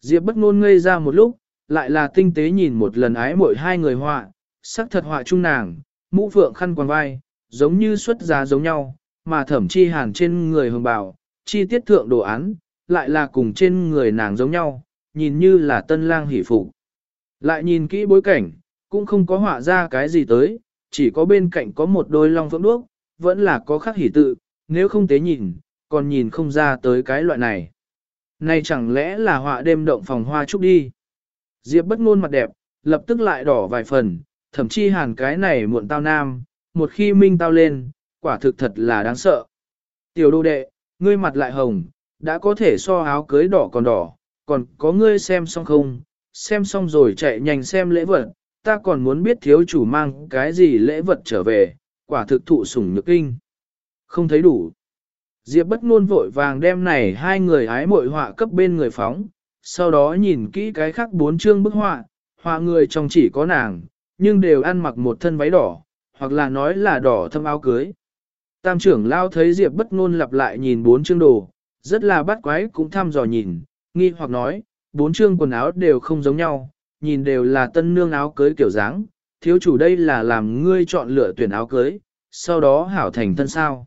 Diệp bất ngôn ngây ra một lúc, lại là tinh tế nhìn một lần ái mỗi hai người họa, sắc thật họa chung nàng, mũ phượng khăn quàng vai, giống như xuất giá giống nhau, mà thẩm chi hàn trên người hồng bảo chi tiết thượng đồ án, lại là cùng trên người nàng giống nhau, nhìn như là tân lang hỷ phụ. Lại nhìn kỹ bối cảnh, cũng không có họa ra cái gì tới, chỉ có bên cạnh có một đôi long phượng đuốc, vẫn là có khắc hỷ tự, nếu không tế nhìn, còn nhìn không ra tới cái loại này. Này chẳng lẽ là họa đêm động phòng hoa trúc đi. Diệp bất ngôn mặt đẹp, lập tức lại đỏ vài phần, thậm chí hàn cái này muộn tao nam, một khi minh tao lên, quả thực thật là đáng sợ. Tiểu đô đệ, ngươi mặt lại hồng, đã có thể so áo cưới đỏ còn đỏ, còn có ngươi xem xong không, xem xong rồi chạy nhanh xem lễ vật, ta còn muốn biết thiếu chủ mang cái gì lễ vật trở về, quả thực thụ sủng nhược kinh. Không thấy đủ. Diệp bất ngôn vội vàng đem này hai người hái mọi họa cấp bên người phóng, sau đó nhìn kỹ cái khác bốn chương bức họa, họa người trong chỉ có nàng, nhưng đều ăn mặc một thân váy đỏ, hoặc là nói là đỏ thâm áo cưới. Tam trưởng lao thấy Diệp bất ngôn lặp lại nhìn bốn chương đồ, rất là bắt quái cũng thăm dò nhìn, nghi hoặc nói, bốn chương quần áo đều không giống nhau, nhìn đều là tân nương áo cưới kiểu dáng, thiếu chủ đây là làm ngươi chọn lựa tuyển áo cưới, sau đó hảo thành thân sao.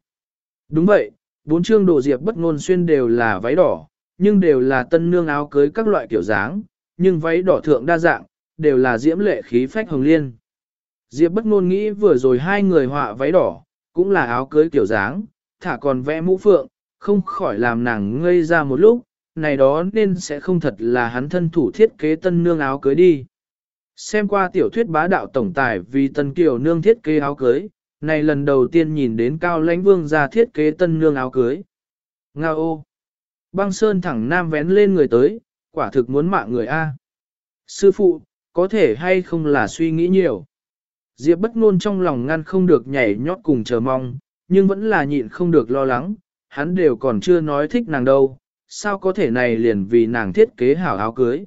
Đúng vậy, bốn chương đồ Diệp bất ngôn xuyên đều là váy đỏ, nhưng đều là tân nương áo cưới các loại kiểu dáng, nhưng váy đỏ thượng đa dạng, đều là diễm lệ khí phách hồng liên. Diệp bất ngôn nghĩ vừa rồi hai người họa váy đỏ, cũng là áo cưới kiểu dáng, thả còn vẽ mũ phượng, không khỏi làm nàng ngây ra một lúc, này đó nên sẽ không thật là hắn thân thủ thiết kế tân nương áo cưới đi. Xem qua tiểu thuyết bá đạo tổng tài vì tân kiều nương thiết kế áo cưới, này lần đầu tiên nhìn đến cao lãnh vương ra thiết kế tân nương áo cưới. Nga ô! Băng sơn thẳng nam vén lên người tới, quả thực muốn mạng người A. Sư phụ, có thể hay không là suy nghĩ nhiều. Diệp bất ngôn trong lòng ngăn không được nhảy nhót cùng chờ mong, nhưng vẫn là nhịn không được lo lắng, hắn đều còn chưa nói thích nàng đâu, sao có thể này liền vì nàng thiết kế hảo áo cưới.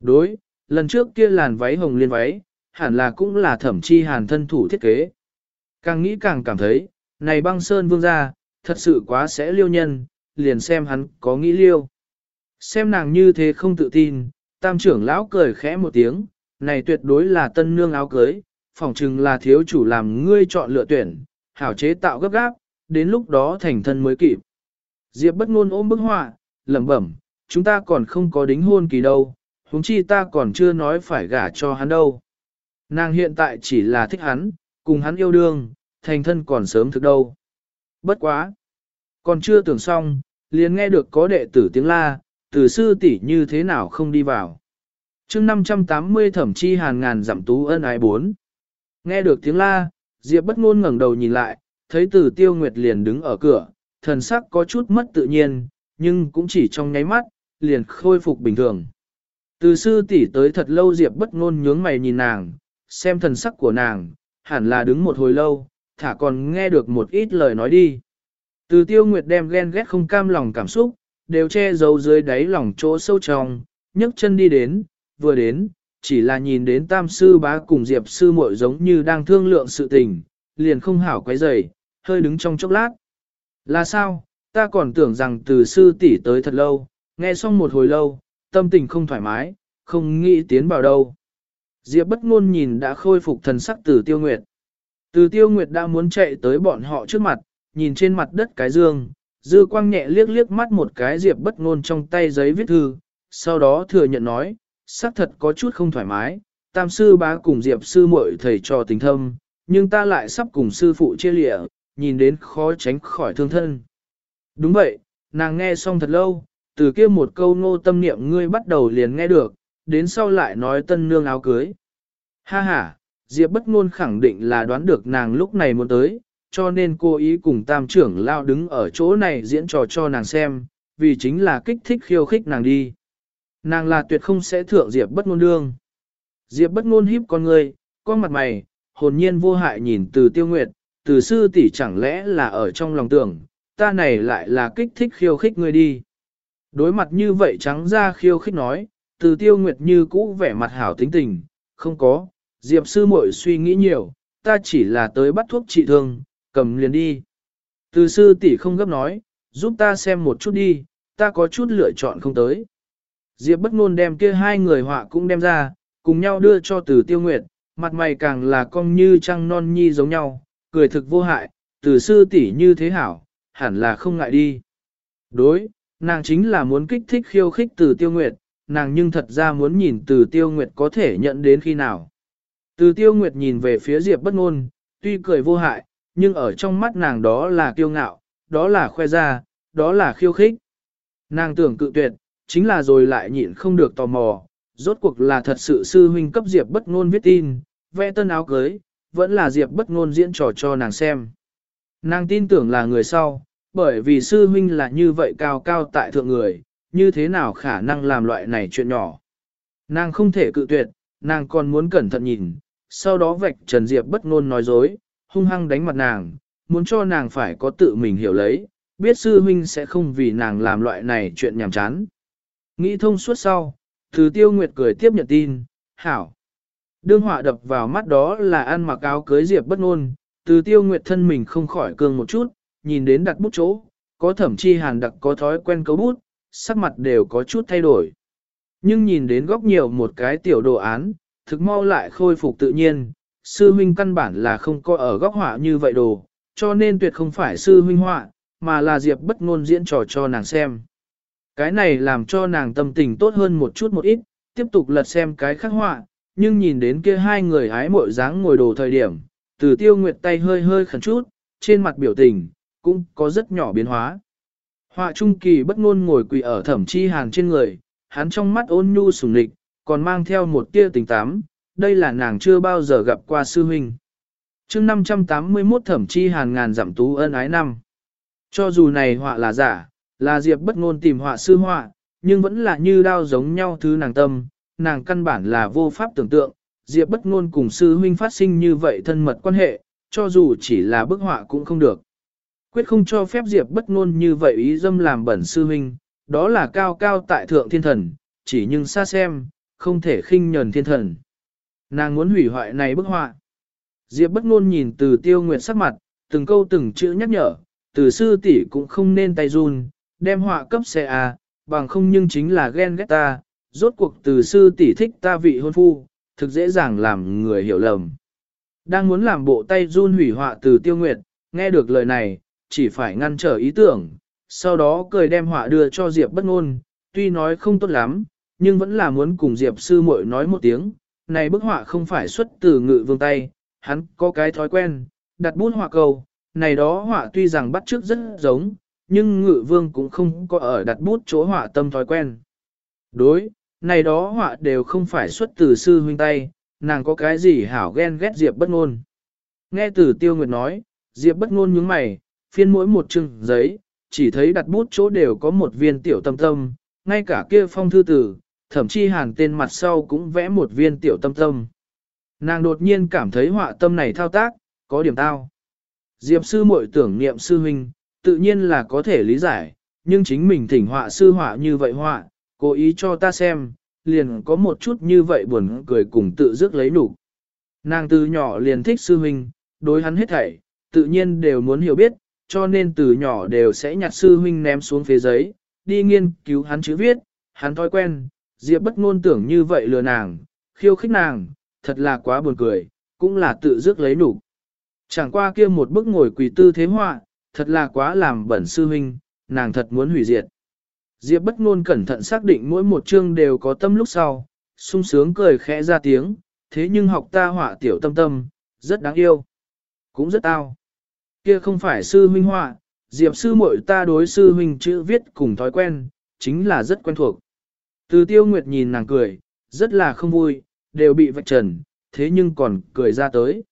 Đối, lần trước kia làn váy hồng liên váy, hẳn là cũng là thẩm chi hàn thân thủ thiết kế. Càng nghĩ càng cảm thấy, này băng sơn vương gia, thật sự quá sẽ liêu nhân, liền xem hắn có nghĩ liêu. Xem nàng như thế không tự tin, tam trưởng lão cười khẽ một tiếng, này tuyệt đối là tân nương áo cưới, phỏng chừng là thiếu chủ làm ngươi chọn lựa tuyển, hảo chế tạo gấp gáp, đến lúc đó thành thân mới kịp. Diệp bất ngôn ôm bức họa, lẩm bẩm, chúng ta còn không có đính hôn kỳ đâu, huống chi ta còn chưa nói phải gả cho hắn đâu. Nàng hiện tại chỉ là thích hắn, cùng hắn yêu đương, thành thân còn sớm thực đâu. Bất quá. Còn chưa tưởng xong, liền nghe được có đệ tử tiếng la, từ sư tỷ như thế nào không đi vào. chương 580 thẩm chi hàn ngàn giảm tú ân ái bốn. Nghe được tiếng la, Diệp bất ngôn ngẩng đầu nhìn lại, thấy từ tiêu nguyệt liền đứng ở cửa, thần sắc có chút mất tự nhiên, nhưng cũng chỉ trong nháy mắt, liền khôi phục bình thường. Từ sư tỷ tới thật lâu Diệp bất ngôn nhướng mày nhìn nàng, xem thần sắc của nàng, hẳn là đứng một hồi lâu, thả còn nghe được một ít lời nói đi. Từ tiêu nguyệt đem ghen ghét không cam lòng cảm xúc, đều che giấu dưới đáy lòng chỗ sâu trong, nhấc chân đi đến, vừa đến, chỉ là nhìn đến tam sư bá cùng diệp sư muội giống như đang thương lượng sự tình, liền không hảo quấy rầy, hơi đứng trong chốc lát. Là sao, ta còn tưởng rằng từ sư tỷ tới thật lâu, nghe xong một hồi lâu, tâm tình không thoải mái, không nghĩ tiến vào đâu. Diệp bất ngôn nhìn đã khôi phục thần sắc từ tiêu nguyệt. Từ tiêu nguyệt đã muốn chạy tới bọn họ trước mặt, nhìn trên mặt đất cái dương, dư quang nhẹ liếc liếc mắt một cái diệp bất ngôn trong tay giấy viết thư, sau đó thừa nhận nói, xác thật có chút không thoải mái, tam sư bá cùng diệp sư muội thầy trò tình thâm, nhưng ta lại sắp cùng sư phụ chia lịa, nhìn đến khó tránh khỏi thương thân. Đúng vậy, nàng nghe xong thật lâu, từ kia một câu ngô tâm niệm ngươi bắt đầu liền nghe được, đến sau lại nói tân nương áo cưới. Ha ha, Diệp bất ngôn khẳng định là đoán được nàng lúc này muốn tới, cho nên cô ý cùng tam trưởng lao đứng ở chỗ này diễn trò cho nàng xem, vì chính là kích thích khiêu khích nàng đi. Nàng là tuyệt không sẽ thượng Diệp bất ngôn đương. Diệp bất ngôn híp con người, con mặt mày, hồn nhiên vô hại nhìn từ tiêu nguyệt, từ sư tỷ chẳng lẽ là ở trong lòng tưởng, ta này lại là kích thích khiêu khích ngươi đi. Đối mặt như vậy trắng ra khiêu khích nói, từ tiêu nguyệt như cũ vẻ mặt hảo tính tình, không có, Diệp sư muội suy nghĩ nhiều, ta chỉ là tới bắt thuốc trị thương, cầm liền đi. Từ sư tỷ không gấp nói, giúp ta xem một chút đi, ta có chút lựa chọn không tới. Diệp bất ngôn đem kia hai người họa cũng đem ra, cùng nhau đưa cho từ tiêu nguyệt, mặt mày càng là cong như trăng non nhi giống nhau, cười thực vô hại, từ sư tỷ như thế hảo, hẳn là không ngại đi. Đối, nàng chính là muốn kích thích khiêu khích từ tiêu nguyệt, nàng nhưng thật ra muốn nhìn từ tiêu nguyệt có thể nhận đến khi nào. Từ tiêu nguyệt nhìn về phía Diệp bất ngôn, tuy cười vô hại, nhưng ở trong mắt nàng đó là kiêu ngạo, đó là khoe ra, đó là khiêu khích. Nàng tưởng cự tuyệt, chính là rồi lại nhịn không được tò mò, rốt cuộc là thật sự sư huynh cấp Diệp bất ngôn viết tin, vẽ tân áo cưới, vẫn là Diệp bất ngôn diễn trò cho nàng xem. Nàng tin tưởng là người sau, bởi vì sư huynh là như vậy cao cao tại thượng người, như thế nào khả năng làm loại này chuyện nhỏ. Nàng không thể cự tuyệt, nàng còn muốn cẩn thận nhìn, sau đó vạch Trần Diệp bất ngôn nói dối, hung hăng đánh mặt nàng, muốn cho nàng phải có tự mình hiểu lấy, biết sư huynh sẽ không vì nàng làm loại này chuyện nhảm chán. Nghĩ thông suốt sau, từ tiêu nguyệt cười tiếp nhận tin, hảo. Đương họa đập vào mắt đó là ăn mặc áo cưới Diệp bất ngôn, từ tiêu nguyệt thân mình không khỏi cương một chút, nhìn đến đặt bút chỗ, có thẩm chi hàn đặc có thói quen cấu bút, sắc mặt đều có chút thay đổi. Nhưng nhìn đến góc nhiều một cái tiểu đồ án, thực mau lại khôi phục tự nhiên, sư huynh căn bản là không có ở góc họa như vậy đồ, cho nên tuyệt không phải sư huynh họa, mà là Diệp bất ngôn diễn trò cho nàng xem. Cái này làm cho nàng tâm tình tốt hơn một chút một ít, tiếp tục lật xem cái khắc họa, nhưng nhìn đến kia hai người hái mội dáng ngồi đồ thời điểm, từ tiêu nguyệt tay hơi hơi khẩn chút, trên mặt biểu tình, cũng có rất nhỏ biến hóa. Họa trung kỳ bất ngôn ngồi quỳ ở thẩm chi hàn trên người, hắn trong mắt ôn nhu sùng lịch, còn mang theo một tia tình tám, đây là nàng chưa bao giờ gặp qua sư huynh. chương 581 thẩm chi hàn ngàn giảm tú ân ái năm. Cho dù này họa là giả, là diệp bất ngôn tìm họa sư họa, nhưng vẫn là như đao giống nhau thứ nàng tâm, nàng căn bản là vô pháp tưởng tượng, diệp bất ngôn cùng sư huynh phát sinh như vậy thân mật quan hệ, cho dù chỉ là bức họa cũng không được. Quyết không cho phép diệp bất ngôn như vậy ý dâm làm bẩn sư huynh, đó là cao cao tại thượng thiên thần, chỉ nhưng xa xem, không thể khinh nhờn thiên thần. Nàng muốn hủy hoại này bức họa. Diệp bất ngôn nhìn từ tiêu nguyệt sắc mặt, từng câu từng chữ nhắc nhở, từ sư tỷ cũng không nên tay run, đem họa cấp xe à, bằng không nhưng chính là ghen ghét ta, rốt cuộc từ sư tỷ thích ta vị hôn phu, thực dễ dàng làm người hiểu lầm. Đang muốn làm bộ tay run hủy họa từ tiêu nguyệt, nghe được lời này, chỉ phải ngăn trở ý tưởng, sau đó cười đem họa đưa cho Diệp bất ngôn, tuy nói không tốt lắm, nhưng vẫn là muốn cùng Diệp sư muội nói một tiếng, này bức họa không phải xuất từ ngự vương tay, hắn có cái thói quen, đặt bút họa cầu, này đó họa tuy rằng bắt chước rất giống, nhưng ngự vương cũng không có ở đặt bút chỗ họa tâm thói quen. Đối, này đó họa đều không phải xuất từ sư huynh tay, nàng có cái gì hảo ghen ghét Diệp bất ngôn. Nghe từ tiêu nguyệt nói, Diệp bất ngôn nhướng mày, phiên mỗi một chừng giấy, chỉ thấy đặt bút chỗ đều có một viên tiểu tâm tâm, ngay cả kia phong thư tử, thậm chí hàn tên mặt sau cũng vẽ một viên tiểu tâm tâm. Nàng đột nhiên cảm thấy họa tâm này thao tác, có điểm tao. Diệp sư muội tưởng niệm sư huynh, tự nhiên là có thể lý giải, nhưng chính mình thỉnh họa sư họa như vậy họa, cố ý cho ta xem, liền có một chút như vậy buồn cười cùng tự dứt lấy nụ. Nàng từ nhỏ liền thích sư huynh, đối hắn hết thảy, tự nhiên đều muốn hiểu biết, cho nên từ nhỏ đều sẽ nhặt sư huynh ném xuống phía giấy, đi nghiên cứu hắn chữ viết, hắn thói quen, Diệp bất ngôn tưởng như vậy lừa nàng, khiêu khích nàng, thật là quá buồn cười, cũng là tự dứt lấy nụ. Chẳng qua kia một bức ngồi quỳ tư thế họa, thật là quá làm bẩn sư huynh, nàng thật muốn hủy diệt. Diệp bất ngôn cẩn thận xác định mỗi một chương đều có tâm lúc sau, sung sướng cười khẽ ra tiếng, thế nhưng học ta họa tiểu tâm tâm, rất đáng yêu. Cũng rất tao. Kia không phải sư huynh họa, diệp sư muội ta đối sư huynh chữ viết cùng thói quen, chính là rất quen thuộc. Từ tiêu nguyệt nhìn nàng cười, rất là không vui, đều bị vạch trần, thế nhưng còn cười ra tới.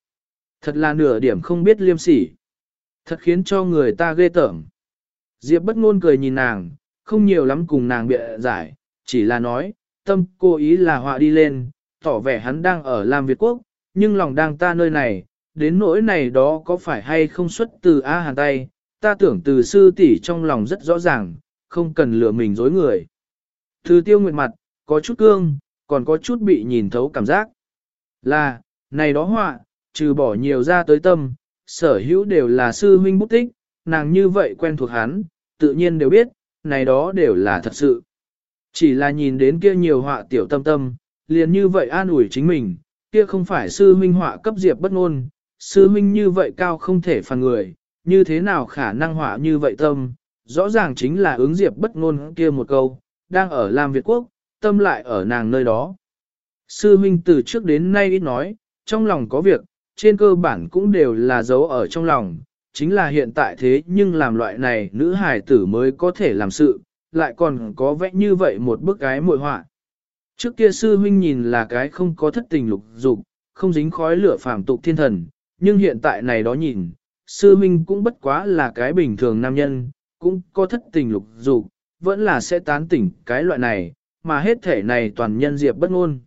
Thật là nửa điểm không biết liêm sỉ. Thật khiến cho người ta ghê tởm. Diệp bất ngôn cười nhìn nàng, không nhiều lắm cùng nàng bịa giải, chỉ là nói, tâm cô ý là họa đi lên, tỏ vẻ hắn đang ở Lam Việt Quốc, nhưng lòng đang ta nơi này, đến nỗi này đó có phải hay không xuất từ A Hàn tay, ta tưởng từ sư tỷ trong lòng rất rõ ràng, không cần lừa mình dối người. Từ tiêu nguyệt mặt, có chút cương, còn có chút bị nhìn thấu cảm giác. Là, này đó họa, trừ bỏ nhiều ra tới tâm, sở hữu đều là sư huynh bút tích, nàng như vậy quen thuộc hắn, tự nhiên đều biết, này đó đều là thật sự. Chỉ là nhìn đến kia nhiều họa tiểu tâm tâm, liền như vậy an ủi chính mình, kia không phải sư huynh họa cấp diệp bất ngôn, sư huynh như vậy cao không thể phàn người, như thế nào khả năng họa như vậy tâm, rõ ràng chính là ứng diệp bất ngôn kia một câu, đang ở Lam Việt Quốc, tâm lại ở nàng nơi đó. Sư huynh từ trước đến nay ít nói, trong lòng có việc, trên cơ bản cũng đều là giấu ở trong lòng, chính là hiện tại thế nhưng làm loại này nữ hài tử mới có thể làm sự, lại còn có vẽ như vậy một bức cái muội họa. Trước kia sư huynh nhìn là cái không có thất tình lục dục, không dính khói lửa phàm tục thiên thần, nhưng hiện tại này đó nhìn, sư huynh cũng bất quá là cái bình thường nam nhân, cũng có thất tình lục dục, vẫn là sẽ tán tỉnh cái loại này, mà hết thể này toàn nhân diệp bất ngôn.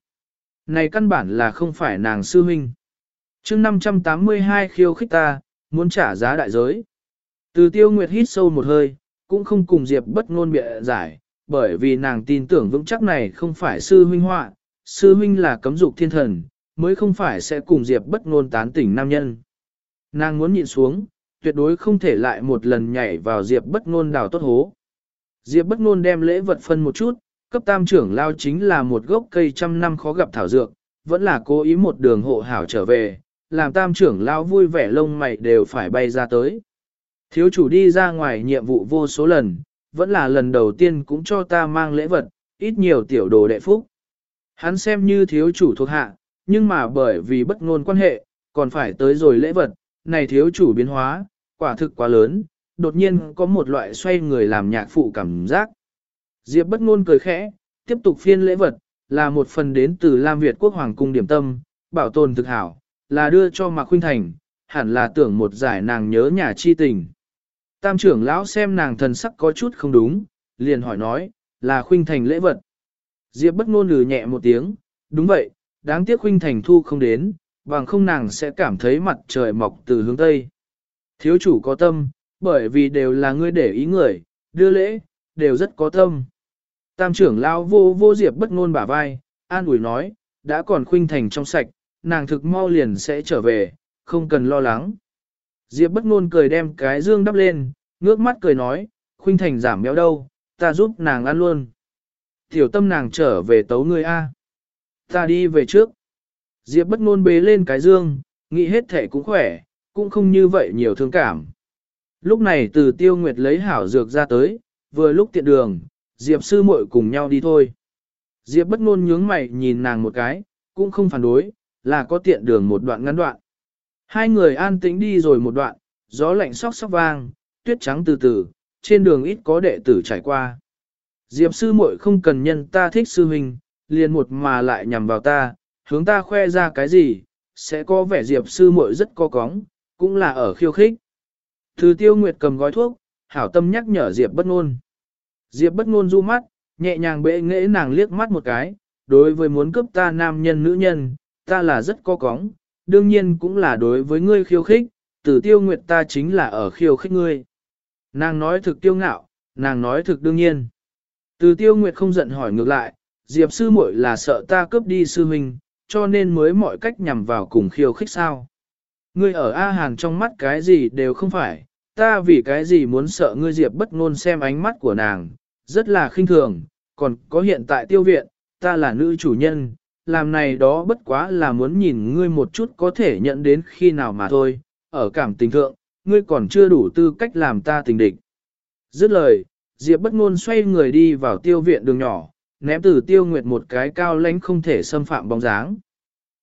Này căn bản là không phải nàng sư huynh. chương 582 khiêu khích ta, muốn trả giá đại giới. Từ tiêu nguyệt hít sâu một hơi, cũng không cùng diệp bất ngôn bịa giải, bởi vì nàng tin tưởng vững chắc này không phải sư huynh họa, sư huynh là cấm dục thiên thần, mới không phải sẽ cùng diệp bất ngôn tán tỉnh nam nhân. Nàng muốn nhịn xuống, tuyệt đối không thể lại một lần nhảy vào diệp bất ngôn đào tốt hố. Diệp bất ngôn đem lễ vật phân một chút, cấp tam trưởng lao chính là một gốc cây trăm năm khó gặp thảo dược, vẫn là cố ý một đường hộ hảo trở về, làm tam trưởng lao vui vẻ lông mày đều phải bay ra tới. Thiếu chủ đi ra ngoài nhiệm vụ vô số lần, vẫn là lần đầu tiên cũng cho ta mang lễ vật, ít nhiều tiểu đồ đệ phúc. Hắn xem như thiếu chủ thuộc hạ, nhưng mà bởi vì bất ngôn quan hệ, còn phải tới rồi lễ vật, này thiếu chủ biến hóa, quả thực quá lớn, đột nhiên có một loại xoay người làm nhạc phụ cảm giác. Diệp bất ngôn cười khẽ, tiếp tục phiên lễ vật, là một phần đến từ Lam Việt quốc hoàng cung điểm tâm, bảo tồn thực hảo, là đưa cho Mạc Khuynh Thành, hẳn là tưởng một giải nàng nhớ nhà chi tình. Tam trưởng lão xem nàng thần sắc có chút không đúng, liền hỏi nói, là Khuynh Thành lễ vật. Diệp bất ngôn lừ nhẹ một tiếng, đúng vậy, đáng tiếc Khuynh Thành thu không đến, bằng không nàng sẽ cảm thấy mặt trời mọc từ hướng Tây. Thiếu chủ có tâm, bởi vì đều là ngươi để ý người, đưa lễ, đều rất có tâm. Tam trưởng lão vô vô Diệp bất ngôn bả vai, an ủi nói, đã còn Khuynh Thành trong sạch, nàng thực mau liền sẽ trở về, không cần lo lắng. Diệp bất ngôn cười đem cái dương đắp lên, ngước mắt cười nói, Khuynh Thành giảm béo đâu, ta giúp nàng ăn luôn. Tiểu tâm nàng trở về tấu ngươi A. Ta đi về trước. Diệp bất ngôn bế lên cái dương, nghĩ hết thể cũng khỏe, cũng không như vậy nhiều thương cảm. Lúc này từ tiêu nguyệt lấy hảo dược ra tới, vừa lúc tiện đường, Diệp sư muội cùng nhau đi thôi. Diệp bất ngôn nhướng mày nhìn nàng một cái, cũng không phản đối, là có tiện đường một đoạn ngắn đoạn. Hai người an tĩnh đi rồi một đoạn, gió lạnh sóc sóc vang, tuyết trắng từ từ, trên đường ít có đệ tử trải qua. Diệp sư muội không cần nhân ta thích sư huynh, liền một mà lại nhằm vào ta, hướng ta khoe ra cái gì, sẽ có vẻ Diệp sư muội rất co cóng, cũng là ở khiêu khích. Từ tiêu nguyệt cầm gói thuốc, hảo tâm nhắc nhở Diệp bất ngôn. Diệp bất ngôn du mắt, nhẹ nhàng bệ nghệ nàng liếc mắt một cái, đối với muốn cướp ta nam nhân nữ nhân, ta là rất co cóng, đương nhiên cũng là đối với ngươi khiêu khích, từ tiêu nguyệt ta chính là ở khiêu khích ngươi. Nàng nói thực tiêu ngạo, nàng nói thực đương nhiên. Từ tiêu nguyệt không giận hỏi ngược lại, Diệp sư muội là sợ ta cướp đi sư huynh, cho nên mới mọi cách nhằm vào cùng khiêu khích sao. Ngươi ở A Hàn trong mắt cái gì đều không phải, ta vì cái gì muốn sợ ngươi Diệp bất ngôn xem ánh mắt của nàng, rất là khinh thường, còn có hiện tại tiêu viện, ta là nữ chủ nhân, làm này đó bất quá là muốn nhìn ngươi một chút có thể nhận đến khi nào mà thôi, ở cảm tình thượng, ngươi còn chưa đủ tư cách làm ta tình địch. Dứt lời, Diệp bất ngôn xoay người đi vào tiêu viện đường nhỏ, ném từ tiêu nguyệt một cái cao lãnh không thể xâm phạm bóng dáng.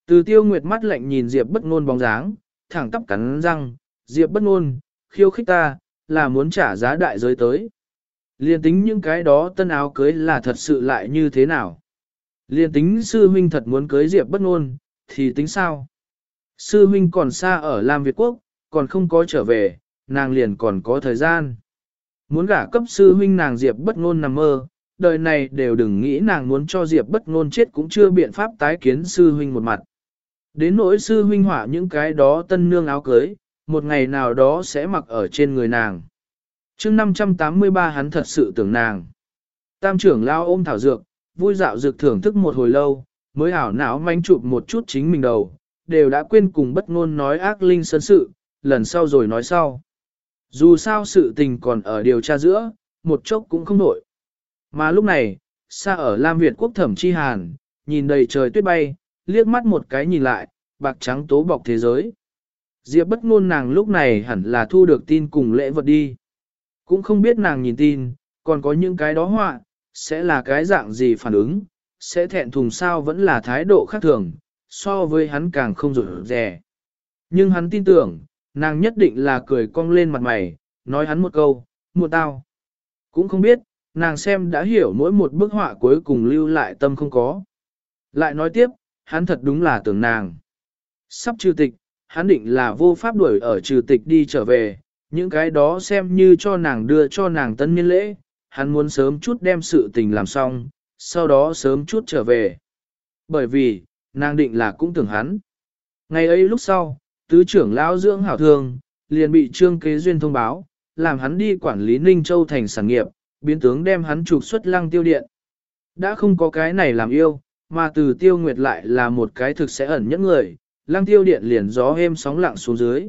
Từ tiêu nguyệt mắt lạnh nhìn Diệp bất ngôn bóng dáng, thẳng tắp cắn răng, Diệp bất ngôn, khiêu khích ta, là muốn trả giá đại giới tới. Liên tính những cái đó tân áo cưới là thật sự lại như thế nào? Liên tính sư huynh thật muốn cưới Diệp bất ngôn, thì tính sao? Sư huynh còn xa ở Lam Việt Quốc, còn không có trở về, nàng liền còn có thời gian. Muốn gả cấp sư huynh nàng Diệp bất ngôn nằm mơ, đời này đều đừng nghĩ nàng muốn cho Diệp bất ngôn chết cũng chưa biện pháp tái kiến sư huynh một mặt. Đến nỗi sư huynh hỏa những cái đó tân nương áo cưới, một ngày nào đó sẽ mặc ở trên người nàng. chương 583 hắn thật sự tưởng nàng. Tam trưởng lao ôm thảo dược, vui dạo dược thưởng thức một hồi lâu, mới hảo não manh chụp một chút chính mình đầu, đều đã quên cùng bất ngôn nói ác linh sân sự, lần sau rồi nói sau. Dù sao sự tình còn ở điều tra giữa, một chốc cũng không nổi. Mà lúc này, xa ở Lam Việt quốc thẩm chi hàn, nhìn đầy trời tuyết bay, liếc mắt một cái nhìn lại, bạc trắng tố bọc thế giới. Diệp bất ngôn nàng lúc này hẳn là thu được tin cùng lễ vật đi. Cũng không biết nàng nhìn tin, còn có những cái đó họa, sẽ là cái dạng gì phản ứng, sẽ thẹn thùng sao vẫn là thái độ khác thường, so với hắn càng không rủi rẻ. Nhưng hắn tin tưởng, nàng nhất định là cười cong lên mặt mày, nói hắn một câu, mua tao. Cũng không biết, nàng xem đã hiểu mỗi một bức họa cuối cùng lưu lại tâm không có. Lại nói tiếp, hắn thật đúng là tưởng nàng. Sắp trừ tịch, hắn định là vô pháp đuổi ở trừ tịch đi trở về, những cái đó xem như cho nàng đưa cho nàng tân niên lễ, hắn muốn sớm chút đem sự tình làm xong, sau đó sớm chút trở về. Bởi vì, nàng định là cũng tưởng hắn. Ngày ấy lúc sau, tứ trưởng lão dưỡng hảo thương, liền bị trương kế duyên thông báo, làm hắn đi quản lý Ninh Châu thành sản nghiệp, biến tướng đem hắn trục xuất lăng tiêu điện. Đã không có cái này làm yêu, mà từ tiêu nguyệt lại là một cái thực sẽ ẩn nhất người, lăng tiêu điện liền gió êm sóng lặng xuống dưới.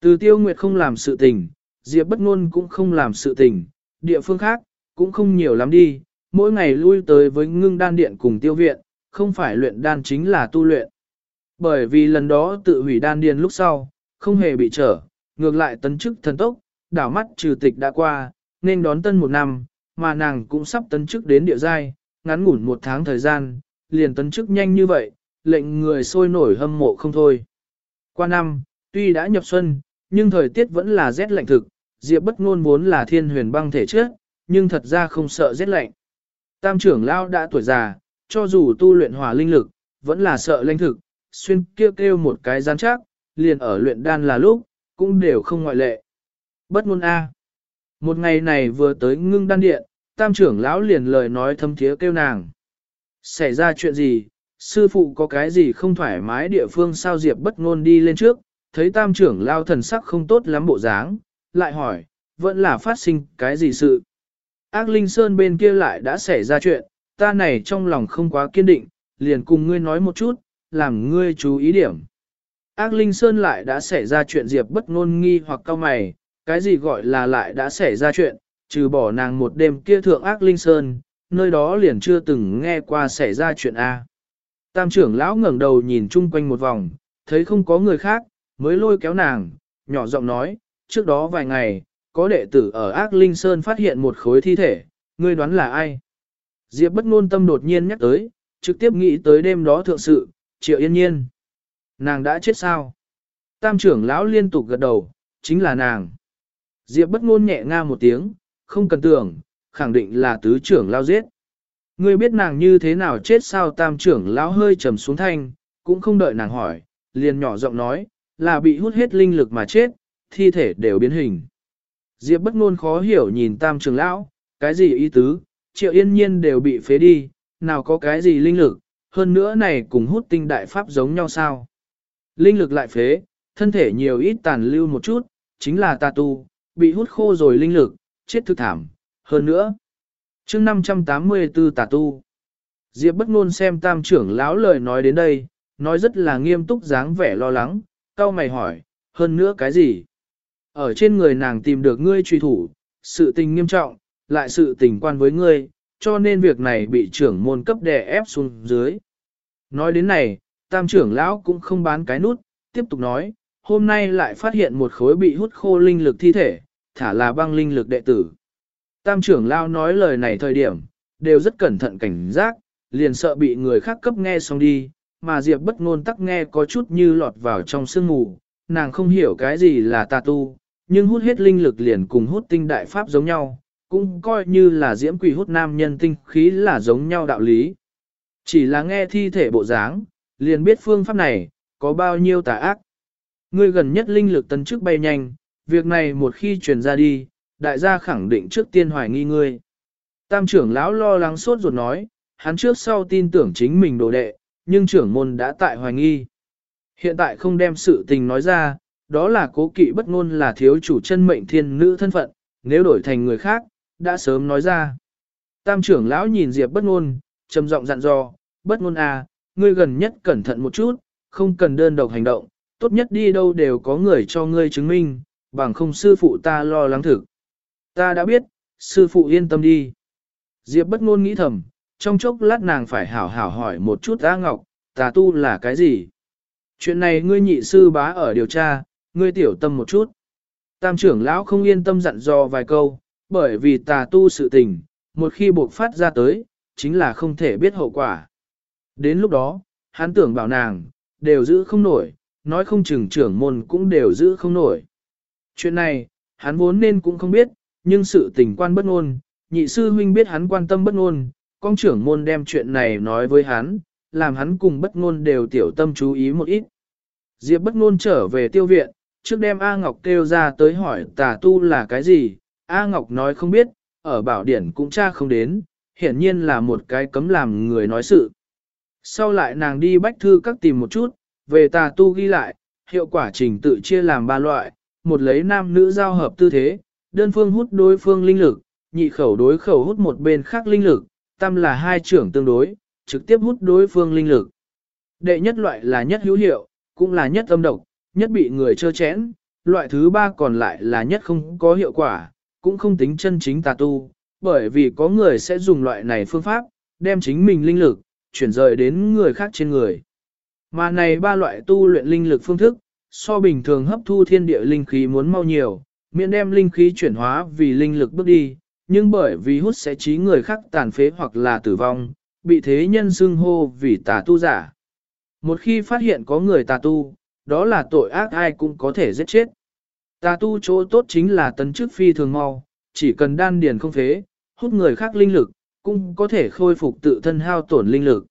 Từ tiêu nguyệt không làm sự tình, Diệp bất ngôn cũng không làm sự tình, địa phương khác, cũng không nhiều lắm đi, mỗi ngày lui tới với ngưng đan điện cùng tiêu viện, không phải luyện đan chính là tu luyện. Bởi vì lần đó tự hủy đan điền lúc sau, không hề bị trở, ngược lại tấn chức thần tốc, đảo mắt trừ tịch đã qua, nên đón tân một năm, mà nàng cũng sắp tấn chức đến địa giai, ngắn ngủn một tháng thời gian, liền tấn chức nhanh như vậy, lệnh người sôi nổi hâm mộ không thôi. Qua năm, tuy đã nhập xuân, nhưng thời tiết vẫn là rét lạnh thực, Diệp bất ngôn vốn là thiên huyền băng thể chất, nhưng thật ra không sợ rét lạnh. Tam trưởng lão đã tuổi già, cho dù tu luyện hỏa linh lực, vẫn là sợ lãnh thực, xuyên kêu kêu một cái gián chắc, liền ở luyện đan là lúc, cũng đều không ngoại lệ. Bất ngôn A. Một ngày này vừa tới ngưng đan điện, tam trưởng lão liền lời nói thâm thiế kêu nàng. Xảy ra chuyện gì, sư phụ có cái gì không thoải mái địa phương sao Diệp bất ngôn đi lên trước, thấy tam trưởng lao thần sắc không tốt lắm bộ dáng, lại hỏi, vẫn là phát sinh cái gì sự. Ác Linh Sơn bên kia lại đã xảy ra chuyện, ta này trong lòng không quá kiên định, liền cùng ngươi nói một chút, làm ngươi chú ý điểm. Ác Linh Sơn lại đã xảy ra chuyện Diệp bất ngôn nghi hoặc cao mày, cái gì gọi là lại đã xảy ra chuyện, trừ bỏ nàng một đêm kia thượng Ác Linh Sơn, nơi đó liền chưa từng nghe qua xảy ra chuyện A. Tam trưởng lão ngẩng đầu nhìn chung quanh một vòng, thấy không có người khác, mới lôi kéo nàng, nhỏ giọng nói, trước đó vài ngày, có đệ tử ở Ác Linh Sơn phát hiện một khối thi thể, ngươi đoán là ai? Diệp bất ngôn tâm đột nhiên nhắc tới, trực tiếp nghĩ tới đêm đó thượng sự, triệu yên nhiên. Nàng đã chết sao? Tam trưởng lão liên tục gật đầu, chính là nàng. Diệp bất ngôn nhẹ nga một tiếng, không cần tưởng, khẳng định là tứ trưởng lao giết. Ngươi biết nàng như thế nào chết sao tam trưởng lão hơi trầm xuống thanh, cũng không đợi nàng hỏi, liền nhỏ giọng nói, là bị hút hết linh lực mà chết, thi thể đều biến hình. Diệp bất ngôn khó hiểu nhìn tam trưởng lão, cái gì ý tứ, triệu yên nhiên đều bị phế đi, nào có cái gì linh lực, hơn nữa này cùng hút tinh đại pháp giống nhau sao. Linh lực lại phế, thân thể nhiều ít tàn lưu một chút, chính là tà tu, bị hút khô rồi linh lực, chết thực thảm, hơn nữa. chương 584 tà tu. Diệp bất ngôn xem tam trưởng lão lời nói đến đây, nói rất là nghiêm túc dáng vẻ lo lắng, cao mày hỏi, hơn nữa cái gì? Ở trên người nàng tìm được ngươi truy thủ, sự tình nghiêm trọng, lại sự tình quan với ngươi, cho nên việc này bị trưởng môn cấp đè ép xuống dưới. Nói đến này, tam trưởng lão cũng không bán cái nút, tiếp tục nói, hôm nay lại phát hiện một khối bị hút khô linh lực thi thể, thả là băng linh lực đệ tử. Tam trưởng lao nói lời này thời điểm, đều rất cẩn thận cảnh giác, liền sợ bị người khác cấp nghe xong đi, mà Diệp bất ngôn tắc nghe có chút như lọt vào trong sương mù, nàng không hiểu cái gì là tà tu, nhưng hút hết linh lực liền cùng hút tinh đại pháp giống nhau, cũng coi như là diễm quỷ hút nam nhân tinh khí là giống nhau đạo lý. Chỉ là nghe thi thể bộ dáng, liền biết phương pháp này, có bao nhiêu tà ác. Ngươi gần nhất linh lực tấn trước bay nhanh, việc này một khi truyền ra đi, đại gia khẳng định trước tiên hoài nghi ngươi. Tam trưởng lão lo lắng sốt ruột nói, hắn trước sau tin tưởng chính mình đồ đệ, nhưng trưởng môn đã tại hoài nghi. Hiện tại không đem sự tình nói ra, đó là cố kỵ bất ngôn là thiếu chủ chân mệnh thiên nữ thân phận, nếu đổi thành người khác, đã sớm nói ra. Tam trưởng lão nhìn Diệp bất ngôn, trầm giọng dặn dò, bất ngôn à, ngươi gần nhất cẩn thận một chút, không cần đơn độc hành động, tốt nhất đi đâu đều có người cho ngươi chứng minh, bằng không sư phụ ta lo lắng thực. Ta đã biết, sư phụ yên tâm đi. Diệp bất ngôn nghĩ thầm, trong chốc lát nàng phải hảo hảo hỏi một chút A Ngọc, tà tu là cái gì? Chuyện này ngươi nhị sư bá ở điều tra, ngươi tiểu tâm một chút. Tam trưởng lão không yên tâm dặn dò vài câu, bởi vì tà tu sự tình, một khi buộc phát ra tới, chính là không thể biết hậu quả. Đến lúc đó, hắn tưởng bảo nàng, đều giữ không nổi, nói không chừng trưởng môn cũng đều giữ không nổi. Chuyện này, hắn vốn nên cũng không biết, nhưng sự tình quan bất ngôn, nhị sư huynh biết hắn quan tâm bất ngôn, con trưởng môn đem chuyện này nói với hắn, làm hắn cùng bất ngôn đều tiểu tâm chú ý một ít. Diệp bất ngôn trở về tiêu viện, trước đem A Ngọc kêu ra tới hỏi tà tu là cái gì, A Ngọc nói không biết, ở bảo điển cũng tra không đến, hiển nhiên là một cái cấm làm người nói sự. Sau lại nàng đi bách thư các tìm một chút, về tà tu ghi lại, hiệu quả trình tự chia làm ba loại, một lấy nam nữ giao hợp tư thế, đơn phương hút đối phương linh lực, nhị khẩu đối khẩu hút một bên khác linh lực, tam là hai trưởng tương đối, trực tiếp hút đối phương linh lực. Đệ nhất loại là nhất hữu hiệu, cũng là nhất âm độc, nhất bị người chơ chẽn, loại thứ ba còn lại là nhất không có hiệu quả, cũng không tính chân chính tà tu, bởi vì có người sẽ dùng loại này phương pháp, đem chính mình linh lực, chuyển rời đến người khác trên người. Mà này ba loại tu luyện linh lực phương thức, so bình thường hấp thu thiên địa linh khí muốn mau nhiều, miễn đem linh khí chuyển hóa vì linh lực bước đi, nhưng bởi vì hút sẽ trí người khác tàn phế hoặc là tử vong, bị thế nhân xưng hô vì tà tu giả. Một khi phát hiện có người tà tu, đó là tội ác ai cũng có thể giết chết. Tà tu chỗ tốt chính là tấn chức phi thường mau, chỉ cần đan điền không phế, hút người khác linh lực, cũng có thể khôi phục tự thân hao tổn linh lực.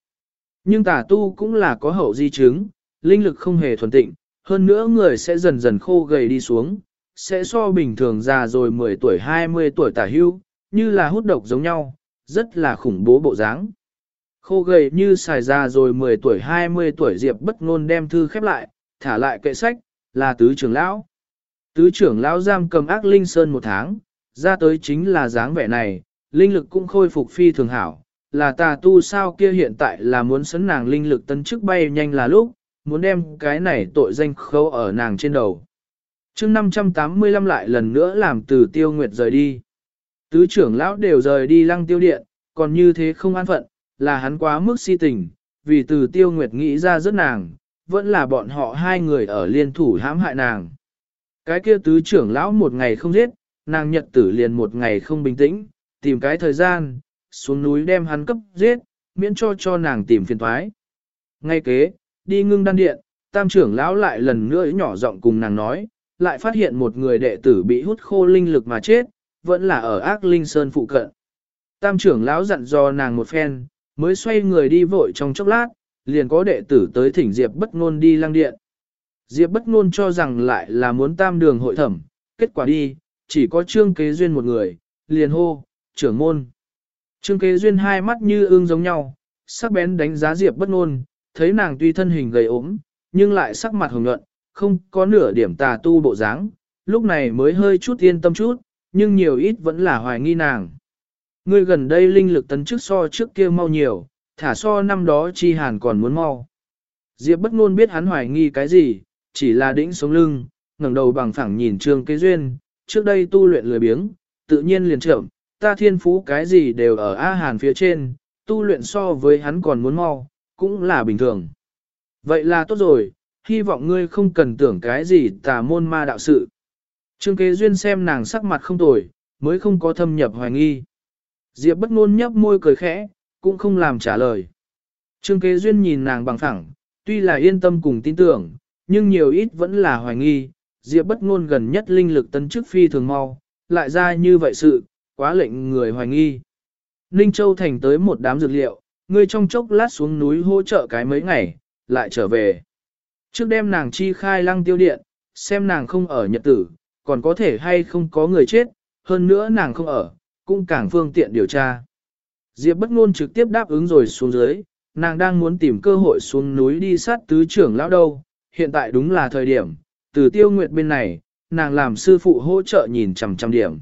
Nhưng tà tu cũng là có hậu di chứng, linh lực không hề thuần tịnh, hơn nữa người sẽ dần dần khô gầy đi xuống, sẽ so bình thường già rồi 10 tuổi 20 tuổi tả hưu, như là hút độc giống nhau, rất là khủng bố bộ dáng. Khô gầy như xài già rồi 10 tuổi 20 tuổi Diệp bất ngôn đem thư khép lại, thả lại kệ sách, là tứ trưởng lão. Tứ trưởng lão giam cầm ác linh sơn một tháng, ra tới chính là dáng vẻ này, linh lực cũng khôi phục phi thường hảo, là tà tu sao kia hiện tại là muốn sấn nàng linh lực tân chức bay nhanh là lúc, muốn đem cái này tội danh khâu ở nàng trên đầu chương 585 lại lần nữa làm từ tiêu nguyệt rời đi. Tứ trưởng lão đều rời đi lăng tiêu điện, còn như thế không an phận, là hắn quá mức si tình, vì từ tiêu nguyệt nghĩ ra rất nàng, vẫn là bọn họ hai người ở liên thủ hãm hại nàng. Cái kia tứ trưởng lão một ngày không giết, nàng nhật tử liền một ngày không bình tĩnh, tìm cái thời gian, xuống núi đem hắn cấp giết, miễn cho cho nàng tìm phiền thoái. Ngay kế, đi ngưng đan điện, tam trưởng lão lại lần nữa nhỏ giọng cùng nàng nói, lại phát hiện một người đệ tử bị hút khô linh lực mà chết, vẫn là ở ác linh sơn phụ cận. Tam trưởng lão dặn dò nàng một phen, mới xoay người đi vội trong chốc lát, liền có đệ tử tới thỉnh Diệp bất ngôn đi lăng điện. Diệp bất ngôn cho rằng lại là muốn tam đường hội thẩm, kết quả đi, chỉ có trương kế duyên một người, liền hô, trưởng môn. Trương kế duyên hai mắt như ương giống nhau, sắc bén đánh giá Diệp bất ngôn, thấy nàng tuy thân hình gầy ốm, nhưng lại sắc mặt hồng nhuận, không có nửa điểm tà tu bộ dáng, lúc này mới hơi chút yên tâm chút, nhưng nhiều ít vẫn là hoài nghi nàng. Ngươi gần đây linh lực tấn trước so trước kia mau nhiều, thả so năm đó chi hàn còn muốn mau. Diệp bất ngôn biết hắn hoài nghi cái gì, chỉ là đĩnh sống lưng, ngẩng đầu bằng phẳng nhìn trương kế duyên, trước đây tu luyện lười biếng, tự nhiên liền chậm, ta thiên phú cái gì đều ở A Hàn phía trên, tu luyện so với hắn còn muốn mau, cũng là bình thường. Vậy là tốt rồi, hy vọng ngươi không cần tưởng cái gì tà môn ma đạo sự. Trương kế duyên xem nàng sắc mặt không tồi, mới không có thâm nhập hoài nghi. Diệp bất ngôn nhấp môi cười khẽ, cũng không làm trả lời. Trương kế duyên nhìn nàng bằng phẳng, tuy là yên tâm cùng tin tưởng, nhưng nhiều ít vẫn là hoài nghi, Diệp bất ngôn gần nhất linh lực tấn chức phi thường mau, lại ra như vậy sự, quá lệnh người hoài nghi. Ninh Châu Thành tới một đám dược liệu, người trong chốc lát xuống núi hỗ trợ cái mấy ngày, lại trở về. Trước đêm nàng chi khai lăng tiêu điện, xem nàng không ở nhật tử, còn có thể hay không có người chết, hơn nữa nàng không ở, cũng càng phương tiện điều tra. Diệp bất ngôn trực tiếp đáp ứng rồi xuống dưới, nàng đang muốn tìm cơ hội xuống núi đi sát tứ trưởng lão đâu, hiện tại đúng là thời điểm, từ tiêu nguyệt bên này, nàng làm sư phụ hỗ trợ nhìn chằm chằm điểm.